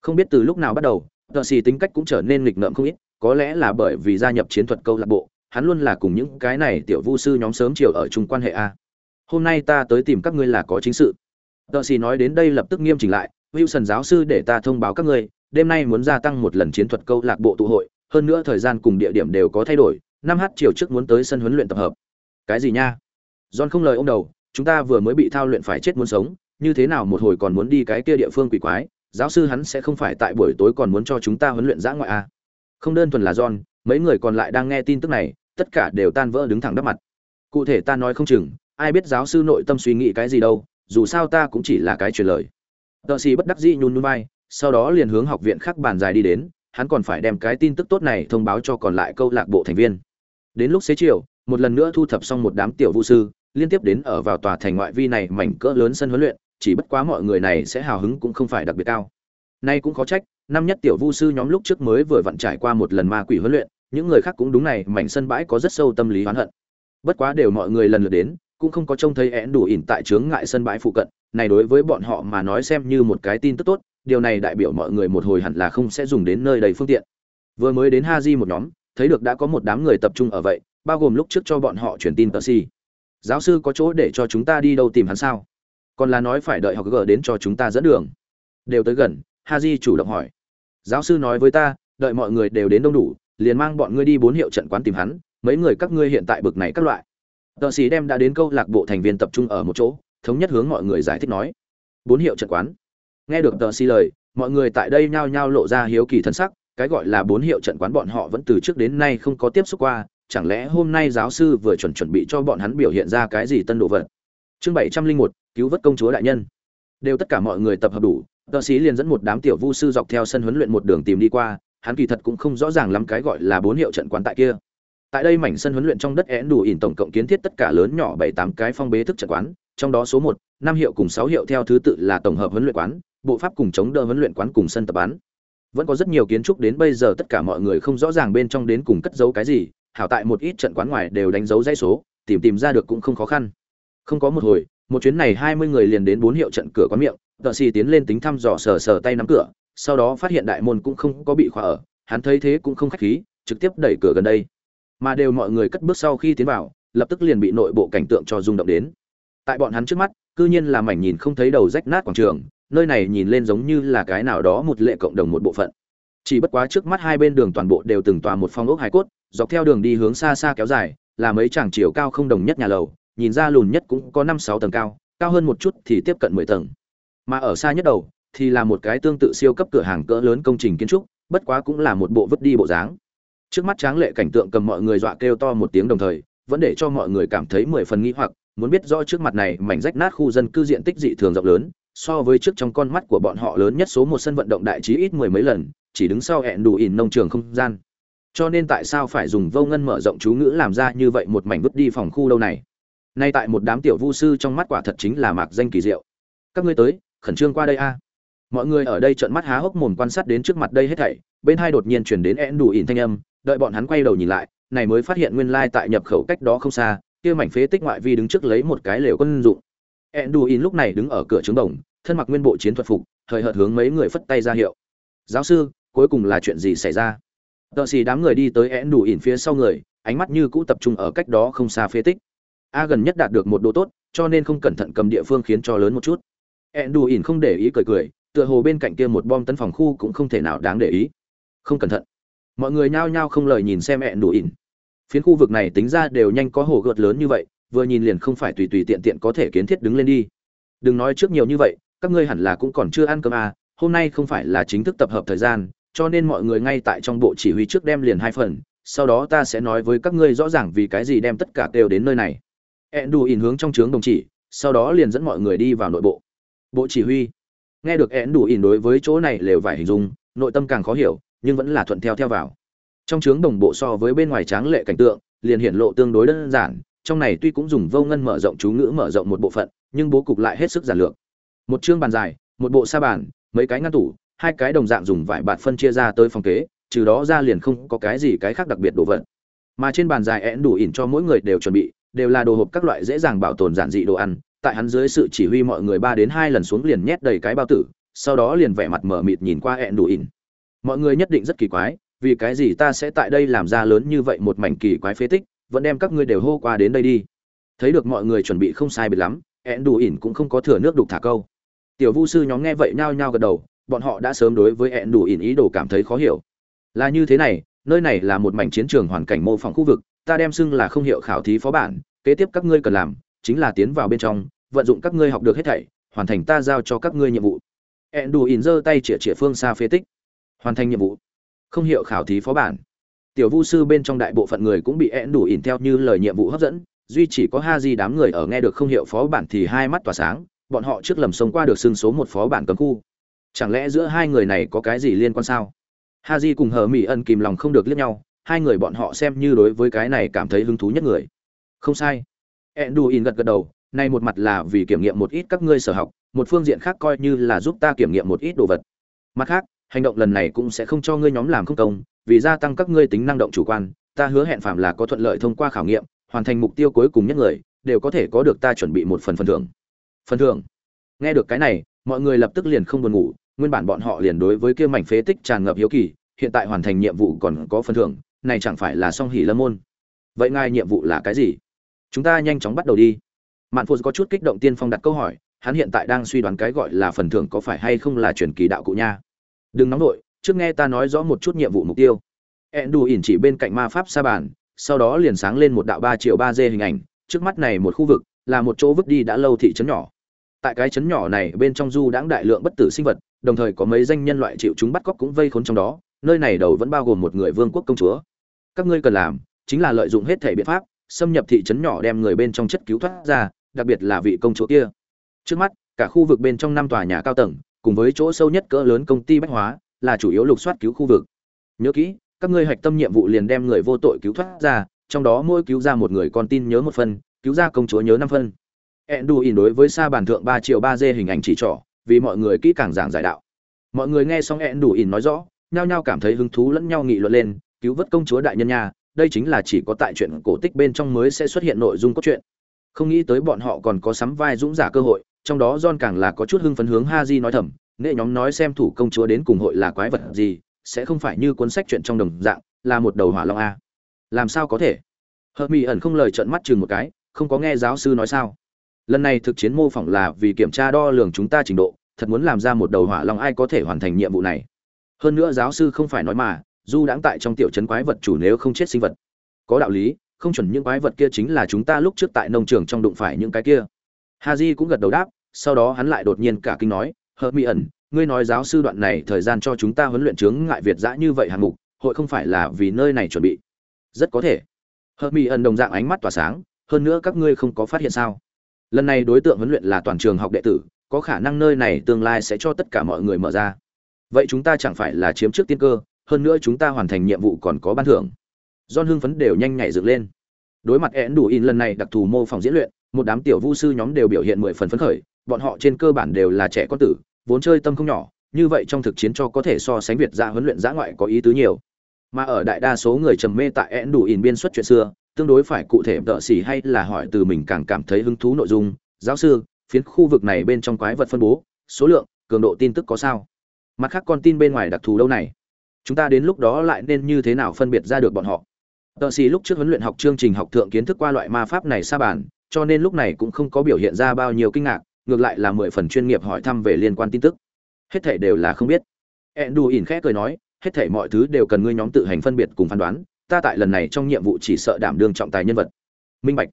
Không biết từ lúc nào bắt đầu, tợ xỉ tính cách cũng trở nên nghịch ngợm không ít, có lẽ là bởi vì gia nhập chiến thuật câu lạc bộ, hắn luôn là cùng những cái này tiểu vu sư nhóm sớm chiều ở chung quan hệ a. Hôm nay ta tới tìm các ngươi là có chính sự. Tợ xì nói đến đây lập tức nghiêm chỉnh lại, wilson giáo sư để ta thông báo các ngươi đêm nay muốn gia tăng một lần chiến thuật câu lạc bộ tụ hội, hơn nữa thời gian cùng địa điểm đều có thay đổi, năm h chiều trước muốn tới sân huấn luyện tập hợp. Cái gì nha? John không lời ôm đầu, chúng ta vừa mới bị thao luyện phải chết muốn sống, như thế nào một hồi còn muốn đi cái kia địa phương quỷ quái, giáo sư hắn sẽ không phải tại buổi tối còn muốn cho chúng ta huấn luyện giã ngoại à. không đơn thuần là john, mấy người còn lại đang nghe tin tức này, tất cả đều tan vỡ đứng thẳng đắp mặt. Cụ thể ta nói không chừng, ai biết giáo sư nội tâm suy nghĩ cái gì đâu, dù sao ta cũng chỉ là cái truyền lời. Tợ sĩ bất đắc dĩ nhún nhún vai sau đó liền hướng học viện khác bàn dài đi đến, hắn còn phải đem cái tin tức tốt này thông báo cho còn lại câu lạc bộ thành viên. Đến lúc xế chiều, một lần nữa thu thập xong một đám tiểu vũ sư, liên tiếp đến ở vào tòa thành ngoại vi này mảnh cỡ lớn sân huấn luyện, chỉ bất quá mọi người này sẽ hào hứng cũng không phải đặc biệt cao. Nay cũng có trách, năm nhất tiểu vũ sư nhóm lúc trước mới vừa vặn trải qua một lần ma quỷ huấn luyện, những người khác cũng đúng này, mảnh sân bãi có rất sâu tâm lý oán hận. Bất quá đều mọi người lần lượt đến, cũng không có trông thấy én đủ ỉn tại chướng ngại sân bãi phụ cận, này đối với bọn họ mà nói xem như một cái tin tức tốt điều này đại biểu mọi người một hồi hẳn là không sẽ dùng đến nơi đầy phương tiện. Vừa mới đến ha di một nhóm, thấy được đã có một đám người tập trung ở vậy, bao gồm lúc trước cho bọn họ truyền tin tờ si giáo sư có chỗ để cho chúng ta đi đâu tìm hắn sao? Còn là nói phải đợi học gờ đến cho chúng ta dẫn đường. Đều tới gần ha di chủ động hỏi. Giáo sư nói với ta, đợi mọi người đều đến đông đủ, liền mang bọn ngươi đi bốn hiệu trận quán tìm hắn, mấy người các ngươi hiện tại bực này các loại. Tờ sĩ đem đã đến câu lạc bộ thành viên tập trung ở một chỗ, thống nhất hướng mọi người giải thích nói. Bốn hiệu trận quán nghe được tờ xi lời, mọi người tại đây nhao nhao lộ ra hiếu kỳ thân sắc, cái gọi là bốn hiệu trận quán bọn họ vẫn từ trước đến nay không có tiếp xúc qua, chẳng lẽ hôm nay giáo sư vừa chuẩn chuẩn bị cho bọn hắn biểu hiện ra cái gì tân đồ vật? Chương bảy trăm linh một, cứu vớt công chúa đại nhân. Đều tất cả mọi người tập hợp đủ, tờ xí liền dẫn một đám tiểu vu sư dọc theo sân huấn luyện một đường tìm đi qua, hắn kỳ thật cũng không rõ ràng lắm cái gọi là bốn hiệu trận quán tại kia. Tại đây mảnh sân huấn luyện trong đất én đủ ỉn tổng cộng kiến thiết tất cả lớn nhỏ bảy tám cái phong bế thức trận quán, trong đó số một, năm hiệu cùng sáu hiệu theo thứ tự là tổng hợp huấn luyện quán bộ pháp cùng chống đỡ huấn luyện quán cùng sân tập bán vẫn có rất nhiều kiến trúc đến bây giờ tất cả mọi người không rõ ràng bên trong đến cùng cất giấu cái gì, hảo tại một ít trận quán ngoài đều đánh dấu dãy số, tìm tìm ra được cũng không khó khăn. Không có một hồi, một chuyến này hai mươi người liền đến bốn hiệu trận cửa quán miệng, tợ xì tiến lên tính thăm dò sờ sờ tay nắm cửa, sau đó phát hiện đại môn cũng không có bị khóa ở, hắn thấy thế cũng không khách khí, trực tiếp đẩy cửa gần đây. Mà đều mọi người cất bước sau khi tiến vào, lập tức liền bị nội bộ cảnh tượng cho rung động đến. Tại bọn hắn trước mắt, cư nhiên là mảnh nhìn không thấy đầu rách nát quảng trường nơi này nhìn lên giống như là cái nào đó một lệ cộng đồng một bộ phận. Chỉ bất quá trước mắt hai bên đường toàn bộ đều từng tòa một phong ốc hải cốt, dọc theo đường đi hướng xa xa kéo dài, là mấy chàng chiều cao không đồng nhất nhà lầu, nhìn ra lùn nhất cũng có năm sáu tầng cao cao hơn một chút thì tiếp cận mười tầng. Mà ở xa nhất đầu thì là một cái tương tự siêu cấp cửa hàng cỡ lớn công trình kiến trúc, bất quá cũng là một bộ vứt đi bộ dáng. Trước mắt tráng lệ cảnh tượng cầm mọi người dọa kêu to một tiếng đồng thời, vẫn để cho mọi người cảm thấy mười phần nghi hoặc, muốn biết rõ trước mặt này mảnh rách nát khu dân cư diện tích dị thường rộng lớn so với trước trong con mắt của bọn họ lớn nhất số một sân vận động đại trí ít mười mấy lần, chỉ đứng sau hẹn đủ ỉn nông trường không gian. Cho nên tại sao phải dùng vô ngân mở rộng chú ngữ làm ra như vậy một mảnh vứt đi phòng khu đâu này? Nay tại một đám tiểu vu sư trong mắt quả thật chính là mạc danh kỳ diệu. Các ngươi tới, khẩn trương qua đây a. Mọi người ở đây trợn mắt há hốc mồm quan sát đến trước mặt đây hết thảy, bên hai đột nhiên chuyển đến én đủ ỉn thanh âm, đợi bọn hắn quay đầu nhìn lại, này mới phát hiện nguyên lai tại nhập khẩu cách đó không xa, kia mảnh phế tích ngoại vi đứng trước lấy một cái lều quân dụng. Enduin lúc này đứng ở cửa trướng đồng thân mặc nguyên bộ chiến thuật phục thời hợt hướng mấy người phất tay ra hiệu. Giáo sư, cuối cùng là chuyện gì xảy ra? Tợ xì đám người đi tới én đủ ỉn phía sau người, ánh mắt như cũ tập trung ở cách đó không xa phế tích. A gần nhất đạt được một độ tốt, cho nên không cẩn thận cầm địa phương khiến cho lớn một chút. Én đủ ỉn không để ý cười cười, tựa hồ bên cạnh kia một bom tấn phòng khu cũng không thể nào đáng để ý. Không cẩn thận. Mọi người nhao nhao không lời nhìn xem én đủ ỉn. Phiến khu vực này tính ra đều nhanh có hồ gợt lớn như vậy, vừa nhìn liền không phải tùy tùy tiện tiện có thể kiến thiết đứng lên đi. Đừng nói trước nhiều như vậy các ngươi hẳn là cũng còn chưa ăn cơm à hôm nay không phải là chính thức tập hợp thời gian, cho nên mọi người ngay tại trong bộ chỉ huy trước đem liền hai phần, sau đó ta sẽ nói với các ngươi rõ ràng vì cái gì đem tất cả đều đến nơi này. Ẹn đù ỉn hướng trong trướng đồng chỉ, sau đó liền dẫn mọi người đi vào nội bộ. Bộ chỉ huy. Nghe được ẹn đủ ỉn đối với chỗ này lều vải hình dung, nội tâm càng khó hiểu, nhưng vẫn là thuận theo theo vào. Trong trướng đồng bộ so với bên ngoài tráng lệ cảnh tượng, liền hiện lộ tương đối đơn giản, trong này tuy cũng dùng vô ngân mở rộng chú ngữ mở rộng một bộ phận, nhưng bố cục lại hết sức giản lược một chương bàn dài, một bộ sa bàn, mấy cái ngăn tủ, hai cái đồng dạng dùng vải bạt phân chia ra tới phòng kế, trừ đó ra liền không có cái gì cái khác đặc biệt đồ vật. Mà trên bàn dài én đủ ỉn cho mỗi người đều chuẩn bị, đều là đồ hộp các loại dễ dàng bảo tồn giản dị đồ ăn. Tại hắn dưới sự chỉ huy mọi người ba đến hai lần xuống liền nhét đầy cái bao tử, sau đó liền vẻ mặt mở mịt nhìn qua én đủ ỉn. Mọi người nhất định rất kỳ quái, vì cái gì ta sẽ tại đây làm ra lớn như vậy một mảnh kỳ quái phế tích, vẫn đem các ngươi đều hô qua đến đây đi. Thấy được mọi người chuẩn bị không sai biệt lắm, én đủ ỉn cũng không có thừa nước đục thả câu tiểu vu sư nhóm nghe vậy nhao nhao gật đầu, bọn họ đã sớm đối với hẹn đủ ỉn ý đồ cảm thấy khó hiểu. Là như thế này, nơi này là một mảnh chiến trường hoàn cảnh mô phỏng khu vực, ta đem xưng là không hiệu khảo thí phó bản, kế tiếp các ngươi cần làm, chính là tiến vào bên trong, vận dụng các ngươi học được hết thảy, hoàn thành ta giao cho các ngươi nhiệm vụ. hẹn đủ ỉn giơ tay chĩa chĩa phương xa phế tích. Hoàn thành nhiệm vụ. Không hiệu khảo thí phó bản. Tiểu vu sư bên trong đại bộ phận người cũng bị ẹn đủ ỉn theo như lời nhiệm vụ hấp dẫn, duy chỉ có ha di đám người ở nghe được không hiệu phó bản thì hai mắt tỏa sáng bọn họ trước lầm sống qua được xưng số một phó bản cấm khu. Chẳng lẽ giữa hai người này có cái gì liên quan sao? Ha di cùng hờ mỹ ân kìm lòng không được liếc nhau, hai người bọn họ xem như đối với cái này cảm thấy hứng thú nhất người. Không sai. Ẹn in gật gật đầu, nay một mặt là vì kiểm nghiệm một ít các ngươi sở học, một phương diện khác coi như là giúp ta kiểm nghiệm một ít đồ vật. Mặt khác, hành động lần này cũng sẽ không cho ngươi nhóm làm không công, vì gia tăng các ngươi tính năng động chủ quan, ta hứa hẹn phạm là có thuận lợi thông qua khảo nghiệm, hoàn thành mục tiêu cuối cùng nhất người, đều có thể có được ta chuẩn bị một phần phần thưởng phần thưởng. Nghe được cái này, mọi người lập tức liền không buồn ngủ, nguyên bản bọn họ liền đối với kia mảnh phế tích tràn ngập hiếu kỳ, hiện tại hoàn thành nhiệm vụ còn có phần thưởng, này chẳng phải là song hỉ lâm môn. Vậy ngài nhiệm vụ là cái gì? Chúng ta nhanh chóng bắt đầu đi. Mạn phụ có chút kích động tiên phong đặt câu hỏi, hắn hiện tại đang suy đoán cái gọi là phần thưởng có phải hay không là truyền kỳ đạo cụ nha. Đừng nóng nổi trước nghe ta nói rõ một chút nhiệm vụ mục tiêu. Ẹn đù ỉn chỉ bên cạnh ma pháp sa bàn, sau đó liền sáng lên một đạo ba triệu ba d hình ảnh, trước mắt này một khu vực, là một chỗ vứt đi đã lâu thị trấn nhỏ tại cái trấn nhỏ này bên trong du đãng đại lượng bất tử sinh vật, đồng thời có mấy danh nhân loại chịu chúng bắt cóc cũng vây khốn trong đó, nơi này đầu vẫn bao gồm một người vương quốc công chúa. Các ngươi cần làm chính là lợi dụng hết thể biện pháp, xâm nhập thị trấn nhỏ đem người bên trong chất cứu thoát ra, đặc biệt là vị công chúa kia. Trước mắt, cả khu vực bên trong năm tòa nhà cao tầng, cùng với chỗ sâu nhất cỡ lớn công ty bách hóa, là chủ yếu lục soát cứu khu vực. Nhớ kỹ, các ngươi hạch tâm nhiệm vụ liền đem người vô tội cứu thoát ra, trong đó mỗi cứu ra một người con tin nhớ một phân cứu ra công chúa nhớ năm phân Enduin ỉn đối với xa bàn thượng ba triệu ba d hình ảnh chỉ trỏ, vì mọi người kỹ càng giảng giải đạo. Mọi người nghe xong Enduin đủ ỉn nói rõ, nhao nhao cảm thấy hứng thú lẫn nhau nghị luận lên, cứu vớt công chúa đại nhân nha, đây chính là chỉ có tại truyện cổ tích bên trong mới sẽ xuất hiện nội dung cốt truyện. Không nghĩ tới bọn họ còn có sắm vai dũng giả cơ hội, trong đó john càng là có chút hưng phấn hướng Haji nói thầm, nghệ nhóm nói xem thủ công chúa đến cùng hội là quái vật gì, sẽ không phải như cuốn sách truyện trong đồng dạng, là một đầu hỏa long a. Làm sao có thể? Hợp mỹ ẩn không lời trợn mắt chừng một cái, không có nghe giáo sư nói sao? Lần này thực chiến mô phỏng là vì kiểm tra đo lường chúng ta trình độ, thật muốn làm ra một đầu hỏa long ai có thể hoàn thành nhiệm vụ này. Hơn nữa giáo sư không phải nói mà, du đãng tại trong tiểu trấn quái vật chủ nếu không chết sinh vật. Có đạo lý, không chuẩn những quái vật kia chính là chúng ta lúc trước tại nông trường trong đụng phải những cái kia. Ha j cũng gật đầu đáp, sau đó hắn lại đột nhiên cả kinh nói, hờ mỹ ẩn, ngươi nói giáo sư đoạn này thời gian cho chúng ta huấn luyện chướng ngại việt dã như vậy hạng mục, hội không phải là vì nơi này chuẩn bị? Rất có thể. Hờ mỹ ẩn đồng dạng ánh mắt tỏa sáng, hơn nữa các ngươi không có phát hiện sao? Lần này đối tượng huấn luyện là toàn trường học đệ tử có khả năng nơi này tương lai sẽ cho tất cả mọi người mở ra vậy chúng ta chẳng phải là chiếm trước tiên cơ hơn nữa chúng ta hoàn thành nhiệm vụ còn có ban thưởng John hưng phấn đều nhanh nhảy dựng lên. Đối mặt én đủ in lần này đặc thù mô phỏng diễn luyện, một đám tiểu vu sư nhóm đều biểu hiện mười phần phấn khởi, bọn họ trên cơ bản đều là trẻ con tử, vốn chơi tâm không nhỏ, như vậy trong thực chiến cho có thể so sánh Việt ra huấn luyện giã ngoại có ý tứ nhiều. Mà ở đại đa số người trầm mê tại én đủ in biên xuất chuyện xưa, tương đối phải cụ thể đỡ xỉ hay là hỏi từ mình càng cảm thấy hứng thú nội dung, giáo sư, phiến khu vực này bên trong quái vật phân bố, số lượng, cường độ tin tức có sao? Mặt khác con tin bên ngoài đặc thù đâu này? Chúng ta đến lúc đó lại nên như thế nào phân biệt ra được bọn họ? Tờ xì lúc trước huấn luyện học chương trình học thượng kiến thức qua loại ma pháp này xa bản, cho nên lúc này cũng không có biểu hiện ra bao nhiêu kinh ngạc, ngược lại là mười phần chuyên nghiệp hỏi thăm về liên quan tin tức. Hết thảy đều là không biết. Endu ỉn khẽ cười nói, hết thảy mọi thứ đều cần ngươi nhóm tự hành phân biệt cùng phán đoán, ta tại lần này trong nhiệm vụ chỉ sợ đảm đương trọng tài nhân vật. Minh bạch.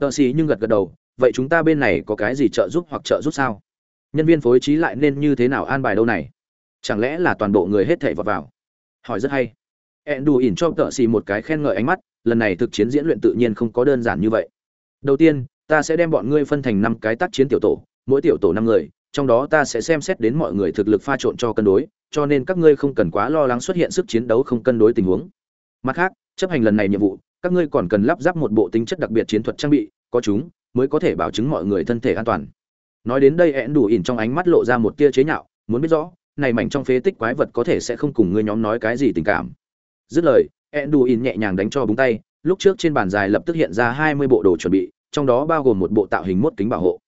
Tờ xì nhưng gật gật đầu, vậy chúng ta bên này có cái gì trợ giúp hoặc trợ giúp sao? Nhân viên phối trí lại nên như thế nào an bài đâu này? chẳng lẽ là toàn bộ người hết thảy vào vào hỏi rất hay ẹn đù ỉn cho tờ xì một cái khen ngợi ánh mắt lần này thực chiến diễn luyện tự nhiên không có đơn giản như vậy đầu tiên ta sẽ đem bọn ngươi phân thành năm cái tác chiến tiểu tổ mỗi tiểu tổ năm người trong đó ta sẽ xem xét đến mọi người thực lực pha trộn cho cân đối cho nên các ngươi không cần quá lo lắng xuất hiện sức chiến đấu không cân đối tình huống mặt khác, chấp hành lần này nhiệm vụ, các ngươi còn cần lắp ráp một bộ tính chất đặc biệt chiến thuật trang bị, có chúng, mới có thể bảo chứng mọi người thân thể an toàn. Nói đến đây én đủ ỉn trong ánh mắt lộ ra một tia chế nhạo, muốn biết rõ, này mảnh trong phế tích quái vật có thể sẽ không cùng ngươi nhóm nói cái gì tình cảm. Dứt lời én đủ ỉn nhẹ nhàng đánh cho búng tay, lúc trước trên bàn dài lập tức hiện ra hai mươi bộ đồ chuẩn bị, trong đó bao gồm một bộ tạo hình mốt kính bảo hộ.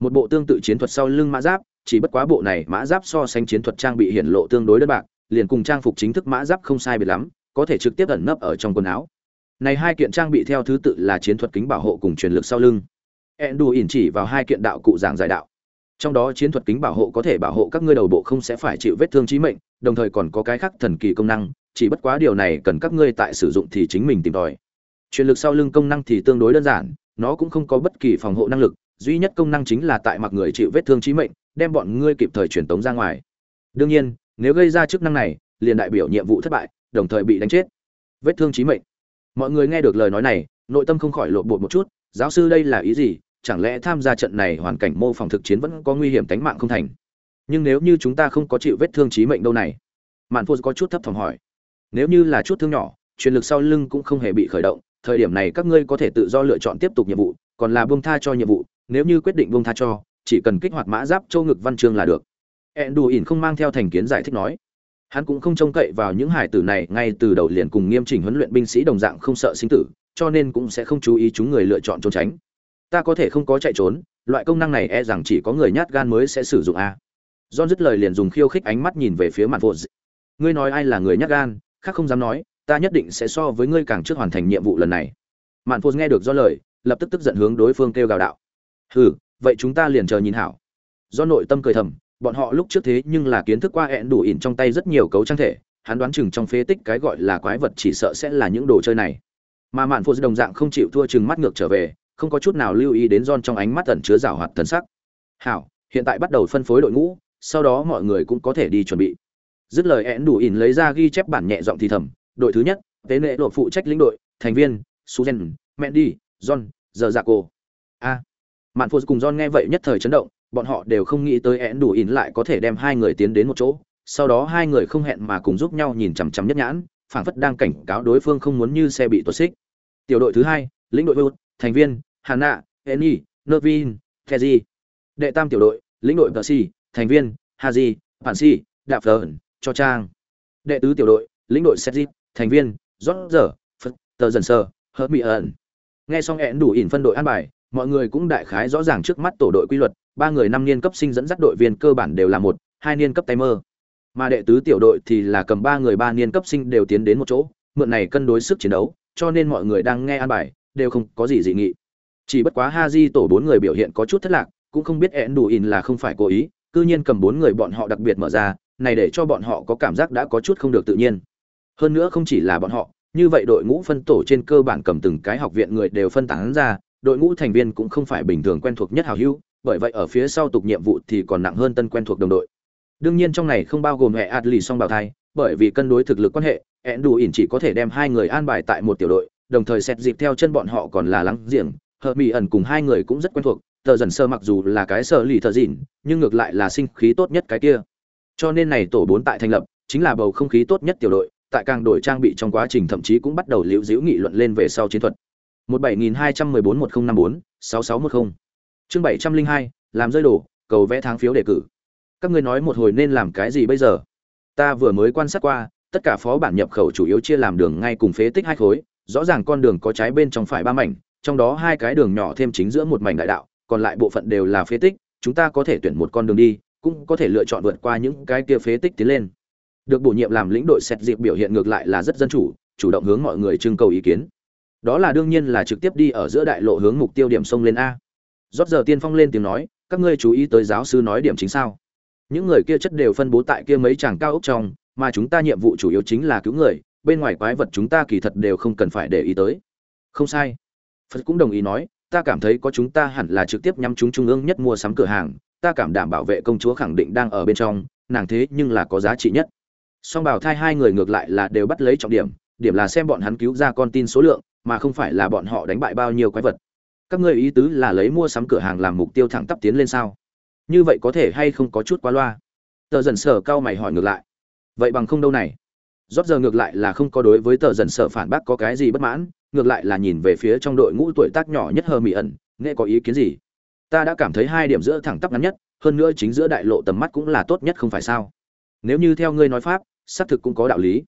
Một bộ tương tự chiến thuật sau lưng mã giáp, chỉ bất quá bộ này mã giáp so sánh chiến thuật trang bị hiển lộ tương đối đơn bạc, liền cùng trang phục chính thức mã giáp không sai biệt lắm có thể trực tiếp ẩn nấp ở trong quần áo. Này hai kiện trang bị theo thứ tự là chiến thuật kính bảo hộ cùng truyền lực sau lưng. Endu ỉn chỉ vào hai kiện đạo cụ giảng giải đạo. Trong đó chiến thuật kính bảo hộ có thể bảo hộ các ngươi đầu bộ không sẽ phải chịu vết thương chí mệnh, đồng thời còn có cái khác thần kỳ công năng, chỉ bất quá điều này cần các ngươi tại sử dụng thì chính mình tìm tòi. Truyền lực sau lưng công năng thì tương đối đơn giản, nó cũng không có bất kỳ phòng hộ năng lực, duy nhất công năng chính là tại mặc người chịu vết thương chí mệnh, đem bọn ngươi kịp thời truyền tống ra ngoài. Đương nhiên, nếu gây ra chức năng này, liền đại biểu nhiệm vụ thất bại đồng thời bị đánh chết. Vết thương chí mệnh. Mọi người nghe được lời nói này, nội tâm không khỏi lộn bột một chút, giáo sư đây là ý gì? Chẳng lẽ tham gia trận này hoàn cảnh mô phỏng thực chiến vẫn có nguy hiểm tính mạng không thành? Nhưng nếu như chúng ta không có chịu vết thương chí mệnh đâu này? Mạn phô có chút thấp thỏm hỏi. Nếu như là chút thương nhỏ, truyền lực sau lưng cũng không hề bị khởi động, thời điểm này các ngươi có thể tự do lựa chọn tiếp tục nhiệm vụ, còn là buông tha cho nhiệm vụ, nếu như quyết định buông tha cho, chỉ cần kích hoạt mã giáp châu ngực văn chương là được. Ẹn ỉn không mang theo thành kiến giải thích nói hắn cũng không trông cậy vào những hải tử này, ngay từ đầu liền cùng nghiêm chỉnh huấn luyện binh sĩ đồng dạng không sợ sinh tử, cho nên cũng sẽ không chú ý chúng người lựa chọn trốn tránh. Ta có thể không có chạy trốn, loại công năng này e rằng chỉ có người nhát gan mới sẽ sử dụng a. John dứt lời liền dùng khiêu khích ánh mắt nhìn về phía mặt vô ngươi nói ai là người nhát gan, khác không dám nói, ta nhất định sẽ so với ngươi càng trước hoàn thành nhiệm vụ lần này. Mạn phô nghe được do lời, lập tức tức giận hướng đối phương kêu gào đạo. Hừ, vậy chúng ta liền chờ nhìn hảo. Do nội tâm cười thầm bọn họ lúc trước thế nhưng là kiến thức qua ẹn đủ ỉn trong tay rất nhiều cấu trang thể hắn đoán chừng trong phế tích cái gọi là quái vật chỉ sợ sẽ là những đồ chơi này mà mạn phụ đồng dạng không chịu thua chừng mắt ngược trở về không có chút nào lưu ý đến John trong ánh mắt tẩn chứa rào hoạt thần sắc. "Hảo, hiện tại bắt đầu phân phối đội ngũ, sau đó mọi người cũng có thể đi chuẩn bị." Dứt lời ẹn đủ ỉn lấy ra ghi chép bản nhẹ giọng thì thầm, "Đội thứ nhất, tế nệ đội phụ trách lĩnh đội, thành viên, Suzen, Mendy, John, giờ dạ cô." A. Mạn phụ cùng John nghe vậy nhất thời chấn động, bọn họ đều không nghĩ tới én đủ ỉn lại có thể đem hai người tiến đến một chỗ, sau đó hai người không hẹn mà cùng giúp nhau nhìn chằm chằm nhất nhãn, phảng phất đang cảnh cáo đối phương không muốn như xe bị tuột xích. Tiểu đội thứ hai, lĩnh đội Wood, thành viên, hà nạ Eni, Nervin, Kezi. Đệ tam tiểu đội, lĩnh đội Percy, thành viên, Haji, Pansy, Đạp Fleur, cho trang. Đệ tứ tiểu đội, lĩnh đội Setzi, thành viên, Roger, Phật, Tờ Dần Sơ, Hermione. Nghe xong hẹn đủ ỉn phân đội an bài, mọi người cũng đại khái rõ ràng trước mắt tổ đội quy luật, ba người năm niên cấp sinh dẫn dắt đội viên cơ bản đều là một, hai niên cấp tay mơ. Mà đệ tứ tiểu đội thì là cầm ba người ba niên cấp sinh đều tiến đến một chỗ, mượn này cân đối sức chiến đấu, cho nên mọi người đang nghe an bài, đều không có gì dị nghị. Chỉ bất quá ha di tổ bốn người biểu hiện có chút thất lạc, cũng không biết đủ in là không phải cố ý, cư nhiên cầm bốn người bọn họ đặc biệt mở ra, này để cho bọn họ có cảm giác đã có chút không được tự nhiên. Hơn nữa không chỉ là bọn họ, như vậy đội ngũ phân tổ trên cơ bản cầm từng cái học viện người đều phân tán ra, đội ngũ thành viên cũng không phải bình thường quen thuộc nhất hào hữu, bởi vậy ở phía sau tục nhiệm vụ thì còn nặng hơn tân quen thuộc đồng đội. Đương nhiên trong này không bao gồm hệ adli song bảo thai, bởi vì cân đối thực lực quan hệ ẹn đủ ỉn chỉ có thể đem hai người an bài tại một tiểu đội, đồng thời xét dịp theo chân bọn họ còn là lắng giềng hợp mỹ ẩn cùng hai người cũng rất quen thuộc, tờ dần sơ mặc dù là cái sơ lì thờ dịn, nhưng ngược lại là sinh khí tốt nhất cái kia. Cho nên này tổ bốn tại thành lập, chính là bầu không khí tốt nhất tiểu đội, tại càng đổi trang bị trong quá trình thậm chí cũng bắt đầu liễu diễu nghị luận lên về sau chiến thuật. 17.214-1054-6610 chương bảy trăm linh hai làm rơi đổ cầu vẽ tháng phiếu đề cử các ngươi nói một hồi nên làm cái gì bây giờ ta vừa mới quan sát qua tất cả phó bản nhập khẩu chủ yếu chia làm đường ngay cùng phế tích hai khối rõ ràng con đường có trái bên trong phải ba mảnh trong đó hai cái đường nhỏ thêm chính giữa một mảnh đại đạo, còn lại bộ phận đều là phế tích, chúng ta có thể tuyển một con đường đi, cũng có thể lựa chọn vượt qua những cái kia phế tích tiến lên. Được bổ nhiệm làm lĩnh đội xét dịp biểu hiện ngược lại là rất dân chủ, chủ động hướng mọi người trưng cầu ý kiến. Đó là đương nhiên là trực tiếp đi ở giữa đại lộ hướng mục tiêu điểm sông lên a. Rốt giờ tiên phong lên tiếng nói, các ngươi chú ý tới giáo sư nói điểm chính sao? Những người kia chất đều phân bố tại kia mấy chàng cao ốc trong, mà chúng ta nhiệm vụ chủ yếu chính là cứu người, bên ngoài quái vật chúng ta kỳ thật đều không cần phải để ý tới. Không sai phật cũng đồng ý nói ta cảm thấy có chúng ta hẳn là trực tiếp nhắm chúng trung ương nhất mua sắm cửa hàng ta cảm đảm bảo vệ công chúa khẳng định đang ở bên trong nàng thế nhưng là có giá trị nhất song bảo thai hai người ngược lại là đều bắt lấy trọng điểm điểm là xem bọn hắn cứu ra con tin số lượng mà không phải là bọn họ đánh bại bao nhiêu quái vật các ngươi ý tứ là lấy mua sắm cửa hàng làm mục tiêu thẳng tắp tiến lên sao? Như vậy có thể hay không có chút quá loa? Tờ dần sở cao mày hỏi ngược lại. Vậy bằng không đâu này. Rót giờ ngược lại là không có đối với tờ dần sở phản bác có cái gì bất mãn, ngược lại là nhìn về phía trong đội ngũ tuổi tác nhỏ nhất hờ mỹ ẩn nghe có ý kiến gì? Ta đã cảm thấy hai điểm giữa thẳng tắp ngắn nhất, hơn nữa chính giữa đại lộ tầm mắt cũng là tốt nhất không phải sao? Nếu như theo ngươi nói pháp, xác thực cũng có đạo lý.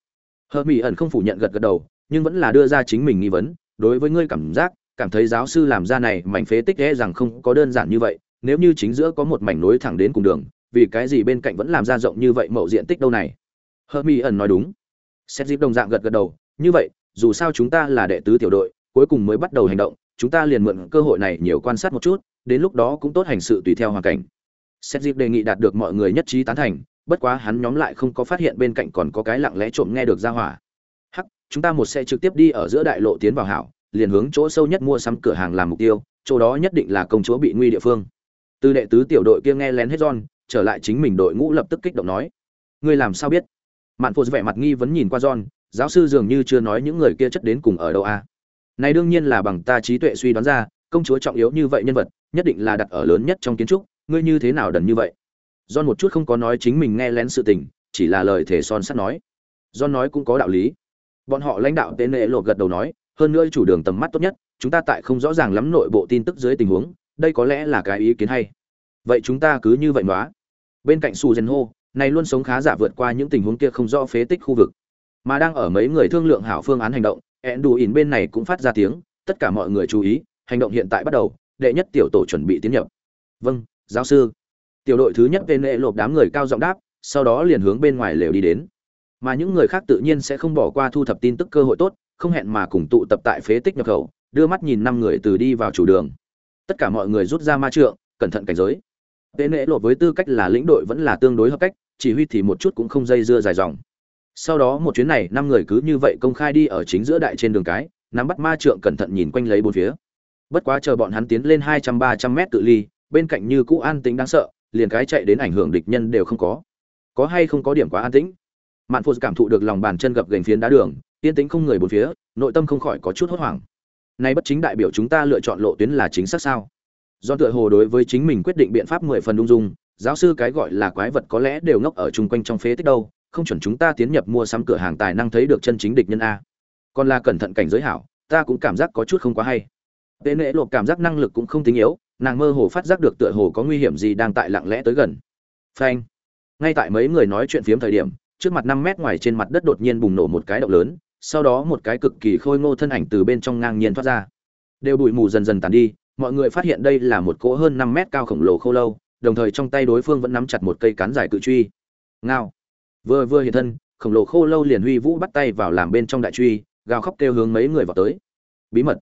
Hờ mỹ ẩn không phủ nhận gật gật đầu, nhưng vẫn là đưa ra chính mình nghi vấn, đối với ngươi cảm giác cảm thấy giáo sư làm ra này mảnh phế tích e rằng không có đơn giản như vậy, nếu như chính giữa có một mảnh nối thẳng đến cùng đường, vì cái gì bên cạnh vẫn làm ra rộng như vậy mậu diện tích đâu này? Hơ mi ẩn nói đúng. Xét dịp đồng dạng gật gật đầu, như vậy, dù sao chúng ta là đệ tứ tiểu đội, cuối cùng mới bắt đầu hành động, chúng ta liền mượn cơ hội này nhiều quan sát một chút, đến lúc đó cũng tốt hành sự tùy theo hoàn cảnh. Xét dịp đề nghị đạt được mọi người nhất trí tán thành, bất quá hắn nhóm lại không có phát hiện bên cạnh còn có cái lặng lẽ trộm nghe được ra hỏa. Hắc, chúng ta một xe trực tiếp đi ở giữa đại lộ tiến vào hảo liền hướng chỗ sâu nhất mua sắm cửa hàng làm mục tiêu chỗ đó nhất định là công chúa bị nguy địa phương. Từ đệ tứ tiểu đội kia nghe lén hết John, trở lại chính mình đội ngũ lập tức kích động nói ngươi làm sao biết? Mạn Phổ vẻ mặt nghi vấn nhìn qua John, giáo sư dường như chưa nói những người kia chất đến cùng ở đâu a à? này đương nhiên là bằng ta trí tuệ suy đoán ra công chúa trọng yếu như vậy nhân vật nhất định là đặt ở lớn nhất trong kiến trúc ngươi như thế nào đần như vậy? John một chút không có nói chính mình nghe lén sự tình chỉ là lời thể son sắt nói. John nói cũng có đạo lý. Bọn họ lãnh đạo tên nệ lộ gật đầu nói hơn nữa chủ đường tầm mắt tốt nhất, chúng ta tại không rõ ràng lắm nội bộ tin tức dưới tình huống, đây có lẽ là cái ý kiến hay. Vậy chúng ta cứ như vậy nói bên cạnh su gen hô này luôn sống khá giả vượt qua những tình huống kia không rõ phế tích khu vực. Mà đang ở mấy người thương lượng hảo phương án hành động ẹn đủ ỉn bên này cũng phát ra tiếng, tất cả mọi người chú ý, hành động hiện tại bắt đầu, đệ nhất tiểu tổ chuẩn bị tiến nhập. Vâng giáo sư. Tiểu đội thứ nhất tên lệ lộp đám người cao giọng đáp, sau đó liền hướng bên ngoài lều đi đến. Mà những người khác tự nhiên sẽ không bỏ qua thu thập tin tức cơ hội tốt không hẹn mà cùng tụ tập tại phế tích nhập khẩu, đưa mắt nhìn năm người từ đi vào chủ đường. Tất cả mọi người rút ra ma trượng, cẩn thận cảnh giới. Tế lễ lộ với tư cách là lĩnh đội vẫn là tương đối hợp cách, chỉ huy thì một chút cũng không dây dưa dài dòng. Sau đó một chuyến này, năm người cứ như vậy công khai đi ở chính giữa đại trên đường cái, nắm bắt ma trượng cẩn thận nhìn quanh lấy bốn phía. Bất quá chờ bọn hắn tiến lên hai trăm, ba trăm mét tự ly, bên cạnh như cũ an tĩnh đáng sợ, liền cái chạy đến ảnh hưởng địch nhân đều không có. Có hay không có điểm quá an tĩnh? Mạn phu cảm thụ được lòng bàn chân gập gành phiến đá đường yên tĩnh không người bốn phía, nội tâm không khỏi có chút hốt hoảng. Nay bất chính đại biểu chúng ta lựa chọn lộ tuyến là chính xác sao? Do tựa hồ đối với chính mình quyết định biện pháp mười phần ung dung, giáo sư cái gọi là quái vật có lẽ đều ngốc ở chung quanh trong phế tích đâu, không chuẩn chúng ta tiến nhập mua sắm cửa hàng tài năng thấy được chân chính địch nhân a. Còn là cẩn thận cảnh giới hảo, ta cũng cảm giác có chút không quá hay. Tệ nệ lộp cảm giác năng lực cũng không tính yếu, nàng mơ hồ phát giác được tựa hồ có nguy hiểm gì đang tại lặng lẽ tới gần. Phanh. Ngay tại mấy người nói chuyện phiếm thời điểm, trước mặt năm mét ngoài trên mặt đất đột nhiên bùng nổ một cái động lớn sau đó một cái cực kỳ khôi ngô thân ảnh từ bên trong ngang nhiên thoát ra. Đều bụi mù dần dần tàn đi mọi người phát hiện đây là một cỗ hơn năm mét cao khổng lồ khô lâu đồng thời trong tay đối phương vẫn nắm chặt một cây cán dài cự truy. Ngao. Vừa vừa hiện thân khổng lồ khô lâu liền huy vũ bắt tay vào làm bên trong đại truy gào khóc kêu hướng mấy người vào tới. Bí mật.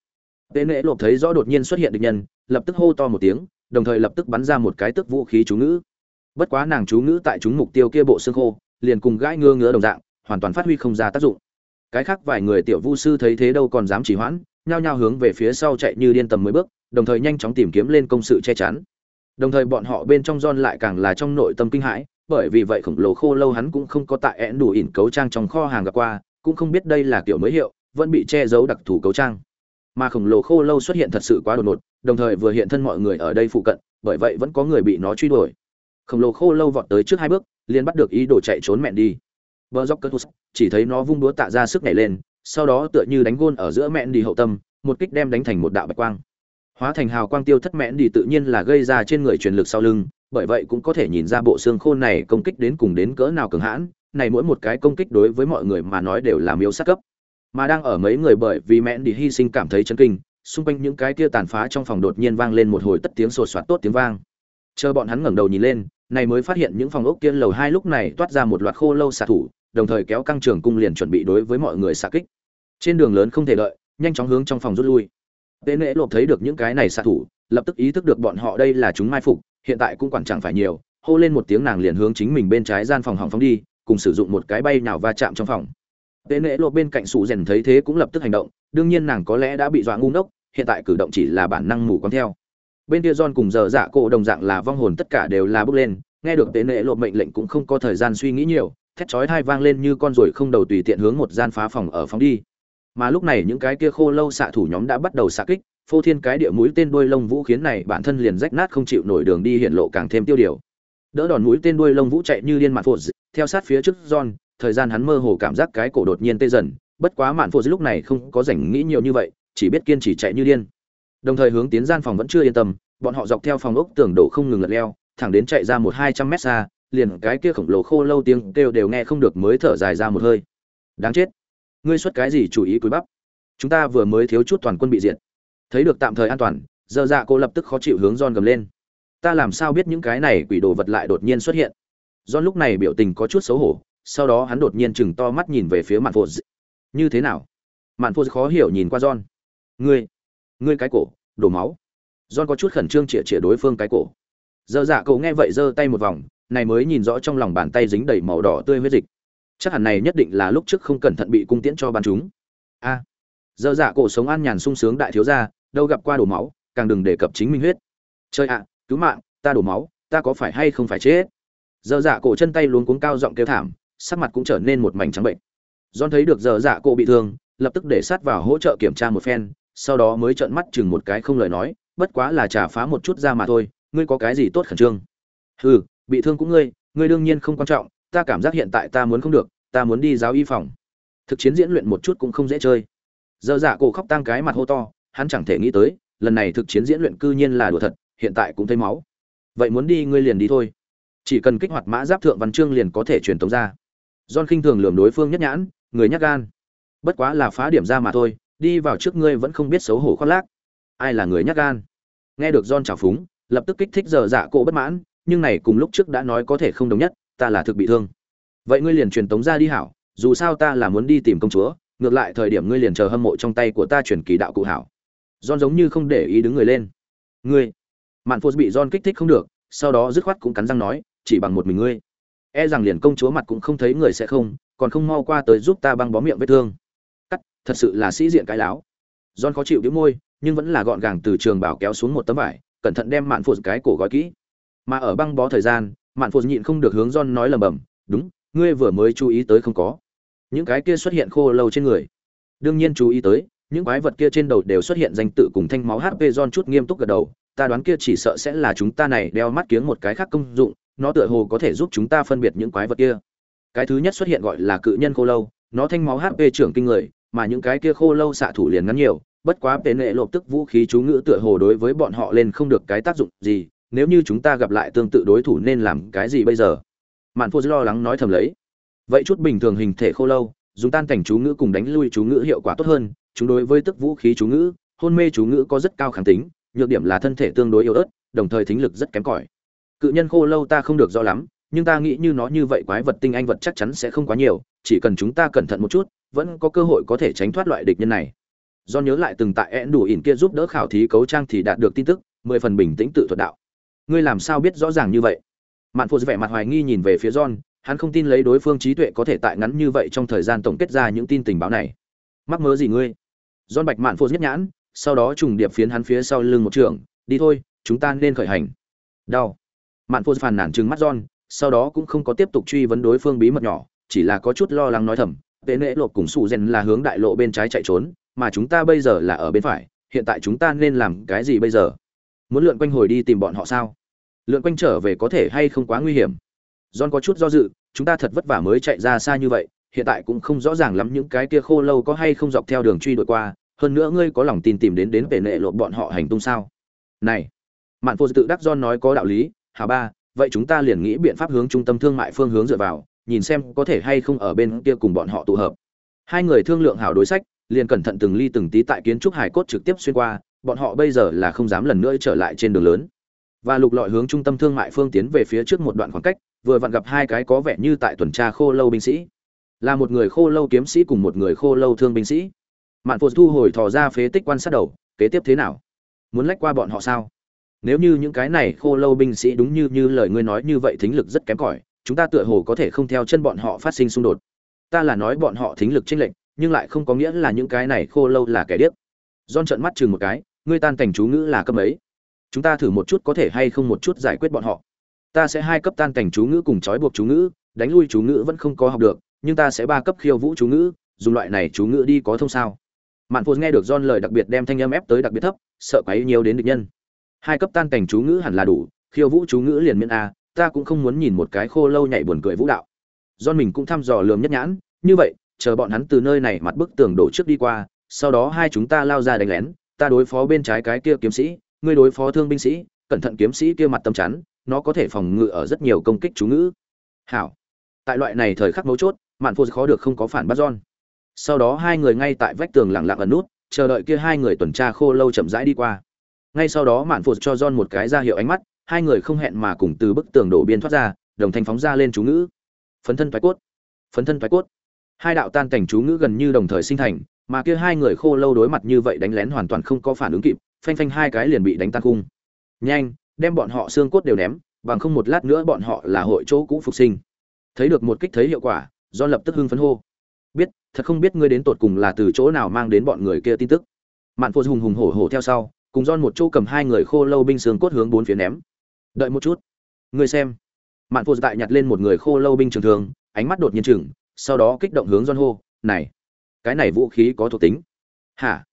Tên nễ lộp thấy rõ đột nhiên xuất hiện địch nhân, lập tức hô to một tiếng, đồng thời lập tức bắn ra một cái tức vũ khí chú ngữ. Bất quá nàng chú ngữ tại chúng mục tiêu kia bộ xương khô, liền cùng gãi ngơ ngứa đồng dạng, hoàn toàn phát huy không ra tác dụng. Cái khác vài người tiểu vu sư thấy thế đâu còn dám chỉ hoãn, nhao nhao hướng về phía sau chạy như điên tầm mấy bước, đồng thời nhanh chóng tìm kiếm lên công sự che chắn. Đồng thời bọn họ bên trong John lại càng là trong nội tâm kinh hãi, bởi vì vậy khổng lồ khô lâu hắn cũng không có tại én đủ ỉn cấu trang trong kho hàng gặp qua, cũng không biết đây là kiểu mới hiệu, vẫn bị che giấu đặc thù cấu trang. Mà khổng lồ khô lâu xuất hiện thật sự quá đột ngột đồng thời vừa hiện thân mọi người ở đây phụ cận bởi vậy vẫn có người bị nó truy đuổi. Khổng lồ khô lâu vọt tới trước hai bước liền bắt được ý đồ chạy trốn mẹn đi vợ dốc cất chỉ thấy nó vung đũa tạ ra sức nhảy lên, sau đó tựa như đánh gôn ở giữa mẹn đi hậu tâm, một kích đem đánh thành một đạo bạch quang. Hóa thành hào quang tiêu thất mẹn đi tự nhiên là gây ra trên người truyền lực sau lưng, bởi vậy cũng có thể nhìn ra bộ xương khô này công kích đến cùng đến cỡ nào cường hãn, này mỗi một cái công kích đối với mọi người mà nói đều là miêu sát cấp. Mà đang ở mấy người bởi vì mẹn đi hy sinh cảm thấy chấn kinh, xung quanh những cái kia tàn phá trong phòng đột nhiên vang lên một hồi tất tiếng sột soạt tốt tiếng vang. Chờ bọn hắn ngẩng đầu nhìn lên này mới phát hiện những phòng ốc kia lầu hai lúc này toát ra một loạt khô lâu xạ thủ đồng thời kéo căng trường cung liền chuẩn bị đối với mọi người xạ kích. Trên đường lớn không thể đợi nhanh chóng hướng trong phòng rút lui. Tế nễ lộp thấy được những cái này xạ thủ lập tức ý thức được bọn họ đây là chúng mai phục hiện tại cũng quản chẳng phải nhiều hô lên một tiếng nàng liền hướng chính mình bên trái gian phòng hỏng phóng đi cùng sử dụng một cái bay nào va chạm trong phòng. Tế nễ lộp bên cạnh sụ rèn thấy thế cũng lập tức hành động, đương nhiên nàng có lẽ đã bị dọa ngu ngốc, hiện tại cử động chỉ là bản năng mù quáng theo. Bên kia John cùng giờ dạ cổ đồng dạng là vong hồn tất cả đều là bước lên, nghe được tế nệ lộ mệnh lệnh cũng không có thời gian suy nghĩ nhiều thét chói thai vang lên như con ruồi không đầu tùy tiện hướng một gian phá phòng ở phóng đi. Mà lúc này những cái kia khô lâu xạ thủ nhóm đã bắt đầu xạ kích phô thiên cái địa mũi tên đuôi lông vũ khiến này bản thân liền rách nát không chịu nổi đường đi hiện lộ càng thêm tiêu điều. Đỡ đòn mũi tên đuôi lông vũ chạy như điên mạn phột theo sát phía trước John, thời gian hắn mơ hồ cảm giác cái cổ đột nhiên tê dần bất quá mạn phột lúc này không có rảnh nghĩ nhiều như vậy chỉ biết kiên trì chạy như điên đồng thời hướng tiến gian phòng vẫn chưa yên tâm, bọn họ dọc theo phòng ốc tường đổ không ngừng lật leo, thẳng đến chạy ra một hai trăm mét xa, liền cái kia khổng lồ khô lâu tiếng kêu đều nghe không được mới thở dài ra một hơi. Đáng chết. Ngươi xuất cái gì chủ ý cúi bắp? Chúng ta vừa mới thiếu chút toàn quân bị diệt. Thấy được tạm thời an toàn, giờ dạ cô lập tức khó chịu hướng giòn gầm lên. Ta làm sao biết những cái này quỷ đồ vật lại đột nhiên xuất hiện? Giòn lúc này biểu tình có chút xấu hổ, sau đó hắn đột nhiên chừng to mắt nhìn về phía mạn phô như thế nào? Mạn phô khó hiểu nhìn qua giòn. ngươi ngươi cái cổ đổ máu. John có chút khẩn trương chĩa chĩa đối phương cái cổ. Dơ dạ cậu nghe vậy giơ tay một vòng này mới nhìn rõ trong lòng bàn tay dính đầy màu đỏ tươi huyết dịch. Chắc hẳn này nhất định là lúc trước không cẩn thận bị cung tiễn cho bắn chúng. A. À, dạ cổ sống an nhàn sung sướng đại thiếu gia đâu gặp qua đổ máu càng đừng đề cập chính minh huyết. Chơi ạ cứu mạng ta đổ máu ta có phải hay không phải chết? Dơ dạ cổ chân tay luống cuống cao giọng kêu thảm sắc mặt cũng trở nên một mảnh trắng bệnh. John thấy được Dơ dạ cổ bị thương lập tức để sát vào hỗ trợ kiểm tra một phen sau đó mới trợn mắt chừng một cái không lời nói, bất quá là trả phá một chút ra mà thôi, ngươi có cái gì tốt khẩn trương? Hừ, bị thương cũng ngươi ngươi đương nhiên không quan trọng, ta cảm giác hiện tại ta muốn không được, ta muốn đi giáo y phòng. Thực chiến diễn luyện một chút cũng không dễ chơi. Giờ dạ cổ khóc tang cái mặt hô to, hắn chẳng thể nghĩ tới, lần này thực chiến diễn luyện cư nhiên là đùa thật, hiện tại cũng thấy máu. Vậy muốn đi ngươi liền đi thôi. Chỉ cần kích hoạt mã giáp thượng văn chương liền có thể truyền tống ra. John khinh thường lườm đối phương nhất nhãn, người nhắc gan. Bất quá là phá điểm ra mà thôi đi vào trước ngươi vẫn không biết xấu hổ khoác lác ai là người nhắc gan nghe được john trào phúng lập tức kích thích giờ dạ cổ bất mãn nhưng này cùng lúc trước đã nói có thể không đồng nhất ta là thực bị thương vậy ngươi liền truyền tống ra đi hảo dù sao ta là muốn đi tìm công chúa ngược lại thời điểm ngươi liền chờ hâm mộ trong tay của ta truyền kỳ đạo cụ hảo John giống như không để ý đứng người lên. Ngươi, Mạn Phô bị John kích thích không được, sau đó dứt khoát cũng cắn răng nói, chỉ bằng một mình ngươi. E rằng liền công chúa mặt cũng không thấy người sẽ không, còn không mau qua tới giúp ta băng bó miệng vết thương. Thật sự là sĩ diện cái láo. John khó chịu bĩu môi, nhưng vẫn là gọn gàng từ trường bảo kéo xuống một tấm vải, cẩn thận đem Mạn phụt cái cổ gói kỹ. Mà ở băng bó thời gian, Mạn phụt nhịn không được hướng John nói lầm bầm, "Đúng, ngươi vừa mới chú ý tới không có? Những cái kia xuất hiện khô lâu trên người." Đương nhiên chú ý tới, những quái vật kia trên đầu đều xuất hiện danh tự cùng thanh máu HP John chút nghiêm túc gật đầu, ta đoán kia chỉ sợ sẽ là chúng ta này đeo mắt kiếng một cái khác công dụng, nó tựa hồ có thể giúp chúng ta phân biệt những quái vật kia. Cái thứ nhất xuất hiện gọi là cự nhân khô lâu, nó thanh máu HP trưởng kinh người, mà những cái kia khô lâu xạ thủ liền ngắn nhiều, bất quá tên lệ lộp tức vũ khí chú ngữ tựa hồ đối với bọn họ lên không được cái tác dụng gì, nếu như chúng ta gặp lại tương tự đối thủ nên làm cái gì bây giờ? Mạn Phô lo lắng nói thầm lấy. Vậy chút bình thường hình thể khô lâu, dùng tan cảnh chú ngữ cùng đánh lui chú ngữ hiệu quả tốt hơn, chúng đối với tức vũ khí chú ngữ hôn mê chú ngữ có rất cao kháng tính nhược điểm là thân thể tương đối yếu ớt đồng thời thính lực rất kém cỏi cự nhân khô lâu ta không được rõ lắm nhưng ta nghĩ như nó như vậy quái vật tinh anh vật chắc chắn sẽ không quá nhiều chỉ cần chúng ta cẩn thận một chút vẫn có cơ hội có thể tránh thoát loại địch nhân này. Do nhớ lại từng tại én đủ ỉn kia giúp đỡ khảo thí cấu trang thì đạt được tin tức mười phần bình tĩnh tự thuật đạo. Ngươi làm sao biết rõ ràng như vậy? Mạn phụ vẻ mặt hoài nghi nhìn về phía john hắn không tin lấy đối phương trí tuệ có thể tại ngắn như vậy trong thời gian tổng kết ra những tin tình báo này. Mắc mớ gì ngươi? John Bạch Mạn phụ nhất nhãn, sau đó trùng điệp phiến hắn phía sau lưng một trường, đi thôi, chúng ta nên khởi hành. Đau. Mạn phụ phàn nàn trừng mắt John, sau đó cũng không có tiếp tục truy vấn đối phương bí mật nhỏ, chỉ là có chút lo lắng nói thầm, tệ nệ lộp cùng su gen là hướng đại lộ bên trái chạy trốn, mà chúng ta bây giờ là ở bên phải, hiện tại chúng ta nên làm cái gì bây giờ? Muốn lượn quanh hồi đi tìm bọn họ sao? Lượn quanh trở về có thể hay không quá nguy hiểm? John có chút do dự, chúng ta thật vất vả mới chạy ra xa như vậy, hiện tại cũng không rõ ràng lắm những cái kia khô lâu có hay không dọc theo đường truy đuổi qua hơn nữa ngươi có lòng tin tìm đến đến tệ nệ lộ bọn họ hành tung sao này mạn phụ tự đắc don nói có đạo lý hà ba vậy chúng ta liền nghĩ biện pháp hướng trung tâm thương mại phương hướng dựa vào, nhìn xem có thể hay không ở bên kia cùng bọn họ tụ hợp. Hai người thương lượng hảo đối sách, liền cẩn thận từng ly từng tí tại kiến trúc hải cốt trực tiếp xuyên qua, bọn họ bây giờ là không dám lần nữa trở lại trên đường lớn. Và lục lọi hướng trung tâm thương mại phương tiến về phía trước một đoạn khoảng cách, vừa vặn gặp hai cái có vẻ như tại tuần tra khô lâu binh sĩ. Là một người khô lâu kiếm sĩ cùng một người khô lâu thương binh sĩ. Mạn phụ thu hồi thò ra phế tích quan sát đầu, kế tiếp thế nào? Muốn lách qua bọn họ sao? Nếu như những cái này khô lâu binh sĩ đúng như như lời ngươi nói như vậy thính lực rất kém cỏi, chúng ta tựa hồ có thể không theo chân bọn họ phát sinh xung đột. Ta là nói bọn họ thính lực chênh lệch, nhưng lại không có nghĩa là những cái này khô lâu là kẻ điếc. Don trợn mắt chừng một cái, ngươi tan cảnh chú ngữ là cấp ấy chúng ta thử một chút có thể hay không một chút giải quyết bọn họ. Ta sẽ hai cấp tan cảnh chú ngữ cùng trói buộc chú ngữ, đánh lui chú ngữ vẫn không có học được, nhưng ta sẽ ba cấp khiêu vũ chú ngữ, dùng loại này chú ngữ đi có thông sao? Mạn phô nghe được don lời đặc biệt đem thanh âm ép tới đặc biệt thấp, sợ quấy nhiều đến địch nhân hai cấp tan cảnh chú ngữ hẳn là đủ, khiêu vũ chú ngữ liền miễn a, ta cũng không muốn nhìn một cái khô lâu nhảy buồn cười vũ đạo. Do mình cũng thăm dò lườm nhất nhãn, như vậy, chờ bọn hắn từ nơi này mặt bức tường đổ trước đi qua, sau đó hai chúng ta lao ra đánh lén, ta đối phó bên trái cái kia kiếm sĩ, ngươi đối phó thương binh sĩ, cẩn thận kiếm sĩ kia mặt tâm chắn, nó có thể phòng ngự ở rất nhiều công kích chú ngữ. Hảo. Tại loại này thời khắc mấu chốt, mạn phô khó được không có phản bắt john. Sau đó hai người ngay tại vách tường lặng lặng ẩn nút, chờ đợi kia hai người tuần tra khô lâu chậm rãi đi qua ngay sau đó mạn phụ cho john một cái ra hiệu ánh mắt, hai người không hẹn mà cùng từ bức tường đổ biên thoát ra, đồng thanh phóng ra lên chú ngữ. Phấn thân thoái cốt, phấn thân thoái cốt. Hai đạo tan cảnh chú ngữ gần như đồng thời sinh thành, mà kia hai người khô lâu đối mặt như vậy đánh lén hoàn toàn không có phản ứng kịp, phanh phanh hai cái liền bị đánh tan cung nhanh, đem bọn họ xương cốt đều ném, bằng không một lát nữa bọn họ là hội chỗ cũ phục sinh. Thấy được một kích thấy hiệu quả do lập tức hưng phấn hô. Biết, thật không biết ngươi đến tột cùng là từ chỗ nào mang đến bọn người kia tin tức. Mạn phô hùng hùng hổ hổ theo sau cùng don một chỗ cầm hai người khô lâu binh xương cốt hướng bốn phía ném. Đợi một chút. Người xem. Mạn phụ tại nhặt lên một người khô lâu binh trường thường, ánh mắt đột nhiên chừng, sau đó kích động hướng don hô, này, cái này vũ khí có thuộc tính. Hả?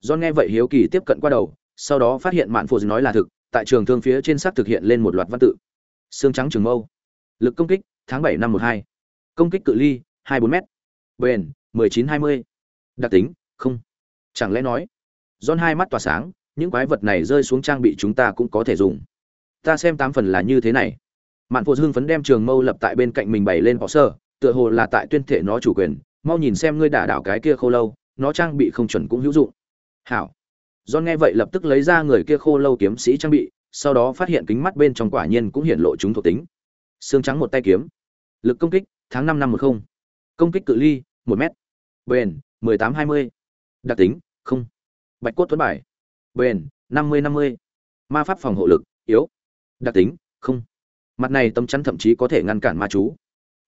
Don nghe vậy hiếu kỳ tiếp cận qua đầu, sau đó phát hiện mạn phụ nói là thực, tại trường thương phía trên xác thực hiện lên một loạt văn tự. Xương trắng trường mâu. Lực công kích, tháng bảy năm một hai. Công kích cự ly, hai bốn m bền, mười chín hai mươi. Đặc tính, không. Chẳng lẽ nói? Don hai mắt tỏa sáng những quái vật này rơi xuống trang bị chúng ta cũng có thể dùng. Ta xem tám phần là như thế này. Mạn phụ hưng phấn đem trường mâu lập tại bên cạnh mình bày lên họ sơ tựa hồ là tại tuyên thể nó chủ quyền mau nhìn xem ngươi đả đảo cái kia khô lâu nó trang bị không chuẩn cũng hữu dụng. Hảo. John nghe vậy lập tức lấy ra người kia khô lâu kiếm sĩ trang bị, sau đó phát hiện kính mắt bên trong quả nhiên cũng hiện lộ chúng thuộc tính. Xương trắng một tay kiếm, lực công kích tháng 5 năm 10, công kích cự ly một mét, bền 18-20, đặc tính không, bạch cốt tuấn bài, bền 50-50, ma pháp phòng hộ lực yếu, đặc tính không, mặt này tâm chắn thậm chí có thể ngăn cản ma chú.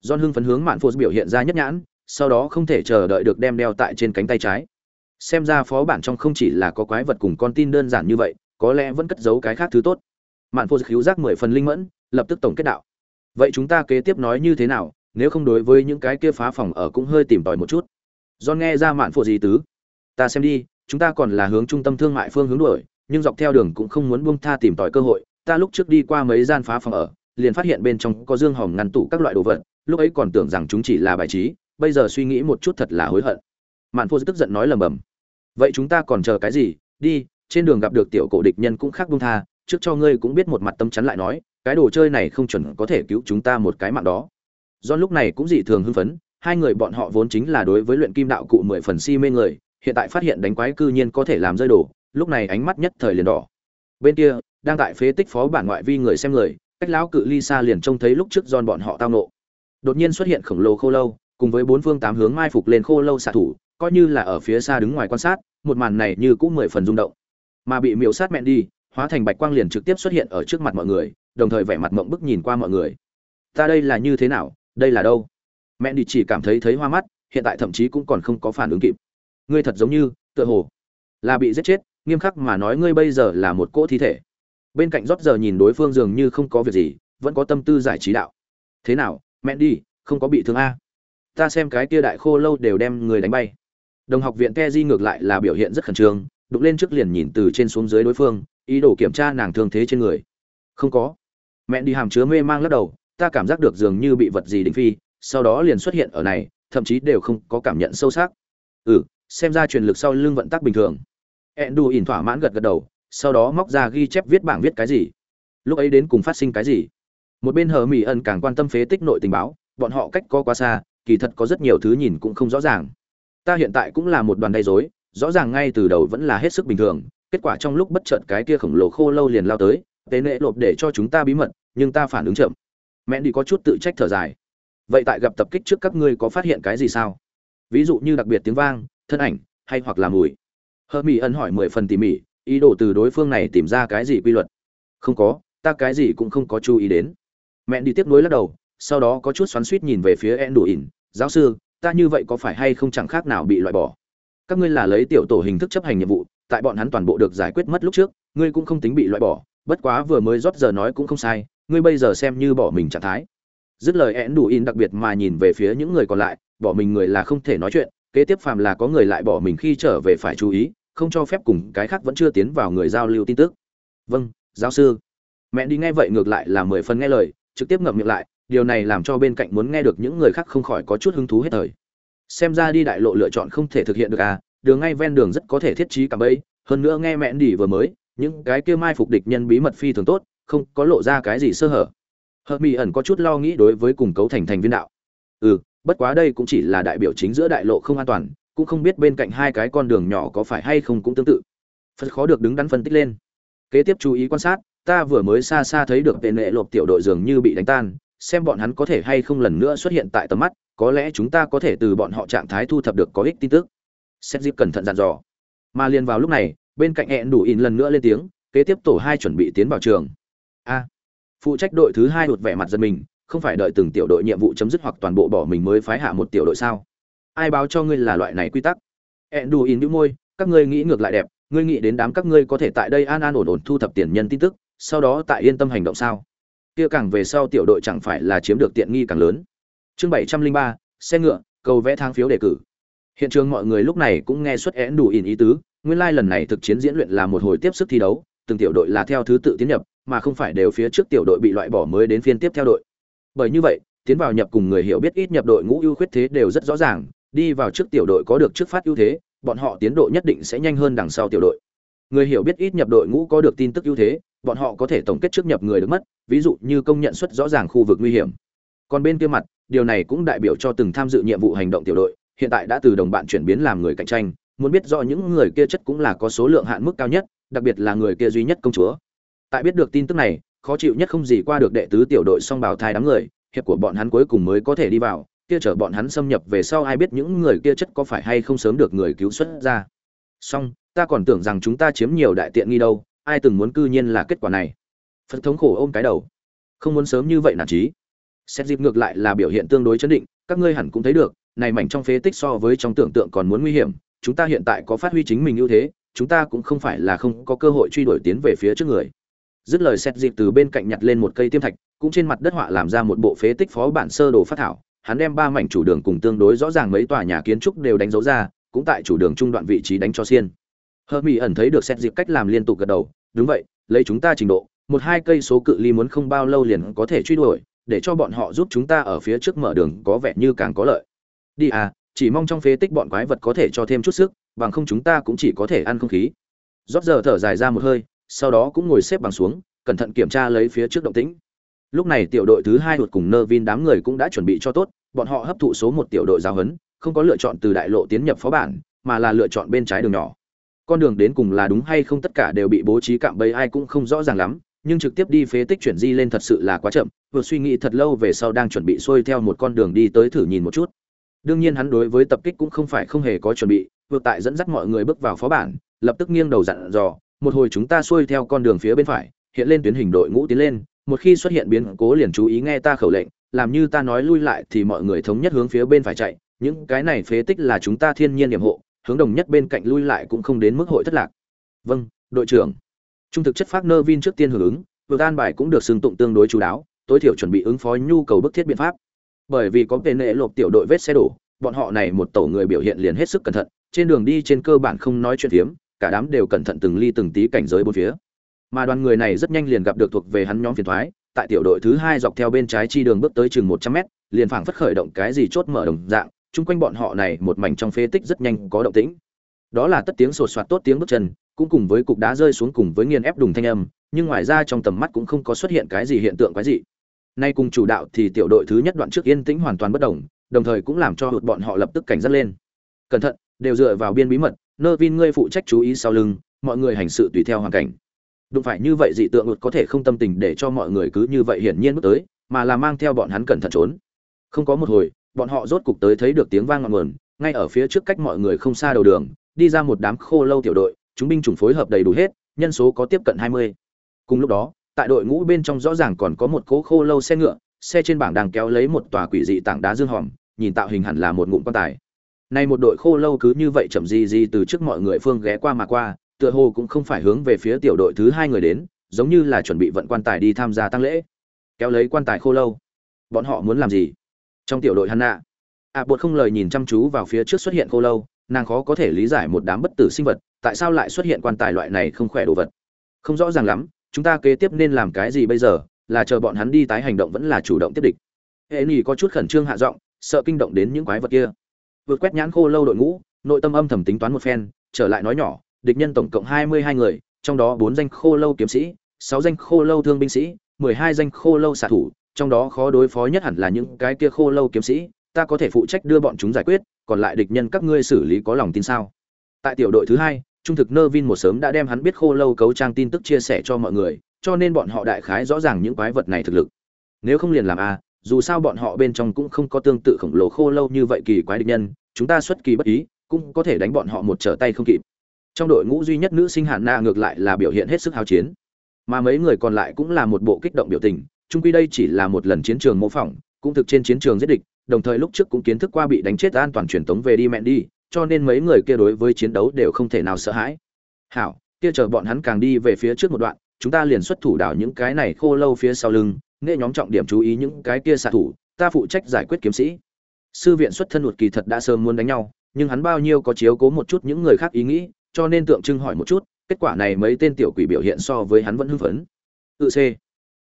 John hưng phấn hướng Mạn Phô biểu hiện ra nhất nhãn, sau đó không thể chờ đợi được đem đeo tại trên cánh tay trái. Xem ra phó bản trong không chỉ là có quái vật cùng con tin đơn giản như vậy có lẽ vẫn cất giấu cái khác thứ tốt. Mạn phô khíu giác mười phần linh mẫn lập tức tổng kết đạo. Vậy chúng ta kế tiếp nói như thế nào nếu không đối với những cái kia phá phòng ở cũng hơi tìm tòi một chút. Do nghe ra mạn phô gì tứ. Ta xem đi chúng ta còn là hướng trung tâm thương mại phương hướng đuổi, nhưng dọc theo đường cũng không muốn buông tha tìm tòi cơ hội, ta lúc trước đi qua mấy gian phá phòng ở, liền phát hiện bên trong có dương hòm ngăn tủ các loại đồ vật, lúc ấy còn tưởng rằng chúng chỉ là bài trí, bây giờ suy nghĩ một chút thật là hối hận. Mạn phu tức giận nói lầm bầm. Vậy chúng ta còn chờ cái gì? Đi, trên đường gặp được tiểu cổ địch nhân cũng khác buông tha, trước cho ngươi cũng biết một mặt tâm chắn lại nói, cái đồ chơi này không chuẩn có thể cứu chúng ta một cái mạng đó. Do lúc này cũng dị thường hưng phấn, hai người bọn họ vốn chính là đối với luyện kim đạo cụ mười phần si mê người hiện tại phát hiện đánh quái cư nhiên có thể làm rơi đổ, lúc này ánh mắt nhất thời liền đỏ. Bên kia đang tại phế tích phó bản ngoại vi người xem người cách lão cự ly xa liền trông thấy lúc trước giòn bọn họ tao nộ đột nhiên xuất hiện khổng lồ khô lâu cùng với bốn phương tám hướng mai phục lên khô lâu xạ thủ coi như là ở phía xa đứng ngoài quan sát một màn này như cũng mười phần rung động. Mà bị miểu sát mẹn đi hóa thành bạch quang liền trực tiếp xuất hiện ở trước mặt mọi người đồng thời vẻ mặt mộng bức nhìn qua mọi người. Ta đây là như thế nào? Đây là đâu? Mẹn đi chỉ cảm thấy thấy hoa mắt hiện tại thậm chí cũng còn không có phản ứng kịp ngươi thật giống như, tựa hồ là bị giết chết, nghiêm khắc mà nói ngươi bây giờ là một cỗ thi thể. Bên cạnh rót giờ nhìn đối phương dường như không có việc gì, vẫn có tâm tư giải trí đạo. Thế nào, mẹ đi, không có bị thương a. Ta xem cái kia đại khô lâu đều đem người đánh bay. Đồng học viện keji ngược lại là biểu hiện rất khẩn trương, đụng lên trước liền nhìn từ trên xuống dưới đối phương, ý đồ kiểm tra nàng thương thế trên người. Không có. Mẹ đi hàm chứa mê mang lắc đầu, ta cảm giác được dường như bị vật gì định phi, sau đó liền xuất hiện ở này, thậm chí đều không có cảm nhận sâu sắc. Ừ xem ra truyền lực sau lưng vận tắc bình thường. Ẹn đù ỉn thỏa mãn gật gật đầu, sau đó móc ra ghi chép viết bảng viết cái gì. Lúc ấy đến cùng phát sinh cái gì? Một bên hờ mỹ ẩn càng quan tâm phế tích nội tình báo, bọn họ cách có quá xa, kỳ thật có rất nhiều thứ nhìn cũng không rõ ràng. Ta hiện tại cũng là một đoàn đầy rối, rõ ràng ngay từ đầu vẫn là hết sức bình thường, kết quả trong lúc bất chợt cái kia khổng lồ khô lâu liền lao tới, tế nệ lộp để cho chúng ta bí mật, nhưng ta phản ứng chậm. Mẹ đi có chút tự trách thở dài. Vậy tại gặp tập kích trước các ngươi có phát hiện cái gì sao? Ví dụ như đặc biệt tiếng vang thân ảnh, hay hoặc là mùi. Hơ mỹ ân hỏi mười phần tỉ mỉ, ý đồ từ đối phương này tìm ra cái gì quy luật? Không có, ta cái gì cũng không có chú ý đến. Mẹ đi tiếp nối lắc đầu, sau đó có chút xoắn suýt nhìn về phía en đủ ỉn, giáo sư, ta như vậy có phải hay không chẳng khác nào bị loại bỏ? Các ngươi là lấy tiểu tổ hình thức chấp hành nhiệm vụ, tại bọn hắn toàn bộ được giải quyết mất lúc trước, ngươi cũng không tính bị loại bỏ, bất quá vừa mới rót giờ nói cũng không sai, ngươi bây giờ xem như bỏ mình trạng thái. Dứt lời én đủ in đặc biệt mà nhìn về phía những người còn lại, bỏ mình người là không thể nói chuyện kế tiếp phàm là có người lại bỏ mình khi trở về phải chú ý, không cho phép cùng cái khác vẫn chưa tiến vào người giao lưu tin tức. Vâng giáo sư. Mẹ đi nghe vậy ngược lại là mười phần nghe lời, trực tiếp ngậm miệng lại, điều này làm cho bên cạnh muốn nghe được những người khác không khỏi có chút hứng thú hết thời. Xem ra đi đại lộ lựa chọn không thể thực hiện được à đường ngay ven đường rất có thể thiết trí cả bẫy, hơn nữa nghe mẹ đi vừa mới, những cái kia mai phục địch nhân bí mật phi thường tốt, không có lộ ra cái gì sơ hở. Hợp mỹ ẩn có chút lo nghĩ đối với cùng cấu thành thành viên đạo. Ừ bất quá đây cũng chỉ là đại biểu chính giữa đại lộ không an toàn, cũng không biết bên cạnh hai cái con đường nhỏ có phải hay không cũng tương tự. Phật khó được đứng đắn phân tích lên. Kế tiếp chú ý quan sát, ta vừa mới xa xa thấy được tên nệ lộp tiểu đội dường như bị đánh tan, xem bọn hắn có thể hay không lần nữa xuất hiện tại tầm mắt, có lẽ chúng ta có thể từ bọn họ trạng thái thu thập được có ích tin tức. Xét dịp cẩn thận dặn dò. Mà liền vào lúc này, bên cạnh hẹn đủ in lần nữa lên tiếng, kế tiếp tổ hai chuẩn bị tiến vào trường. A. Phụ trách đội thứ hai đột vẻ mặt giật mình không phải đợi từng tiểu đội nhiệm vụ chấm dứt hoặc toàn bộ bỏ mình mới phái hạ một tiểu đội sao? Ai báo cho ngươi là loại này quy tắc? Ẹn đủ in đĩu môi, các ngươi nghĩ ngược lại đẹp, ngươi nghĩ đến đám các ngươi có thể tại đây an an ổn ổn thu thập tiền nhân tin tức, sau đó tại yên tâm hành động sao? Kia càng về sau tiểu đội chẳng phải là chiếm được tiện nghi càng lớn. Chương bảy trăm linh ba, xe ngựa, cầu vẽ thang phiếu đề cử. Hiện trường mọi người lúc này cũng nghe xuất én đủ in ý tứ, nguyên lai、like、lần lần này thực chiến diễn luyện là một hồi tiếp sức thi đấu, từng tiểu đội là theo thứ tự tiến nhập, mà không phải đều phía trước tiểu đội bị loại bỏ mới đến phiên tiếp theo đội bởi như vậy, tiến vào nhập cùng người hiểu biết ít nhập đội ngũ ưu khuyết thế đều rất rõ ràng, đi vào trước tiểu đội có được trước phát ưu thế, bọn họ tiến độ nhất định sẽ nhanh hơn đằng sau tiểu đội. Người hiểu biết ít nhập đội ngũ có được tin tức ưu thế, bọn họ có thể tổng kết trước nhập người được mất, ví dụ như công nhận xuất rõ ràng khu vực nguy hiểm. Còn bên kia mặt, điều này cũng đại biểu cho từng tham dự nhiệm vụ hành động tiểu đội, hiện tại đã từ đồng bạn chuyển biến làm người cạnh tranh, muốn biết rõ những người kia chất cũng là có số lượng hạn mức cao nhất, đặc biệt là người kia duy nhất công chúa. Tại biết được tin tức này khó chịu nhất không gì qua được đệ tứ tiểu đội song bào thai đám người, hiệp của bọn hắn cuối cùng mới có thể đi vào, kia chở bọn hắn xâm nhập về sau ai biết những người kia chất có phải hay không sớm được người cứu xuất ra. Song ta còn tưởng rằng chúng ta chiếm nhiều đại tiện nghi đâu, ai từng muốn cư nhiên là kết quả này. Phật thống khổ ôm cái đầu. Không muốn sớm như vậy nản trí xét dịp ngược lại là biểu hiện tương đối chấn định, các ngươi hẳn cũng thấy được, này mảnh trong phế tích so với trong tưởng tượng còn muốn nguy hiểm, chúng ta hiện tại có phát huy chính mình ưu thế, chúng ta cũng không phải là không có cơ hội truy đuổi tiến về phía trước người dứt lời xét dịp từ bên cạnh nhặt lên một cây tiêm thạch, cũng trên mặt đất họa làm ra một bộ phế tích phó bản sơ đồ phát thảo. Hắn đem ba mảnh chủ đường cùng tương đối rõ ràng mấy tòa nhà kiến trúc đều đánh dấu ra, cũng tại chủ đường trung đoạn vị trí đánh cho xiên. Hơ mỹ ẩn thấy được xét dịp cách làm liên tục gật đầu, đúng vậy, lấy chúng ta trình độ, một hai cây số cự ly muốn không bao lâu liền có thể truy đuổi, để cho bọn họ giúp chúng ta ở phía trước mở đường có vẻ như càng có lợi. Đi à chỉ mong trong phế tích bọn quái vật có thể cho thêm chút sức, bằng không chúng ta cũng chỉ có thể ăn không khí. Rót giờ thở dài ra một hơi sau đó cũng ngồi xếp bằng xuống, cẩn thận kiểm tra lấy phía trước động tĩnh. Lúc này tiểu đội thứ hai thuộc cùng nơ vin đám người cũng đã chuẩn bị cho tốt, bọn họ hấp thụ số một tiểu đội giáo huấn, không có lựa chọn từ đại lộ tiến nhập phó bản, mà là lựa chọn bên trái đường nhỏ. Con đường đến cùng là đúng hay không tất cả đều bị bố trí cạm bẫy, ai cũng không rõ ràng lắm, nhưng trực tiếp đi phế tích chuyển di lên thật sự là quá chậm, vừa suy nghĩ thật lâu về sau đang chuẩn bị xuôi theo một con đường đi tới thử nhìn một chút. Đương nhiên hắn đối với tập kích cũng không phải không hề có chuẩn bị, vừa tại dẫn dắt mọi người bước vào phó bản, lập tức nghiêng đầu dặn dò một hồi chúng ta xuôi theo con đường phía bên phải, hiện lên tuyến hình đội ngũ tiến lên, một khi xuất hiện biến cố liền chú ý nghe ta khẩu lệnh, làm như ta nói lui lại thì mọi người thống nhất hướng phía bên phải chạy, những cái này phế tích là chúng ta thiên nhiên điểm hộ, hướng đồng nhất bên cạnh lui lại cũng không đến mức hội thất lạc vâng đội trưởng trung thực chất phát nơ vin trước tiên hưởng ứng, vừa an bài cũng được xưng tụng tương đối chú đáo, tối thiểu chuẩn bị ứng phó nhu cầu bức thiết biện pháp bởi vì có tên nệ lộp tiểu đội vết xe đổ, bọn họ này một tổ người biểu hiện liền hết sức cẩn thận, trên đường đi trên cơ bản không nói chuyện hiếm cả đám đều cẩn thận từng ly từng tí cảnh giới bốn phía. Mà đoàn người này rất nhanh liền gặp được thuộc về hắn nhóm phiền thoái, tại tiểu đội thứ hai dọc theo bên trái chi đường bước tới chừng một trăm mét, liền phảng phất khởi động cái gì chốt mở đồng dạng, chung quanh bọn họ này một mảnh trong phế tích rất nhanh có động tĩnh. Đó là tất tiếng sột soạt tốt tiếng bước chân, cũng cùng với cục đá rơi xuống cùng với nghiền ép đùng thanh âm, nhưng ngoài ra trong tầm mắt cũng không có xuất hiện cái gì hiện tượng quái dị. Nay cùng chủ đạo thì tiểu đội thứ nhất đoạn trước yên tĩnh hoàn toàn bất động, đồng thời cũng làm cho hụt bọn họ lập tức cảnh giác lên. Cẩn thận, đều dựa vào biên bí mật nơ vin ngươi phụ trách chú ý sau lưng, mọi người hành sự tùy theo hoàn cảnh. Đụng phải như vậy dị tượng hụt có thể không tâm tình để cho mọi người cứ như vậy hiển nhiên bước tới, mà là mang theo bọn hắn cẩn thận trốn. Không có một hồi, bọn họ rốt cục tới thấy được tiếng vang ngọn nguồn, ngay ở phía trước cách mọi người không xa đầu đường, đi ra một đám khô lâu tiểu đội, chúng binh chủng phối hợp đầy đủ hết, nhân số có tiếp cận hai mươi. Cùng lúc đó, tại đội ngũ bên trong rõ ràng còn có một cố khô lâu xe ngựa, xe trên bảng đang kéo lấy một tòa quỷ dị tảng đá dương hòm, nhìn tạo hình hẳn là một ngụm quan tài nay một đội khô lâu cứ như vậy chậm gì gì từ trước mọi người phương ghé qua mà qua, tựa hồ cũng không phải hướng về phía tiểu đội thứ hai người đến, giống như là chuẩn bị vận quan tài đi tham gia tăng lễ. Kéo lấy quan tài khô lâu. Bọn họ muốn làm gì? Trong tiểu đội hắn ạ à, bột không lời nhìn chăm chú vào phía trước xuất hiện khô lâu, nàng khó có thể lý giải một đám bất tử sinh vật, tại sao lại xuất hiện quan tài loại này không khỏe đồ vật. Không rõ ràng lắm, chúng ta kế tiếp nên làm cái gì bây giờ, là chờ bọn hắn đi tái hành động vẫn là chủ động tiếp địch. Hệ nỉ có chút khẩn trương hạ giọng, sợ kinh động đến những quái vật kia vượt quét nhãn khô lâu đội ngũ, nội tâm âm thầm tính toán một phen, trở lại nói nhỏ, địch nhân tổng cộng hai mươi hai người, trong đó bốn danh khô lâu kiếm sĩ, sáu danh khô lâu thương binh sĩ, mười hai danh khô lâu xạ thủ, trong đó khó đối phó nhất hẳn là những cái kia khô lâu kiếm sĩ. Ta có thể phụ trách đưa bọn chúng giải quyết, còn lại địch nhân các ngươi xử lý có lòng tin sao? Tại tiểu đội thứ hai, trung thực nơ vin một sớm đã đem hắn biết khô lâu cấu trang tin tức chia sẻ cho mọi người, cho nên bọn họ đại khái rõ ràng những quái vật này thực lực. Nếu không liền làm a dù sao bọn họ bên trong cũng không có tương tự khổng lồ khô lâu như vậy kỳ quái địch nhân, chúng ta xuất kỳ bất ý, cũng có thể đánh bọn họ một trở tay không kịp. Trong đội ngũ duy nhất nữ sinh hạn na ngược lại là biểu hiện hết sức hào chiến. Mà mấy người còn lại cũng là một bộ kích động biểu tình trung quy đây chỉ là một lần chiến trường mô phỏng, cũng thực trên chiến trường giết địch, đồng thời lúc trước cũng kiến thức qua bị đánh chết an toàn truyền tống về đi mẹ đi, cho nên mấy người kia đối với chiến đấu đều không thể nào sợ hãi. Hảo, kia chờ bọn hắn càng đi về phía trước một đoạn, chúng ta liền xuất thủ đảo những cái này khô lâu phía sau lưng nghe nhóm trọng điểm chú ý những cái kia xạ thủ, ta phụ trách giải quyết kiếm sĩ. Sư viện xuất thân luật kỳ thật đã sớm muốn đánh nhau, nhưng hắn bao nhiêu có chiếu cố một chút những người khác ý nghĩ, cho nên tượng trưng hỏi một chút, kết quả này mấy tên tiểu quỷ biểu hiện so với hắn vẫn hưng phấn. Tự c.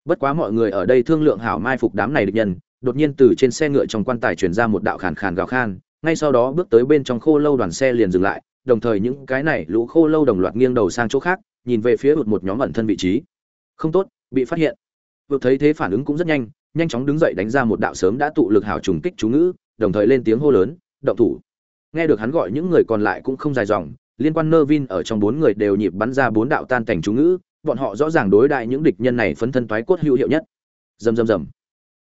Bất quá mọi người ở đây thương lượng hảo mai phục đám này địch nhân, đột nhiên từ trên xe ngựa trong quan tài truyền ra một đạo khàn khàn gào khan, ngay sau đó bước tới bên trong khô lâu đoàn xe liền dừng lại, đồng thời những cái này lũ khô lâu đồng loạt nghiêng đầu sang chỗ khác, nhìn về phía ụt một nhóm ẩn thân vị trí. Không tốt, bị phát hiện vượt thấy thế phản ứng cũng rất nhanh nhanh chóng đứng dậy đánh ra một đạo sớm đã tụ lực hảo trùng kích chú ngữ, đồng thời lên tiếng hô lớn, động thủ. Nghe được hắn gọi những người còn lại cũng không dài dòng, liên quan nơ vin ở trong bốn người đều nhịp bắn ra bốn đạo tan cảnh chú ngữ, bọn họ rõ ràng đối đại những địch nhân này phấn thân toái cốt hữu hiệu nhất. Dầm dầm dầm